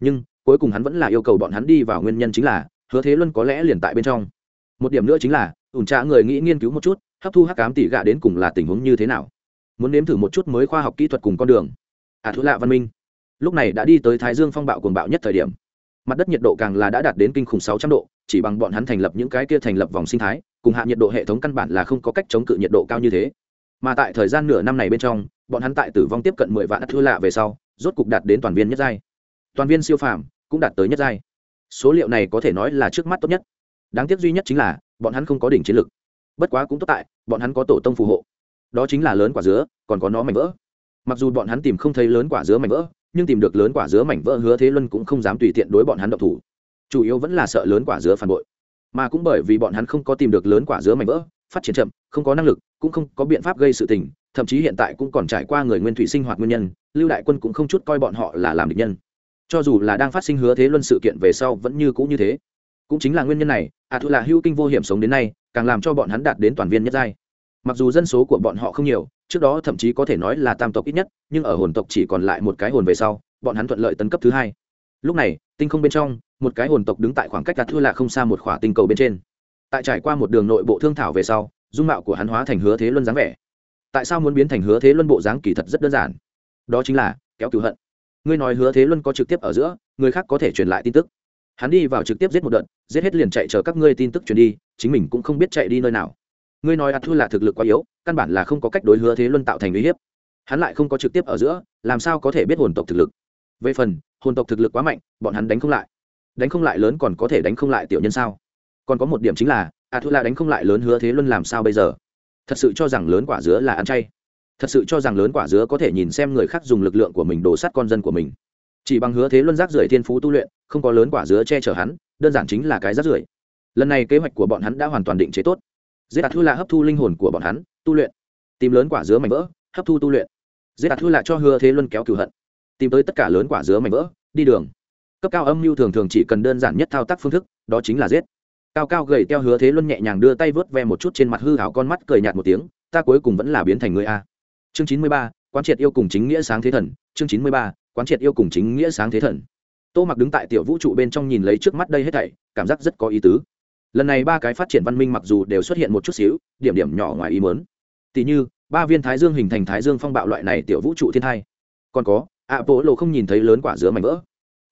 Nhưng, cuối cùng hắn vẫn là yêu cầu bọn hắn đi vào nguyên nhân chính là, hứa thế luân có lẽ liền tại bên trong. Một điểm nữa chính là ủn trạ người nghĩ nghiên cứu một chút, hấp thu hắc cám tỉ gạ đến cùng là tình huống như thế nào. Muốn nếm thử một chút mới khoa học kỹ thuật cùng con đường. À thứ lạ văn minh. Lúc này đã đi tới thái dương phong bạo cuồng bạo nhất thời điểm. Mặt đất nhiệt độ càng là đã đạt đến kinh khủng sáu trăm độ, chỉ bằng bọn hắn thành lập những cái kia thành lập vòng sinh thái, cùng hạ nhiệt độ hệ thống căn bản là không có cách chống cự nhiệt độ cao như thế. Mà tại thời gian nửa năm này bên trong, bọn hắn tại tử vong tiếp cận mười vạn thua lạ về sau, rốt cục đạt đến toàn viên nhất giai. Toàn viên siêu phàm cũng đạt tới nhất giai. Số liệu này có thể nói là trước mắt tốt nhất đáng tiếc duy nhất chính là, bọn hắn không có đỉnh chiến lực. Bất quá cũng tốt tại, bọn hắn có tổ tông phù hộ. Đó chính là lớn quả dứa, còn có nó mảnh vỡ. Mặc dù bọn hắn tìm không thấy lớn quả dứa mảnh vỡ, nhưng tìm được lớn quả dứa mảnh vỡ hứa thế luân cũng không dám tùy tiện đối bọn hắn độc thủ. Chủ yếu vẫn là sợ lớn quả dứa phản bội. Mà cũng bởi vì bọn hắn không có tìm được lớn quả dứa mảnh vỡ, phát triển chậm, không có năng lực, cũng không có biện pháp gây sự tình, thậm chí hiện tại cũng còn trải qua người nguyên thủy sinh hoạt nguyên nhân, lưu đại quân cũng không chút coi bọn họ là làm địch nhân. Cho dù là đang phát sinh hứa thế luân sự kiện về sau vẫn như cũ như thế. Cũng chính là nguyên nhân này à thu là hưu kinh vô hiểm sống đến nay, càng làm cho bọn hắn đạt đến toàn viên nhất giai. Mặc dù dân số của bọn họ không nhiều, trước đó thậm chí có thể nói là tam tộc ít nhất, nhưng ở hồn tộc chỉ còn lại một cái hồn về sau, bọn hắn thuận lợi tấn cấp thứ hai. Lúc này, tinh không bên trong, một cái hồn tộc đứng tại khoảng cách đặt thua là không xa một khỏa tinh cầu bên trên. Tại trải qua một đường nội bộ thương thảo về sau, dung mạo của hắn hóa thành hứa thế luân dáng vẻ. Tại sao muốn biến thành hứa thế luân bộ dáng kỳ thật rất đơn giản. Đó chính là, kéo cựu hận. Ngươi nói hứa thế luân có trực tiếp ở giữa, người khác có thể truyền lại tin tức hắn đi vào trực tiếp giết một đợt, giết hết liền chạy chờ các ngươi tin tức truyền đi, chính mình cũng không biết chạy đi nơi nào. Ngươi nói ạt thu là thực lực quá yếu, căn bản là không có cách đối hứa thế luân tạo thành uy hiếp. Hắn lại không có trực tiếp ở giữa, làm sao có thể biết hồn tộc thực lực? Về phần, hồn tộc thực lực quá mạnh, bọn hắn đánh không lại. Đánh không lại lớn còn có thể đánh không lại tiểu nhân sao? Còn có một điểm chính là ạt thu là đánh không lại lớn hứa thế luân làm sao bây giờ? Thật sự cho rằng lớn quả dứa là ăn chay. Thật sự cho rằng lớn quả dứa có thể nhìn xem người khác dùng lực lượng của mình đổ sát con dân của mình chỉ bằng hứa thế luân rác rưởi thiên phú tu luyện, không có lớn quả dứa che chở hắn, đơn giản chính là cái rác rưởi. Lần này kế hoạch của bọn hắn đã hoàn toàn định chế tốt. Giết đạt thu là hấp thu linh hồn của bọn hắn, tu luyện. Tìm lớn quả dứa mảnh vỡ, hấp thu tu luyện. Giết đạt thu là cho hứa thế luân kéo cửu hận. Tìm tới tất cả lớn quả dứa mảnh vỡ, đi đường. Cấp cao âm mưu thường thường chỉ cần đơn giản nhất thao tác phương thức, đó chính là giết. Cao cao gầy theo hứa thế luân nhẹ nhàng đưa tay vớt ve một chút trên mặt hư hảo con mắt cười nhạt một tiếng, ta cuối cùng vẫn là biến thành người a. Chương chín mươi ba quan triệt yêu cùng chính nghĩa sáng thế thần, chương chín mươi ba quán triệt yêu cùng chính nghĩa sáng thế thần. Tô mặc đứng tại tiểu vũ trụ bên trong nhìn lấy trước mắt đây hết thảy, cảm giác rất có ý tứ. Lần này ba cái phát triển văn minh mặc dù đều xuất hiện một chút xíu, điểm điểm nhỏ ngoài ý mớn tỷ như, ba viên thái dương hình thành thái dương phong bạo loại này tiểu vũ trụ thiên thai. Còn có ạ bộ lộ không nhìn thấy lớn quả dứa mảnh vỡ.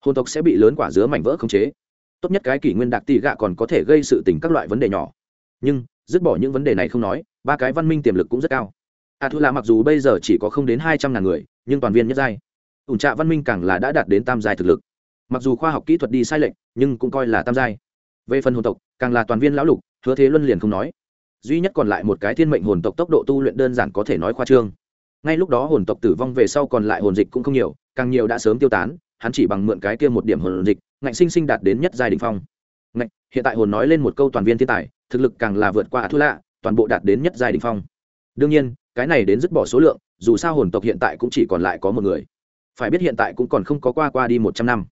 Hồn tộc sẽ bị lớn quả dứa mảnh vỡ khống chế. Tốt nhất cái kỷ nguyên đặc tỷ gạ còn có thể gây sự tình các loại vấn đề nhỏ. Nhưng, dứt bỏ những vấn đề này không nói, ba cái văn minh tiềm lực cũng rất cao. A thu là mặc dù bây giờ chỉ có không đến hai trăm ngàn người, nhưng toàn viên nhất giai ủn trạ văn minh càng là đã đạt đến tam giai thực lực. Mặc dù khoa học kỹ thuật đi sai lệch, nhưng cũng coi là tam giai. Về phần hồn tộc, càng là toàn viên lão lục, hứa thế luân liền không nói. Duy nhất còn lại một cái thiên mệnh hồn tộc tốc độ tu luyện đơn giản có thể nói khoa trương. Ngay lúc đó hồn tộc tử vong về sau còn lại hồn dịch cũng không nhiều, càng nhiều đã sớm tiêu tán, hắn chỉ bằng mượn cái kia một điểm hồn dịch, ngạnh sinh sinh đạt đến nhất giai đình phong. Ngạnh, hiện tại hồn nói lên một câu toàn viên thiên tài, thực lực càng là vượt qua ả thu lạ, toàn bộ đạt đến nhất giai đình phong. Đương nhiên, cái này đến dứt bỏ số lượng, dù sao hồn tộc hiện tại cũng chỉ còn lại có một người phải biết hiện tại cũng còn không có qua qua đi một trăm năm.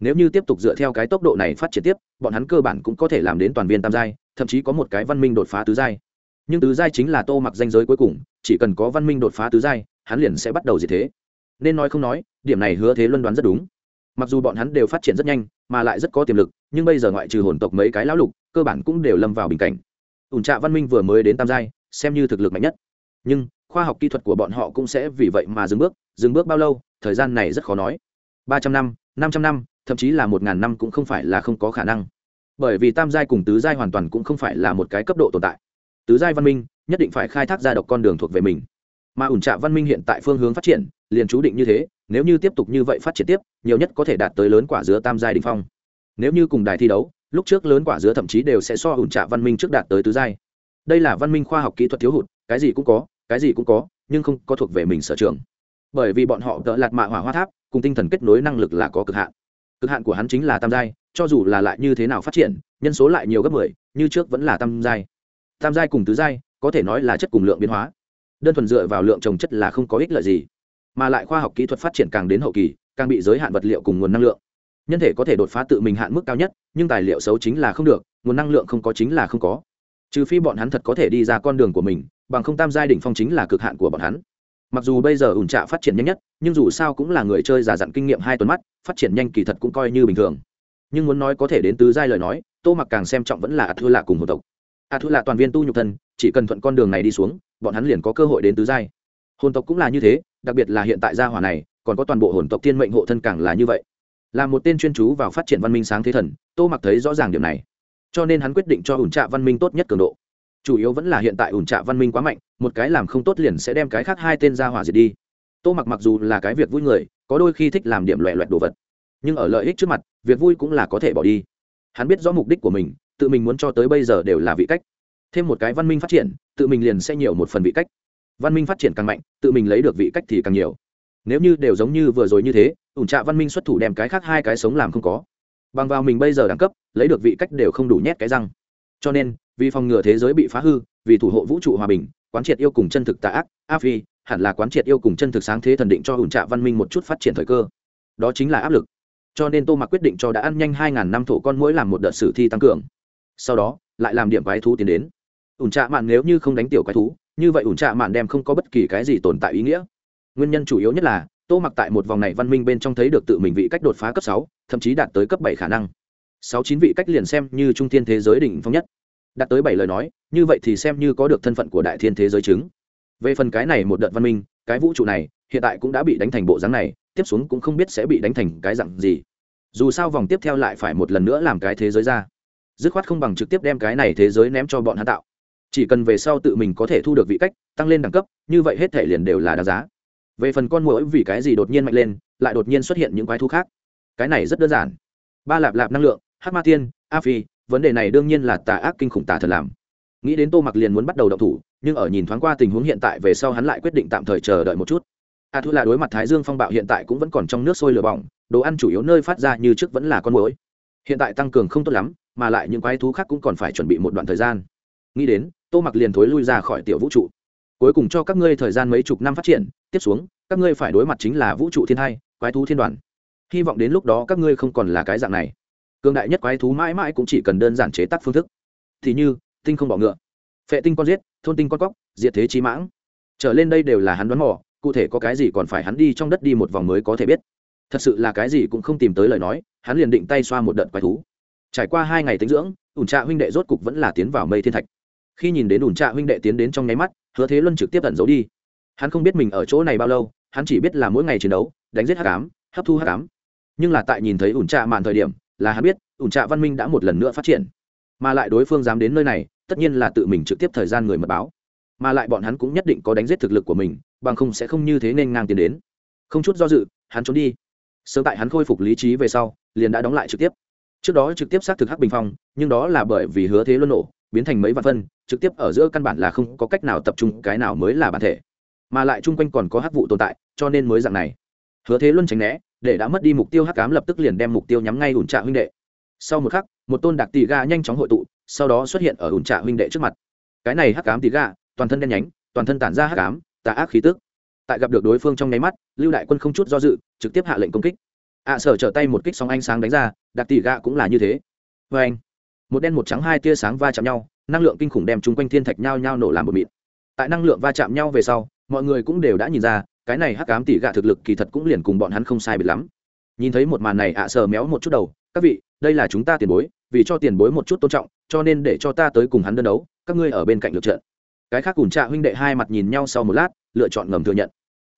Nếu như tiếp tục dựa theo cái tốc độ này phát triển tiếp, bọn hắn cơ bản cũng có thể làm đến toàn viên tam giai, thậm chí có một cái văn minh đột phá tứ giai. Nhưng tứ giai chính là tô mặc danh giới cuối cùng, chỉ cần có văn minh đột phá tứ giai, hắn liền sẽ bắt đầu gì thế. Nên nói không nói, điểm này hứa thế luân đoán rất đúng. Mặc dù bọn hắn đều phát triển rất nhanh, mà lại rất có tiềm lực, nhưng bây giờ ngoại trừ hồn tộc mấy cái lão lục, cơ bản cũng đều lâm vào bình cảnh. Ủn trạ văn minh vừa mới đến tam giai, xem như thực lực mạnh nhất. Nhưng khoa học kỹ thuật của bọn họ cũng sẽ vì vậy mà dừng bước dừng bước bao lâu, thời gian này rất khó nói. Ba trăm năm năm trăm năm, thậm chí là một ngàn năm cũng không phải là không có khả năng. Bởi vì tam giai cùng tứ giai hoàn toàn cũng không phải là một cái cấp độ tồn tại. Tứ giai văn minh nhất định phải khai thác ra độc con đường thuộc về mình. Mà ủn trạ văn minh hiện tại phương hướng phát triển liền chú định như thế, nếu như tiếp tục như vậy phát triển tiếp, nhiều nhất có thể đạt tới lớn quả dứa tam giai đình phong. Nếu như cùng đài thi đấu, lúc trước lớn quả dứa thậm chí đều sẽ so ủn trạ văn minh trước đạt tới tứ giai. Đây là văn minh khoa học kỹ thuật thiếu hụt, cái gì cũng có cái gì cũng có, nhưng không có thuộc về mình sở trường. Bởi vì bọn họ đỡ lạt mạ hỏa hoa tháp, cùng tinh thần kết nối năng lực là có cực hạn. Cực hạn của hắn chính là tam giai, cho dù là lại như thế nào phát triển, nhân số lại nhiều gấp mười, như trước vẫn là tam giai. Tam giai cùng tứ giai, có thể nói là chất cùng lượng biến hóa. Đơn thuần dựa vào lượng trồng chất là không có ích lợi gì, mà lại khoa học kỹ thuật phát triển càng đến hậu kỳ, càng bị giới hạn vật liệu cùng nguồn năng lượng. Nhân thể có thể đột phá tự mình hạn mức cao nhất, nhưng tài liệu xấu chính là không được, nguồn năng lượng không có chính là không có. Trừ phi bọn hắn thật có thể đi ra con đường của mình bằng không tam giai đỉnh phong chính là cực hạn của bọn hắn. Mặc dù bây giờ ủn trạ phát triển nhanh nhất, nhưng dù sao cũng là người chơi giả dặn kinh nghiệm hai tuần mắt, phát triển nhanh kỳ thật cũng coi như bình thường. Nhưng muốn nói có thể đến tứ giai lời nói, tô mặc càng xem trọng vẫn là a thua lạ cùng một tộc. A thư lạ toàn viên tu nhục thân, chỉ cần thuận con đường này đi xuống, bọn hắn liền có cơ hội đến tứ giai. Hồn tộc cũng là như thế, đặc biệt là hiện tại gia hỏa này, còn có toàn bộ hồn tộc tiên mệnh hộ thân càng là như vậy. Là một tên chuyên chú vào phát triển văn minh sáng thế thần, tô mặc thấy rõ ràng điểm này. Cho nên hắn quyết định cho ủn trạ văn minh tốt nhất cường độ chủ yếu vẫn là hiện tại ủn trạ văn minh quá mạnh, một cái làm không tốt liền sẽ đem cái khác hai tên ra hỏa diệt đi. Tô mặc mặc dù là cái việc vui người, có đôi khi thích làm điểm loẹ loẹt đồ vật. Nhưng ở lợi ích trước mặt, việc vui cũng là có thể bỏ đi. Hắn biết rõ mục đích của mình, tự mình muốn cho tới bây giờ đều là vị cách. Thêm một cái văn minh phát triển, tự mình liền sẽ nhiều một phần vị cách. Văn minh phát triển càng mạnh, tự mình lấy được vị cách thì càng nhiều. Nếu như đều giống như vừa rồi như thế, ủn trạ văn minh xuất thủ đem cái khác hai cái sống làm không có. Bằng vào mình bây giờ đẳng cấp, lấy được vị cách đều không đủ nhét cái răng. Cho nên vì phòng ngừa thế giới bị phá hư, vì thủ hộ vũ trụ hòa bình, quán triệt yêu cùng chân thực tạ ác, a phi, hẳn là quán triệt yêu cùng chân thực sáng thế thần định cho ủn trạ văn minh một chút phát triển thời cơ. Đó chính là áp lực. Cho nên tô mặc quyết định cho đã ăn nhanh hai ngàn năm thổ con mỗi làm một đợt sử thi tăng cường. Sau đó, lại làm điểm quái thú tiến đến. Ủn trạ mạn nếu như không đánh tiểu quái thú, như vậy ủn trạ mạn đem không có bất kỳ cái gì tồn tại ý nghĩa. Nguyên nhân chủ yếu nhất là, tô mặc tại một vòng này văn minh bên trong thấy được tự mình vị cách đột phá cấp sáu, thậm chí đạt tới cấp bảy khả năng. Sáu chín vị cách liền xem như trung thiên thế giới đỉnh phong nhất đạt tới bảy lời nói, như vậy thì xem như có được thân phận của đại thiên thế giới chứng. Về phần cái này một đợt văn minh, cái vũ trụ này, hiện tại cũng đã bị đánh thành bộ dáng này, tiếp xuống cũng không biết sẽ bị đánh thành cái dặn gì. Dù sao vòng tiếp theo lại phải một lần nữa làm cái thế giới ra. Dứt khoát không bằng trực tiếp đem cái này thế giới ném cho bọn hắn tạo. Chỉ cần về sau tự mình có thể thu được vị cách, tăng lên đẳng cấp, như vậy hết thể liền đều là đáng giá. Về phần con mũi vì cái gì đột nhiên mạnh lên, lại đột nhiên xuất hiện những quái thú khác. Cái này rất đơn giản. Ba lạp lạp năng lượng hát ma tiên a phi vấn đề này đương nhiên là tà ác kinh khủng tà thần làm. Nghĩ đến tô mặc liền muốn bắt đầu động thủ, nhưng ở nhìn thoáng qua tình huống hiện tại về sau hắn lại quyết định tạm thời chờ đợi một chút. A thu là đối mặt thái dương phong bạo hiện tại cũng vẫn còn trong nước sôi lửa bỏng, đồ ăn chủ yếu nơi phát ra như trước vẫn là con mối hiện tại tăng cường không tốt lắm, mà lại những quái thú khác cũng còn phải chuẩn bị một đoạn thời gian. Nghĩ đến, tô mặc liền thối lui ra khỏi tiểu vũ trụ. Cuối cùng cho các ngươi thời gian mấy chục năm phát triển, tiếp xuống, các ngươi phải đối mặt chính là vũ trụ thiên hai, quái thú thiên đoàn. Hy vọng đến lúc đó các ngươi không còn là cái dạng này cương đại nhất quái thú mãi mãi cũng chỉ cần đơn giản chế tác phương thức. Thì như, tinh không bọ ngựa. Phệ tinh con giết, thôn tinh con cóc, diệt thế trí mãng. Trở lên đây đều là hắn đoán mò, cụ thể có cái gì còn phải hắn đi trong đất đi một vòng mới có thể biết. Thật sự là cái gì cũng không tìm tới lời nói, hắn liền định tay xoa một đợt quái thú. Trải qua hai ngày tính dưỡng, ủn trạ huynh đệ rốt cục vẫn là tiến vào mây thiên thạch. Khi nhìn đến ủn trạ huynh đệ tiến đến trong nháy mắt, hứa thế luân trực tiếp tẩn giấu đi. Hắn không biết mình ở chỗ này bao lâu, hắn chỉ biết là mỗi ngày chiến đấu, đánh giết hát cám hấp thu hát cám nhưng là tại nhìn thấy ủn trạ mạn thời điểm là hắn biết, ủn trạ văn minh đã một lần nữa phát triển. Mà lại đối phương dám đến nơi này, tất nhiên là tự mình trực tiếp thời gian người mật báo. Mà lại bọn hắn cũng nhất định có đánh giết thực lực của mình, bằng không sẽ không như thế nên ngang tiến đến. Không chút do dự, hắn trốn đi. Sớm tại hắn khôi phục lý trí về sau, liền đã đóng lại trực tiếp. Trước đó trực tiếp xác thực hắc bình phong, nhưng đó là bởi vì hứa thế luân nổ, biến thành mấy vạn phân, trực tiếp ở giữa căn bản là không có cách nào tập trung, cái nào mới là bản thể. Mà lại chung quanh còn có hắc vụ tồn tại, cho nên mới dạng này. Hứa thế luân tránh né để đã mất đi mục tiêu hắc cám lập tức liền đem mục tiêu nhắm ngay ủn trạ huynh đệ. Sau một khắc, một tôn đặc tỷ ga nhanh chóng hội tụ, sau đó xuất hiện ở ủn trạ huynh đệ trước mặt. Cái này hắc cám tỷ ga toàn thân đen nhánh, toàn thân tản ra hắc cám tà ác khí tức. Tại gặp được đối phương trong nháy mắt, lưu đại quân không chút do dự, trực tiếp hạ lệnh công kích. Ạ sở trở tay một kích sóng ánh sáng đánh ra, đặc tỷ ga cũng là như thế. Vê anh, một đen một trắng hai tia sáng va chạm nhau, năng lượng kinh khủng đem chung quanh thiên thạch nhau nhau nổ làm bụi mịn. Tại năng lượng va chạm nhau về sau, mọi người cũng đều đã nhìn ra cái này hắc ám tỷ gạ thực lực kỳ thật cũng liền cùng bọn hắn không sai biệt lắm. Nhìn thấy một màn này ạ sờ méo một chút đầu, các vị, đây là chúng ta tiền bối, vì cho tiền bối một chút tôn trọng, cho nên để cho ta tới cùng hắn đơn đấu, các ngươi ở bên cạnh lượt trận. Cái khác cùng trạ huynh đệ hai mặt nhìn nhau sau một lát, lựa chọn ngầm thừa nhận.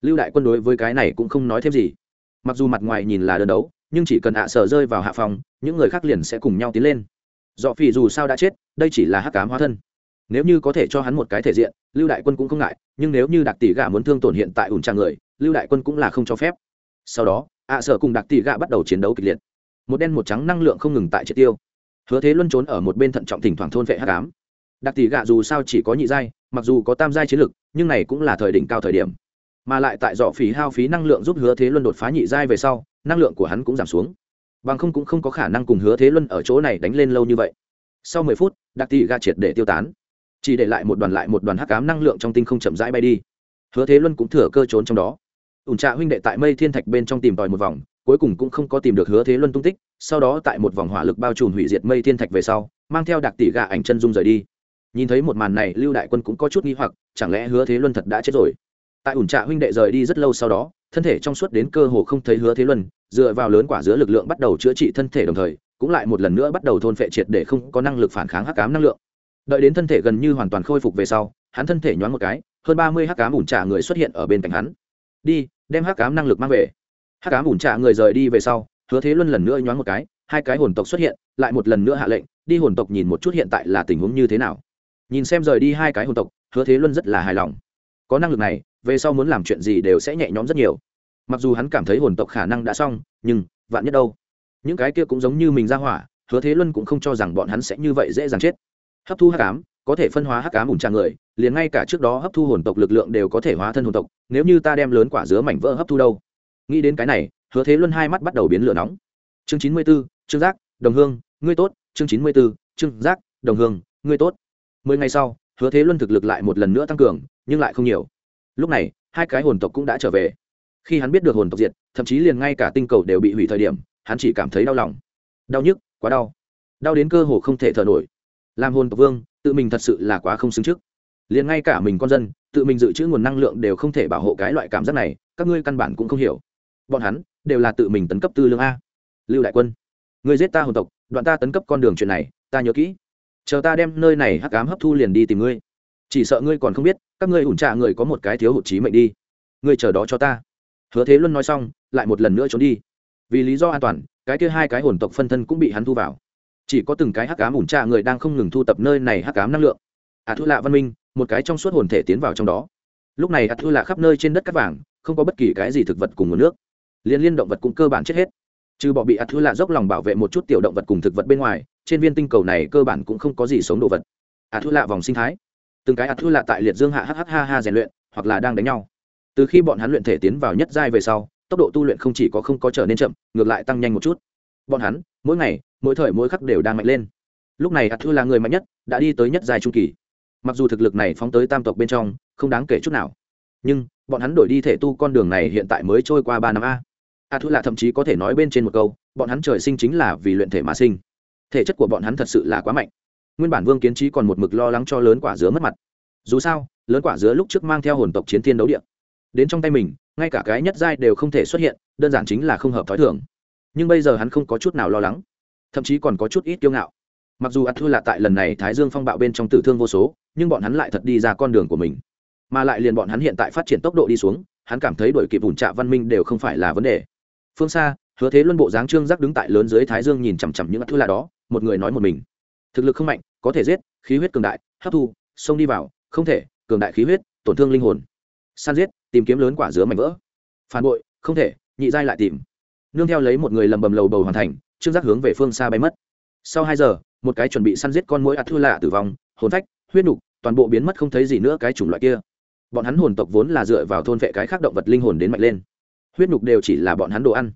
Lưu đại quân đối với cái này cũng không nói thêm gì. Mặc dù mặt ngoài nhìn là đơn đấu, nhưng chỉ cần ạ sờ rơi vào hạ phòng, những người khác liền sẽ cùng nhau tiến lên. Dọ phỉ dù sao đã chết, đây chỉ là hắc cám hóa thân nếu như có thể cho hắn một cái thể diện, lưu đại quân cũng không ngại, nhưng nếu như đặc tỷ gạ muốn thương tổn hiện tại ủn trang người, lưu đại quân cũng là không cho phép. Sau đó, ạ sở cùng đặc tỷ gạ bắt đầu chiến đấu kịch liệt. Một đen một trắng năng lượng không ngừng tại triệt tiêu. Hứa thế luân trốn ở một bên thận trọng thỉnh thoảng thôn vệ hát cám đặc tỷ gạ dù sao chỉ có nhị giai, mặc dù có tam giai chiến lực, nhưng này cũng là thời đỉnh cao thời điểm. Mà lại tại dọ phí hao phí năng lượng giúp hứa thế luân đột phá nhị giai về sau, năng lượng của hắn cũng giảm xuống. Bằng không cũng không có khả năng cùng hứa thế luân ở chỗ này đánh lên lâu như vậy. Sau mười phút đặc tỷ gạ triệt để tiêu tán chỉ để lại một đoàn lại một đoàn hắc ám năng lượng trong tinh không chậm rãi bay đi. Hứa thế luân cũng thừa cơ trốn trong đó. Ủn trạ huynh đệ tại mây thiên thạch bên trong tìm tòi một vòng, cuối cùng cũng không có tìm được hứa thế luân tung tích, sau đó tại một vòng hỏa lực bao trùm hủy diệt mây thiên thạch về sau, mang theo đặc tỷ gà ảnh chân dung rời đi. Nhìn thấy một màn này, lưu đại quân cũng có chút nghi hoặc, chẳng lẽ hứa thế luân thật đã chết rồi? Tại ủn trạ huynh đệ rời đi rất lâu sau đó, thân thể trong suốt đến cơ hồ không thấy hứa thế luân, dựa vào lớn quả giữa lực lượng bắt đầu chữa trị thân thể đồng thời, cũng lại một lần nữa bắt đầu thôn phệ triệt để không có năng lực phản kháng hắc cám năng lượng đợi đến thân thể gần như hoàn toàn khôi phục về sau, hắn thân thể nhoáng một cái, hơn ba mươi hắc cám ủn trả người xuất hiện ở bên cạnh hắn. Đi, đem hắc cám năng lực mang về. Hắc cám ủn trả người rời đi về sau, hứa thế luân lần nữa nhoáng một cái, hai cái hồn tộc xuất hiện, lại một lần nữa hạ lệnh, đi hồn tộc nhìn một chút hiện tại là tình huống như thế nào. Nhìn xem rời đi hai cái hồn tộc, hứa thế luân rất là hài lòng. Có năng lực này, về sau muốn làm chuyện gì đều sẽ nhẹ nhõm rất nhiều. Mặc dù hắn cảm thấy hồn tộc khả năng đã xong, nhưng, vạn nhất đâu? Những cái kia cũng giống như mình ra hỏa, hứa thế luân cũng không cho rằng bọn hắn sẽ như vậy dễ dàng chết hấp thu hắc ám, có thể phân hóa hắc ám ủn tràng người, liền ngay cả trước đó hấp thu hồn tộc lực lượng đều có thể hóa thân hồn tộc, nếu như ta đem lớn quả dứa mảnh vỡ hấp thu đâu? Nghĩ đến cái này, hứa thế luân hai mắt bắt đầu biến lửa nóng. Chương chín mươi b ố trương giác, đồng hương, ngươi tốt. Chương chín mươi b ố trương giác, đồng hương, ngươi tốt. Mười ngày sau, hứa thế luân thực lực lại một lần nữa tăng cường, nhưng lại không nhiều. Lúc này, hai cái hồn tộc cũng đã trở về. Khi hắn biết được hồn tộc diệt, thậm chí liền ngay cả tinh cầu đều bị hủy thời điểm, hắn chỉ cảm thấy đau lòng. Đau nhức, quá đau. Đau đến cơ hồ không thể thở nổi làm hồn tộc vương, tự mình thật sự là quá không xứng trước. Liền ngay cả mình con dân, tự mình dự trữ nguồn năng lượng đều không thể bảo hộ cái loại cảm giác này, các ngươi căn bản cũng không hiểu. Bọn hắn đều là tự mình tấn cấp tư lương a. Lưu đại quân người giết ta hồn tộc, đoạn ta tấn cấp con đường chuyện này, ta nhớ kỹ. Chờ ta đem nơi này hắc cám hấp thu liền đi tìm ngươi. Chỉ sợ ngươi còn không biết, các ngươi ủn trạ người có một cái thiếu hụt trí mệnh đi. Ngươi chờ đó cho ta. Hứa thế luân nói xong, lại một lần nữa trốn đi. Vì lý do an toàn, cái kia hai cái hồn tộc phân thân cũng bị hắn thu vào chỉ có từng cái hắc ám ủn trạ người đang không ngừng thu tập nơi này hắc ám năng lượng. Ả à thu lạ văn minh, một cái trong suốt hồn thể tiến vào trong đó. Lúc này ả à thu lạ khắp nơi trên đất cắt vàng, không có bất kỳ cái gì thực vật cùng nguồn nước. Liên liên động vật cũng cơ bản chết hết. Trừ bỏ bị ả thu lạ dốc lòng bảo vệ một chút tiểu động vật cùng thực vật bên ngoài, trên viên tinh cầu này cơ bản cũng không có gì sống đồ vật. Ả thu lạ vòng sinh thái. Từng cái ả thu lạ tại liệt dương hạ hh ha ha rèn luyện, hoặc là đang đánh nhau. Từ khi bọn hắn luyện thể tiến vào nhất giai về sau, tốc độ tu luyện không chỉ có không có trở nên chậm, ngược lại tăng nhanh một chút. Bọn hắn, mỗi ngày mỗi thời mỗi khắc đều đang mạnh lên. Lúc này ạt thư là người mạnh nhất, đã đi tới nhất dài trung kỳ. Mặc dù thực lực này phóng tới tam tộc bên trong, không đáng kể chút nào. Nhưng, bọn hắn đổi đi thể tu con đường này hiện tại mới trôi qua ba năm a. A thư là thậm chí có thể nói bên trên một câu, bọn hắn trời sinh chính là vì luyện thể mà sinh. Thể chất của bọn hắn thật sự là quá mạnh. Nguyên bản vương kiến trí còn một mực lo lắng cho lớn quả dứa mất mặt. Dù sao, lớn quả dứa lúc trước mang theo hồn tộc chiến thiên đấu điện đến trong tay mình, ngay cả cái nhất giai đều không thể xuất hiện, đơn giản chính là không hợp t h ó i thường. Nhưng bây giờ hắn không có chút nào lo lắng thậm chí còn có chút ít kiêu ngạo. Mặc dù ạt thư là tại lần này thái dương phong bạo bên trong tử thương vô số, nhưng bọn hắn lại thật đi ra con đường của mình. Mà lại liền bọn hắn hiện tại phát triển tốc độ đi xuống, hắn cảm thấy đổi kịp ủn trạ văn minh đều không phải là vấn đề. Phương xa, hứa thế luân bộ dáng trương giác đứng tại lớn dưới thái dương nhìn chằm chằm những ạt thư là đó, một người nói một mình. Thực lực không mạnh, có thể giết, khí huyết cường đại, hấp thu, xông đi vào, không thể, cường đại khí huyết, tổn thương linh hồn. San giết, tìm kiếm lớn quả dứa mảnh vỡ. Phản bội, không thể, nhị giai lại tìm. Nương theo lấy một người lầm bầm lầu bầu hoàn thành trương giác hướng về phương xa bay mất. Sau hai giờ, một cái chuẩn bị săn giết con mũi ạt thư lạ tử vong, hồn phách, huyết nục, toàn bộ biến mất không thấy gì nữa cái chủng loại kia. Bọn hắn hồn tộc vốn là dựa vào thôn vệ cái khác động vật linh hồn đến mạnh lên. Huyết nục đều chỉ là bọn hắn đồ ăn.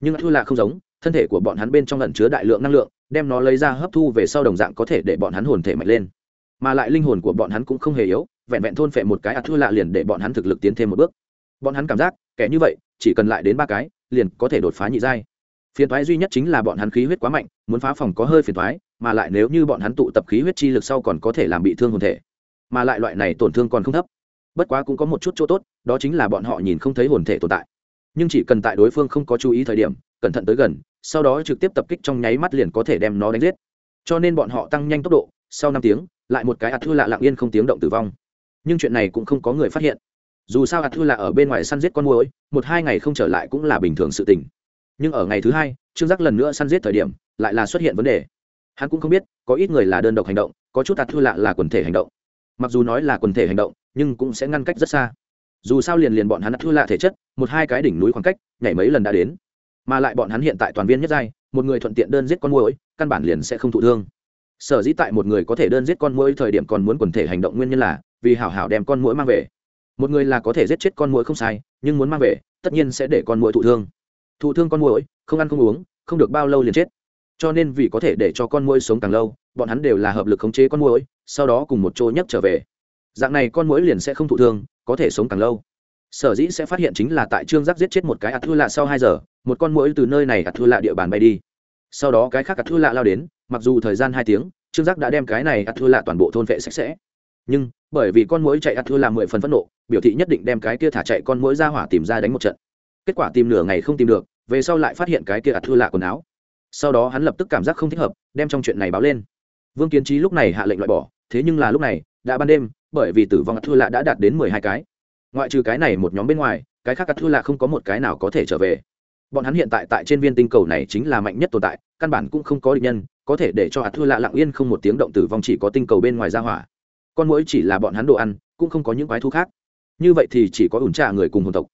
Nhưng thu lạ không giống, thân thể của bọn hắn bên trong lẩn chứa đại lượng năng lượng, đem nó lấy ra hấp thu về sau đồng dạng có thể để bọn hắn hồn thể mạnh lên. Mà lại linh hồn của bọn hắn cũng không hề yếu, vẹn vẹn thôn phệ một cái ạt thư lạ liền để bọn hắn thực lực tiến thêm một bước. Bọn hắn cảm giác, kẻ như vậy, chỉ cần lại đến ba cái, liền có thể đột phá nhị giai phiền thoái duy nhất chính là bọn hắn khí huyết quá mạnh, muốn phá phòng có hơi phiền thoái, mà lại nếu như bọn hắn tụ tập khí huyết chi lực sau còn có thể làm bị thương hồn thể, mà lại loại này tổn thương còn không thấp. Bất quá cũng có một chút chỗ tốt, đó chính là bọn họ nhìn không thấy hồn thể tồn tại. Nhưng chỉ cần tại đối phương không có chú ý thời điểm, cẩn thận tới gần, sau đó trực tiếp tập kích trong nháy mắt liền có thể đem nó đánh giết. Cho nên bọn họ tăng nhanh tốc độ, sau năm tiếng, lại một cái ạt thư lạ lặng yên không tiếng động tử vong. Nhưng chuyện này cũng không có người phát hiện. Dù sao ạt thư lạ ở bên ngoài săn giết con mồi một hai ngày không trở lại cũng là bình thường sự tình nhưng ở ngày thứ hai, trương giác lần nữa săn giết thời điểm, lại là xuất hiện vấn đề. Hắn cũng không biết, có ít người là đơn độc hành động, có chút tạt thư lạ là quần thể hành động. Mặc dù nói là quần thể hành động, nhưng cũng sẽ ngăn cách rất xa. Dù sao liền liền bọn hắn ạt thư lạ thể chất, một hai cái đỉnh núi khoảng cách, nhảy mấy lần đã đến. Mà lại bọn hắn hiện tại toàn viên nhất giai, một người thuận tiện đơn giết con mồi căn bản liền sẽ không thụ thương. Sở dĩ tại một người có thể đơn giết con mũi thời điểm còn muốn quần thể hành động nguyên nhân là, vì hảo hảo đem con mũi mang về. Một người là có thể giết chết con mũi không sai, nhưng muốn mang về, tất nhiên sẽ để con mũi thụ thương thụ thương con muỗi, không ăn không uống không được bao lâu liền chết. Cho nên vì có thể để cho con muỗi sống càng lâu bọn hắn đều là hợp lực khống chế con muỗi, sau đó cùng một chỗ nhấc trở về. Dạng này con muỗi liền sẽ không thụ thương có thể sống càng lâu. Sở dĩ sẽ phát hiện chính là tại trương giác giết chết một cái ạt thua lạ sau hai giờ một con muỗi từ nơi này ạt thua lạ địa bàn bay đi. Sau đó cái khác ạt thua lạ lao đến mặc dù thời gian hai tiếng trương giác đã đem cái này ạt thua lạ toàn bộ thôn vệ sạch sẽ. Nhưng bởi vì con muỗi chạy ạt thua lạ mười phần phẫn nộ biểu thị nhất định đem cái kia thả chạy con muỗi ra hỏa tìm ra đánh một trận kết quả tìm nửa ngày không tìm được, về sau lại phát hiện cái kia ạt thua lạ quần áo. Sau đó hắn lập tức cảm giác không thích hợp, đem trong chuyện này báo lên. Vương kiến trí lúc này hạ lệnh loại bỏ, thế nhưng là lúc này, đã ban đêm, bởi vì tử vong ạt thua lạ đã đạt đến mười hai cái. Ngoại trừ cái này một nhóm bên ngoài, cái khác ạt thua lạ không có một cái nào có thể trở về. Bọn hắn hiện tại tại trên viên tinh cầu này chính là mạnh nhất tồn tại, căn bản cũng không có định nhân, có thể để cho ạt thua lạ lặng yên không một tiếng động tử vong chỉ có tinh cầu bên ngoài ra hỏa. Con mũi chỉ là bọn hắn đồ ăn, cũng không có những quái thú khác. Như vậy thì chỉ có ủn trà người cùng hồn tộc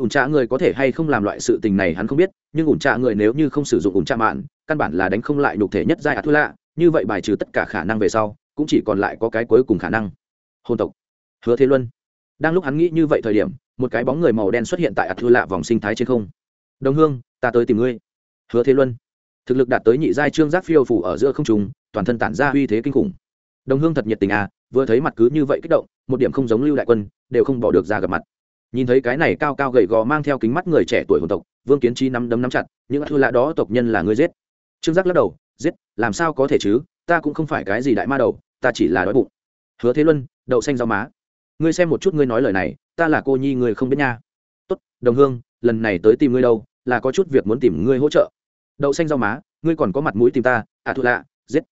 ủn trạ người có thể hay không làm loại sự tình này hắn không biết, nhưng ủn trạ người nếu như không sử dụng ủn trạ mạn, căn bản là đánh không lại nhục thể nhất giai hạt thua lạ như vậy bài trừ tất cả khả năng về sau, cũng chỉ còn lại có cái cuối cùng khả năng. Hôn tộc. Hứa thế luân. Đang lúc hắn nghĩ như vậy thời điểm, một cái bóng người màu đen xuất hiện tại ạt thua lạ vòng sinh thái trên không. Đồng hương, ta tới tìm ngươi. Hứa thế luân. Thực lực đạt tới nhị giai trương giác phiêu phủ ở giữa không trùng toàn thân tản ra uy thế kinh khủng. Đồng hương thật nhiệt tình à vừa thấy mặt cứ như vậy kích động, một điểm không giống lưu đại quân, đều không bỏ được ra gặp mặt nhìn thấy cái này cao cao gầy gò mang theo kính mắt người trẻ tuổi hồn tộc, vương kiến trí nắm đấm nắm chặt, những thư lạ đó tộc nhân là người giết. Trương giác lắc đầu, giết, làm sao có thể chứ, ta cũng không phải cái gì đại ma đầu, ta chỉ là đói bụng. Hứa thế luân, đậu xanh rau má. Ngươi xem một chút ngươi nói lời này, ta là cô nhi người không biết nha. Tốt, đồng hương, lần này tới tìm ngươi đâu, là có chút việc muốn tìm ngươi hỗ trợ. Đậu xanh rau má, ngươi còn có mặt mũi tìm ta ạ à thu lạ giết.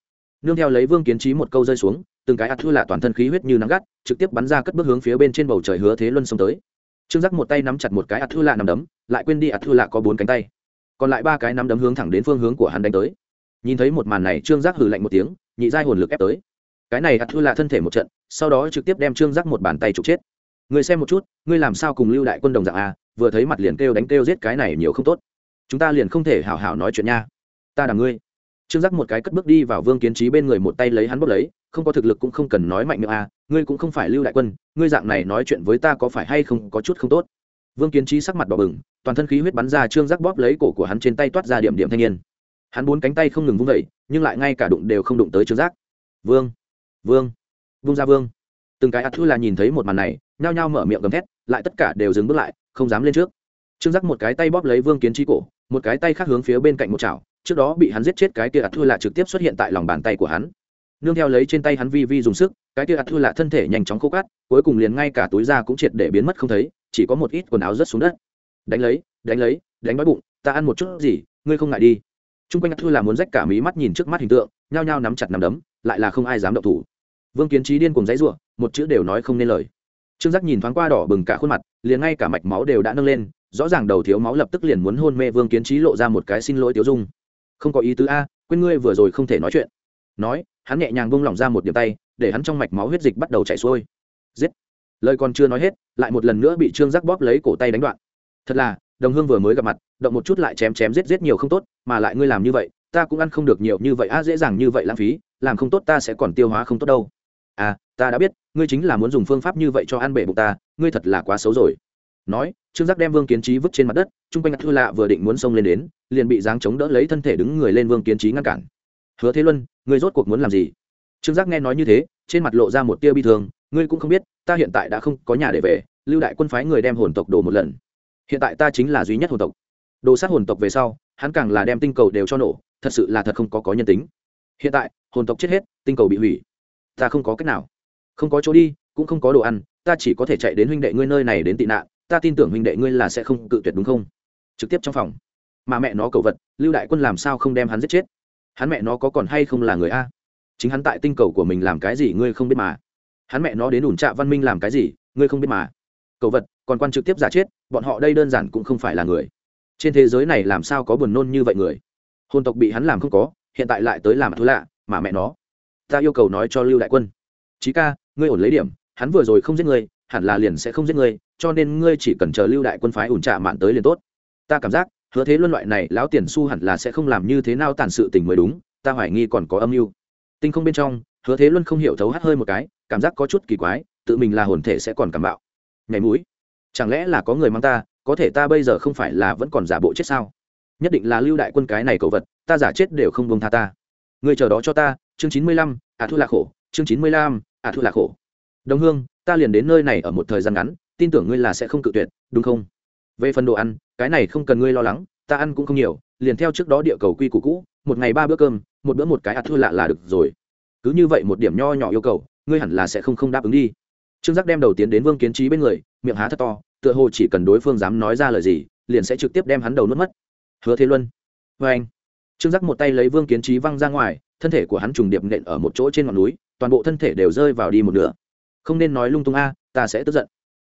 Nương theo lấy vương kiến trí một câu rơi xuống, từng cái ạ thu lạ toàn thân khí huyết như nắng gắt, trực tiếp bắn ra cất bước hướng phía bên trên bầu trời hứa thế luân xông tới trương giác một tay nắm chặt một cái ạt thư lạ nằm đấm, lại quên đi ạt thư lạ có bốn cánh tay. Còn lại ba cái nắm đấm hướng thẳng đến phương hướng của hắn đánh tới. Nhìn thấy một màn này, trương giác hừ lạnh một tiếng, nhị giai hồn lực ép tới. Cái này ạt thư lạ thân thể một trận, sau đó trực tiếp đem trương giác một bàn tay trục chết. Người xem một chút, ngươi làm sao cùng lưu đại quân đồng dạng a vừa thấy mặt liền kêu đánh kêu giết cái này nhiều không tốt. Chúng ta liền không thể hảo hảo nói chuyện nha. Ta đ ngươi trương giác một cái cất bước đi vào vương kiến trí bên người một tay lấy hắn bốc lấy, không có thực lực cũng không cần nói mạnh miệng à ngươi cũng không phải lưu đại quân, ngươi dạng này nói chuyện với ta có phải hay không có chút không tốt? Vương kiến trí sắc mặt đỏ bừng, toàn thân khí huyết bắn ra trương giác bóp lấy cổ của hắn trên tay toát ra điểm điểm thanh niên. Hắn bốn cánh tay không ngừng vung vẩy nhưng lại ngay cả đụng đều không đụng tới trương giác. Vương vương, vung ra vương. Từng cái ắt thư là nhìn thấy một màn này, nhao nhao mở miệng gầm thét, lại tất cả đều dừng bước lại, không dám lên trước. Trương giác một cái tay bóp lấy vương kiến trí cổ, một cái tay khác hướng phía bên cạnh một chảo trước đó bị hắn giết chết cái kia ạt thua lạ trực tiếp xuất hiện tại lòng bàn tay của hắn. Nương theo lấy trên tay hắn vi vi dùng sức, cái kia ạt thua lạ thân thể nhanh chóng khô cát, cuối cùng liền ngay cả túi da cũng triệt để biến mất không thấy, chỉ có một ít quần áo rớt xuống đất. Đánh lấy đánh lấy, đánh đói bụng, ta ăn một chút gì, ngươi không ngại đi. T r u n g quanh ạt thua là muốn rách cả mí mắt nhìn trước mắt hình tượng, nhao nhao nắm chặt nắm đấm, lại là không ai dám động thủ. Vương kiến trí điên cùng dãy r u ộ một chữ đều nói không nên lời. Trương giác nhìn thoáng qua đỏ bừng cả khuôn mặt, liền ngay cả mạch máu đều đã nâng lên, rõ ràng đầu thiếu máu lập tức liền muốn hôn mê vương kiến trí lộ ra một cái xin lỗi tiêu dung không có ý tứ a, quên ngươi vừa rồi không thể nói chuyện. Nói, hắn nhẹ nhàng bông lỏng ra một điểm tay, để hắn trong mạch máu huyết dịch bắt đầu chảy xuôi. Giết. Lời còn chưa nói hết, lại một lần nữa bị trương giác bóp lấy cổ tay đánh đoạn. Thật là, đồng hương vừa mới gặp mặt, động một chút lại chém chém giết giết nhiều không tốt, mà lại ngươi làm như vậy, ta cũng ăn không được nhiều như vậy, a, dễ dàng như vậy lãng phí, làm không tốt ta sẽ còn tiêu hóa không tốt đâu. À ta đã biết, ngươi chính là muốn dùng phương pháp như vậy cho ăn bể bụng ta, ngươi thật là quá xấu rồi nói, trương giác đem vương kiến trí vứt trên mặt đất, chung quanh thư lạ vừa định muốn xông lên đến, liền bị giáng chống đỡ lấy thân thể đứng người lên vương kiến trí ngăn cản. Hứa thế luân, ngươi rốt cuộc muốn làm gì? Trương giác nghe nói như thế, trên mặt lộ ra một tia bi thương, ngươi cũng không biết, ta hiện tại đã không có nhà để về, lưu đại quân phái người đem hồn tộc đổ một lần. Hiện tại ta chính là duy nhất hồn tộc. Đồ sát hồn tộc về sau, hắn càng là đem tinh cầu đều cho nổ, thật sự là thật không có có nhân tính. Hiện tại, hồn tộc chết hết, tinh cầu bị hủy. Ta không có cách nào. Không có chỗ đi, cũng không có đồ ăn, ta chỉ có thể chạy đến huynh đệ ngươi nơi này đến tị nạn ta tin tưởng huynh đệ ngươi là sẽ không cự tuyệt đúng không? Trực tiếp trong phòng. Mà mẹ nó cầu vật, lưu đại quân làm sao không đem hắn giết chết? Hắn mẹ nó có còn hay không là người a? Chính hắn tại tinh cầu của mình làm cái gì ngươi không biết mà? Hắn mẹ nó đến ủn trạ văn minh làm cái gì, ngươi không biết mà? Cầu vật, còn quan trực tiếp giả chết, bọn họ đây đơn giản cũng không phải là người. Trên thế giới này làm sao có buồn nôn như vậy người? Hôn tộc bị hắn làm không có, hiện tại lại tới làm thứ lạ, mà mẹ nó. Ta yêu cầu nói cho lưu đại quân. Chí ca, ngươi ổn lấy điểm, hắn vừa rồi không giết ngươi, hẳn là liền sẽ không giết ngươi cho nên ngươi chỉ cần chờ lưu đại quân phái ủn trạ mạn tới liền tốt. Ta cảm giác, hứa thế luân loại này, lão tiền su hẳn là sẽ không làm như thế nào tàn sự tình mới đúng, ta hoài nghi còn có âm mưu. Tinh không bên trong, hứa thế luân không hiểu thấu hắt hơi một cái, cảm giác có chút kỳ quái, tự mình là hồn thể sẽ còn cảm bạo. Nhảy mũi. Chẳng lẽ là có người mang ta, có thể ta bây giờ không phải là vẫn còn giả bộ chết sao? Nhất định là lưu đại quân cái này cậu vật, ta giả chết đều không buông tha ta. Người chờ đó cho ta, chương chín mươi lăm à thu lạc khổ, chương chín mươi lăm à thu lạc khổ. Đồng hương, ta liền đến nơi này ở một thời gian ngắn tin tưởng ngươi là sẽ không cự tuyệt, đúng không? Về phần đồ ăn, cái này không cần ngươi lo lắng, ta ăn cũng không nhiều, liền theo trước đó địa cầu quy củ cũ, một ngày ba bữa cơm, một bữa một cái ạt thua lạ là được rồi. Cứ như vậy một điểm nho nhỏ yêu cầu, ngươi hẳn là sẽ không không đáp ứng đi. Trương giác đem đầu tiến đến vương kiến trí bên người, miệng há thật to, tựa hồ chỉ cần đối phương dám nói ra lời gì, liền sẽ trực tiếp đem hắn đầu nuốt mất. Hứa thế luân vê anh. Trương giác một tay lấy vương kiến trí văng ra ngoài, thân thể của hắn trùng điệp nện ở một chỗ trên ngọn núi, toàn bộ thân thể đều rơi vào đi một nửa. Không nên nói lung tung a, ta sẽ tức giận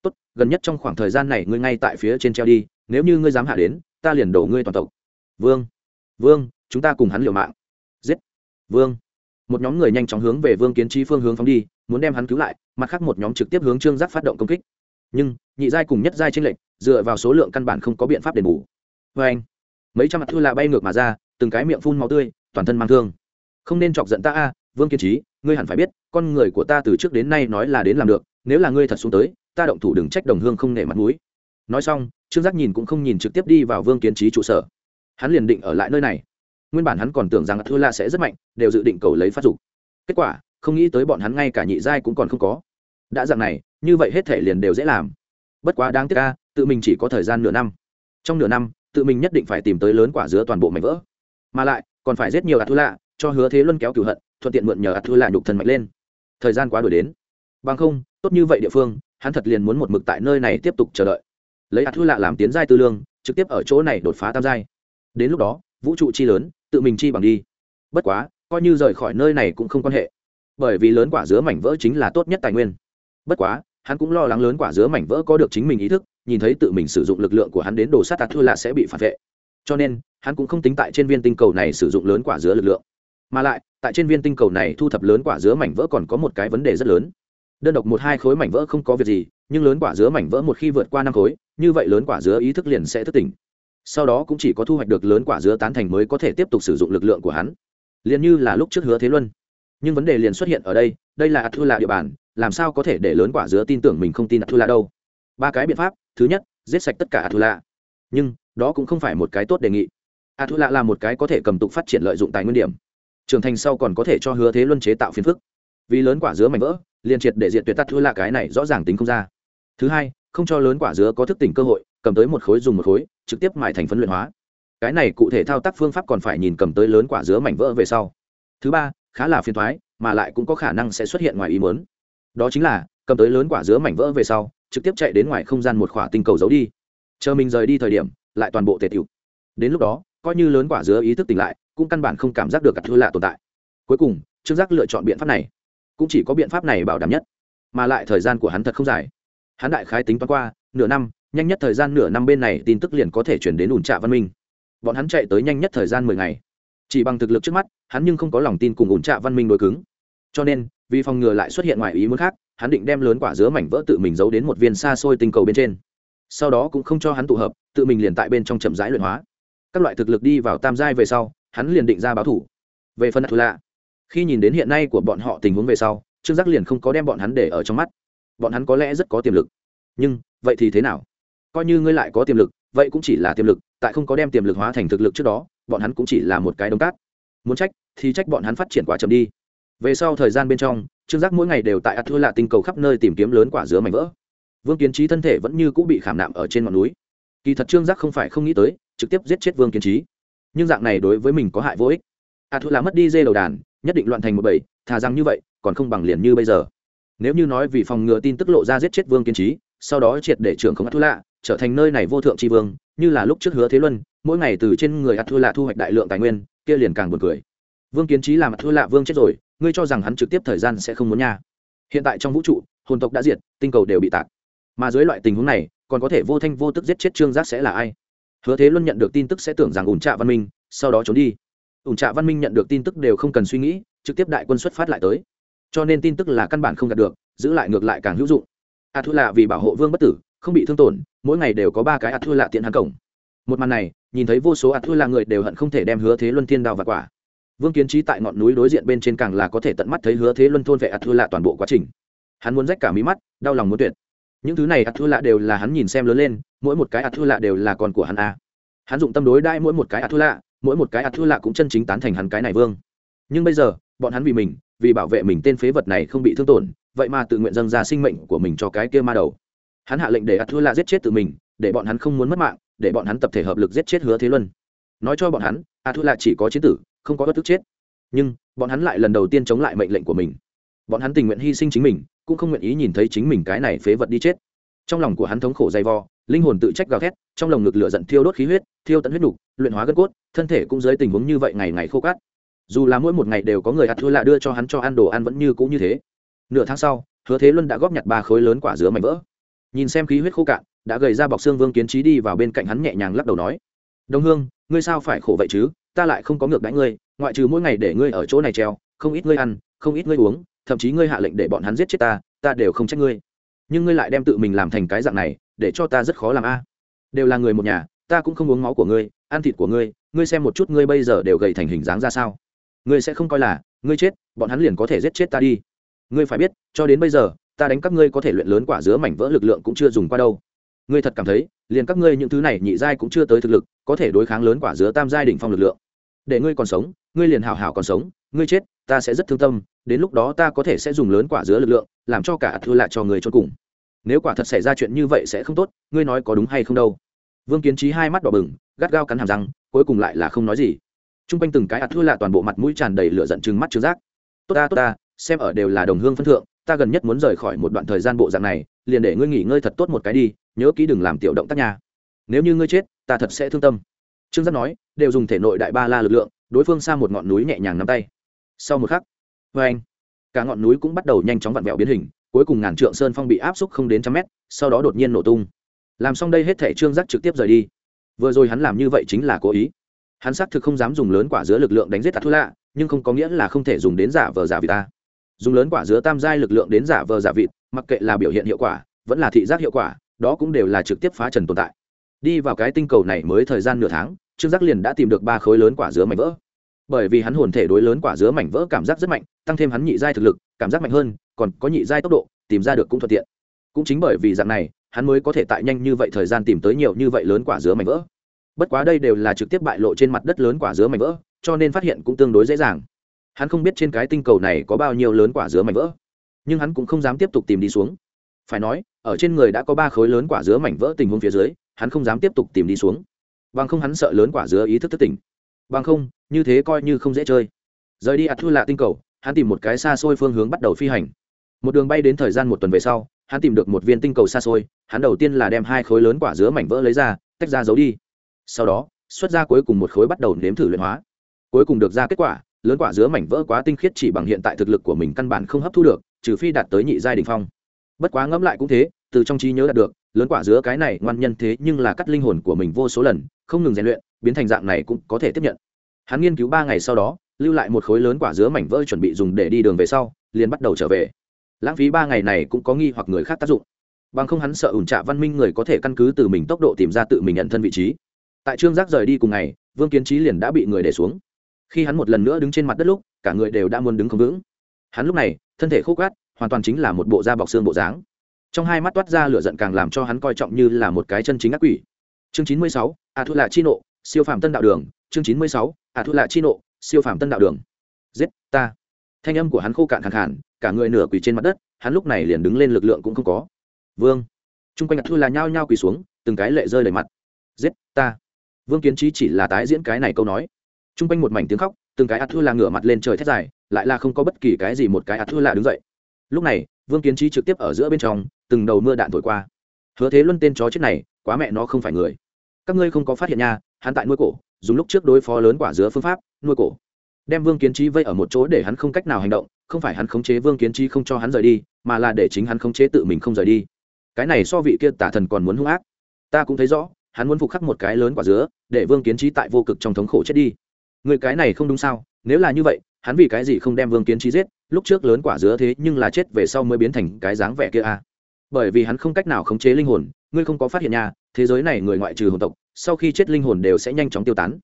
tốt, gần nhất trong khoảng thời gian này ngươi ngay tại phía trên treo đi, nếu như ngươi dám hạ đến, ta liền đổ ngươi toàn tộc. Vương vương, chúng ta cùng hắn liều mạng. Giết. Vương. Một nhóm người nhanh chóng hướng về vương kiến trí phương hướng phóng đi, muốn đem hắn cứu lại, mặt khác một nhóm trực tiếp hướng trương giác phát động công kích. Nhưng, nhị giai cùng nhất giai tranh lệch, dựa vào số lượng căn bản không có biện pháp đền bù. Vê anh, mấy trăm mặt thư lạ bay ngược mà ra, từng cái miệng phun màu tươi, toàn thân mang thương. Không nên chọc giận ta a, vương kiên trí, ngươi hẳn phải biết, con người của ta từ trước đến nay nói là đến làm được, nếu là ngươi thật xuống tới ta động thủ đừng trách đồng hương không nể mặt mũi. Nói xong, trương giác nhìn cũng không nhìn trực tiếp đi vào vương kiến trí trụ sở. Hắn liền định ở lại nơi này. Nguyên bản hắn còn tưởng rằng thua la sẽ rất mạnh, đều dự định cầu lấy phát dục. Kết quả, không nghĩ tới bọn hắn ngay cả nhị giai cũng còn không có. Đã dạng này, như vậy hết thể liền đều dễ làm. Bất quá đáng tiếc ca tự mình chỉ có thời gian nửa năm. Trong nửa năm, tự mình nhất định phải tìm tới lớn quả dứa toàn bộ mảnh vỡ. Mà lại, còn phải giết nhiều ạt thua lạ cho hứa thế luân kéo cửu hận, thuận tiện mượn nhờ ạt thua lạ nhục thần mạnh lên. Thời gian quá đổi đến. Bằng không, tốt như vậy địa phương hắn thật liền muốn một mực tại nơi này tiếp tục chờ đợi. Lấy ạt thư lạ làm tiến giai tư lương, trực tiếp ở chỗ này đột phá tam giai. Đến lúc đó, vũ trụ chi lớn, tự mình chi bằng đi. Bất quá, coi như rời khỏi nơi này cũng không quan hệ. Bởi vì lớn quả dứa mảnh vỡ chính là tốt nhất tài nguyên. Bất quá, hắn cũng lo lắng lớn quả dứa mảnh vỡ có được chính mình ý thức, nhìn thấy tự mình sử dụng lực lượng của hắn đến đồ sát tạt thư lạ sẽ bị phản vệ. Cho nên, hắn cũng không tính tại trên viên tinh cầu này sử dụng lớn quả dứa lực lượng. Mà lại, tại trên viên tinh cầu này thu thập lớn quả dứa mảnh vỡ còn có một cái vấn đề rất lớn đơn độc một hai khối mảnh vỡ không có việc gì, nhưng lớn quả dứa mảnh vỡ một khi vượt qua năm khối, như vậy lớn quả dứa ý thức liền sẽ thức tỉnh. Sau đó cũng chỉ có thu hoạch được lớn quả dứa tán thành mới có thể tiếp tục sử dụng lực lượng của hắn. Liền như là lúc trước hứa thế luân. Nhưng vấn đề liền xuất hiện ở đây đây là atu là địa bàn, làm sao có thể để lớn quả dứa tin tưởng mình không tin atu là đâu? Ba cái biện pháp, thứ nhất, giết sạch tất cả atu là nhưng, đó cũng không phải một cái tốt đề nghị. Atu là là một cái có thể cầm tục phát triển lợi dụng tài nguyên điểm. Trưởng thành sau còn có thể cho hứa thế luân chế tạo phiền phức. Vì lớn quả dứa mảnh vỡ liền triệt để diện tuyệt tắt thua là cái này rõ ràng tính không ra. Thứ hai, không cho lớn quả dứa có thức tỉnh cơ hội, cầm tới một khối dùng một khối, trực tiếp mài thành phấn luyện hóa. Cái này cụ thể thao tác phương pháp còn phải nhìn cầm tới lớn quả dứa mảnh vỡ về sau. Thứ ba, khá là phiền thoái, mà lại cũng có khả năng sẽ xuất hiện ngoài ý muốn. Đó chính là, cầm tới lớn quả dứa mảnh vỡ về sau, trực tiếp chạy đến ngoài không gian một khỏa tinh cầu giấu đi. Chờ mình rời đi thời điểm, lại toàn bộ tề tiểu. Đến lúc đó, coi như lớn quả dứa ý thức tỉnh lại, cũng căn bản không cảm giác được cả thư lạ tồn tại. Cuối cùng, trương giác lựa chọn biện pháp này cũng chỉ có biện pháp này bảo đảm nhất, mà lại thời gian của hắn thật không dài. Hắn đại khái tính toán qua, nửa năm, nhanh nhất thời gian nửa năm bên này tin tức liền có thể chuyển đến ủn trạ văn minh. Bọn hắn chạy tới nhanh nhất thời gian mười ngày. Chỉ bằng thực lực trước mắt, hắn nhưng không có lòng tin cùng ủn trạ văn minh đối cứng. Cho nên, vì phòng ngừa lại xuất hiện ngoài ý muốn khác, hắn định đem lớn quả dứa mảnh vỡ tự mình giấu đến một viên xa xôi tinh cầu bên trên. Sau đó cũng không cho hắn tụ hợp, tự mình liền tại bên trong chậm rãi luyện hóa. Các loại thực lực đi vào tam giai về sau, hắn liền định ra báo thủ. Về phần thù lạ khi nhìn đến hiện nay của bọn họ tình huống về sau, trương giác liền không có đem bọn hắn để ở trong mắt. Bọn hắn có lẽ rất có tiềm lực. Nhưng, vậy thì thế nào? Coi như ngươi lại có tiềm lực, vậy cũng chỉ là tiềm lực, tại không có đem tiềm lực hóa thành thực lực trước đó, bọn hắn cũng chỉ là một cái đống cát. Muốn trách, thì trách bọn hắn phát triển quá chậm đi. Về sau thời gian bên trong, trương giác mỗi ngày đều tại ắt thua lạ tinh cầu khắp nơi tìm kiếm lớn quả dứa mảnh vỡ. Vương kiến trí thân thể vẫn như cũng bị khảm nạm ở trên ngọn núi. Kỳ thật trương giác không phải không nghĩ tới, trực tiếp giết chết vương kiến trí nhưng dạng này đối với mình có hại vô ích. Ắt thua là mất đi dê đầu đàn nhất định loạn thành một bầy, thà rằng như vậy, còn không bằng liền như bây giờ. Nếu như nói vì phòng ngừa tin tức lộ ra giết chết vương kiến trí sau đó triệt để trưởng không ắt thua lạ trở thành nơi này vô thượng tri vương, như là lúc trước hứa thế luân, mỗi ngày từ trên người ắt thua lạ thu hoạch đại lượng tài nguyên, kia liền càng buồn cười. Vương kiến trí làm ắt thua lạ vương chết rồi, ngươi cho rằng hắn trực tiếp thời gian sẽ không muốn nha. Hiện tại trong vũ trụ, hồn tộc đã diệt, tinh cầu đều bị tạc. Mà dưới loại tình huống này, còn có thể vô thanh vô tức giết chết trương giác sẽ là ai? Hứa thế luân nhận được tin tức sẽ tưởng rằng ủn trạ văn minh, sau đó trốn đi ủng trạ văn minh nhận được tin tức đều không cần suy nghĩ, trực tiếp đại quân xuất phát lại tới. Cho nên tin tức là căn bản không đạt được, giữ lại ngược lại càng hữu dụng. A thu lạ vì bảo hộ vương bất tử, không bị thương tổn, mỗi ngày đều có ba cái a thu lạ tiện hàng cổng. Một màn này, nhìn thấy vô số a thu lạ người đều hận không thể đem hứa thế luân thiên đao và quả. Vương kiến trí tại ngọn núi đối diện bên trên càng là có thể tận mắt thấy hứa thế luân thôn vệ a thu lạ toàn bộ quá trình. Hắn muốn rách cả mí mắt, đau lòng muốn tuyệt. Những thứ này a thu lạ đều là hắn nhìn xem lớn lên, mỗi một cái a thu lạ đều là con của hắn a. Hắn dụng tâm đối đãi mỗi một cái a thu lạ mỗi một cái ạt thua lạ cũng chân chính tán thành hắn cái này vương. Nhưng bây giờ, bọn hắn vì mình, vì bảo vệ mình tên phế vật này không bị thương tổn, vậy mà tự nguyện dâng ra sinh mệnh của mình cho cái kia ma đầu. Hắn hạ lệnh để ạt thua lạ giết chết tự mình, để bọn hắn không muốn mất mạng, để bọn hắn tập thể hợp lực giết chết hứa thế luân. Nói cho bọn hắn, ạt thua lạ chỉ có chế tử, không có bất tức chết. Nhưng, bọn hắn lại lần đầu tiên chống lại mệnh lệnh của mình. Bọn hắn tình nguyện hy sinh chính mình, cũng không nguyện ý nhìn thấy chính mình cái này phế vật đi chết trong lòng của hắn thống khổ dày vò, linh hồn tự trách gào thét, trong lồng ngực lửa giận thiêu đốt khí huyết, thiêu tận huyết đục luyện hóa gân cốt, thân thể cũng dưới tình huống như vậy ngày ngày khô cát. Dù là mỗi một ngày đều có người ắt thua lạ đưa cho hắn cho ăn đồ ăn vẫn như cũ như thế. Nửa tháng sau, hứa thế luân đã góp nhặt ba khối lớn quả dứa mảnh vỡ. Nhìn xem khí huyết khô cạn, đã gầy ra bọc xương vương kiến trí đi vào bên cạnh hắn nhẹ nhàng lắc đầu nói, đồng hương, ngươi sao phải khổ vậy chứ? Ta lại không có ngược đãi ngươi, ngoại trừ mỗi ngày để ngươi ở chỗ này treo, không ít ngươi ăn, không ít ngươi uống, thậm chí ngươi hạ lệnh để bọn hắn giết chết ta ta đều không trách ngươi nhưng ngươi lại đem tự mình làm thành cái dạng này, để cho ta rất khó làm a. Đều là người một nhà, ta cũng không uống máu của ngươi, ăn thịt của ngươi ngươi xem một chút ngươi bây giờ đều gầy thành hình dáng ra sao. Ngươi sẽ không coi là, ngươi chết, bọn hắn liền có thể giết chết ta đi. Ngươi phải biết, cho đến bây giờ, ta đánh các ngươi có thể luyện lớn quả dứa mảnh vỡ lực lượng cũng chưa dùng qua đâu. Ngươi thật cảm thấy, liền các ngươi những thứ này nhị giai cũng chưa tới thực lực, có thể đối kháng lớn quả dứa tam giai đỉnh phong lực lượng. Để ngươi còn sống, ngươi liền hào hào còn sống, ngươi chết ta sẽ rất thương tâm, đến lúc đó ta có thể sẽ dùng lớn quả dứa lực lượng, làm cho cả thua lại cho người cho cùng. Nếu quả thật xảy ra chuyện như vậy sẽ không tốt, ngươi nói có đúng hay không đâu? Vương kiến trí hai mắt đỏ bừng, gắt gao cắn hàm răng, cuối cùng lại là không nói gì. T r u n g quanh từng cái ạt thua lạ toàn bộ mặt mũi tràn đầy lửa giận chừng mắt chừng rác. Tốt ta tốt ta, xem ở đều là đồng hương phân thượng, ta gần nhất muốn rời khỏi một đoạn thời gian bộ dạng này, liền để ngươi nghỉ ngơi thật tốt một cái đi, nhớ kỹ đừng làm tiểu động tác nhà nếu như ngươi chết, ta thật sẽ thương tâm. Trương giác nói, đều dùng thể nội đại ba la lực lượng, đối phương xa một ngọn núi nhẹ nhàng nắm tay sau một khắc vê anh, cả ngọn núi cũng bắt đầu nhanh chóng vặn vẹo biến hình, cuối cùng ngàn trượng sơn phong bị áp xúc không đến trăm mét, sau đó đột nhiên nổ tung. Làm xong đây hết thể trương giác trực tiếp rời đi. Vừa rồi hắn làm như vậy chính là cố ý. Hắn xác thực không dám dùng lớn quả dứa lực lượng đánh giết tạ thu lạ, nhưng không có nghĩa là không thể dùng đến giả vờ giả vị ta. Dùng lớn quả dứa tam giai lực lượng đến giả vờ giả vịt, mặc kệ là biểu hiện hiệu quả, vẫn là thị giác hiệu quả, đó cũng đều là trực tiếp phá trần tồn tại. Đi vào cái tinh cầu này mới thời gian nửa tháng, trương giác liền đã tìm được ba khối lớn quả dứa mảnh vỡ bởi vì hắn hồn thể đối lớn quả dứa mảnh vỡ cảm giác rất mạnh, tăng thêm hắn nhị giai thực lực, cảm giác mạnh hơn, còn có nhị giai tốc độ, tìm ra được cũng thuận tiện. Cũng chính bởi vì dạng này, hắn mới có thể tại nhanh như vậy thời gian tìm tới nhiều như vậy lớn quả dứa mảnh vỡ. Bất quá đây đều là trực tiếp bại lộ trên mặt đất lớn quả dứa mảnh vỡ, cho nên phát hiện cũng tương đối dễ dàng. Hắn không biết trên cái tinh cầu này có bao nhiêu lớn quả dứa mảnh vỡ, nhưng hắn cũng không dám tiếp tục tìm đi xuống. Phải nói, ở trên người đã có ba khối lớn quả dứa mảnh vỡ tình huống phía dưới, hắn không dám tiếp tục tìm đi xuống. Bằng không hắn sợ lớn quả dứa ý thức thất tỉnh bằng không, như thế coi như không dễ chơi. Rời đi ạt thu lạ tinh cầu, hắn tìm một cái xa xôi phương hướng bắt đầu phi hành. Một đường bay đến thời gian một tuần về sau, hắn tìm được một viên tinh cầu xa xôi, hắn đầu tiên là đem hai khối lớn quả dứa mảnh vỡ lấy ra, tách ra giấu đi. Sau đó, xuất ra cuối cùng một khối bắt đầu nếm thử luyện hóa. Cuối cùng được ra kết quả, lớn quả dứa mảnh vỡ quá tinh khiết chỉ bằng hiện tại thực lực của mình căn bản không hấp thu được, trừ phi đạt tới nhị giai đình phong. Bất quá ngẫm lại cũng thế, từ trong trí nhớ đạt được lớn quả dứa cái này ngoan nhân thế nhưng là cắt linh hồn của mình vô số lần, không ngừng rèn luyện, biến thành dạng này cũng có thể tiếp nhận. Hắn nghiên cứu ba ngày sau đó, lưu lại một khối lớn quả dứa mảnh vỡ chuẩn bị dùng để đi đường về sau, liền bắt đầu trở về. Lãng phí ba ngày này cũng có nghi hoặc người khác tác dụng. Bằng không hắn sợ ủn trạ văn minh người có thể căn cứ từ mình tốc độ tìm ra tự mình nhận thân vị trí. Tại trương giác rời đi cùng ngày, vương kiến trí liền đã bị người để xuống. Khi hắn một lần nữa đứng trên mặt đất lúc, cả người đều đã muốn đứng không vững. Hắn lúc này, thân thể khô cát hoàn toàn chính là một bộ da bọc xương bộ dáng trong hai mắt toát ra lửa giận càng làm cho hắn coi trọng như là một cái chân chính ác quỷ. Chương chín mươi sáu a thu lạ chi nộ siêu phàm tân đạo đường. Chương chín mươi sáu a thu lạ chi nộ siêu phàm tân đạo đường. Giết, ta. Thanh âm của hắn khô cạn khàn khàn, cả người nửa quỳ trên mặt đất, hắn lúc này liền đứng lên lực lượng cũng không có. Vương. T r u n g quanh ạt thu là nhao nhao quỳ xuống, từng cái lệ rơi đầy mặt. Giết, ta. Vương kiến trí chỉ là tái diễn cái này câu nói. T r u n g quanh một mảnh tiếng khóc, từng cái ạt thu là ngửa mặt lên trời thét dài, lại là không có bất kỳ cái gì một cái ạt thu là đứng dậy. Lúc này, vương kiến trí trực tiếp ở giữa bên trong từng đầu mưa đạn thổi qua. Hứa thế luân tên chó chết này, quá mẹ nó không phải người. Các ngươi không có phát hiện nha, hắn tại nuôi cổ, dùng lúc trước đối phó lớn quả dứa phương pháp, nuôi cổ. Đem vương kiến trí vây ở một chỗ để hắn không cách nào hành động, không phải hắn khống chế vương kiến trí không cho hắn rời đi, mà là để chính hắn khống chế tự mình không rời đi. Cái này so vị kia tả thần còn muốn hung ác. Ta cũng thấy rõ, hắn muốn phục khắc một cái lớn quả dứa, để vương kiến trí tại vô cực trong thống khổ chết đi. Người cái này không đúng sao, nếu là như vậy, hắn vì cái gì không đem vương kiến trí giết? Lúc trước lớn quả dứa thế nhưng là chết về sau mới biến thành cái dáng vẻ kia à bởi vì hắn không cách nào khống chế linh hồn, ngươi không có phát hiện nhà thế giới này người ngoại trừ hồn tộc, sau khi chết linh hồn đều sẽ nhanh chóng tiêu tán.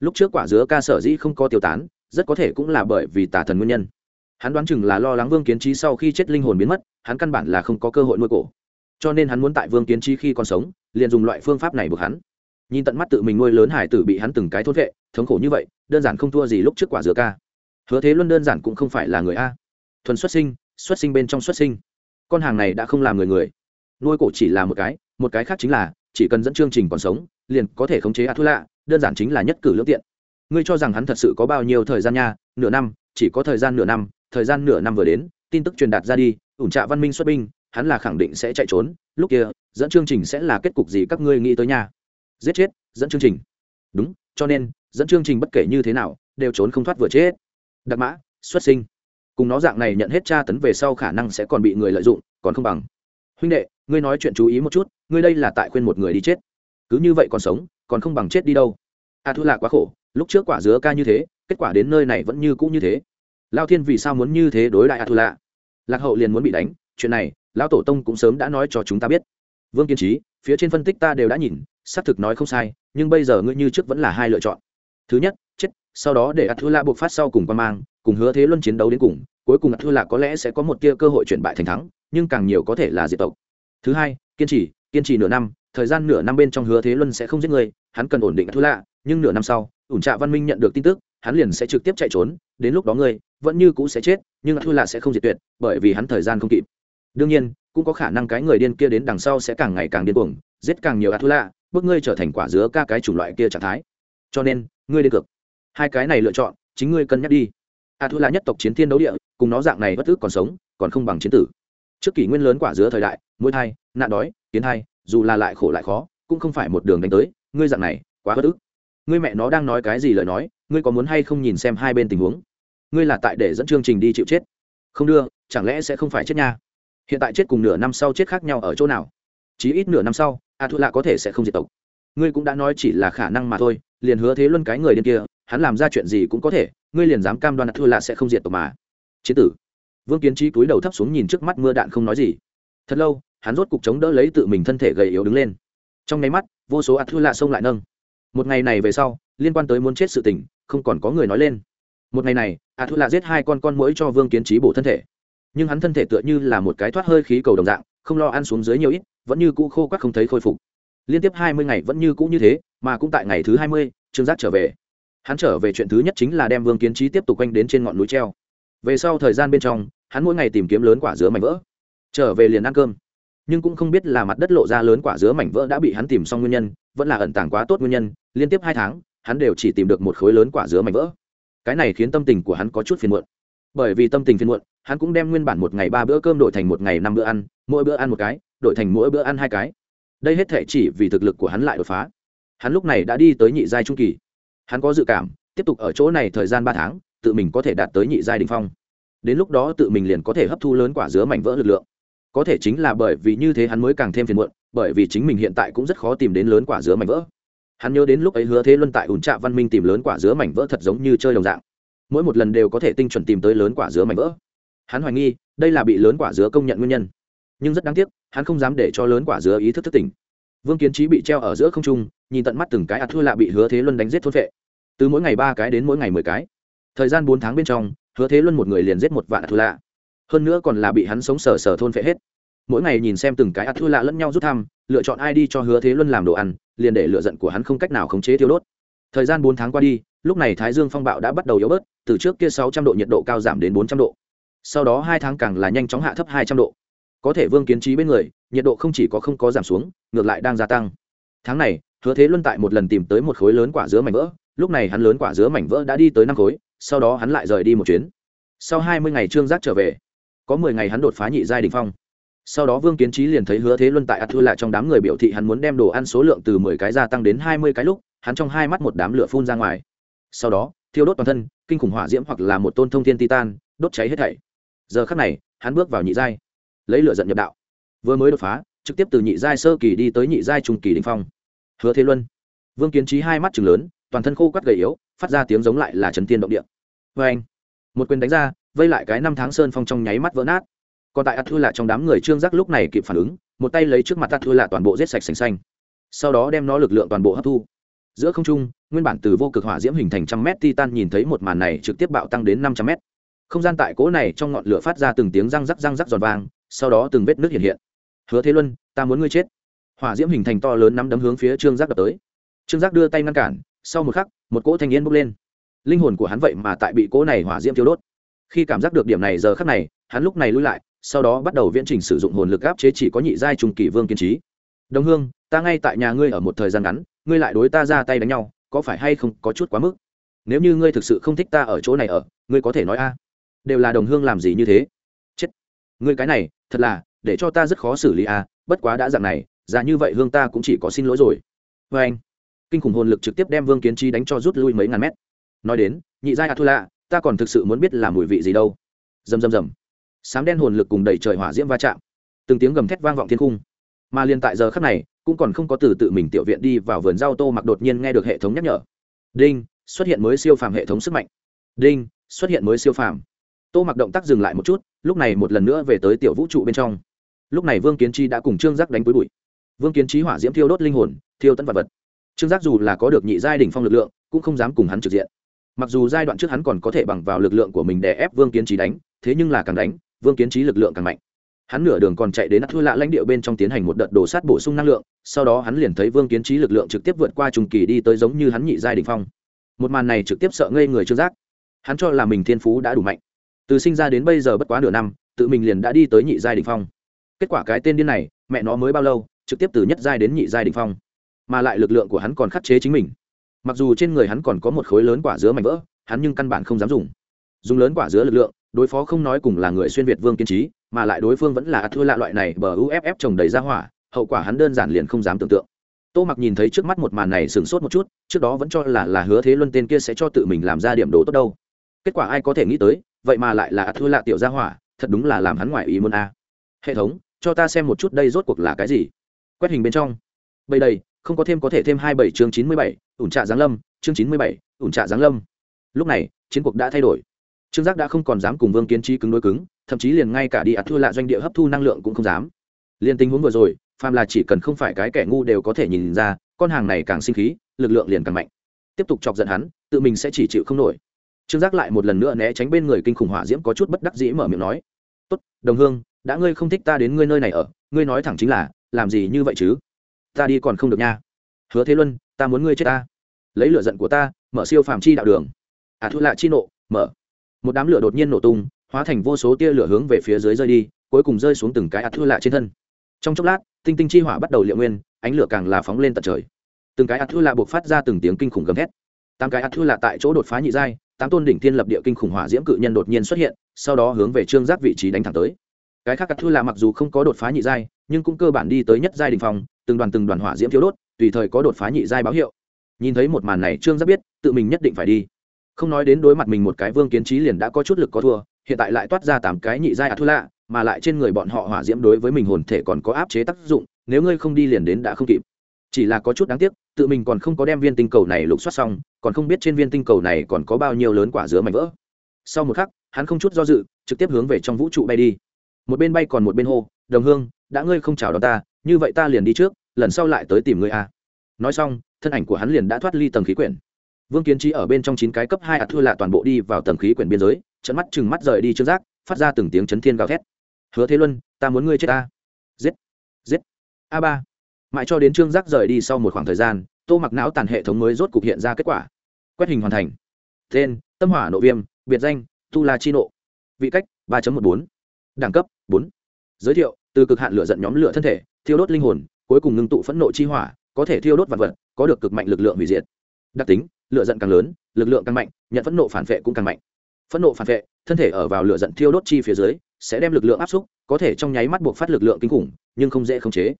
Lúc trước quả dứa ca sở dĩ không có tiêu tán, rất có thể cũng là bởi vì tà thần nguyên nhân. Hắn đoán chừng là lo lắng vương kiến trí sau khi chết linh hồn biến mất, hắn căn bản là không có cơ hội nuôi cổ. Cho nên hắn muốn tại vương kiến trí khi còn sống, liền dùng loại phương pháp này buộc hắn. Nhìn tận mắt tự mình nuôi lớn hải tử bị hắn từng cái thốt vệ, thống khổ như vậy, đơn giản không thua gì lúc trước quả dứa ca. Hứa thế luân đơn giản cũng không phải là người a. Thuần xuất sinh xuất sinh bên trong xuất sinh con hàng này đã không làm người người. Nuôi cổ chỉ là một cái một cái khác chính là, chỉ cần dẫn chương trình còn sống, liền có thể khống chế a thu lạ đơn giản chính là nhất cử lương tiện. Ngươi cho rằng hắn thật sự có bao nhiêu thời gian nha? Nửa năm, chỉ có thời gian nửa năm, thời gian nửa năm vừa đến, tin tức truyền đạt ra đi, ủn trạ văn minh xuất binh, hắn là khẳng định sẽ chạy trốn, lúc kia, dẫn chương trình sẽ là kết cục gì các ngươi nghĩ tới nha? Giết chết, dẫn chương trình. Đúng, cho nên, dẫn chương trình bất kể như thế nào, đều trốn không thoát vừa chết. Đặc mã, xuất sinh cùng nó dạng này nhận hết tra tấn về sau khả năng sẽ còn bị người lợi dụng còn không bằng. Huynh đệ ngươi nói chuyện chú ý một chút ngươi đây là tại khuyên một người đi chết. Cứ như vậy còn sống còn không bằng chết đi đâu. A à, thu lạ quá khổ lúc trước quả dứa ca như thế kết quả đến nơi này vẫn như cũ như thế. Lao thiên vì sao muốn như thế đối đại a thu lạ? Lạc hậu liền muốn bị đánh chuyện này lão tổ tông cũng sớm đã nói cho chúng ta biết. Vương kiên trí phía trên phân tích ta đều đã nhìn xác thực nói không sai nhưng bây giờ ngươi như trước vẫn là hai lựa chọn. Thứ nhất sau đó để ắt lạ buộc phát sau cùng quan mang, cùng hứa thế luân chiến đấu đến cùng, cuối cùng ắt lạ có lẽ sẽ có một tia cơ hội chuyển bại thành thắng, nhưng càng nhiều có thể là diệt tộc. Thứ hai, kiên trì kiên trì nửa năm, thời gian nửa năm bên trong hứa thế luân sẽ không giết người, hắn cần ổn định ắt lạ nhưng nửa năm sau, ủn trạ văn minh nhận được tin tức, hắn liền sẽ trực tiếp chạy trốn, đến lúc đó ngươi vẫn như cũ sẽ chết, nhưng thu Lạ sẽ không diệt tuyệt, bởi vì hắn thời gian không kịp. Đương nhiên, cũng có khả năng cái người điên kia đến đằng sau sẽ càng ngày càng điên cuồng, giết càng nhiều thu lạ bước ngươi trở thành quả dứa ca cái chủng loại kia trạng thái. Cho nên, ngươi đi cực hai cái này lựa chọn, chính ngươi cân nhắc đi. A thu là nhất tộc chiến thiên đấu địa, cùng nó dạng này bất ức còn sống, còn không bằng chiến tử. Trước kỷ nguyên lớn quả dứa thời đại mỗi thai, nạn đói, kiến thai, dù là lại khổ lại khó, cũng không phải một đường đánh tới, ngươi dạng này, quá bất ức ngươi mẹ nó đang nói cái gì lời nói, ngươi có muốn hay không nhìn xem hai bên tình huống? Ngươi là tại để dẫn chương trình đi chịu chết. Không đưa, chẳng lẽ sẽ không phải chết nha? Hiện tại chết cùng nửa năm sau chết khác nhau ở chỗ nào? Chí ít nửa năm sau a thu lạ có thể sẽ không diệt tộc ngươi cũng đã nói chỉ là khả năng mà thôi, liền hứa thế luân cái người điên kia, hắn làm ra chuyện gì cũng có thể, ngươi liền dám cam đoan a là lạ sẽ không diệt tộc mà. Chế tử. Vương kiến trí cúi đầu thấp xuống nhìn trước mắt mưa đạn không nói gì. Thật lâu, hắn rốt cục chống đỡ lấy tự mình thân thể gầy yếu đứng lên. Trong nháy mắt, vô số ạt thư lạ xông lại nâng. Một ngày này về sau, liên quan tới muốn chết sự tình, không còn có người nói lên. Một ngày này ạt thư lạ giết hai con con mũi cho vương kiến trí bổ thân thể. Nhưng hắn thân thể tựa như là một cái thoát hơi khí cầu đồng dạng, không lo ăn xuống dưới nhiều ít, vẫn như cũ khô quắc không thấy khôi phục liên tiếp hai mươi ngày vẫn như cũ như thế, mà cũng tại ngày thứ hai mươi, trương giác trở về. Hắn trở về chuyện thứ nhất chính là đem vương kiến trí tiếp tục quanh đến trên ngọn núi treo. Về sau thời gian bên trong, hắn mỗi ngày tìm kiếm lớn quả dứa mảnh vỡ, trở về liền ăn cơm. Nhưng cũng không biết là mặt đất lộ ra lớn quả dứa mảnh vỡ đã bị hắn tìm xong nguyên nhân, vẫn là ẩn tàng quá tốt nguyên nhân, liên tiếp hai tháng, hắn đều chỉ tìm được một khối lớn quả dứa mảnh vỡ. Cái này khiến tâm tình của hắn có chút phiền muộn. Bởi vì tâm tình phiền muộn, hắn cũng đem nguyên bản một ngày ba bữa cơm đổi thành một ngày năm bữa ăn, mỗi bữa ăn một cái, đổi thành mỗi bữa ăn hai cái đây hết thể chỉ vì thực lực của hắn lại đột phá. Hắn lúc này đã đi tới nhị giai trung kỳ. Hắn có dự cảm, tiếp tục ở chỗ này thời gian ba tháng, tự mình có thể đạt tới nhị giai đình phong. Đến lúc đó tự mình liền có thể hấp thu lớn quả dứa mảnh vỡ lực lượng. Có thể chính là bởi vì như thế hắn mới càng thêm phiền muộn, bởi vì chính mình hiện tại cũng rất khó tìm đến lớn quả dứa mảnh vỡ. Hắn nhớ đến lúc ấy hứa thế luân tại ủn trạ văn minh tìm lớn quả dứa mảnh vỡ thật giống như chơi đồng dạng. Mỗi một lần đều có thể tinh chuẩn tìm tới lớn quả dứa mảnh vỡ. Hắn hoài nghi, đây là bị lớn quả dứa công nhận nguyên nhân nhưng rất đáng tiếc, hắn không dám để cho lớn quả dứa ý thức thức tỉnh. Vương kiến trí bị treo ở giữa không trung, nhìn tận mắt từng cái ạt thua lạ bị hứa thế luân đánh giết thốt vệ từ mỗi ngày ba cái đến mỗi ngày mười cái. Thời gian bốn tháng bên trong, hứa thế luân một người liền giết một vạn ạt thua lạ. Hơn nữa còn là bị hắn sống sờ sờ thôn phệ hết. Mỗi ngày nhìn xem từng cái ạt thua lạ lẫn nhau rút thăm, lựa chọn ai đi cho hứa thế luân làm đồ ăn, liền để lựa giận của hắn không cách nào khống chế thiêu đốt. Thời gian bốn tháng qua đi, lúc này thái dương phong bạo đã bắt đầu yếu bớt, từ trước kia sáu trăm độ nhiệt độ cao giảm đến bốn trăm độ. Sau đó hai tháng càng là nhanh chóng hạ thấp hai trăm độ có thể vương kiến trí bên người, nhiệt độ không chỉ có không có giảm xuống, ngược lại đang gia tăng. Tháng này, hứa thế luân tại một lần tìm tới một khối lớn quả dứa mảnh vỡ, lúc này hắn lớn quả dứa mảnh vỡ đã đi tới năm khối, sau đó hắn lại rời đi một chuyến. Sau hai mươi ngày trương giác trở về, có mười ngày hắn đột phá nhị giai đình phong. Sau đó vương kiến trí liền thấy hứa thế luân tại ắt thư lại trong đám người biểu thị hắn muốn đem đồ ăn số lượng từ mười cái gia tăng đến hai mươi cái lúc, hắn trong hai mắt một đám lửa phun ra ngoài. Sau đó, thiêu đốt toàn thân, kinh khủng hỏa diễm hoặc là một tôn thông thiên titan, đốt cháy hết thảy. Giờ khắc này, hắn bước vào nhị giai lấy lửa giận nhập đạo. Vừa mới đột phá, trực tiếp từ nhị giai sơ kỳ đi tới nhị giai trung kỳ đình phong. Hứa thế luân. Vương kiến trí hai mắt chừng lớn, toàn thân khô quắt gầy yếu, phát ra tiếng giống lại là trấn tiên động địa. Vê anh, một quyền đánh ra, vây lại cái năm tháng sơn phong trong nháy mắt vỡ nát. Còn tại ắt thư lạ trong đám người trương giác lúc này kịp phản ứng, một tay lấy trước mặt ắt thư lạ toàn bộ giết sạch sành xanh. Sau đó đem nó lực lượng toàn bộ hấp thu. Giữa không trung, nguyên bản từ vô cực hỏa diễm hình thành trăm mét titan nhìn thấy một màn này trực tiếp bạo tăng đến năm trăm mét. Không gian tại cỗ này trong ngọn lửa phát ra từng tiếng răng rắc răng rắc giòn vang sau đó từng vết nước hiện hiện. Hứa thế luân, ta muốn ngươi chết. Hỏa diễm hình thành to lớn nắm đấm hướng phía trương giác đập tới. Trương giác đưa tay ngăn cản, sau một khắc, một cỗ thanh niên bốc lên. Linh hồn của hắn vậy mà tại bị cỗ này hỏa diễm thiếu đốt. Khi cảm giác được điểm này giờ khắc này, hắn lúc này lui lại, sau đó bắt đầu viễn trình sử dụng hồn lực áp chế chỉ có nhị giai trùng kỳ vương kiên trí đồng hương, ta ngay tại nhà ngươi ở một thời gian ngắn, ngươi lại đối ta ra tay đánh nhau, có phải hay không có chút quá mức? Nếu như ngươi thực sự không thích ta ở chỗ này ở, ngươi có thể nói a. Đều là đồng hương làm gì như thế? Người cái này, thật là, để cho ta rất khó xử lý à. bất quá đã dạng này ra như vậy hương ta cũng chỉ có xin lỗi rồi. Vê anh, kinh khủng hồn lực trực tiếp đem vương kiến trí đánh cho rút lui mấy ngàn mét. Nói đến, nhị giai a thu lạ ta còn thực sự muốn biết là mùi vị gì đâu. Rầm rầm rầm. Sám đen hồn lực cùng đầy trời hỏa diễm va chạm. Từng tiếng gầm thét vang vọng thiên cung mà liền tại giờ khắc này, cũng còn không có từ tự mình tiểu viện đi vào vườn rau tô mặc đột nhiên nghe được hệ thống nhắc nhở. Đinh, xuất hiện mới siêu phàm hệ thống sức mạnh. Đinh, xuất hiện mới siêu phàm tô mặc động tác dừng lại một chút, lúc này một lần nữa về tới tiểu vũ trụ bên trong. Lúc này vương kiến chi đã cùng trương giác đánh với bụi. Vương kiến trí hỏa diễm thiêu đốt linh hồn, thiêu tận vật vật. Trương giác dù là có được nhị giai đ ỉ n h phong lực lượng, cũng không dám cùng hắn trực diện. Mặc dù giai đoạn trước hắn còn có thể bằng vào lực lượng của mình để ép vương kiến trí đánh, thế nhưng là càng đánh, vương kiến trí lực lượng càng mạnh. Hắn nửa đường còn chạy đến thua lạ lãnh địa bên trong tiến hành một đợt đổ sát bổ sung năng lượng, sau đó hắn liền thấy vương kiến trí lực lượng trực tiếp vượt qua trùng kỳ đi tới giống như hắn nhị giai đình phong. Một màn này trực tiếp sợ ngây người trương giác. Hắn cho là mình thiên phú đã đủ mạnh từ sinh ra đến bây giờ bất quá nửa năm, tự mình liền đã đi tới nhị giai đ ỉ n h phong. Kết quả cái tên điên này, mẹ nó mới bao lâu, trực tiếp từ nhất giai đến nhị giai đ ỉ n h phong. Mà lại lực lượng của hắn còn khắc chế chính mình. Mặc dù trên người hắn còn có một khối lớn quả dứa mảnh vỡ, hắn nhưng căn bản không dám dùng. Dùng lớn quả dứa lực lượng, đối phó không nói cùng là người xuyên việt vương kiên trí mà lại đối phương vẫn là thua lạ loại này bờ uff trồng đầy ra hỏa, hậu quả hắn đơn giản liền không dám tưởng tượng. Tô mặc nhìn thấy trước mắt một màn này sửng sốt một chút, trước đó vẫn cho là là hứa thế luân tên kia sẽ cho tự mình làm ra điểm đồ tốt đâu. Kết quả ai có thể nghĩ tới vậy mà lại là thua lạ tiểu gia hỏa, thật đúng là làm hắn ngoài ý muốn a. Hệ thống, cho ta xem một chút đây rốt cuộc là cái gì. Quét hình bên trong. Bây đây không có thêm có thể thêm hai bảy chương chín mươi bảy, ủn trạ giáng lâm, chương chín mươi bảy, ủn trạ giáng lâm. Lúc này, chiến cuộc đã thay đổi. Trương giác đã không còn dám cùng vương kiến trí cứng đối cứng, thậm chí liền ngay cả đi ạt thua lạ doanh địa hấp thu năng lượng cũng không dám. Liền tình huống vừa rồi, phàm là chỉ cần không phải cái kẻ ngu đều có thể nhìn ra, con hàng này càng sinh khí, lực lượng liền càng mạnh. Tiếp tục chọc giận hắn, tự mình sẽ chỉ chịu không nổi trương giác lại một lần nữa né tránh bên người kinh khủng hỏa diễm có chút bất đắc dĩ mở miệng nói tốt đồng hương đã ngươi không thích ta đến ngươi nơi này ở ngươi nói thẳng chính là làm gì như vậy chứ ta đi còn không được nha hứa thế luân ta muốn ngươi chết ta lấy lửa giận của ta mở siêu phàm chi đạo đường à thu lạ chi nộ mở một đám lửa đột nhiên nổ tung hóa thành vô số tia lửa hướng về phía dưới rơi đi cuối cùng rơi xuống từng cái à ạt thua lạ trên thân trong chốc lát tinh tinh chi hỏa bắt đầu liệu nguyên ánh lửa càng là phóng lên tận trời từng cái à ạt thua lạ buộc phát ra từng tiếng kinh khủng gầm hét tám cái ạt thua là tại chỗ đột phá nhị giai, tám tôn đỉnh thiên lập địa kinh khủng hỏa diễm cự nhân đột nhiên xuất hiện, sau đó hướng về trương giác vị trí đánh thẳng tới. Cái khác ạt thua là mặc dù không có đột phá nhị giai, nhưng cũng cơ bản đi tới nhất giai đình phòng từng đoàn từng đoàn hỏa diễm thiếu đốt, tùy thời có đột phá nhị giai báo hiệu. Nhìn thấy một màn này, trương giác biết, tự mình nhất định phải đi. Không nói đến đối mặt mình một cái vương kiến trí liền đã có chút lực có thua, hiện tại lại toát ra tám cái nhị giai ạt thua lạ mà lại trên người bọn họ hỏa diễm đối với mình hồn thể còn có áp chế tác dụng, nếu ngươi không đi liền đến đã không kịp. Chỉ là có chút đáng tiếc, tự mình còn không có đem viên tinh cầu này lục soát xong còn không biết trên viên tinh cầu này còn có bao nhiêu lớn quả dứa mảnh vỡ. Sau một khắc, hắn không chút do dự, trực tiếp hướng về trong vũ trụ bay đi. Một bên bay còn một bên hô, đồng hương, đã ngươi không chào đón ta, như vậy ta liền đi trước, lần sau lại tới tìm ngươi a nói xong, thân ảnh của hắn liền đã thoát ly tầng khí quyển. Vương kiến trí ở bên trong chín cái cấp hai ạt thua lạ toàn bộ đi vào tầng khí quyển biên giới trận mắt chừng mắt rời đi trương giác phát ra từng tiếng chấn thiên gào thét. Hứa thế luân, ta muốn ngươi chết ta. Giết giết. A ba. Mãi cho đến trương giác rời đi sau một khoảng thời gian, tô mặc não tàn hệ thống mới rốt cục hiện ra kết quả quét hình hoàn thành. Tên, tâm hỏa nộ viêm, biệt danh, tu la chi nộ. Vị cách, ba một bốn. Đẳng cấp, bốn. Giới thiệu, từ cực hạn lửa giận nhóm lửa thân thể, thiêu đốt linh hồn, cuối cùng ngưng tụ phẫn nộ chi hỏa, có thể thiêu đốt vật vật, có được cực mạnh lực lượng hủy diệt. Đặc tính, lửa giận càng lớn, lực lượng càng mạnh, nhận phẫn nộ phản vệ cũng càng mạnh. Phẫn nộ phản vệ, thân thể ở vào lửa giận thiêu đốt chi phía dưới, sẽ đem lực lượng áp xúc, có thể trong nháy mắt buộc phát lực lượng kinh khủng, nhưng không dễ khống chế.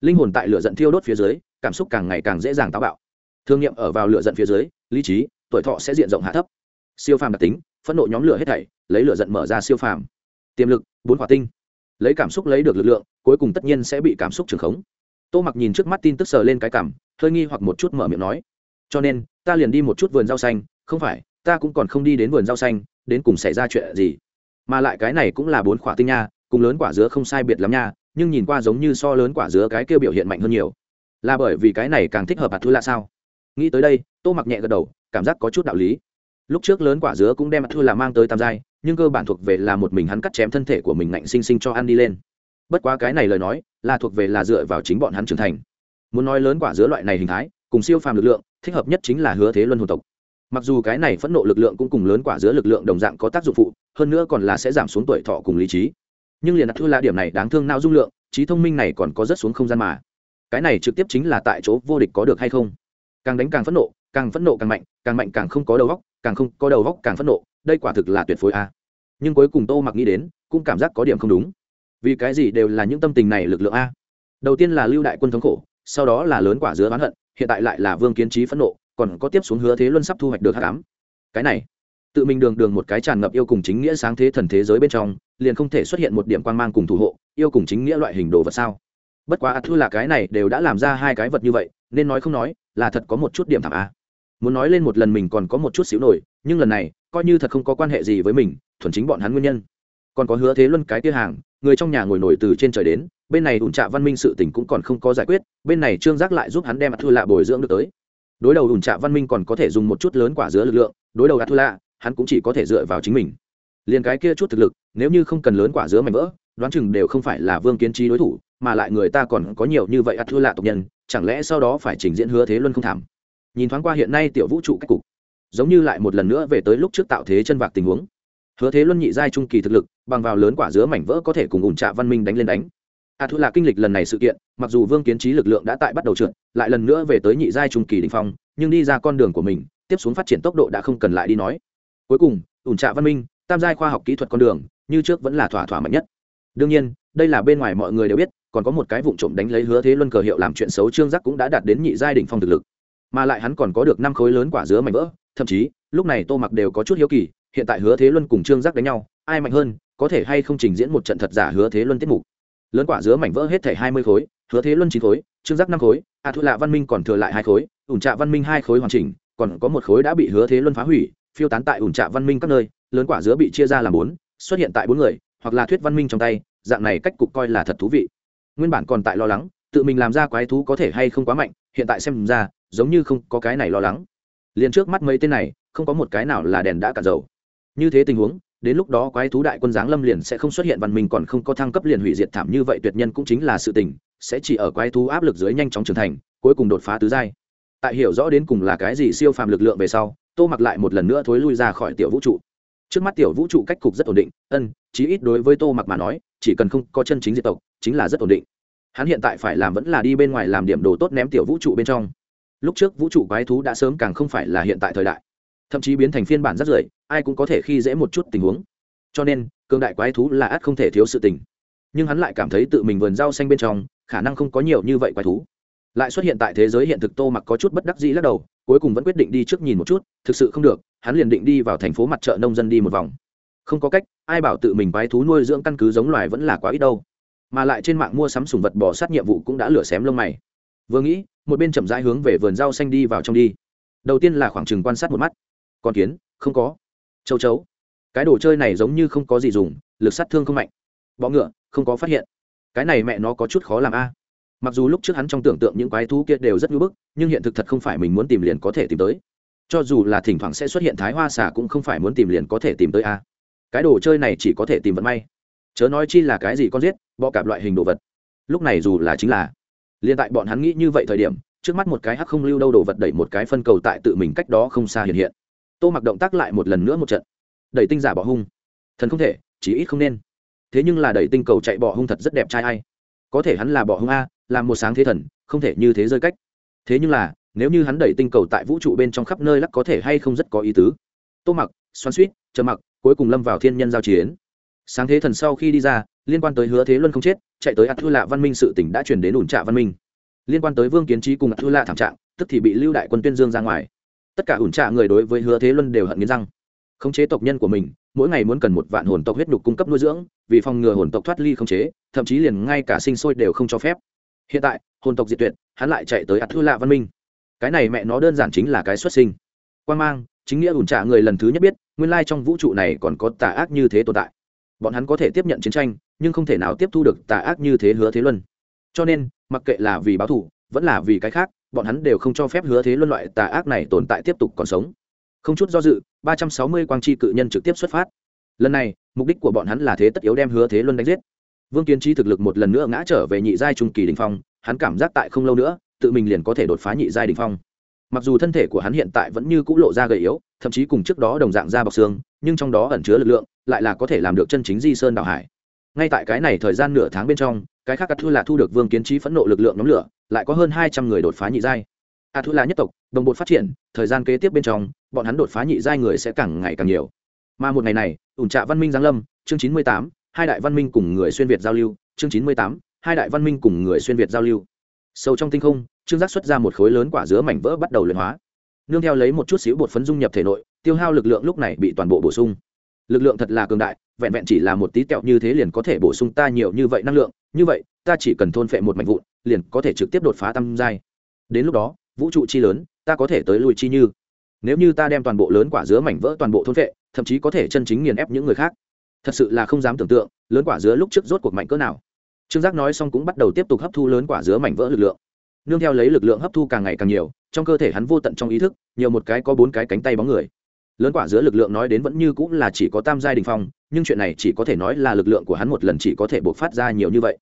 Linh hồn tại lửa giận thiêu đốt phía dưới, cảm xúc càng ngày càng dễ dàng táo bạo. Thương nghiệm ở vào lửa giận phía dưới lý trí, tuổi thọ sẽ diện rộng hạ thấp. Siêu phàm đặc tính, phẫn nộ nhóm lửa hết thảy, lấy lửa giận mở ra siêu phàm. Tiềm lực, bốn quả tinh. Lấy cảm xúc lấy được lực lượng, cuối cùng tất nhiên sẽ bị cảm xúc trường khống. Tô mặc nhìn trước mắt tin tức sờ lên cái cảm, hơi nghi hoặc một chút mở miệng nói, cho nên, ta liền đi một chút vườn rau xanh, không phải, ta cũng còn không đi đến vườn rau xanh, đến cùng xảy ra chuyện gì? Mà lại cái này cũng là bốn quả tinh nha, cùng lớn quả dứa không sai biệt lắm nha, nhưng nhìn qua giống như so lớn quả dứa cái kia biểu hiện mạnh hơn nhiều. Là bởi vì cái này càng thích hợp hạt thứ là sao? Nghĩ tới đây, tô mặc nhẹ gật đầu, cảm giác có chút đạo lý. Lúc trước lớn quả dứa cũng đem thư là mang tới tam giai, nhưng cơ bản thuộc về là một mình hắn cắt chém thân thể của mình ngạnh sinh sinh cho ăn đi lên. Bất quá cái này lời nói, là thuộc về là dựa vào chính bọn hắn trưởng thành. Muốn nói lớn quả dứa loại này hình thái, cùng siêu phàm lực lượng, thích hợp nhất chính là hứa thế luân hồn tộc. Mặc dù cái này phẫn nộ lực lượng cũng cùng lớn quả dứa lực lượng đồng dạng có tác dụng phụ, hơn nữa còn là sẽ giảm xuống tuổi thọ cùng lý trí. Nhưng liền đặt thư là điểm này đáng thương nao dung lượng, trí thông minh này còn có rất xuống không gian mà. Cái này trực tiếp chính là tại chỗ vô địch có được hay không? Càng đánh càng phẫn nộ, càng phẫn nộ càng mạnh càng mạnh càng không có đầu góc càng không có đầu góc càng phẫn nộ, đây quả thực là tuyệt phối a. Nhưng cuối cùng tô mặc nghĩ đến, cũng cảm giác có điểm không đúng. Vì cái gì đều là những tâm tình này lực lượng a? Đầu tiên là lưu đại quân thống khổ, sau đó là lớn quả dứa oán hận, hiện tại lại là vương kiến trí phẫn nộ, còn có tiếp xuống hứa thế luân sắp thu hoạch được hạ cám cái này, tự mình đường đường một cái tràn ngập yêu cùng chính nghĩa sáng thế thần thế giới bên trong, liền không thể xuất hiện một điểm quan mang cùng thủ hộ, yêu cùng chính nghĩa loại hình đồ vật sao? Bất quá thư là cái này đều đã làm ra hai cái vật như vậy nên nói không nói, là thật có một chút điểm thảm a. Muốn nói lên một lần mình còn có một chút xíu nổi, nhưng lần này, coi như thật không có quan hệ gì với mình, thuần chính bọn hắn nguyên nhân. Còn có hứa thế luân cái tia hàng, người trong nhà ngồi nổi từ trên trời đến, bên này ủn trạ văn minh sự tình cũng còn không có giải quyết, bên này trương giác lại giúp hắn đem thua lạ bồi dưỡng được tới. Đối đầu ủn trạ văn minh còn có thể dùng một chút lớn quả giữa lực lượng, đối đầu thua lạ hắn cũng chỉ có thể dựa vào chính mình. Liền cái kia chút thực lực, nếu như không cần lớn quả giữa mảnh vỡ, đoán chừng đều không phải là vương kiến trí đối thủ, mà lại người ta còn có nhiều như vậy ắt thua lạ tộc nhân chẳng lẽ sau đó phải trình diễn hứa thế luân không thảm? Nhìn thoáng qua hiện nay tiểu vũ trụ cách cục, giống như lại một lần nữa về tới lúc trước tạo thế chân vạc tình huống. Hứa thế luân nhị giai trung kỳ thực lực, bằng vào lớn quả dứa mảnh vỡ có thể cùng ủn trạ văn minh đánh lên đánh. A thu là kinh lịch lần này sự kiện, mặc dù vương kiến trí lực lượng đã tại bắt đầu trượt, lại lần nữa về tới nhị giai trung kỳ đình phong, nhưng đi ra con đường của mình, tiếp xuống phát triển tốc độ đã không cần lại đi nói. Cuối cùng, ủn trạ văn minh, tam giai khoa học kỹ thuật con đường, như trước vẫn là thỏa thỏa mạnh nhất. Đương nhiên đây là bên ngoài mọi người đều biết, còn có một cái vụ trộm đánh lấy hứa thế luân cờ hiệu làm chuyện xấu trương giác cũng đã đạt đến nhị giai đỉnh phong thực lực. Mà lại hắn còn có được năm khối lớn quả dứa mảnh vỡ, thậm chí, lúc này tô mặc đều có chút hiếu kỳ, hiện tại hứa thế luân cùng trương giác đánh nhau, ai mạnh hơn, có thể hay không trình diễn một trận thật giả hứa thế luân tiết mục. Lớn quả dứa mảnh vỡ hết thể hai mươi khối, hứa thế luân chín khối, trương giác năm khối, a à thu lạ văn minh còn thừa lại hai khối, ủn trạ văn minh hai khối hoàn chỉnh, còn có một khối đã bị hứa thế luân phá hủy, phiêu tán tại ủn trạ văn minh các nơi, lớn quả dứa bị chia ra làm bốn, xuất hiện tại bốn người, hoặc là thuyết văn minh trong tay dạng này cách cục coi là thật thú vị. Nguyên bản còn tại lo lắng, tự mình làm ra quái thú có thể hay không quá mạnh, hiện tại xem ra, giống như không có cái này lo lắng. Liền trước mắt mấy tên này, không có một cái nào là đèn đã cạn dầu. Như thế tình huống, đến lúc đó quái thú đại quân giáng lâm liền sẽ không xuất hiện, văn minh còn không có thăng cấp liền hủy diệt thảm như vậy tuyệt nhân cũng chính là sự tình, sẽ chỉ ở quái thú áp lực dưới nhanh chóng trưởng thành, cuối cùng đột phá tứ giai. Tại hiểu rõ đến cùng là cái gì siêu phàm lực lượng về sau, tô mặc lại một lần nữa thối lui ra khỏi tiểu vũ trụ. Trước mắt tiểu vũ trụ cách cục rất ổn định, ân, chí ít đối với tô mặc mà nói chỉ cần không có chân chính diệt tộc, chính là rất ổn định. Hắn hiện tại phải làm vẫn là đi bên ngoài làm điểm đồ tốt ném tiểu vũ trụ bên trong. Lúc trước vũ trụ quái thú đã sớm càng không phải là hiện tại thời đại. Thậm chí biến thành phiên bản rất rưởi, ai cũng có thể khi dễ một chút tình huống. Cho nên, cường đại quái thú là ắt không thể thiếu sự tình. Nhưng hắn lại cảm thấy tự mình vườn rau xanh bên trong, khả năng không có nhiều như vậy quái thú. Lại xuất hiện tại thế giới hiện thực tô mặc có chút bất đắc dĩ lắc đầu, cuối cùng vẫn quyết định đi trước nhìn một chút, thực sự không được, hắn liền định đi vào thành phố mặt chợ nông dân đi một vòng không có cách, ai bảo tự mình quái thú nuôi dưỡng căn cứ giống loài vẫn là quá ít đâu. Mà lại trên mạng mua sắm sùng vật bỏ sát nhiệm vụ cũng đã lửa xém lông mày. Vừa nghĩ, một bên chậm rãi hướng về vườn rau xanh đi vào trong đi. Đầu tiên là khoảng chừng quan sát một mắt. Con kiến, không có. Châu chấu. Cái đồ chơi này giống như không có gì dùng, lực sát thương không mạnh. Bọ ngựa, không có phát hiện. Cái này mẹ nó có chút khó làm a. Mặc dù lúc trước hắn trong tưởng tượng những quái thú kia đều rất ngưỡng bức, nhưng hiện thực thật không phải mình muốn tìm liền có thể tìm tới. Cho dù là thỉnh thoảng sẽ xuất hiện thái hoa xà cũng không phải muốn tìm liền có thể tìm tới a cái đồ chơi này chỉ có thể tìm vận may. Chớ nói chi là cái gì con giết, bọ cạp loại hình đồ vật. Lúc này dù là chính là liên tại bọn hắn nghĩ như vậy thời điểm, trước mắt một cái hắc không lưu đâu đồ vật đẩy một cái phân cầu tại tự mình cách đó không xa hiện hiện. Tô mặc động tác lại một lần nữa một trận. Đẩy tinh giả bỏ hung. Thần không thể chỉ ít không nên. Thế nhưng là đẩy tinh cầu chạy bỏ hung thật rất đẹp trai ai. Có thể hắn là bỏ hung a, làm một sáng thế thần, không thể như thế rơi cách. Thế nhưng là, nếu như hắn đẩy tinh cầu tại vũ trụ bên trong khắp nơi lắc có thể hay không rất có ý tứ. Tô mặc, xoắn suýt chờ mặc cuối cùng lâm vào thiên nhân giao chiến. Sáng thế thần sau khi đi ra, liên quan tới hứa thế luân không chết, chạy tới ạt thư lạ văn minh sự tỉnh đã chuyển đến ủn trạ văn minh. Liên quan tới vương kiến trí cùng ạt thư lạ thảm trạng, tức thì bị lưu đại quân tuyên dương ra ngoài. Tất cả ủn trạ người đối với hứa thế luân đều hận nghiến răng. Khống chế tộc nhân của mình, mỗi ngày muốn cần một vạn hồn tộc huyết nhục cung cấp nuôi dưỡng, vì phòng ngừa hồn tộc thoát ly khống chế, thậm chí liền ngay cả sinh sôi đều không cho phép. Hiện tại, hồn tộc diệt tuyệt, hắn lại chạy tới ạt thư lạ văn minh. Cái này mẹ nó đơn giản chính là cái xuất sinh. Quan mang chính nghĩa ủn trả người lần thứ nhất biết, nguyên lai trong vũ trụ này còn có tà ác như thế tồn tại. Bọn hắn có thể tiếp nhận chiến tranh, nhưng không thể nào tiếp thu được tà ác như thế hứa thế luân. Cho nên, mặc kệ là vì báo thù, vẫn là vì cái khác, bọn hắn đều không cho phép hứa thế luân loại tà ác này tồn tại tiếp tục còn sống. Không chút do dự, ba trăm sáu mươi quang tri cự nhân trực tiếp xuất phát. Lần này, mục đích của bọn hắn là thế tất yếu đem hứa thế luân đánh giết. Vương kiến trí thực lực một lần nữa ngã trở về nhị giai trung kỳ đình phong, hắn cảm giác tại không lâu nữa, tự mình liền có thể đột phá nhị giai đình phong mặc dù thân thể của hắn hiện tại vẫn như c ũ lộ ra gầy yếu, thậm chí cùng trước đó đồng dạng da bọc xương, nhưng trong đó ẩn chứa lực lượng, lại là có thể làm được chân chính di sơn đảo hải. Ngay tại cái này thời gian nửa tháng bên trong, cái khác a thu là thu được vương kiến trí phẫn nộ lực lượng nhóm lửa, lại có hơn hai trăm người đột phá nhị giai. A thu là nhất tộc, đồng bột phát triển, thời gian kế tiếp bên trong, bọn hắn đột phá nhị giai người sẽ càng ngày càng nhiều. Mà một ngày này, ủn trạ văn minh giáng lâm, chương chín mươi tám, hai đại văn minh cùng người xuyên việt giao lưu, chương chín mươi tám, hai đại văn minh cùng người xuyên việt giao lưu. Sâu trong tinh không trương giác xuất ra một khối lớn quả dứa mảnh vỡ bắt đầu luyện hóa. Nương theo lấy một chút xíu bột phấn dung nhập thể nội, tiêu hao lực lượng lúc này bị toàn bộ bổ sung. Lực lượng thật là cường đại, vẹn vẹn chỉ là một tí kẹo như thế liền có thể bổ sung ta nhiều như vậy năng lượng, như vậy, ta chỉ cần thôn phệ một mảnh vụn, liền có thể trực tiếp đột phá tam giai. Đến lúc đó, vũ trụ chi lớn, ta có thể tới lui chi như. Nếu như ta đem toàn bộ lớn quả dứa mảnh vỡ toàn bộ thôn phệ, thậm chí có thể chân chính nghiền ép những người khác. Thật sự là không dám tưởng tượng, lớn quả dứa lúc trước rốt cuộc mạnh cỡ nào. Trương giác nói xong cũng bắt đầu tiếp tục hấp thu lớn quả dứa mảnh vỡ lực lượng nương theo lấy lực lượng hấp thu càng ngày càng nhiều, trong cơ thể hắn vô tận trong ý thức, nhiều một cái có bốn cái cánh tay bóng người. Lớn quả giữa lực lượng nói đến vẫn như cũng là chỉ có tam giai đình phong, nhưng chuyện này chỉ có thể nói là lực lượng của hắn một lần chỉ có thể buộc phát ra nhiều như vậy.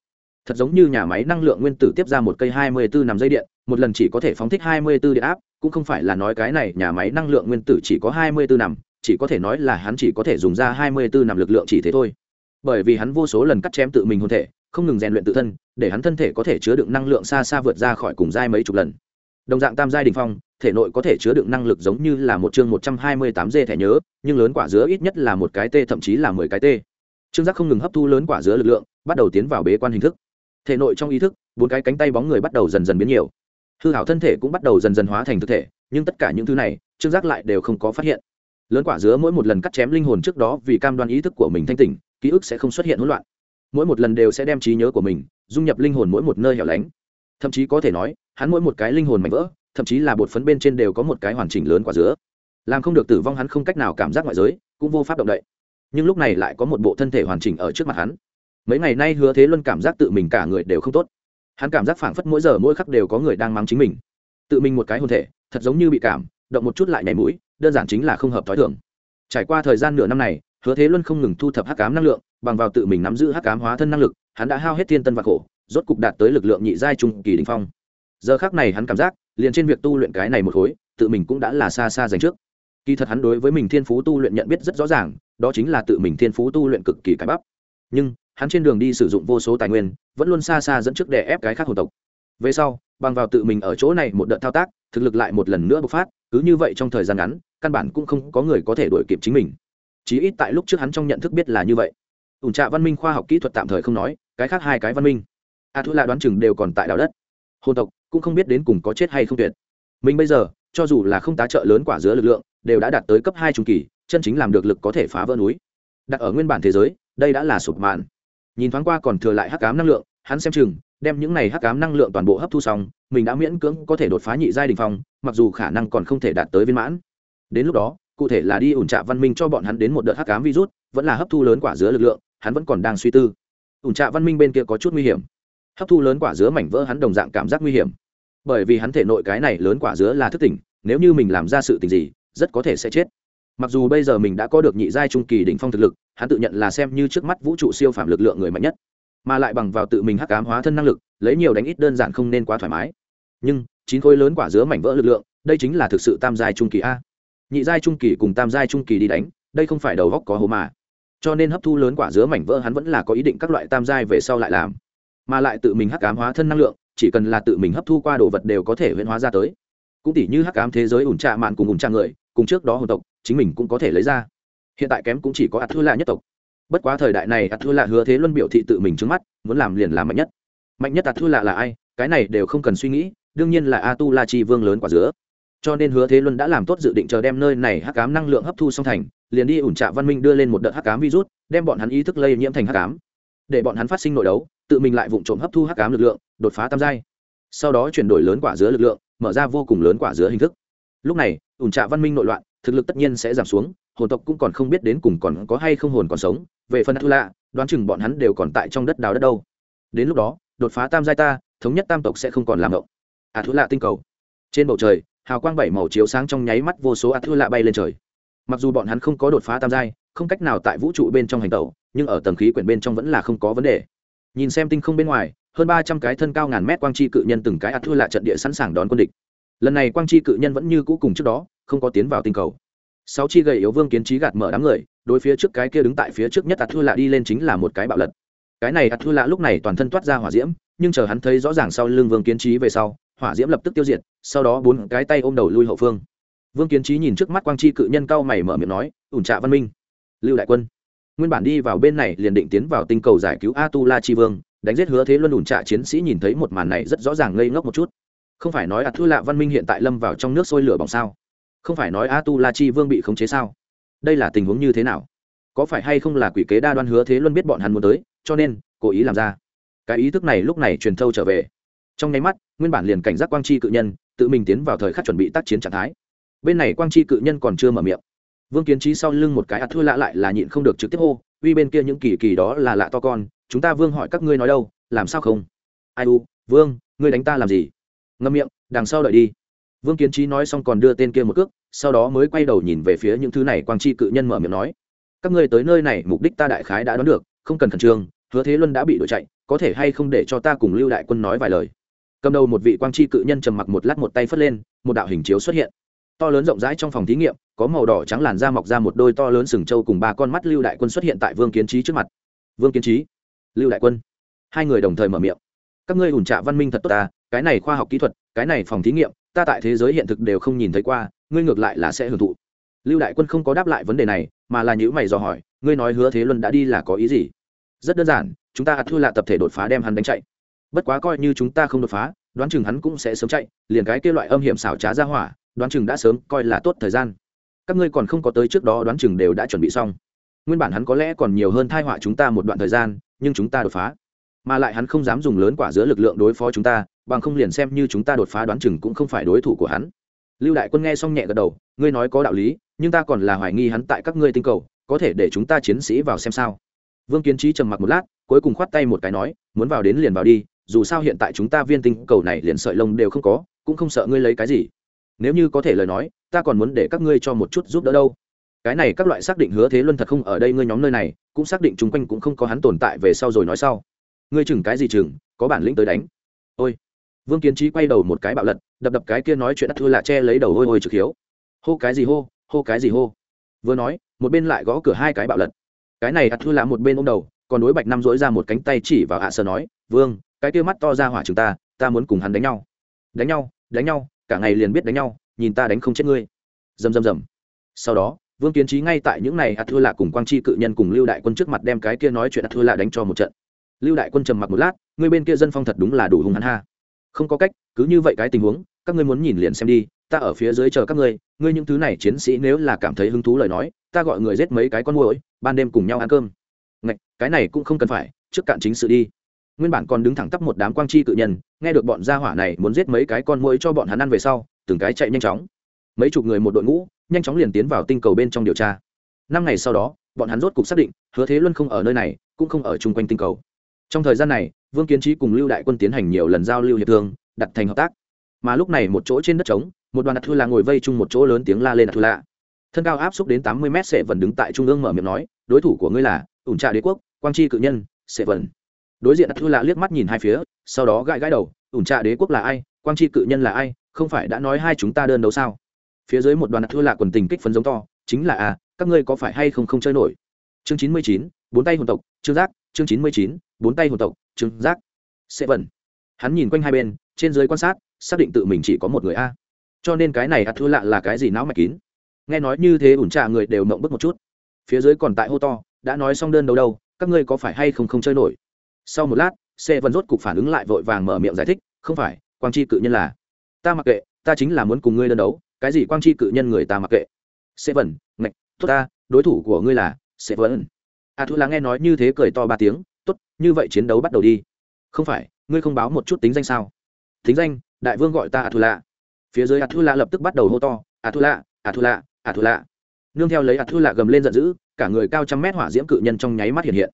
Thật giống như nhà máy năng lượng nguyên tử tiếp ra một cây hai mươi bốn nằm dây điện, một lần chỉ có thể phóng thích hai mươi bốn điện áp, cũng không phải là nói cái này nhà máy năng lượng nguyên tử chỉ có hai mươi bốn nằm, chỉ có thể nói là hắn chỉ có thể dùng ra hai mươi bốn nằm lực lượng chỉ thế thôi. Bởi vì hắn vô số lần cắt chém tự mình hôn thể không ngừng rèn luyện tự thân, để hắn thân thể có thể chứa đựng năng lượng xa xa vượt ra khỏi cùng giai mấy chục lần. Đồng dạng tam giai đình phong, thể nội có thể chứa đựng năng lực giống như là một chương một trăm hai mươi tám d thẻ nhớ, nhưng lớn quả dứa ít nhất là một cái t, thậm chí là mười cái t. Trương giác không ngừng hấp thu lớn quả dứa lực lượng, bắt đầu tiến vào bế quan hình thức. Thể nội trong ý thức, bốn cái cánh tay bóng người bắt đầu dần dần biến nhiều. Hư hảo thân thể cũng bắt đầu dần dần hóa thành thực thể, nhưng tất cả những thứ này, trương giác lại đều không có phát hiện. Lớn quả dứa mỗi một lần cắt chém linh hồn trước đó vì cam đoan ý thức của mình thanh tỉnh, ký ức sẽ không xuất hiện hỗn loạn mỗi một lần đều sẽ đem trí nhớ của mình dung nhập linh hồn mỗi một nơi hẻo lánh. Thậm chí có thể nói, hắn mỗi một cái linh hồn mạnh vỡ, thậm chí là bột phấn bên trên đều có một cái hoàn chỉnh lớn quả dứa. Làm không được tử vong hắn không cách nào cảm giác ngoại giới, cũng vô pháp động đậy. Nhưng lúc này lại có một bộ thân thể hoàn chỉnh ở trước mặt hắn. Mấy ngày nay hứa thế luân cảm giác tự mình cả người đều không tốt. Hắn cảm giác phảng phất mỗi giờ mỗi khắc đều có người đang mắng chính mình. Tự mình một cái hôn thể, thật giống như bị cảm, động một chút lại nhảy mũi, đơn giản chính là không hợp t h ó i thường. Trải qua thời gian nửa năm này, hứa thế luân không ngừng thu thập hắc cám năng lượng bằng vào tự mình nắm giữ hắc ám hóa thân năng lực, hắn đã hao hết thiên tân và khổ, rốt cục đạt tới lực lượng nhị giai trung kỳ đỉnh phong. Giờ khác này hắn cảm giác, liền trên việc tu luyện cái này một khối, tự mình cũng đã là xa xa dành trước. Kỳ thật hắn đối với mình thiên phú tu luyện nhận biết rất rõ ràng, đó chính là tự mình thiên phú tu luyện cực kỳ cái bắp. Nhưng, hắn trên đường đi sử dụng vô số tài nguyên, vẫn luôn xa xa dẫn trước để ép cái khác hồn tộc. Về sau, bằng vào tự mình ở chỗ này một đợt thao tác, thực lực lại một lần nữa bộc phát, cứ như vậy trong thời gian ngắn, căn bản cũng không có người có thể đuổi kịp chính mình. Chí ít tại lúc trước hắn trong nhận thức biết là như vậy ủn trạ văn minh khoa học kỹ thuật tạm thời không nói, cái khác hai cái văn minh. A thu lạ đoán chừng đều còn tại đảo đất. Hồn tộc, cũng không biết đến cùng có chết hay không tuyệt. Mình bây giờ, cho dù là không tá trợ lớn quả giữa lực lượng, đều đã đạt tới cấp hai trung kỳ, chân chính làm được lực có thể phá vỡ núi. Đặt ở nguyên bản thế giới, đây đã là sụp màn nhìn thoáng qua còn thừa lại hắc cám năng lượng, hắn xem chừng, đem những này hắc cám năng lượng toàn bộ hấp thu xong, mình đã miễn cưỡng có thể đột phá nhị giai đình phong, mặc dù khả năng còn không thể đạt tới viên mãn. Đến lúc đó, cụ thể là đi ủn trạ văn minh cho bọn hắn đến một đợt hắc cám virus, vẫn là hấp thu lớn quả giữa lực lượng hắn vẫn còn đang suy tư. Ủn trạ văn minh bên kia có chút nguy hiểm. Hấp thu lớn quả dứa mảnh vỡ hắn đồng dạng cảm giác nguy hiểm. Bởi vì hắn thể nội cái này lớn quả dứa là thức tỉnh, nếu như mình làm ra sự tình gì, rất có thể sẽ chết. Mặc dù bây giờ mình đã có được nhị giai trung kỳ đỉnh phong thực lực, hắn tự nhận là xem như trước mắt vũ trụ siêu phạm lực lượng người mạnh nhất. Mà lại bằng vào tự mình hắc ám hóa thân năng lực, lấy nhiều đánh ít đơn giản không nên quá thoải mái. Nhưng, chín khối lớn quả dứa mảnh vỡ lực lượng, đây chính là thực sự tam giai trung kỳ a. Nhị giai trung kỳ cùng tam giai trung kỳ đi đánh, đây không phải đầu góc có hố mà cho nên hấp thu lớn quả dứa mảnh vỡ hắn vẫn là có ý định các loại tam giai về sau lại làm. Mà lại tự mình hắc ám hóa thân năng lượng, chỉ cần là tự mình hấp thu qua đồ vật đều có thể huyễn hóa ra tới. Cũng tỉ như hắc ám thế giới ủn trạ mạn cùng ủn trạ người, cùng trước đó hồn tộc, chính mình cũng có thể lấy ra. Hiện tại kém cũng chỉ có ạt thư lạ nhất tộc. Bất quá thời đại này ạt thư lạ hứa thế luân biểu thị tự mình trước mắt, muốn làm liền làm mạnh nhất. Mạnh nhất ạt thư lạ là ai? Cái này đều không cần suy nghĩ, đương nhiên là a tu la chi vương lớn quả dứa. Cho nên hứa thế luân đã làm tốt dự định chờ đem nơi này hắc cám năng lượng hấp thu xong thành liền đi ủn trạ văn minh đưa lên một đợt hắc cám virus, đem bọn hắn ý thức lây nhiễm thành hắc cám để bọn hắn phát sinh nội đấu, tự mình lại vụng trộm hấp thu hắc cám lực lượng, đột phá tam giai. Sau đó chuyển đổi lớn quả dứa lực lượng, mở ra vô cùng lớn quả dứa hình thức. Lúc này, ủn trạ văn minh nội loạn, thực lực tất nhiên sẽ giảm xuống, hồn tộc cũng còn không biết đến cùng còn có hay không hồn còn sống. Về phần thu lạ đoán chừng bọn hắn đều còn tại trong đất đào đất đâu. Đến lúc đó, đột phá tam giai ta, thống nhất tam tộc sẽ không còn làm động. à thu lạ tinh cầu. Trên bầu trời, hào quang bảy màu chiếu sáng trong nháy mắt vô số ạt thư lạ bay lên trời mặc dù bọn hắn không có đột phá tam giai, không cách nào tại vũ trụ bên trong hành tẩu, nhưng ở tầng khí quyển bên trong vẫn là không có vấn đề. Nhìn xem tinh không bên ngoài, hơn ba trăm cái thân cao ngàn mét quang chi cự nhân từng cái ạt thua lạ trận địa sẵn sàng đón quân địch. Lần này quang chi cự nhân vẫn như cũ cùng trước đó, không có tiến vào tinh cầu. Sáu chi gầy yếu vương kiến trí gạt mở đám người, đối phía trước cái kia đứng tại phía trước nhất ạt thua lạ đi lên chính là một cái bạo lật. Cái này ạt thua lạ lúc này toàn thân toát ra hỏa diễm, nhưng chờ hắn thấy rõ ràng sau lưng vương kiến trí về sau, hỏa diễm lập tức tiêu diệt, sau đó bốn cái tay ôm đầu lui hậu phương vương kiến trí nhìn trước mắt quang chi cự nhân cao mày mở miệng nói, ủn trạ văn minh, lưu đại quân, nguyên bản đi vào bên này liền định tiến vào tinh cầu giải cứu a tu la chi vương, đánh giết hứa thế luân ủn trạ chiến sĩ nhìn thấy một màn này rất rõ ràng ngây ngốc một chút. Không phải nói a tu la văn minh hiện tại lâm vào trong nước sôi lửa bỏng sao? Không phải nói a tu la chi vương bị khống chế sao? Đây là tình huống như thế nào? Có phải hay không là quỷ kế đa đoan hứa thế luân biết bọn hắn muốn tới, cho nên, cố ý làm ra? Cái ý thức này lúc này truyền thâu trở về. Trong nháy mắt, nguyên bản liền cảnh giác quang chi cự nhân, tự mình tiến vào thời khắc chuẩn bị tác chiến trạng thái bên này quang chi cự nhân còn chưa mở miệng. Vương kiến trí sau lưng một cái ạt thua lạ lại là nhịn không được trực tiếp hô, uy bên kia những kỳ kỳ đó là lạ to con, chúng ta vương hỏi các ngươi nói đâu, làm sao không? Ai u, vương, ngươi đánh ta làm gì? Ngâm miệng, đằng sau đợi đi. Vương kiến trí nói xong còn đưa tên kia một cước, sau đó mới quay đầu nhìn về phía những thứ này quang chi cự nhân mở miệng nói, các ngươi tới nơi này mục đích ta đại khái đã đoán được, không cần khẩn trương, hứa thế luân đã bị đuổi chạy, có thể hay không để cho ta cùng lưu đại quân nói vài lời? Cầm đầu một vị quang chi cự nhân trầm mặc một lát một tay phất lên, một đạo hình chiếu xuất hiện to lớn rộng rãi trong phòng thí nghiệm, có màu đỏ trắng làn da mọc ra một đôi to lớn sừng trâu cùng ba con mắt lưu đại quân xuất hiện tại vương kiến trí trước mặt. Vương kiến trí lưu đại quân. Hai người đồng thời mở miệng. Các ngươi ủn trạ văn minh thật tốt ta, cái này khoa học kỹ thuật, cái này phòng thí nghiệm, ta tại thế giới hiện thực đều không nhìn thấy qua, ngươi ngược lại là sẽ hưởng thụ. Lưu đại quân không có đáp lại vấn đề này, mà là những mày dò hỏi, ngươi nói hứa thế luân đã đi là có ý gì? Rất đơn giản, chúng ta thua là tập thể đột phá đem hắn đánh chạy. Bất quá coi như chúng ta không đột phá, đoán chừng hắn cũng sẽ sớm chạy, liền cái kia loại âm hiểm xảo trá ra hỏa đoán chừng đã sớm, coi là tốt thời gian. Các ngươi còn không có tới trước đó, đoán chừng đều đã chuẩn bị xong. Nguyên bản hắn có lẽ còn nhiều hơn thai họa chúng ta một đoạn thời gian, nhưng chúng ta đột phá. Mà lại hắn không dám dùng lớn quả giữa lực lượng đối phó chúng ta, bằng không liền xem như chúng ta đột phá đoán chừng cũng không phải đối thủ của hắn. Lưu đại quân nghe xong nhẹ gật đầu, ngươi nói có đạo lý, nhưng ta còn là hoài nghi hắn tại các ngươi tinh cầu, có thể để chúng ta chiến sĩ vào xem sao. Vương kiến trí trầm mặc một lát, cuối cùng khoát tay một cái nói, muốn vào đến liền vào đi, dù sao hiện tại chúng ta viên tinh cầu này liền sợi lông đều không có, cũng không sợ ngươi lấy cái gì nếu như có thể lời nói, ta còn muốn để các ngươi cho một chút giúp đỡ đâu. Cái này các loại xác định hứa thế luân thật không ở đây ngươi nhóm nơi này, cũng xác định chung quanh cũng không có hắn tồn tại về sau rồi nói sau. Ngươi chừng cái gì chừng, có bản lĩnh tới đánh. Ôi. Vương kiến trí quay đầu một cái bạo lật, đập đập cái kia nói chuyện đắt thua lạ che lấy đầu hôi hôi trực hiếu. Hô cái gì hô hô cái gì hô. Vừa nói, một bên lại gõ cửa hai cái bạo lật. Cái này ắt thua lạ một bên ô m đầu, còn đối bạch năm dỗi ra một cánh tay chỉ vào hạ sơ nói, vương, cái kia mắt to ra hỏa chúng ta ta muốn cùng hắn đánh nhau. Đánh nhau đánh nhau cả ngày liền biết đánh nhau nhìn ta đánh không chết ngươi. Dầm dầm dầm. Sau đó vương kiến trí ngay tại những này ạt thua lạ cùng quang chi cự nhân cùng lưu đại quân trước mặt đem cái kia nói chuyện ạt thua lạ đánh cho một trận. Lưu đại quân trầm mặc một lát ngươi bên kia dân phong thật đúng là đủ hung hắn ha. Không có cách cứ như vậy cái tình huống các ngươi muốn nhìn liền xem đi ta ở phía dưới chờ các ngươi ngươi những thứ này chiến sĩ nếu là cảm thấy hứng thú lời nói ta gọi người giết mấy cái con mồi ban đêm cùng nhau ăn cơm. Ngạch, cái này cũng không cần phải trước cạn chính sự đi nguyên bản còn đứng thẳng tắp một đám quang chi cự nhân, nghe được bọn gia hỏa này muốn giết mấy cái con muỗi cho bọn hắn ăn về sau, từng cái chạy nhanh chóng. Mấy chục người một đội ngũ, nhanh chóng liền tiến vào tinh cầu bên trong điều tra. Năm ngày sau đó, bọn hắn rốt cục xác định, hứa thế luân không ở nơi này, cũng không ở chung quanh tinh cầu. Trong thời gian này, vương kiến trí cùng lưu đại quân tiến hành nhiều lần giao lưu hiệp thương, đặt thành hợp tác. Mà lúc này một chỗ trên đất trống, một đoàn đặt thư là ngồi vây chung một chỗ lớn tiếng la lên đặt thư lạ thân cao áp xúc đến tám mươi mét sệ vần đứng tại trung ương mở miệng nói, đối thủ của ngươi là ủn trà đế quốc, quang tri cự nhân, sệ vần đối diện thua lạ liếc mắt nhìn hai phía, sau đó gãi gãi đầu, ủn trạ đế quốc là ai? Quang tri cự nhân là ai? Không phải đã nói hai chúng ta đơn đấu sao? Phía dưới một đoàn thua lạ quần tình kích phấn giống to, chính là à các ngươi có phải hay không không chơi nổi? Chương chín mươi chín, bốn tay hồn tộc, trương giác, chương chín mươi chín, bốn tay hồn tộc, trương giác. Sẽ vẩn. Hắn nhìn quanh hai bên, trên dưới quan sát, xác định tự mình chỉ có một người a. Cho nên cái này ắt thua lạ là cái gì não mạch kín? Nghe nói như thế ủn trà người đều mộng bức một chút. Phía dưới còn tại hô to, đã nói xong đơn đấu đâu, các ngươi có phải hay không không chơi nổi? Sau một lát xe vân rốt cục phản ứng lại vội vàng mở miệng giải thích, không phải, quang chi cự nhân là. Ta mặc kệ, ta chính là muốn cùng ngươi đơn đấu, cái gì quang chi cự nhân người ta mặc kệ. Xe vần ngạch, tốt ta, đối thủ của ngươi là xe vân. A thu là nghe nói như thế cười to ba tiếng, tốt, như vậy chiến đấu bắt đầu đi. Không phải, ngươi không báo một chút tính danh sao? Tính danh, đại vương gọi ta a thu lạ. Phía dưới a thu lạ lập tức bắt đầu hô to, a thu lạ, a thu lạ, a thu lạ. Nương theo lấy a thu lạ gầm lên giận dữ, cả người cao trăm mét hỏa diễm cự nhân trong nháy mắt hiện hiện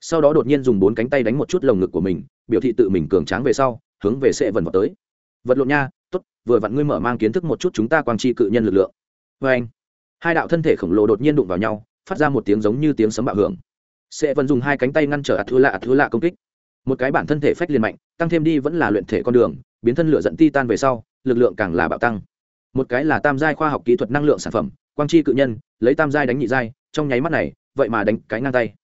sau đó đột nhiên dùng bốn cánh tay đánh một chút lồng ngực của mình, biểu thị tự mình cường tráng về sau, hướng về Sệ vần vào tới. Vật lộn nha, tốt, vừa vặn ngươi mở mang kiến thức một chút chúng ta quang chi cự nhân lực lượng. Vê anh. Hai đạo thân thể khổng lồ đột nhiên đụng vào nhau, phát ra một tiếng giống như tiếng sấm bạo hưởng. Sệ vần dùng hai cánh tay ngăn trở ạt thứ lạ ạt thứ lạ công kích. Một cái bản thân thể phách liền mạnh, tăng thêm đi vẫn là luyện thể con đường, biến thân lửa dẫn ti tan về sau, lực lượng càng là bạo tăng. Một cái là tam giai khoa học kỹ thuật năng lượng sản phẩm, quang chi cự nhân, lấy tam giai đánh nhị giai, trong nháy mắt này, vậy mà đánh cái ngang tay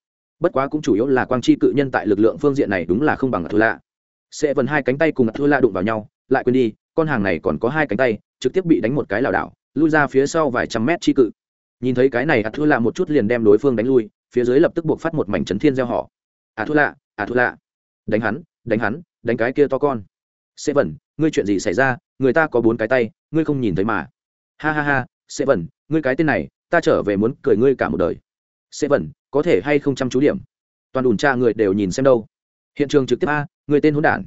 bất quá cũng chủ yếu là quang chi cự nhân tại lực lượng phương diện này đúng là không bằng thua lạ sẽ vần hai cánh tay cùng thua lạ đụng vào nhau, lại quên đi, con hàng này còn có hai cánh tay, trực tiếp bị đánh một cái lảo đảo, lui ra phía sau vài trăm mét chi cự. Nhìn thấy cái này thua lạ một chút liền đem đối phương đánh lui, phía dưới lập tức buộc phát một mảnh chấn thiên gieo họ. À thua lạ à thua lạ đánh hắn đánh hắn, đánh cái kia to con. Sẽ vẩn ngươi chuyện gì xảy ra? Người ta có bốn cái tay, ngươi không nhìn thấy mà. Ha ha ha, sẽ vẩn ngươi cái tên này, ta trở về muốn cười ngươi cả một đời sẽ vẩn có thể hay không chăm chú điểm? Toàn đùn tra người đều nhìn xem đâu. Hiện trường trực tiếp a, người tên hỗn đản.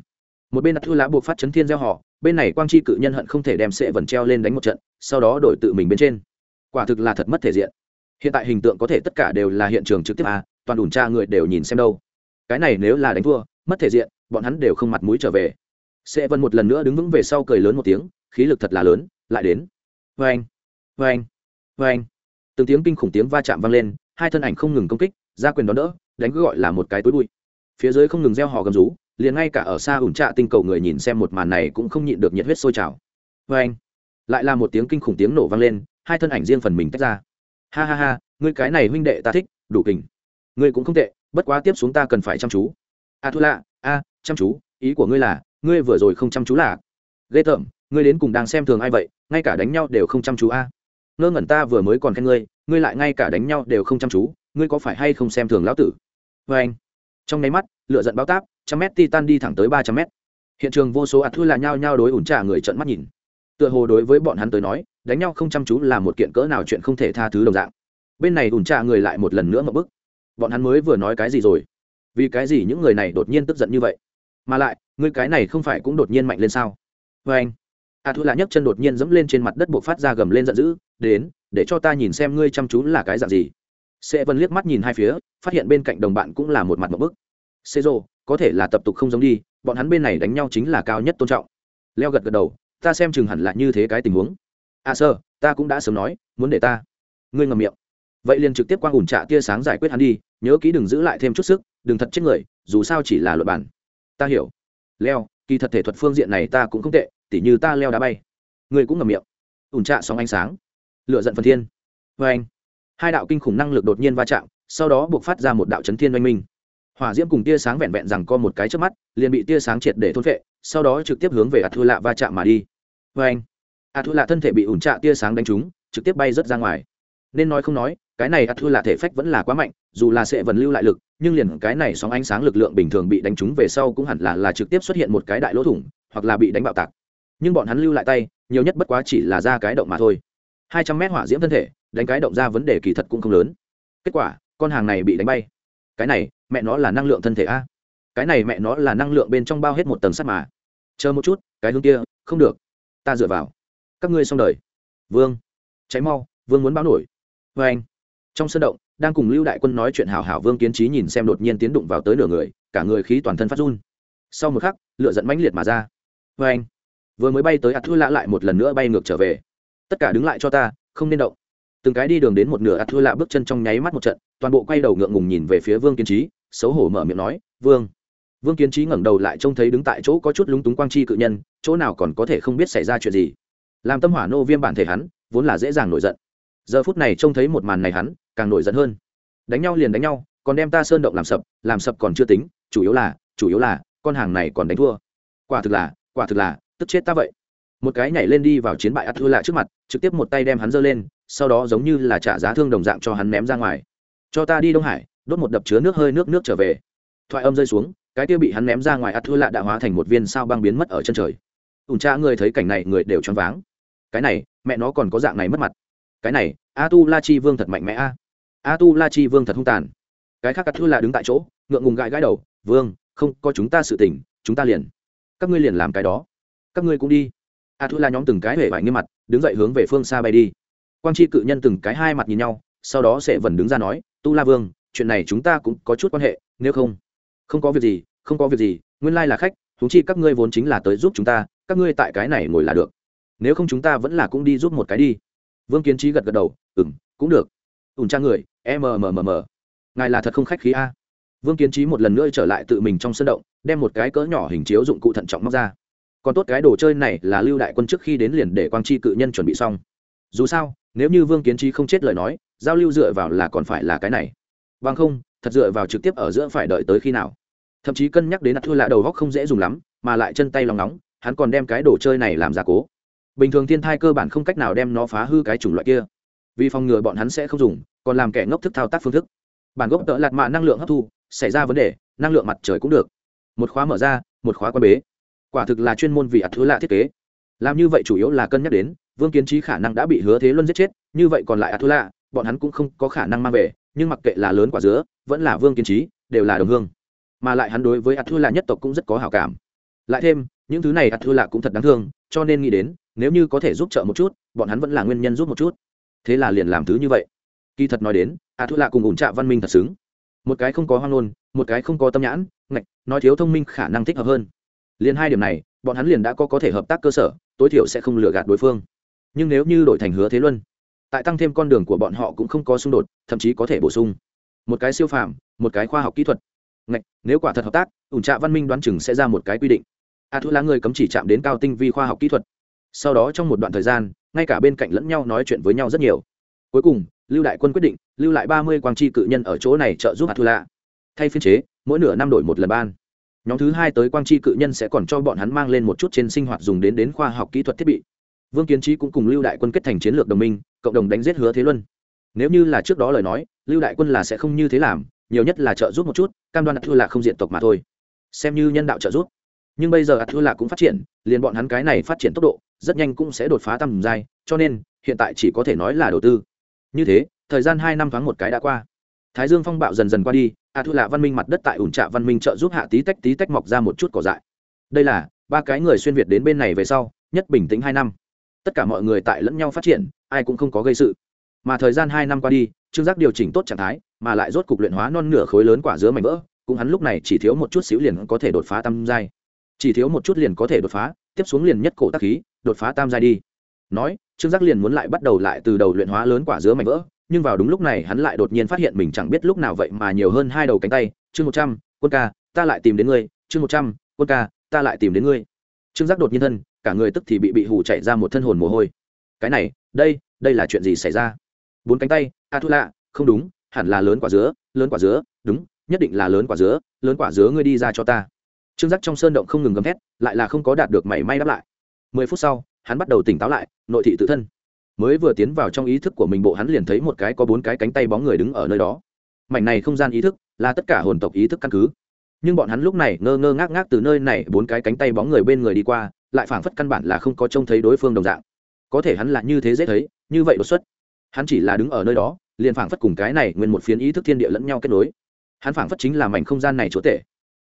Một bên đặt thư lá buộc phát chấn thiên gieo họ, bên này quang chi cự nhân hận không thể đem sẽ vẩn treo lên đánh một trận, sau đó đổi tự mình bên trên. Quả thực là thật mất thể diện. Hiện tại hình tượng có thể tất cả đều là hiện trường trực tiếp à toàn đủ tra người đều nhìn xem đâu. Cái này nếu là đánh thua, mất thể diện, bọn hắn đều không mặt mũi trở về. Sẽ vân một lần nữa đứng vững về sau cười lớn một tiếng, khí lực thật là lớn, lại đến. Vê anh vê anh vê anh từng tiếng kinh khủng tiếng va chạm vang lên hai thân ảnh không ngừng công kích, ra quyền đón đỡ, đánh cứ gọi là một cái túi bụi. Phía dưới không ngừng gieo hò gầm rú, liền ngay cả ở xa ủn trạ tinh cầu người nhìn xem một màn này cũng không nhịn được nhiệt huyết sôi trào. Vê anh. Lại là một tiếng kinh khủng tiếng nổ vang lên, hai thân ảnh riêng phần mình tách ra. Ha ha ha, ngươi cái này huynh đệ ta thích, đủ kình. Ngươi cũng không tệ, bất quá tiếp xuống ta cần phải chăm chú. A thu lạ a, chăm chú, ý của ngươi là, ngươi vừa rồi không chăm chú là. Ghê tởm, ngươi đến cùng đang xem thường ai vậy, ngay cả đánh nhau đều không chăm chú a. Ngơ ngẩn ta vừa mới còn khen ngươi ngươi lại ngay cả đánh nhau đều không chăm chú, ngươi có phải hay không xem thường lão tử? Vê anh, trong nháy mắt lựa giận bao táp, trăm mét titan đi thẳng tới ba trăm mét. Hiện trường vô số ạt thu là nhao nhao đối ủn trả người trận mắt nhìn. Tựa hồ đối với bọn hắn tới nói, đánh nhau không chăm chú là một kiện cỡ nào chuyện không thể tha thứ đồng dạng. Bên này ủn trà người lại một lần nữa một bức. Bọn hắn mới vừa nói cái gì rồi? Vì cái gì những người này đột nhiên tức giận như vậy? Mà lại, ngươi cái này không phải cũng đột nhiên mạnh lên sao? Vê anh a thu là nhấc chân đột nhiên dẫm lên trên mặt đất buộc phát ra gầm lên giận dữ, đến để cho ta nhìn xem ngươi chăm chú là cái dạng gì. Sẽ vân liếc mắt nhìn hai phía, phát hiện bên cạnh đồng bạn cũng là một mặt một bức. Xê rô có thể là tập tục không giống đi, bọn hắn bên này đánh nhau chính là cao nhất tôn trọng. Leo gật gật đầu, ta xem chừng hẳn là như thế cái tình huống. À sơ, ta cũng đã sớm nói, muốn để ta. Ngươi ngầm miệng. Vậy liền trực tiếp quang ủn trạ tia sáng giải quyết hắn đi, nhớ kỹ đừng giữ lại thêm chút sức, đừng thật chết người, dù sao chỉ là luật bản. Ta hiểu. Leo, kỳ thật thể thuật phương diện này ta cũng không tệ, tỉ như ta leo đá bay. Ngươi cũng ngầm miệng. Ủn trạ sóng ánh sáng lựa giận phần thiên. Vê anh, hai đạo kinh khủng năng lực đột nhiên va chạm, sau đó buộc phát ra một đạo chấn thiên oanh minh. Hỏa diễm cùng tia sáng vẹn vẹn rằng co một cái trước mắt, liền bị tia sáng triệt để thôn vệ sau đó trực tiếp hướng về ạt thư lạ va chạm mà đi. Vê anh ạt thư lạ thân thể bị ủn trạ tia sáng đánh trúng, trực tiếp bay rớt ra ngoài. Nên nói không nói, cái này ạt thư lạ thể phách vẫn là quá mạnh, dù là sẽ vẫn lưu lại lực, nhưng liền cái này sóng ánh sáng lực lượng bình thường bị đánh trúng về sau cũng hẳn là là trực tiếp xuất hiện một cái đại lỗ thủng, hoặc là bị đánh bạo tạc. Nhưng bọn hắn lưu lại tay, nhiều nhất bất quá chỉ là ra cái động mà thôi hai trăm mét hỏa diễm thân thể, đánh cái động ra vấn đề kỳ thật cũng không lớn. Kết quả, con hàng này bị đánh bay. Cái này, mẹ nó là năng lượng thân thể a. Cái này mẹ nó là năng lượng bên trong bao hết một tầng sắt mà. Chờ một chút, cái hướng kia, không được. Ta dựa vào. Các ngươi xong đời. Vương. Cháy mau, vương muốn báo nổi. Vê anh. Trong sân động, đang cùng lưu đại quân nói chuyện hảo hảo vương kiến trí nhìn xem đột nhiên tiến đụng vào tới nửa người, cả người khí toàn thân phát run. Sau một khắc lựa dẫn mãnh liệt mà ra. Vê anh. Vừa mới bay tới ạt thư lạ lại một lần nữa bay ngược trở về tất cả đứng lại cho ta, không nên động. Từng cái đi đường đến một nửa ạt thua lạ bước chân trong nháy mắt một trận, toàn bộ quay đầu ngượng ngùng nhìn về phía vương kiến trí xấu hổ mở miệng nói, vương. Vương kiến trí ngẩng đầu lại trông thấy đứng tại chỗ có chút lúng túng quang chi cự nhân, chỗ nào còn có thể không biết xảy ra chuyện gì. Làm tâm hỏa nô viêm bản thể hắn, vốn là dễ dàng nổi giận. Giờ phút này trông thấy một màn này hắn, càng nổi giận hơn. Đánh nhau liền đánh nhau, còn đem ta sơn động làm sập làm sập còn chưa tính, chủ yếu là, chủ yếu là, con hàng này còn đánh thua. Quả thực là, quả thực là, tức chết ta vậy một cái nhảy lên đi vào chiến bại Atula lạ trước mặt, trực tiếp một tay đem hắn giơ lên, sau đó giống như là trả giá thương đồng dạng cho hắn ném ra ngoài. Cho ta đi đông hải, đốt một đập chứa nước hơi nước nước trở về. Thoại âm rơi xuống, cái kia bị hắn ném ra ngoài Atula lạ đã hóa thành một viên sao băng biến mất ở chân trời. Tùn cha người thấy cảnh này, người đều choáng váng. Cái này, mẹ nó còn có dạng này mất mặt. Cái này, Atula chi vương thật mạnh mẽ a. Atula chi vương thật hung tàn. Cái khác Atula đứng tại chỗ, ngượng ngùng gãi gãi đầu, vương, không có chúng ta sự tình, chúng ta liền, các ngươi liền làm cái đó, các ngươi cũng đi a Thu La nhóm từng cái hể vải nghiêm mặt, đứng dậy hướng về phương xa bay đi. Quang chi cự nhân từng cái hai mặt nhìn nhau, sau đó sẽ vẫn đứng ra nói, tu la vương, chuyện này chúng ta cũng có chút quan hệ, nếu không không có việc gì, không có việc gì, nguyên lai là khách chúng chi các ngươi vốn chính là tới giúp chúng ta, các ngươi tại cái này ngồi là được. Nếu không chúng ta vẫn là cũng đi giúp một cái đi. Vương kiến trí gật gật đầu ừ m cũng được. Ủn trang người mmm ngài là thật không khách khí a. Vương kiến trí một lần nữa trở lại tự mình trong sân động, đem một cái cỡ nhỏ hình chiếu dụng cụ thận trọng móc ra còn tốt cái đồ chơi này là lưu đại quân trước khi đến liền để quang chi cự nhân chuẩn bị xong. Dù sao, nếu như vương kiến trí không chết lời nói, giao lưu dựa vào là còn phải là cái này. Bằng không, thật dựa vào trực tiếp ở giữa phải đợi tới khi nào. Thậm chí cân nhắc đến đặt thua lạ đầu góc không dễ dùng lắm, mà lại chân tay lòng nóng, hắn còn đem cái đồ chơi này làm gia cố. Bình thường thiên thai cơ bản không cách nào đem nó phá hư cái chủng loại kia. Vì phòng ngừa bọn hắn sẽ không dùng, còn làm kẻ ngốc thức thao tác phương thức. Bản gốc tợ lạt mạ năng lượng hấp thu, xảy ra vấn đề, năng lượng mặt trời cũng được. Một khóa mở ra, một khóa quan bế quả thực là chuyên môn vì ạt thứ lạ thiết kế. Làm như vậy chủ yếu là cân nhắc đến, vương kiến trí khả năng đã bị hứa thế luân giết chết, như vậy còn lại ạt thứ lạ, bọn hắn cũng không có khả năng mang về, nhưng mặc kệ là lớn quả dứa, vẫn là vương kiến trí, đều là đồng hương. Mà lại hắn đối với ạt thứ lạ nhất tộc cũng rất có hảo cảm. Lại thêm, những thứ này ạt thứ lạ cũng thật đáng thương, cho nên nghĩ đến, nếu như có thể giúp trợ một chút, bọn hắn vẫn là nguyên nhân giúp một chút. Thế là liền làm thứ như vậy. Kỳ thật nói đến, ạt thu lạ cùng ủn trạ văn minh thật xứng. Một cái không có hoang ngôn, một cái không có tâm nhãn, ngạch, nói thiếu thông minh khả năng thích hợp hơn liền hai điểm này bọn hắn liền đã có có thể hợp tác cơ sở tối thiểu sẽ không lừa gạt đối phương. Nhưng nếu như đổi thành hứa thế luân tại tăng thêm con đường của bọn họ cũng không có xung đột thậm chí có thể bổ sung. Một cái siêu phàm một cái khoa học kỹ thuật. Ngạch nếu quả thật hợp tác ủn trạ văn minh đoán chừng sẽ ra một cái quy định. A thu là người cấm chỉ chạm đến cao tinh vi khoa học kỹ thuật. Sau đó trong một đoạn thời gian ngay cả bên cạnh lẫn nhau nói chuyện với nhau rất nhiều. Cuối cùng lưu đại quân quyết định lưu lại ba mươi quang tri cự nhân ở chỗ này trợ giúp a thu lạ Thay phiên chế, mỗi nửa năm đổi một lần ban. Nhóm thứ hai tới quang chi cự nhân sẽ còn cho bọn hắn mang lên một chút trên sinh hoạt dùng đến đến khoa học kỹ thuật thiết bị. Vương Kiến Trí cũng cùng Lưu đại quân kết thành chiến lược đồng minh, cộng đồng đánh giết Hứa Thế Luân. Nếu như là trước đó lời nói, Lưu đại quân là sẽ không như thế làm, nhiều nhất là trợ giúp một chút, cam đoan Atula không diện tộc mà thôi. Xem như nhân đạo trợ giúp. Nhưng bây giờ Atula cũng phát triển, liền bọn hắn cái này phát triển tốc độ, rất nhanh cũng sẽ đột phá tầm giai, cho nên hiện tại chỉ có thể nói là đầu tư như thế thời gian hai năm thoáng một cái đã qua thái dương phong bạo dần dần qua đi, a thu lạ văn minh mặt đất tại ủn trạ văn minh trợ giúp hạ tí tách tí tách mọc ra một chút cỏ dại. Đây là ba cái người xuyên việt đến bên này về sau, nhất bình tĩnh hai năm. Tất cả mọi người tại lẫn nhau phát triển, ai cũng không có gây sự. Mà thời gian hai năm qua đi, trương giác điều chỉnh tốt trạng thái, mà lại rốt cục luyện hóa non nửa khối lớn quả dứa mảnh vỡ, cũng hắn lúc này chỉ thiếu một chút xíu liền có thể đột phá tam giai. Chỉ thiếu một chút liền có thể đột phá, tiếp xuống liền nhất cổ tác khí, đột phá tam giai đi. Nói, trương giác liền muốn lại bắt đầu lại từ đầu luyện hóa lớn quả dứa mảnh vỡ nhưng vào đúng lúc này hắn lại đột nhiên phát hiện mình chẳng biết lúc nào vậy mà nhiều hơn hai đầu cánh tay. Chương một trăm, quân ca, ta lại tìm đến ngươi. Chương một trăm, quân ca, ta lại tìm đến ngươi. Trương giác đột nhiên thân, cả người tức thì bị bị hù chạy ra một thân hồn mồ hôi. Cái này, đây đây là chuyện gì xảy ra? Bốn cánh tay a thu lạ không đúng, hẳn là lớn quả dứa, lớn quả dứa, đúng, nhất định là lớn quả dứa, lớn quả dứa ngươi đi ra cho ta. Trương giác trong sơn động không ngừng gầm thét, lại là không có đạt được mảy may đáp lại. Mười phút sau, hắn bắt đầu tỉnh táo lại, nội thị tự thân mới vừa tiến vào trong ý thức của mình, bộ hắn liền thấy một cái có bốn cái cánh tay bóng người đứng ở nơi đó. Mảnh này không gian ý thức là tất cả hồn tộc ý thức căn cứ. Nhưng bọn hắn lúc này ngơ ngơ ngác ngác từ nơi này bốn cái cánh tay bóng người bên người đi qua, lại phảng phất căn bản là không có trông thấy đối phương đồng dạng. Có thể hắn là như thế dễ thấy, như vậy đột xuất. Hắn chỉ là đứng ở nơi đó, liền phảng phất cùng cái này nguyên một phiến ý thức thiên địa lẫn nhau kết nối. Hắn phảng phất chính là mảnh không gian này chúa tể.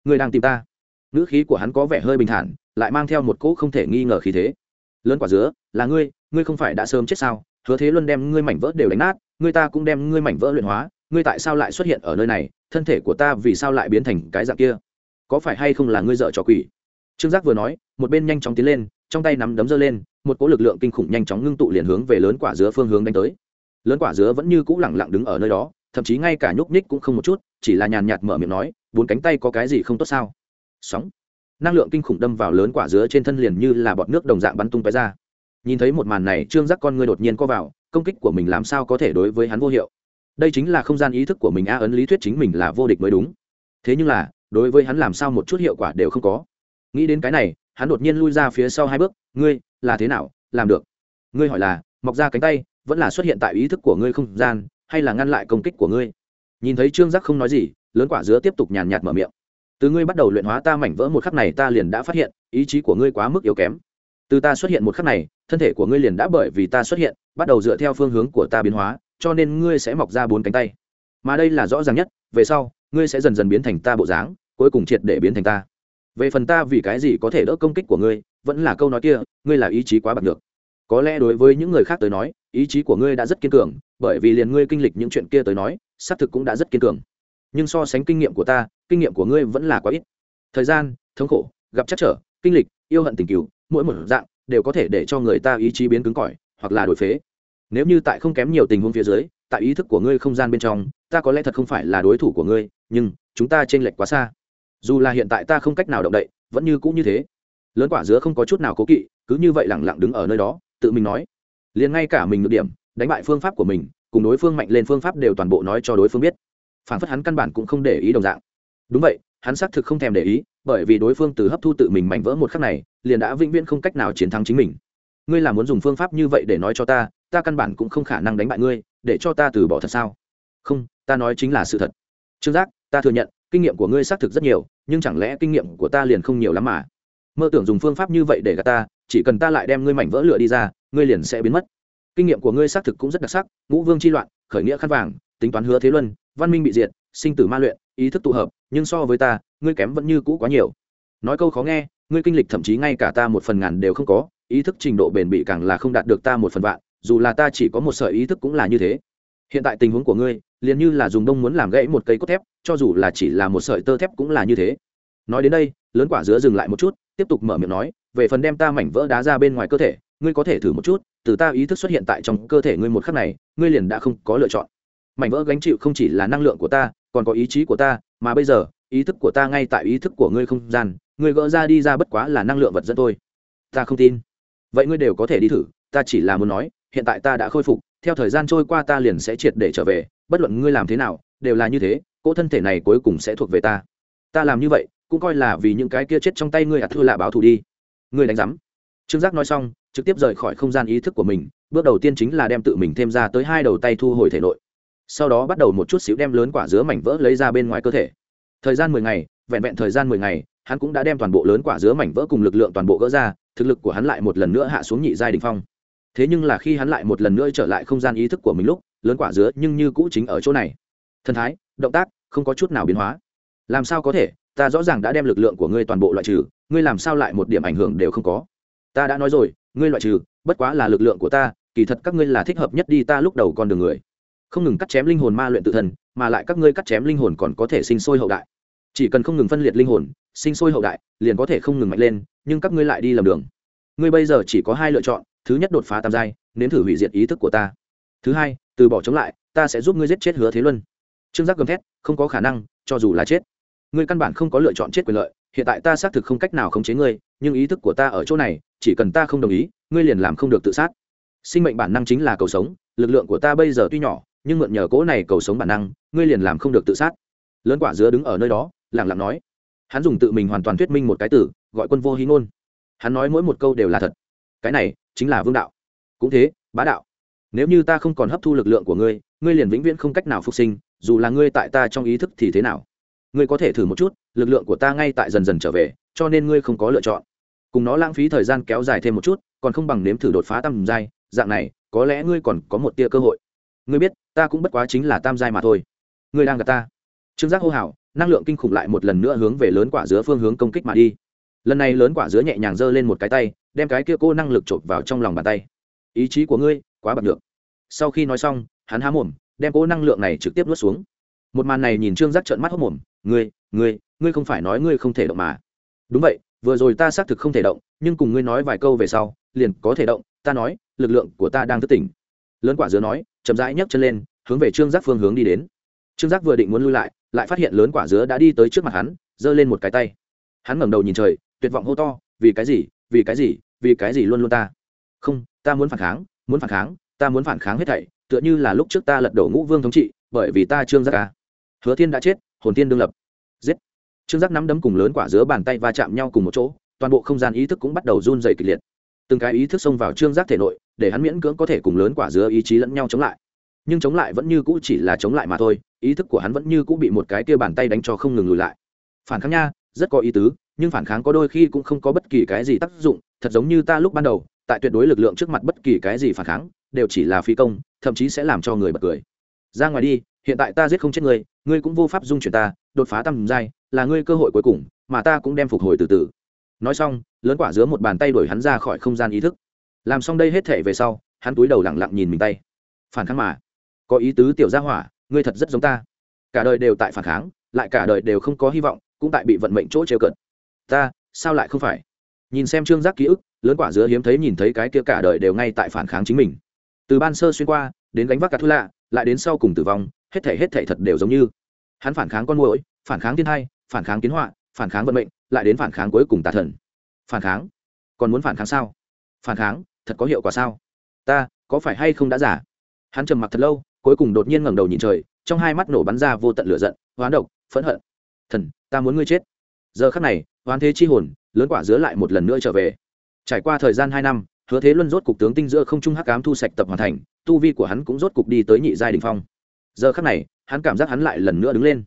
Người đang tìm ta. Ngữ khí của hắn có vẻ hơi bình thản, lại mang theo một cỗ không thể nghi ngờ khí thế. Lớn quả dứa, là ngươi ngươi không phải đã sớm chết sao? Hứa thế luân đem ngươi mảnh vỡ đều đánh nát, ngươi ta cũng đem ngươi mảnh vỡ luyện hóa, ngươi tại sao lại xuất hiện ở nơi này? Thân thể của ta vì sao lại biến thành cái dạng kia? Có phải hay không là ngươi dợ trò quỷ? Trương giác vừa nói, một bên nhanh chóng tiến lên, trong tay nắm đấm giơ lên, một cỗ lực lượng kinh khủng nhanh chóng ngưng tụ liền hướng về lớn quả dứa phương hướng đánh tới. Lớn quả dứa vẫn như cũ lẳng lặng đứng ở nơi đó, thậm chí ngay cả nhúc nhích cũng không một chút, chỉ là nhàn nhạt mở miệng nói, bốn cánh tay có cái gì không tốt sao? Sóng. Năng lượng kinh khủng đâm vào lớn quả dứa trên thân liền như là bọt nước đồng dạng bắn tung tóe ra nhìn thấy một màn này, trương giác con ngươi đột nhiên co vào, công kích của mình làm sao có thể đối với hắn vô hiệu? Đây chính là không gian ý thức của mình a ấn lý thuyết chính mình là vô địch mới đúng. Thế nhưng là, đối với hắn làm sao một chút hiệu quả đều không có. Nghĩ đến cái này, hắn đột nhiên lui ra phía sau hai bước, ngươi, là thế nào? Làm được. Ngươi hỏi là, mọc ra cánh tay, vẫn là xuất hiện tại ý thức của ngươi không gian, hay là ngăn lại công kích của ngươi? Nhìn thấy trương giác không nói gì, lớn quả dứa tiếp tục nhàn nhạt mở miệng. Từ ngươi bắt đầu luyện hóa ta mảnh vỡ một khắc này, ta liền đã phát hiện, ý chí của ngươi quá mức yếu kém. Từ ta xuất hiện một khắc này thân thể của ngươi liền đã bởi vì ta xuất hiện, bắt đầu dựa theo phương hướng của ta biến hóa, cho nên ngươi sẽ mọc ra bốn cánh tay. Mà đây là rõ ràng nhất, về sau, ngươi sẽ dần dần biến thành ta bộ dáng, cuối cùng triệt để biến thành ta. Về phần ta vì cái gì có thể đỡ công kích của ngươi, vẫn là câu nói kia, ngươi là ý chí quá bạc được có lẽ đối với những người khác tới nói, ý chí của ngươi đã rất kiên cường, bởi vì liền ngươi kinh lịch những chuyện kia tới nói, xác thực cũng đã rất kiên cường. Nhưng so sánh kinh nghiệm của ta, kinh nghiệm của ngươi vẫn là quá ít. Thời gian, thống khổ, gặp chắc trở, kinh lịch, yêu hận tình cựu mỗi một dạng đều có thể để cho người ta ý chí biến cứng cỏi, hoặc là đổi phế. Nếu như tại không kém nhiều tình huống phía dưới, tại ý thức của ngươi không gian bên trong, ta có lẽ thật không phải là đối thủ của ngươi, nhưng chúng ta t r ê n lệch quá xa. Dù là hiện tại ta không cách nào động đậy, vẫn như cũng như thế. Lớn quả dứa không có chút nào cố kỵ, cứ như vậy lẳng lặng đứng ở nơi đó, tự mình nói. Liền ngay cả mình được điểm, đánh bại phương pháp của mình, cùng đối phương mạnh lên phương pháp đều toàn bộ nói cho đối phương biết. Phản phất hắn căn bản cũng không để ý đồng dạng. Đúng vậy, hắn xác thực không thèm để ý bởi vì đối phương từ hấp thu tự mình mảnh vỡ một khắc này, liền đã vĩnh viễn không cách nào chiến thắng chính mình. Ngươi là muốn dùng phương pháp như vậy để nói cho ta ta căn bản cũng không khả năng đánh bại ngươi, để cho ta từ bỏ thật sao? Không, ta nói chính là sự thật. Trương giác, ta thừa nhận, kinh nghiệm của ngươi xác thực rất nhiều, nhưng chẳng lẽ kinh nghiệm của ta liền không nhiều lắm mà? Mơ tưởng dùng phương pháp như vậy để gạt ta, chỉ cần ta lại đem ngươi mảnh vỡ lựa đi ra, ngươi liền sẽ biến mất. Kinh nghiệm của ngươi xác thực cũng rất đặc sắc, ngũ vương c h i loạn, khởi nghĩa khăn vàng, tính toán hứa thế luân, văn minh bị diệt, sinh tử ma luyện, ý thức tụ hợp nhưng so với ta, ngươi kém vẫn như cũ quá nhiều. Nói câu khó nghe, ngươi kinh lịch thậm chí ngay cả ta một phần ngàn đều không có, ý thức trình độ bền bỉ càng là không đạt được ta một phần vạn, dù là ta chỉ có một sợi ý thức cũng là như thế. Hiện tại tình huống của ngươi, liền như là dùng đông muốn làm gãy một cây cốt thép, cho dù là chỉ là một sợi tơ thép cũng là như thế. Nói đến đây, lớn quả dứa dừng lại một chút, tiếp tục mở miệng nói, về phần đem ta mảnh vỡ đá ra bên ngoài cơ thể, ngươi có thể thử một chút, từ ta ý thức xuất hiện tại trong cơ thể ngươi một khắc này, ngươi liền đã không có lựa chọn. Mảnh vỡ gánh chịu không chỉ là năng lượng của ta, còn có ý chí của ta mà bây giờ, ý thức của ta ngay tại ý thức của ngươi không gian, ngươi gỡ ra đi ra bất quá là năng lượng vật dẫn thôi. Ta không tin. Vậy ngươi đều có thể đi thử, ta chỉ là muốn nói, hiện tại ta đã khôi phục, theo thời gian trôi qua ta liền sẽ triệt để trở về, bất luận ngươi làm thế nào, đều là như thế, cỗ thân thể này cuối cùng sẽ thuộc về ta. Ta làm như vậy, cũng coi là vì những cái kia chết trong tay ngươi ạt thưa lạ báo thù đi. Ngươi đánh giám. Trương giác nói xong, trực tiếp rời khỏi không gian ý thức của mình, bước đầu tiên chính là đem tự mình thêm ra tới hai đầu tay thu hồi thể nội sau đó bắt đầu một chút xíu đem lớn quả dứa mảnh vỡ lấy ra bên ngoài cơ thể. Thời gian mười ngày, vẹn vẹn thời gian mười ngày, hắn cũng đã đem toàn bộ lớn quả dứa mảnh vỡ cùng lực lượng toàn bộ gỡ ra, thực lực của hắn lại một lần nữa hạ xuống nhị giai đình phong. Thế nhưng là khi hắn lại một lần nữa trở lại không gian ý thức của mình lúc, lớn quả dứa nhưng như cũ chính ở chỗ này. Thần thái, động tác, không có chút nào biến hóa. Làm sao có thể? Ta rõ ràng đã đem lực lượng của ngươi toàn bộ loại trừ, ngươi làm sao lại một điểm ảnh hưởng đều không có? Ta đã nói rồi, ngươi loại trừ, bất quá là lực lượng của ta, kỳ thật các ngươi là thích hợp nhất đi ta lúc đầu con đường người không ngừng cắt chém linh hồn ma luyện tự thân, mà lại các ngươi cắt chém linh hồn còn có thể sinh sôi hậu đại. Chỉ cần không ngừng phân liệt linh hồn, sinh sôi hậu đại, liền có thể không ngừng mạnh lên, nhưng các ngươi lại đi lầm đường. Ngươi bây giờ chỉ có hai lựa chọn, thứ nhất đột phá tam giai, nếm thử hủy diệt ý thức của ta. Thứ hai, từ bỏ chống lại, ta sẽ giúp ngươi giết chết hứa thế luân. Trương giác gầm thét, không có khả năng, cho dù là chết. Ngươi căn bản không có lựa chọn chết quyền lợi, hiện tại ta xác thực không cách nào khống chế ngươi, nhưng ý thức của ta ở chỗ này, chỉ cần ta không đồng ý, ngươi liền làm không được tự sát. Sinh mệnh bản năng chính là cầu sống, lực lượng của ta bây giờ tuy nhỏ nhưng mượn nhờ cỗ này cầu sống bản năng, ngươi liền làm không được tự sát. Lớn quả dứa đứng ở nơi đó lẳng lặng nói. Hắn dùng tự mình hoàn toàn thuyết minh một cái từ, gọi quân vô hí ngôn. Hắn nói mỗi một câu đều là thật. Cái này, chính là vương đạo. Cũng thế, bá đạo. Nếu như ta không còn hấp thu lực lượng của ngươi ngươi liền vĩnh viễn không cách nào phục sinh, dù là ngươi tại ta trong ý thức thì thế nào? Ngươi có thể thử một chút, lực lượng của ta ngay tại dần dần trở về, cho nên ngươi không có lựa chọn. Cùng nó lãng phí thời gian kéo dài thêm một chút, còn không bằng nếm thử đột phá tam giai, dạng này, có lẽ ngươi còn có một tia cơ hội ngươi biết, ta cũng bất quá chính là tam giai mà thôi. Ngươi đang gặp ta. Trương giác hô hào, năng lượng kinh khủng lại một lần nữa hướng về lớn quả dứa phương hướng công kích mà đi. Lần này lớn quả dứa nhẹ nhàng giơ lên một cái tay, đem cái kia cô năng lực chộp vào trong lòng bàn tay. Ý chí của ngươi, quá bật được sau khi nói xong, hắn há mồm, đem cô năng lượng này trực tiếp nuốt xuống. Một màn này nhìn trương giác trợn mắt hốc mồm, ngươi ngươi ngươi không phải nói ngươi không thể động mà. Đúng vậy, vừa rồi ta xác thực không thể động, nhưng cùng ngươi nói vài câu về sau, liền có thể động, ta nói, lực lượng của ta đang thức tỉnh lớn quả dứa nói, chậm rãi nhấc chân lên, hướng về trương giác phương hướng đi đến. Trương giác vừa định muốn lui lại lại phát hiện lớn quả dứa đã đi tới trước mặt hắn, giơ lên một cái tay. Hắn ngẩng đầu nhìn trời, tuyệt vọng hô to, vì cái gì, vì cái gì, vì cái gì luôn luôn ta? Không, ta muốn phản kháng, muốn phản kháng, ta muốn phản kháng hết thảy, tựa như là lúc trước ta lật đổ ngũ vương thống trị, bởi vì ta trương giác ca hứa thiên đã chết, hồn tiên đương lập. Giết. Trương giác nắm đấm cùng lớn quả dứa bàn tay va chạm nhau cùng một chỗ, toàn bộ không gian ý thức cũng bắt đầu run dày kịch liệt từng cái ý thức xông vào trương giác thể nội, để hắn miễn cưỡng có thể cùng lớn quả dứa ý chí lẫn nhau chống lại. Nhưng chống lại vẫn như cũ chỉ là chống lại mà thôi, ý thức của hắn vẫn như cũ bị một cái kia bàn tay đánh cho không ngừng lùi lại. Phản kháng nha, rất có ý tứ, nhưng phản kháng có đôi khi cũng không có bất kỳ cái gì tác dụng, thật giống như ta lúc ban đầu, tại tuyệt đối lực lượng trước mặt bất kỳ cái gì phản kháng, đều chỉ là phi công, thậm chí sẽ làm cho người bật cười. Ra ngoài đi, hiện tại ta giết không chết ngươi ngươi cũng vô pháp dung chuyển ta, đột phá tầm giai, là ngươi cơ hội cuối cùng, mà ta cũng đem phục hồi từ từ nói xong, lớn quả dứa một bàn tay đuổi hắn ra khỏi không gian ý thức. Làm xong đây hết thể về sau, hắn túi đầu lẳng lặng nhìn mình tay. Phản kháng mà. Có ý tứ tiểu gia hỏa, ngươi thật rất giống ta. Cả đời đều tại phản kháng, lại cả đời đều không có hy vọng, cũng tại bị vận mệnh chỗ trêu cận ta, sao lại không phải? Nhìn xem trương giác ký ức, lớn quả dứa hiếm thấy nhìn thấy cái kia cả đời đều ngay tại phản kháng chính mình. Từ ban sơ xuyên qua, đến gánh vác cả thu lạ, lại đến sau cùng tử vong, hết thể hết thể thật đều giống như. Hắn phản kháng con mũi phản kháng thiên thai, phản kháng kiến họa, phản kháng vận mệnh lại đến phản kháng cuối cùng tà thần. Phản kháng? Còn muốn phản kháng sao? Phản kháng? Thật có hiệu quả sao? Ta, có phải hay không đã giả? Hắn trầm mặc thật lâu, cuối cùng đột nhiên ngẩng đầu nhìn trời, trong hai mắt nổ bắn ra vô tận lửa giận, hoán độc, phẫn hận. Thần, ta muốn ngươi chết. Giờ khắc này, hoán thế chi hồn, lớn quả dứa lại một lần nữa trở về. Trải qua thời gian hai năm, hứa thế luân rốt cục tướng tinh giữa không trung hắc cám thu sạch tập hoàn thành, tu vi của hắn cũng rốt cục đi tới nhị giai đình phong. Giờ khắc này, hắn cảm giác hắn lại lần nữa đứng lên.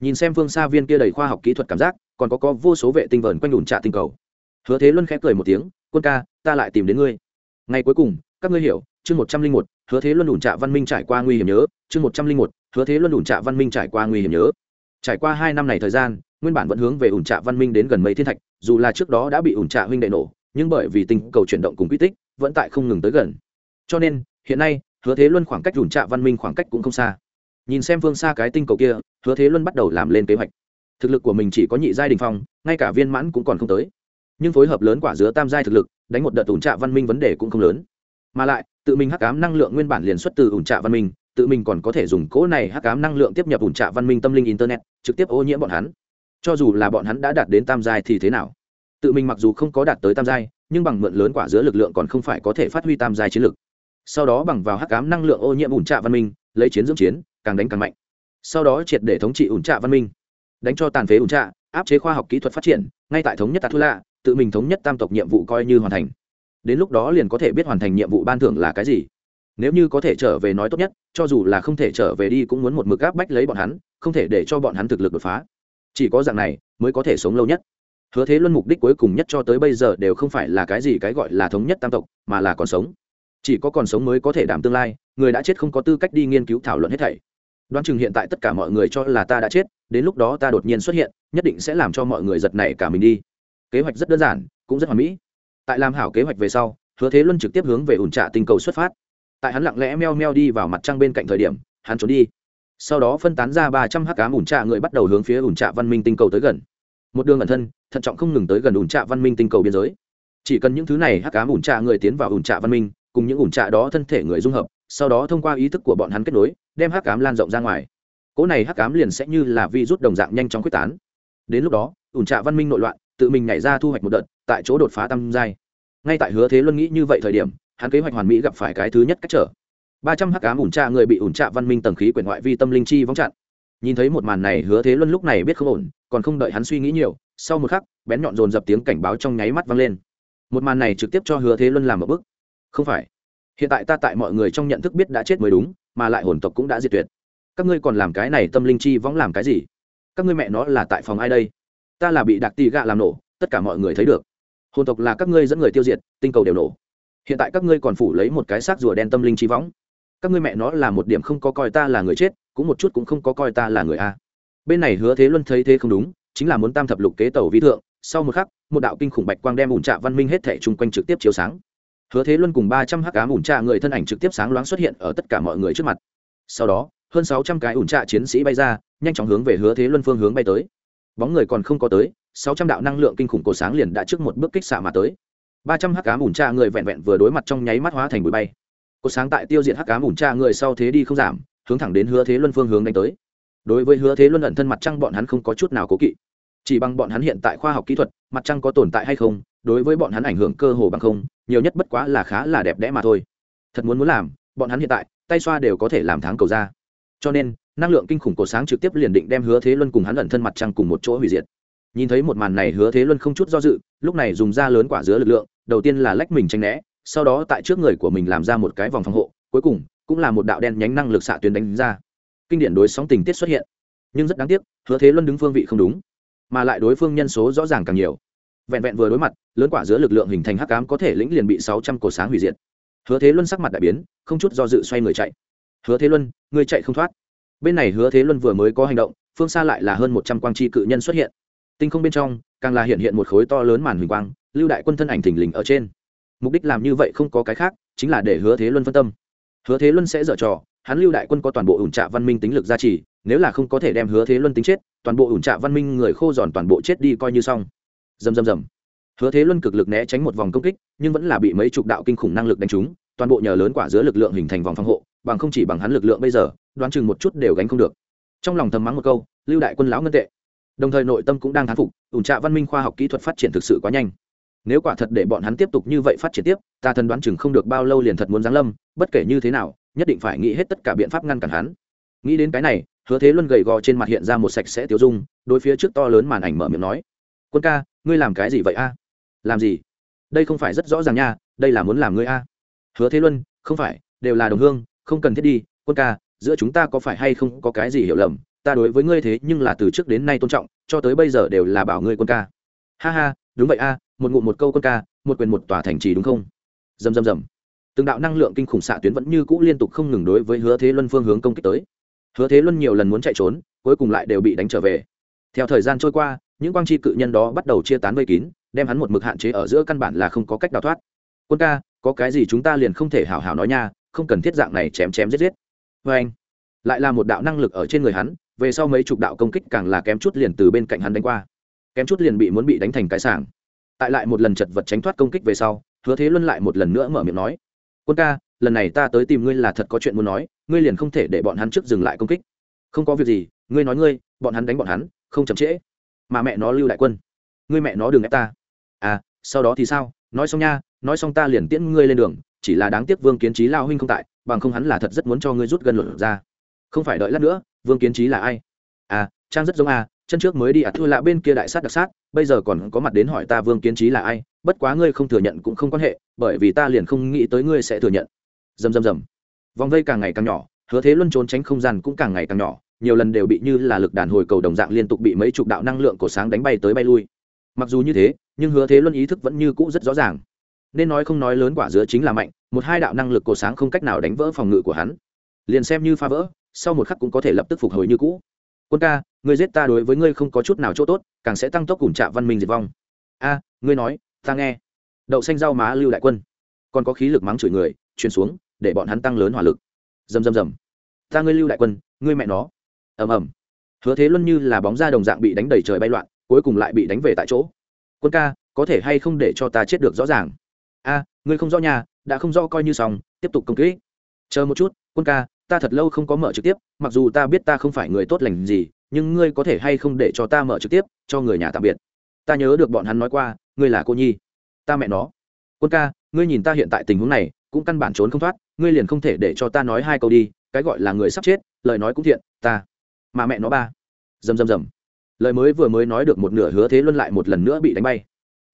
Nhìn xem phương xa viên kia đầy khoa học kỹ thuật cảm giác còn có có vô số vệ tinh vờn quanh đùn trạ tinh cầu. Hứa thế luân khẽ cười một tiếng, quân ca, ta lại tìm đến ngươi. Ngày cuối cùng, các ngươi hiểu, chương một trăm linh một, hứa thế luân đùn trạ văn minh trải qua nguy hiểm nhớ, chương một trăm linh một, hứa thế luân đùn trạ văn minh trải qua nguy hiểm nhớ. Trải qua hai năm này thời gian, nguyên bản vẫn hướng về ủn trạ văn minh đến gần mấy thiên thạch, dù là trước đó đã bị ủn trạ huynh đệ nổ, nhưng bởi vì tinh cầu chuyển động cùng quy tích, vẫn tại không ngừng tới gần. Cho nên, hiện nay, hứa thế luân khoảng cách ủn trạ văn minh khoảng cách cũng không xa. Nhìn xem phương xa cái tinh cầu kia, hứa thế luân bắt đầu làm lên kế hoạch thực lực của mình chỉ có nhị giai đình phong, ngay cả viên mãn cũng còn không tới. Nhưng phối hợp lớn quả giữa tam giai thực lực, đánh một đợt ủn trạ văn minh vấn đề cũng không lớn. Mà lại, tự mình hắc ám năng lượng nguyên bản liền xuất từ ủn trạ văn minh, tự mình còn có thể dùng cỗ này hắc ám năng lượng tiếp nhập ủn trạ văn minh tâm linh internet, trực tiếp ô nhiễm bọn hắn. Cho dù là bọn hắn đã đạt đến tam giai thì thế nào? Tự mình mặc dù không có đạt tới tam giai, nhưng bằng mượn lớn quả giữa lực lượng còn không phải có thể phát huy tam giai chiến lực. Sau đó bằng vào hắc ám năng lượng ô nhiễm ủn trạ văn minh, lấy chiến dưỡng chiến, càng đánh càng mạnh. Sau đó triệt để thống trị ủn trạ văn minh đánh cho tàn phế ủn trạ, áp chế khoa học kỹ thuật phát triển, ngay tại thống nhất tạ thu lạ tự mình thống nhất tam tộc nhiệm vụ coi như hoàn thành. Đến lúc đó liền có thể biết hoàn thành nhiệm vụ ban thưởng là cái gì. Nếu như có thể trở về nói tốt nhất, cho dù là không thể trở về đi cũng muốn một mực áp bách lấy bọn hắn, không thể để cho bọn hắn thực lực đột phá. Chỉ có dạng này mới có thể sống lâu nhất. Hứa thế luân mục đích cuối cùng nhất cho tới bây giờ đều không phải là cái gì cái gọi là thống nhất tam tộc, mà là còn sống. Chỉ có còn sống mới có thể đảm tương lai, người đã chết không có tư cách đi nghiên cứu thảo luận hết thảy đoán chừng hiện tại tất cả mọi người cho là ta đã chết, đến lúc đó ta đột nhiên xuất hiện, nhất định sẽ làm cho mọi người giật nảy cả mình đi. Kế hoạch rất đơn giản, cũng rất hoàn mỹ. Tại làm hảo kế hoạch về sau, hứa thế luân trực tiếp hướng về ủn trạ tinh cầu xuất phát. Tại hắn lặng lẽ meo meo đi vào mặt trăng bên cạnh thời điểm, hắn trốn đi. Sau đó phân tán ra ba trăm hắc cám ủn trạ người bắt đầu hướng phía ủn trạ văn minh tinh cầu tới gần. Một đường ẩn thân, thận trọng không ngừng tới gần ủn trạ văn minh tinh cầu biên giới. Chỉ cần những thứ này hắc cám ủn trạ người tiến vào ủn trạ văn minh, cùng những ủn trạ đó thân thể người dung hợp, sau đó thông qua ý thức của bọn hắn kết nối đem hắc cám lan rộng ra ngoài. Cỗ này hắc cám liền sẽ như là vi rút đồng dạng nhanh chóng quyết tán. Đến lúc đó, ủn trạ văn minh nội loạn, tự mình nhảy ra thu hoạch một đợt, tại chỗ đột phá tam giai. Ngay tại hứa thế luân nghĩ như vậy thời điểm, hắn kế hoạch hoàn mỹ gặp phải cái thứ nhất cách trở. Ba trăm hắc ám ủn trạ người bị ủn trạ văn minh tầng khí quyển ngoại vi tâm linh chi vong chặn. Nhìn thấy một màn này, hứa thế luân lúc này biết không ổn, còn không đợi hắn suy nghĩ nhiều, sau một khắc, bén nhọn dồn dập tiếng cảnh báo trong nháy mắt vang lên. Một màn này trực tiếp cho hứa thế luân làm một bức không phải. Hiện tại ta tại mọi người trong nhận thức biết đã chết mới đúng mà lại hồn tộc cũng đã diệt tuyệt. Các ngươi còn làm cái này tâm linh chi võng làm cái gì? Các ngươi mẹ nó là tại phòng ai đây? Ta là bị đặc tì gạ làm nổ, tất cả mọi người thấy được. Hồn tộc là các ngươi dẫn người tiêu diệt, tinh cầu đều nổ. Hiện tại các ngươi còn phủ lấy một cái xác rùa đen tâm linh chi võng. Các ngươi mẹ nó là một điểm không có coi ta là người chết, cũng một chút cũng không có coi ta là người a. Bên này hứa thế luân thấy thế không đúng, chính là muốn tam thập lục kế tàu vi thượng, sau một khắc, một đạo kinh khủng bạch quang đem ủn trạ văn minh hết thảy chung quanh trực tiếp chiếu sáng hứa thế luân cùng ba trăm hắc ám ủn trạ người thân ảnh trực tiếp sáng loáng xuất hiện ở tất cả mọi người trước mặt. Sau đó, hơn sáu trăm cái ủn trạ chiến sĩ bay ra, nhanh chóng hướng về hứa thế luân phương hướng bay tới. Bóng người còn không có tới, sáu trăm đạo năng lượng kinh khủng cổ sáng liền đã trước một bước kích xạ mà tới. Ba trăm hắc ám ủn trạ người vẹn vẹn vừa đối mặt trong nháy mắt hóa thành bụi bay. Cổ sáng tại tiêu diệt hắc cám ủn tra người sau thế đi không giảm, hướng thẳng đến hứa thế luân phương hướng đánh tới. Đối với hứa thế luân ẩn thân mặt trăng bọn hắn không có chút nào cố kỵ. Chỉ bằng bọn hắn hiện tại khoa học kỹ thuật, mặt trăng có tồn tại hay không, đối với bọn hắn ảnh hưởng cơ hồ bằng không nhiều nhất bất quá là khá là đẹp đẽ mà thôi. Thật muốn muốn làm, bọn hắn hiện tại, tay xoa đều có thể làm tháng cầu ra. Cho nên, năng lượng kinh khủng cổ sáng trực tiếp liền định đem hứa thế luân cùng hắn ẩn thân mặt trăng cùng một chỗ hủy diệt. Nhìn thấy một màn này, hứa thế luân không chút do dự, lúc này dùng da lớn quả giữa lực lượng, đầu tiên là lách mình tranh né, sau đó tại trước người của mình làm ra một cái vòng phòng hộ, cuối cùng cũng là một đạo đen nhánh năng lực xạ tuyến đánh ra. Kinh điển đối sóng tình tiết xuất hiện. Nhưng rất đáng tiếc, hứa thế luân đứng phương vị không đúng, mà lại đối phương nhân số rõ ràng càng nhiều vẹn vẹn vừa đối mặt, lớn quả giữa lực lượng hình thành hắc cám có thể lĩnh liền bị sáu trăm cổ sáng hủy diệt. Hứa thế luân sắc mặt đại biến, không chút do dự xoay người chạy. Hứa thế luân người chạy không thoát. Bên này hứa thế luân vừa mới có hành động, phương xa lại là hơn một trăm quang tri cự nhân xuất hiện. Tinh không bên trong, càng là hiện hiện một khối to lớn màn huỳnh quang, lưu đại quân thân ảnh thình lình ở trên. Mục đích làm như vậy không có cái khác, chính là để hứa thế luân phân tâm. Hứa thế luân sẽ dở trò, hắn lưu đại quân có toàn bộ ủn trạ văn minh tính lực gia trì, nếu là không có thể đem hứa thế luân tính chết, toàn bộ ủn trạ văn minh người khô giòn toàn bộ chết đi coi như xong dầm dầm dầm hứa thế luân cực lực né tránh một vòng công kích, nhưng vẫn là bị mấy chục đạo kinh khủng năng lực đánh trúng, toàn bộ nhờ lớn quả giữa lực lượng hình thành vòng phòng hộ, bằng không chỉ bằng hắn lực lượng bây giờ, đoán chừng một chút đều gánh không được. Trong lòng thầm mắng một câu, lưu đại quân lão ngân tệ. Đồng thời nội tâm cũng đang thán phục, ủn trạ văn minh khoa học kỹ thuật phát triển thực sự quá nhanh. Nếu quả thật để bọn hắn tiếp tục như vậy phát triển tiếp, ta thần đoán chừng không được bao lâu liền thật muốn giáng lâm, bất kể như thế nào, nhất định phải nghĩ hết tất cả biện pháp ngăn cản hắn. Nghĩ đến cái này, hứa thế luân gầy gò trên mặt hiện ra một sạch sẽ tiêu dung, đối phía trước to lớn màn ảnh mở miệng nói quân ca, ngươi làm cái gì vậy a? Làm gì? Đây không phải rất rõ ràng nha, đây là muốn làm ngươi a. Hứa thế luân, không phải, đều là đồng hương, không cần thiết đi. Quân ca, giữa chúng ta có phải hay không có cái gì hiểu lầm? Ta đối với ngươi thế nhưng là từ trước đến nay tôn trọng, cho tới bây giờ đều là bảo ngươi quân ca. Ha ha, đúng vậy a, một ngụm một câu quân ca, một quyền một tòa thành trì đúng không? Dầm dầm dầm. Từng đạo năng lượng kinh khủng xạ tuyến vẫn như cũ liên tục không ngừng đối với hứa thế luân phương hướng công kích tới. Hứa thế luân nhiều lần muốn chạy trốn, cuối cùng lại đều bị đánh trở về. Theo thời gian trôi qua những quang tri cự nhân đó bắt đầu chia tán vây kín, đem hắn một mực hạn chế ở giữa căn bản là không có cách đào thoát. Quân ca, có cái gì chúng ta liền không thể hào hào nói nha, không cần thiết dạng này chém chém giết giết. Vê anh, lại là một đạo năng lực ở trên người hắn, về sau mấy chục đạo công kích càng là kém chút liền từ bên cạnh hắn đánh qua. Kém chút liền bị muốn bị đánh thành cái sảng. Tại lại một lần chật vật tránh thoát công kích về sau, hứa thế luân lại một lần nữa mở miệng nói, quân ca, lần này ta tới tìm ngươi là thật có chuyện muốn nói, ngươi liền không thể để bọn hắn trước dừng lại công kích. Không có việc gì, ngươi nói ngươi, bọn hắn đánh bọn hắn, không chậm trễ mà mẹ nó lưu đại quân. Ngươi mẹ nó đừng ép ta. À sau đó thì sao? Nói xong nha, nói xong ta liền tiễn ngươi lên đường, chỉ là đáng tiếc vương kiến trí lao huynh không tại, bằng không hắn là thật rất muốn cho ngươi rút gần luận ra. Không phải đợi lát nữa, vương kiến trí là ai? À trang rất giống à chân trước mới đi à thua lạ bên kia đại sát đặc sát, bây giờ còn có mặt đến hỏi ta vương kiến trí là ai, bất quá ngươi không thừa nhận cũng không quan hệ, bởi vì ta liền không nghĩ tới ngươi sẽ thừa nhận. Dầm dầm dầm vòng vây càng ngày càng nhỏ, hứa thế luân trốn tránh không gian cũng càng ngày càng nhỏ nhiều lần đều bị như là lực đàn hồi cầu đồng dạng liên tục bị mấy chục đạo năng lượng của sáng đánh bay tới bay lui. Mặc dù như thế, nhưng hứa thế luân ý thức vẫn như cũ rất rõ ràng. Nên nói không nói lớn quả giữa chính là mạnh, một hai đạo năng lực cổ sáng không cách nào đánh vỡ phòng ngự của hắn. Liền xem như phá vỡ, sau một khắc cũng có thể lập tức phục hồi như cũ. Quân ca, ngươi giết ta đối với ngươi không có chút nào chỗ tốt, càng sẽ tăng tốc cùng trạ văn minh diệt vong. A, ngươi nói, ta nghe. Đậu xanh rau má lưu đại quân. Còn có khí lực mắng chửi người, truyền xuống, để bọn hắn tăng lớn hỏa lực. Dầm dầm dầm ta ngươi lưu đại quân, ngươi mẹ nó ầm ầm. Hứa thế luân như là bóng da đồng dạng bị đánh đầy trời bay loạn, cuối cùng lại bị đánh về tại chỗ. Quân ca, có thể hay không để cho ta chết được rõ ràng? A, ngươi không rõ nhà đã không rõ coi như xong, tiếp tục công kích. Chờ một chút, quân ca, ta thật lâu không có mở trực tiếp, mặc dù ta biết ta không phải người tốt lành gì, nhưng ngươi có thể hay không để cho ta mở trực tiếp, cho người nhà tạm biệt. Ta nhớ được bọn hắn nói qua, ngươi là cô nhi. Ta mẹ nó. Quân ca, ngươi nhìn ta hiện tại tình huống này, cũng căn bản trốn không thoát, ngươi liền không thể để cho ta nói hai câu đi, cái gọi là người sắp chết, lời nói cũng thiện, ta mà mẹ nó ba. Dầm dầm dầm. Lời mới vừa mới nói được một nửa hứa thế luân lại một lần nữa bị đánh bay.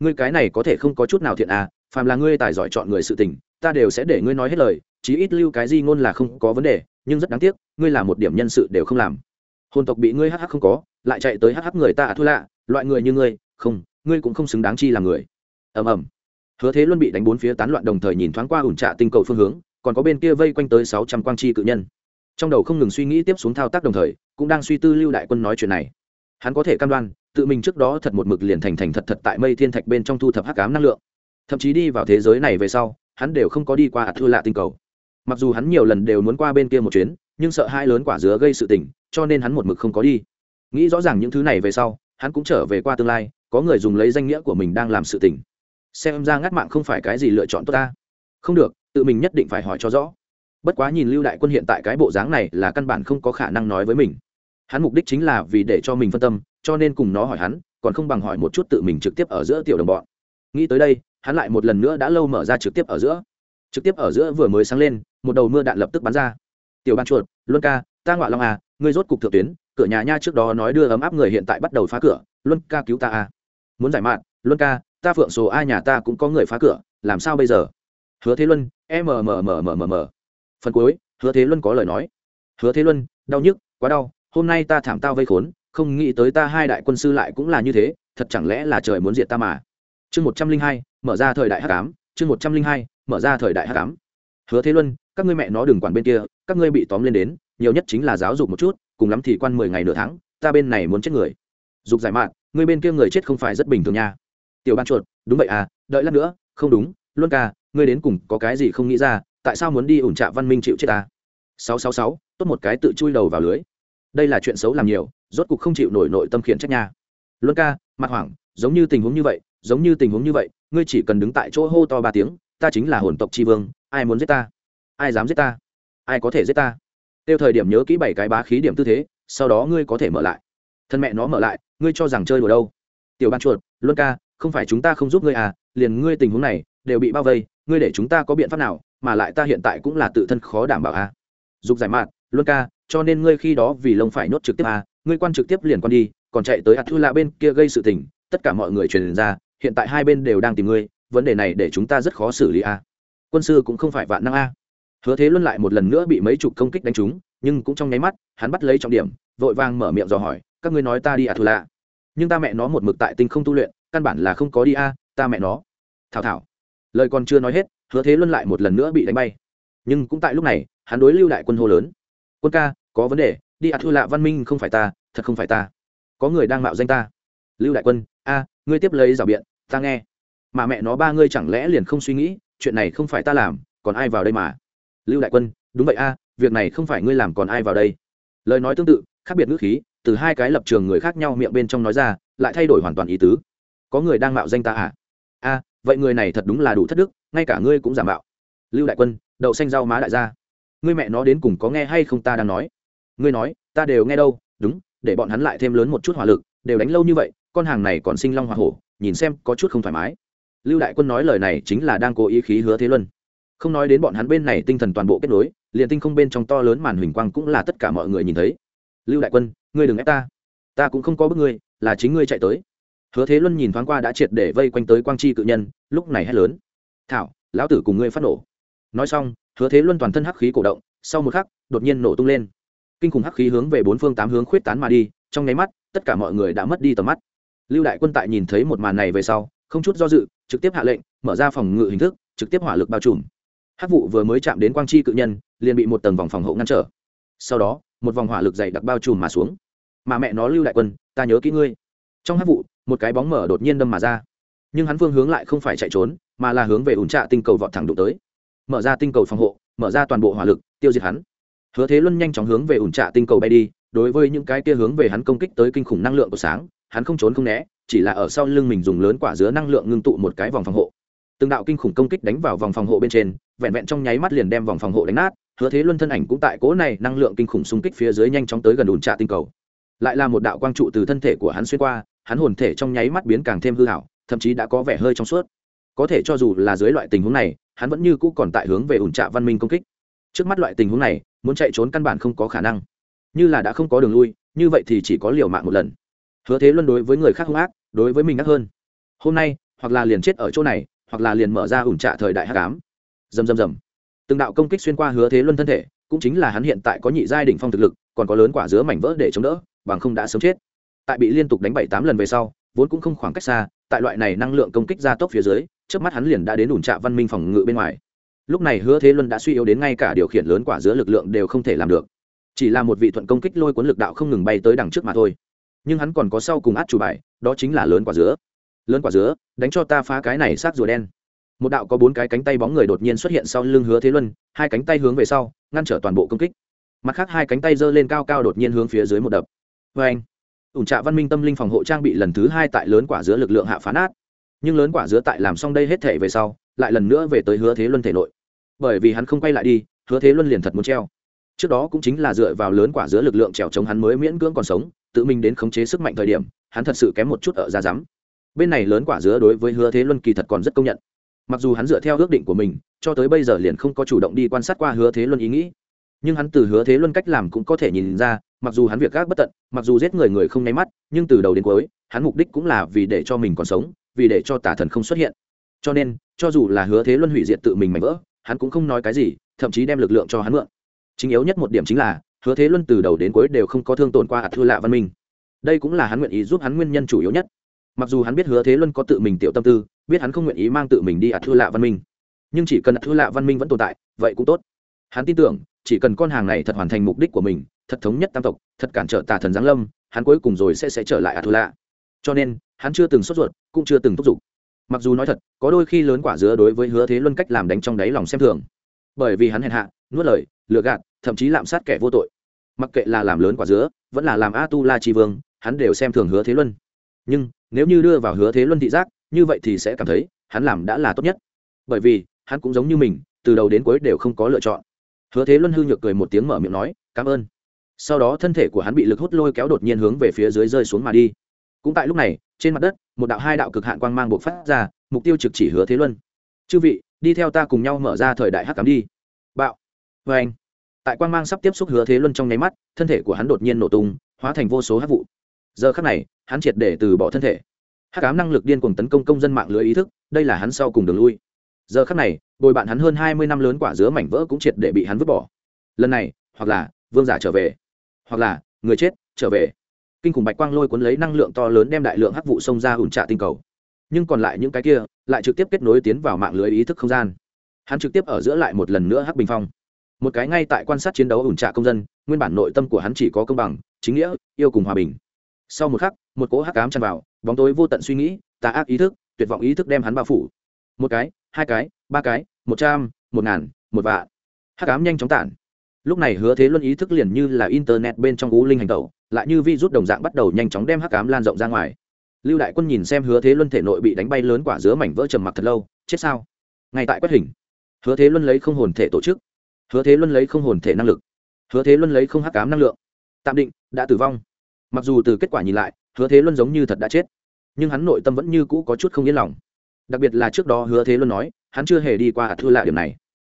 Ngươi cái này có thể không có chút nào thiện à phàm là ngươi tài giỏi chọn người sự tình, ta đều sẽ để ngươi nói hết lời, chí ít lưu cái gì ngôn là không có vấn đề, nhưng rất đáng tiếc, ngươi là một điểm nhân sự đều không làm. Hồn tộc bị ngươi hắc hắc không có, lại chạy tới hắc hắc người ta à thua lạ, loại người như ngươi, không, ngươi cũng không xứng đáng chi làm người. Ầm ầm. Hứa thế luân bị đánh bốn phía tán loạn đồng thời nhìn thoáng qua ủn trạ tinh cầu phương hướng, còn có bên kia vây quanh tới sáu trăm quang chi cự nhân trong đầu không ngừng suy nghĩ tiếp xuống thao tác đồng thời, cũng đang suy tư lưu đại quân nói chuyện này. Hắn có thể cam đoan, tự mình trước đó thật một mực liền thành thành thật thật tại mây thiên thạch bên trong thu thập hắc cám năng lượng. Thậm chí đi vào thế giới này về sau, hắn đều không có đi qua ạt thư lạ tinh cầu. Mặc dù hắn nhiều lần đều muốn qua bên kia một chuyến, nhưng sợ hai lớn quả dứa gây sự tình, cho nên hắn một mực không có đi. Nghĩ rõ ràng những thứ này về sau, hắn cũng trở về qua tương lai, có người dùng lấy danh nghĩa của mình đang làm sự tình. Xem ra ngắt mạng không phải cái gì lựa chọn tốt ta. Không được, tự mình nhất định phải hỏi cho rõ bất quá nhìn lưu đại quân hiện tại cái bộ dáng này là căn bản không có khả năng nói với mình. Hắn mục đích chính là vì để cho mình phân tâm, cho nên cùng nó hỏi hắn, còn không bằng hỏi một chút tự mình trực tiếp ở giữa tiểu đồng bọn. Nghĩ tới đây, hắn lại một lần nữa đã lâu mở ra trực tiếp ở giữa. Trực tiếp ở giữa vừa mới sáng lên, một đầu mưa đạn lập tức bắn ra. Tiểu ban chuột, luân ca, ta ngoại long à ngươi rốt cục thượng tuyến, cửa nhà nha trước đó nói đưa ấm áp người hiện tại bắt đầu phá cửa, luân ca cứu ta à. Muốn giải mạn, luân ca, ta phượng số ai nhà ta cũng có người phá cửa, làm sao bây giờ? Hứa thế luân mmmmm phần cuối, hứa thế luân có lời nói. Hứa thế luân, đau nhức, quá đau, hôm nay ta thảm tao vây khốn, không nghĩ tới ta hai đại quân sư lại cũng là như thế, thật chẳng lẽ là trời muốn diệt ta mà? Chương một trăm linh hai, mở ra thời đại h tám chương một trăm linh hai, mở ra thời đại h tám hứa thế luân, các ngươi mẹ nó đừng quản bên kia, các ngươi bị tóm lên đến, nhiều nhất chính là giáo dục một chút, cùng lắm thì quan mười ngày nửa tháng, ta bên này muốn chết người. Dục giải mạn, ngươi bên kia người chết không phải rất bình thường nha. Tiểu ban chuột, đúng vậy à đợi lát nữa, không đúng, luân ca, ngươi đến cùng có cái gì không nghĩ ra tại sao muốn đi ủn trạ văn minh chịu chết ta? Sáu sáu sáu, tốt một cái tự chui đầu vào lưới. Đây là chuyện xấu làm nhiều, rốt cục không chịu nổi nội tâm khiển trách nha. Luân ca, mặt hoảng, giống như tình huống như vậy, giống như tình huống như vậy, ngươi chỉ cần đứng tại chỗ hô to ba tiếng, ta chính là hồn tộc tri vương, ai muốn giết ta? Ai dám giết ta? Ai có thể giết ta? Tiêu thời điểm nhớ kỹ bảy cái bá khí điểm tư thế, sau đó ngươi có thể mở lại. Thân mẹ nó mở lại, ngươi cho rằng chơi đùa đâu? Tiểu ban chuột, luân ca, không phải chúng ta không giúp ngươi à liền ngươi tình huống này đều bị bao vây, ngươi để chúng ta có biện pháp nào mà lại ta hiện tại cũng là tự thân khó đảm bảo à. Dục giải mạn luân ca, cho nên ngươi khi đó vì lông phải nhốt trực tiếp à ngươi quan trực tiếp liền quan đi, còn chạy tới ạt thư lạ bên kia gây sự tình, tất cả mọi người truyền ra, hiện tại hai bên đều đang tìm ngươi, vấn đề này để chúng ta rất khó xử lý a quân sư cũng không phải vạn năng a hứa thế luân lại một lần nữa bị mấy chục công kích đánh trúng, nhưng cũng trong nháy mắt, hắn bắt lấy trọng điểm, vội vàng mở miệng dò hỏi, các ngươi nói ta đi à thù lạ nhưng ta mẹ nó một mực tại tinh không tu luyện, căn bản là không có đi a ta mẹ nó. Thảo thảo, lời còn chưa nói hết hứa thế luân lại một lần nữa bị đánh bay. Nhưng cũng tại lúc này, hắn đối lưu đại quân hô lớn. Quân ca, có vấn đề, đi à thua lạ, văn minh không phải ta, thật không phải ta. Có người đang mạo danh ta. Lưu đại quân, a, ngươi tiếp lấy rào biện, ta nghe. Mà mẹ nó ba ngươi chẳng lẽ liền không suy nghĩ, chuyện này không phải ta làm, còn ai vào đây mà? Lưu đại quân, đúng vậy a, việc này không phải ngươi làm còn ai vào đây. Lời nói tương tự, khác biệt ngữ khí, từ hai cái lập trường người khác nhau miệng bên trong nói ra, lại thay đổi hoàn toàn ý tứ. Có người đang mạo danh ta à? A, vậy người này thật đúng là đủ thất đức ngay cả ngươi cũng giả mạo. Lưu đại quân, đậu xanh rau má đại gia. Ngươi mẹ nó đến cùng có nghe hay không ta đang nói? Ngươi nói, ta đều nghe đâu, đúng, để bọn hắn lại thêm lớn một chút hỏa lực, đều đánh lâu như vậy, con hàng này còn sinh long hoa hổ, nhìn xem có chút không thoải mái. Lưu đại quân nói lời này chính là đang cố ý khí hứa thế luân. Không nói đến bọn hắn bên này tinh thần toàn bộ kết nối, liền tinh không bên trong to lớn màn huỳnh quang cũng là tất cả mọi người nhìn thấy. Lưu đại quân, ngươi đừng ép ta. Ta cũng không có bức ngươi, là chính ngươi chạy tới. Hứa thế luân nhìn thoáng qua đã triệt để vây quanh tới quang chi cự nhân, lúc này hét lớn thảo, lão tử cùng ngươi phát nổ. Nói xong, hứa thế luân toàn thân hắc khí cổ động, sau một khắc, đột nhiên nổ tung lên. Kinh khủng hắc khí hướng về bốn phương tám hướng khuyết tán mà đi, trong nháy mắt, tất cả mọi người đã mất đi tầm mắt. Lưu đại quân tại nhìn thấy một màn này về sau, không chút do dự, trực tiếp hạ lệnh, mở ra phòng ngự hình thức, trực tiếp hỏa lực bao trùm. Hắc vụ vừa mới chạm đến quang chi cự nhân, liền bị một tầng vòng phòng hộ ngăn trở. Sau đó, một vòng hỏa lực dày đặc bao trùm mà xuống. Mà mẹ nó lưu đại quân, ta nhớ kỹ ngươi. Trong hắc vụ, một cái bóng mở đột nhiên đâm mà ra nhưng hắn phương hướng lại không phải chạy trốn, mà là hướng về ủn trạ tinh cầu vọt thẳng đụng tới. Mở ra tinh cầu phòng hộ, mở ra toàn bộ hỏa lực, tiêu diệt hắn. Hứa thế luân nhanh chóng hướng về ủn trạ tinh cầu bay đi, đối với những cái kia hướng về hắn công kích tới kinh khủng năng lượng của sáng, hắn không trốn không né, chỉ là ở sau lưng mình dùng lớn quả dứa năng lượng ngưng tụ một cái vòng phòng hộ. Từng đạo kinh khủng công kích đánh vào vòng phòng hộ bên trên, vẹn vẹn trong nháy mắt liền đem vòng phòng hộ đánh nát, hứa thế luân thân ảnh cũng tại cố này năng lượng kinh khủng xung kích phía dưới nhanh chóng tới gần ủn trạ tinh cầu. Lại là một đạo quang trụ từ thân thể của hắn xuyên qua, hắn hồn thể trong nháy mắt biến càng thêm hư hảo thậm chí đã có vẻ hơi trong suốt. Có thể cho dù là dưới loại tình huống này, hắn vẫn như cũ còn tại hướng về ủn trạ văn minh công kích. Trước mắt loại tình huống này, muốn chạy trốn căn bản không có khả năng. Như là đã không có đường lui, như vậy thì chỉ có liều mạng một lần. Hứa thế luân đối với người khác hung ác, đối với mình ác hơn. Hôm nay, hoặc là liền chết ở chỗ này, hoặc là liền mở ra ủn trạ thời đại hát cám dầm dầm dầm từng đạo công kích xuyên qua hứa thế luân thân thể, cũng chính là hắn hiện tại có nhị giai đ ỉ n h phong thực lực, còn có lớn quả dứa mảnh vỡ để chống đỡ, bằng không đã sớm chết. Tại bị liên tục đánh bảy tám lần về sau, vốn cũng không khoảng cách xa tại loại này năng lượng công kích ra tốc phía dưới, trước mắt hắn liền đã đến ủn trạ văn minh phòng ngự bên ngoài. Lúc này hứa thế luân đã suy yếu đến ngay cả điều khiển lớn quả giữa lực lượng đều không thể làm được. Chỉ là một vị thuận công kích lôi cuốn lực đạo không ngừng bay tới đằng trước mà thôi. Nhưng hắn còn có sau cùng át chủ bài, đó chính là lớn quả dứa. Lớn quả dứa, đánh cho ta phá cái này sát rùa đen. Một đạo có bốn cái cánh tay bóng người đột nhiên xuất hiện sau lưng hứa thế luân, hai cánh tay hướng về sau, ngăn trở toàn bộ công kích. Mặt khác hai cánh tay giơ lên cao cao đột nhiên hướng phía dưới một đập. Vê anh ủn trạ văn minh tâm linh phòng hộ trang bị lần thứ hai tại lớn quả dứa lực lượng hạ phán át. Nhưng lớn quả dứa tại làm xong đây hết thể về sau, lại lần nữa về tới hứa thế luân thể nội. Bởi vì hắn không quay lại đi, hứa thế luân liền thật muốn treo. Trước đó cũng chính là dựa vào lớn quả giữa lực lượng trèo chống hắn mới miễn cưỡng còn sống, tự mình đến khống chế sức mạnh thời điểm, hắn thật sự kém một chút ở ra rắm bên này lớn quả dứa đối với hứa thế luân kỳ thật còn rất công nhận. Mặc dù hắn dựa theo ước định của mình, cho tới bây giờ liền không có chủ động đi quan sát qua hứa thế luân ý nghĩ nhưng hắn từ hứa thế luân cách làm cũng có thể nhìn ra, mặc dù hắn việc gác bất tận, mặc dù giết người người không nháy mắt, nhưng từ đầu đến cuối, hắn mục đích cũng là vì để cho mình còn sống, vì để cho tà thần không xuất hiện. Cho nên, cho dù là hứa thế luân hủy diệt tự mình mảnh vỡ, hắn cũng không nói cái gì, thậm chí đem lực lượng cho hắn mượn. Chính yếu nhất một điểm chính là, hứa thế luân từ đầu đến cuối đều không có thương tổn qua ạt thư lạ văn minh. Đây cũng là hắn nguyện ý giúp hắn nguyên nhân chủ yếu nhất. Mặc dù hắn biết hứa thế luân có tự mình tiểu tâm tư, biết hắn không nguyện ý mang tự mình đi ạt thư lạ văn minh, nhưng chỉ cần ạt thư lạ văn minh vẫn tồn tại, vậy cũng tốt. Hắn tin tưởng chỉ cần con hàng này thật hoàn thành mục đích của mình, thật thống nhất tam tộc, thật cản trở tà thần giáng lâm, hắn cuối cùng rồi sẽ sẽ trở lại ạt lạ cho nên, hắn chưa từng sốt ruột, cũng chưa từng thúc giục. Mặc dù nói thật, có đôi khi lớn quả dứa đối với hứa thế luân cách làm đánh trong đáy lòng xem thường. Bởi vì hắn hèn hạ, nuốt lời, lừa gạt, thậm chí lạm sát kẻ vô tội. Mặc kệ là làm lớn quả dứa, vẫn là làm a tu la tri vương, hắn đều xem thường hứa thế luân. Nhưng, nếu như đưa vào hứa thế luân thị giác, như vậy thì sẽ cảm thấy, hắn làm đã là tốt nhất. Bởi vì, hắn cũng giống như mình, từ đầu đến cuối đều không có lựa chọn hứa thế luân hư nhược cười một tiếng mở miệng nói, cảm ơn. Sau đó thân thể của hắn bị lực hút lôi kéo đột nhiên hướng về phía dưới rơi xuống mà đi. Cũng tại lúc này, trên mặt đất, một đạo hai đạo cực hạn quang mang bộc phát ra, mục tiêu trực chỉ hứa thế luân. Chư vị, đi theo ta cùng nhau mở ra thời đại hắc ám đi. Bạo. Vê anh. Tại quang mang sắp tiếp xúc hứa thế luân trong nháy mắt, thân thể của hắn đột nhiên nổ tung, hóa thành vô số hắc vụ. Giờ khắc này, hắn triệt để từ bỏ thân thể. Hắc ám năng lực điên cuồng tấn công công dân mạng lưới ý thức, đây là hắn sau cùng đường lui giờ khắc này, bồi bạn hắn hơn hai mươi năm lớn quả dứa mảnh vỡ cũng triệt để bị hắn vứt bỏ. Lần này, hoặc là, vương giả trở về. Hoặc là, người chết, trở về. Kinh khủng bạch quang lôi cuốn lấy năng lượng to lớn đem đại lượng hắc vụ xông ra ủn trạ tinh cầu. Nhưng còn lại những cái kia, lại trực tiếp kết nối tiến vào mạng lưới ý thức không gian. Hắn trực tiếp ở giữa lại một lần nữa hắc bình phong. Một cái ngay tại quan sát chiến đấu ủn trạ công dân, nguyên bản nội tâm của hắn chỉ có công bằng, chính nghĩa, yêu cùng hòa bình. Sau một khắc, một cỗ hắc cám tràn vào, bóng tối vô tận suy nghĩ, tà ác ý thức, tuyệt vọng ý thức đem hắn bao phủ một cái, hai cái, ba cái, một trăm, một ngàn, một vạn. Hắc cám nhanh chóng tản. Lúc này hứa thế luân ý thức liền như là internet bên trong cú linh hành tẩu, lại như vi rút đồng dạng bắt đầu nhanh chóng đem hắc cám lan rộng ra ngoài. Lưu đại quân nhìn xem hứa thế luân thể nội bị đánh bay lớn quả dứa mảnh vỡ trầm mặc thật lâu, chết sao? Ngay tại quét hình. Hứa thế luân lấy không hồn thể tổ chức. Hứa thế luân lấy không hồn thể năng lực. Hứa thế luân lấy không hắc cám năng lượng. Tạm định, đã tử vong. Mặc dù từ kết quả nhìn lại, hứa thế luân giống như thật đã chết. Nhưng hắn nội tâm vẫn như cũ có chút không yên lòng đặc biệt là trước đó hứa thế luân nói, hắn chưa hề đi qua hạt thua lạ điểm này.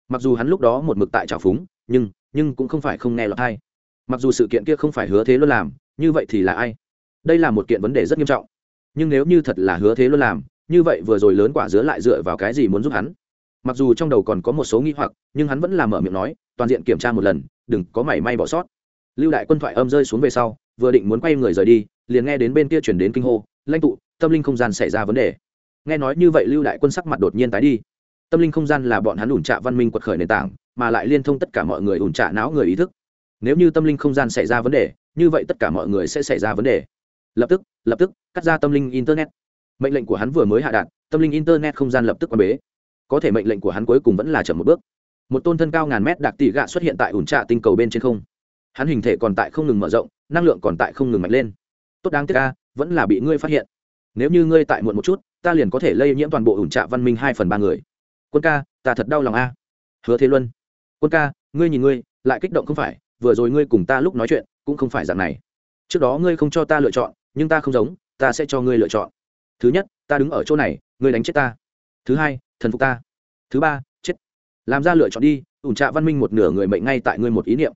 Mặc dù hắn lúc đó một mực tại trào phúng, nhưng nhưng cũng không phải không nghe lọt hay mặc dù sự kiện kia không phải hứa thế luân làm, như vậy thì là ai? Đây là một kiện vấn đề rất nghiêm trọng. Nhưng nếu như thật là hứa thế luân làm, như vậy vừa rồi lớn quả dứa lại dựa vào cái gì muốn giúp hắn? Mặc dù trong đầu còn có một số nghi hoặc, nhưng hắn vẫn làm mở miệng nói, toàn diện kiểm tra một lần, đừng có mảy may bỏ sót. Lưu đại quân thoại âm rơi xuống về sau, vừa định muốn quay người rời đi, liền nghe đến bên kia chuyển đến kinh hô, lãnh tụ, tâm linh không gian xảy ra vấn đề nghe nói như vậy lưu đại quân sắc mặt đột nhiên tái đi. Tâm linh không gian là bọn hắn ủn trạ văn minh quật khởi nền tảng mà lại liên thông tất cả mọi người ủn trạ não người ý thức. Nếu như tâm linh không gian xảy ra vấn đề như vậy tất cả mọi người sẽ xảy ra vấn đề. Lập tức lập tức cắt ra tâm linh internet. Mệnh lệnh của hắn vừa mới hạ đạn, tâm linh internet không gian lập tức quan bế. Có thể mệnh lệnh của hắn cuối cùng vẫn là chậm một bước. Một tôn thân cao ngàn mét đặc tỷ gạ xuất hiện tại ủn trạ tinh cầu bên trên không. Hắn hình thể còn tại không ngừng mở rộng năng lượng còn tại không ngừng mạnh lên. Tốt đáng tiếc ca vẫn là bị ngươi phát hiện. Nếu như ngươi tại muộn một chút ta liền có thể lây nhiễm toàn bộ ủn trạ văn minh hai phần ba người. Quân ca, ta thật đau lòng a. Hứa thế luân. Quân ca, ngươi nhìn ngươi, lại kích động không phải, vừa rồi ngươi cùng ta lúc nói chuyện, cũng không phải dạng này. Trước đó ngươi không cho ta lựa chọn, nhưng ta không giống, ta sẽ cho ngươi lựa chọn. Thứ nhất, ta đứng ở chỗ này, ngươi đánh chết ta. Thứ hai, thần phục ta. Thứ ba, chết. Làm ra lựa chọn đi, ủn trạ văn minh một nửa người mệnh ngay tại ngươi một ý niệm.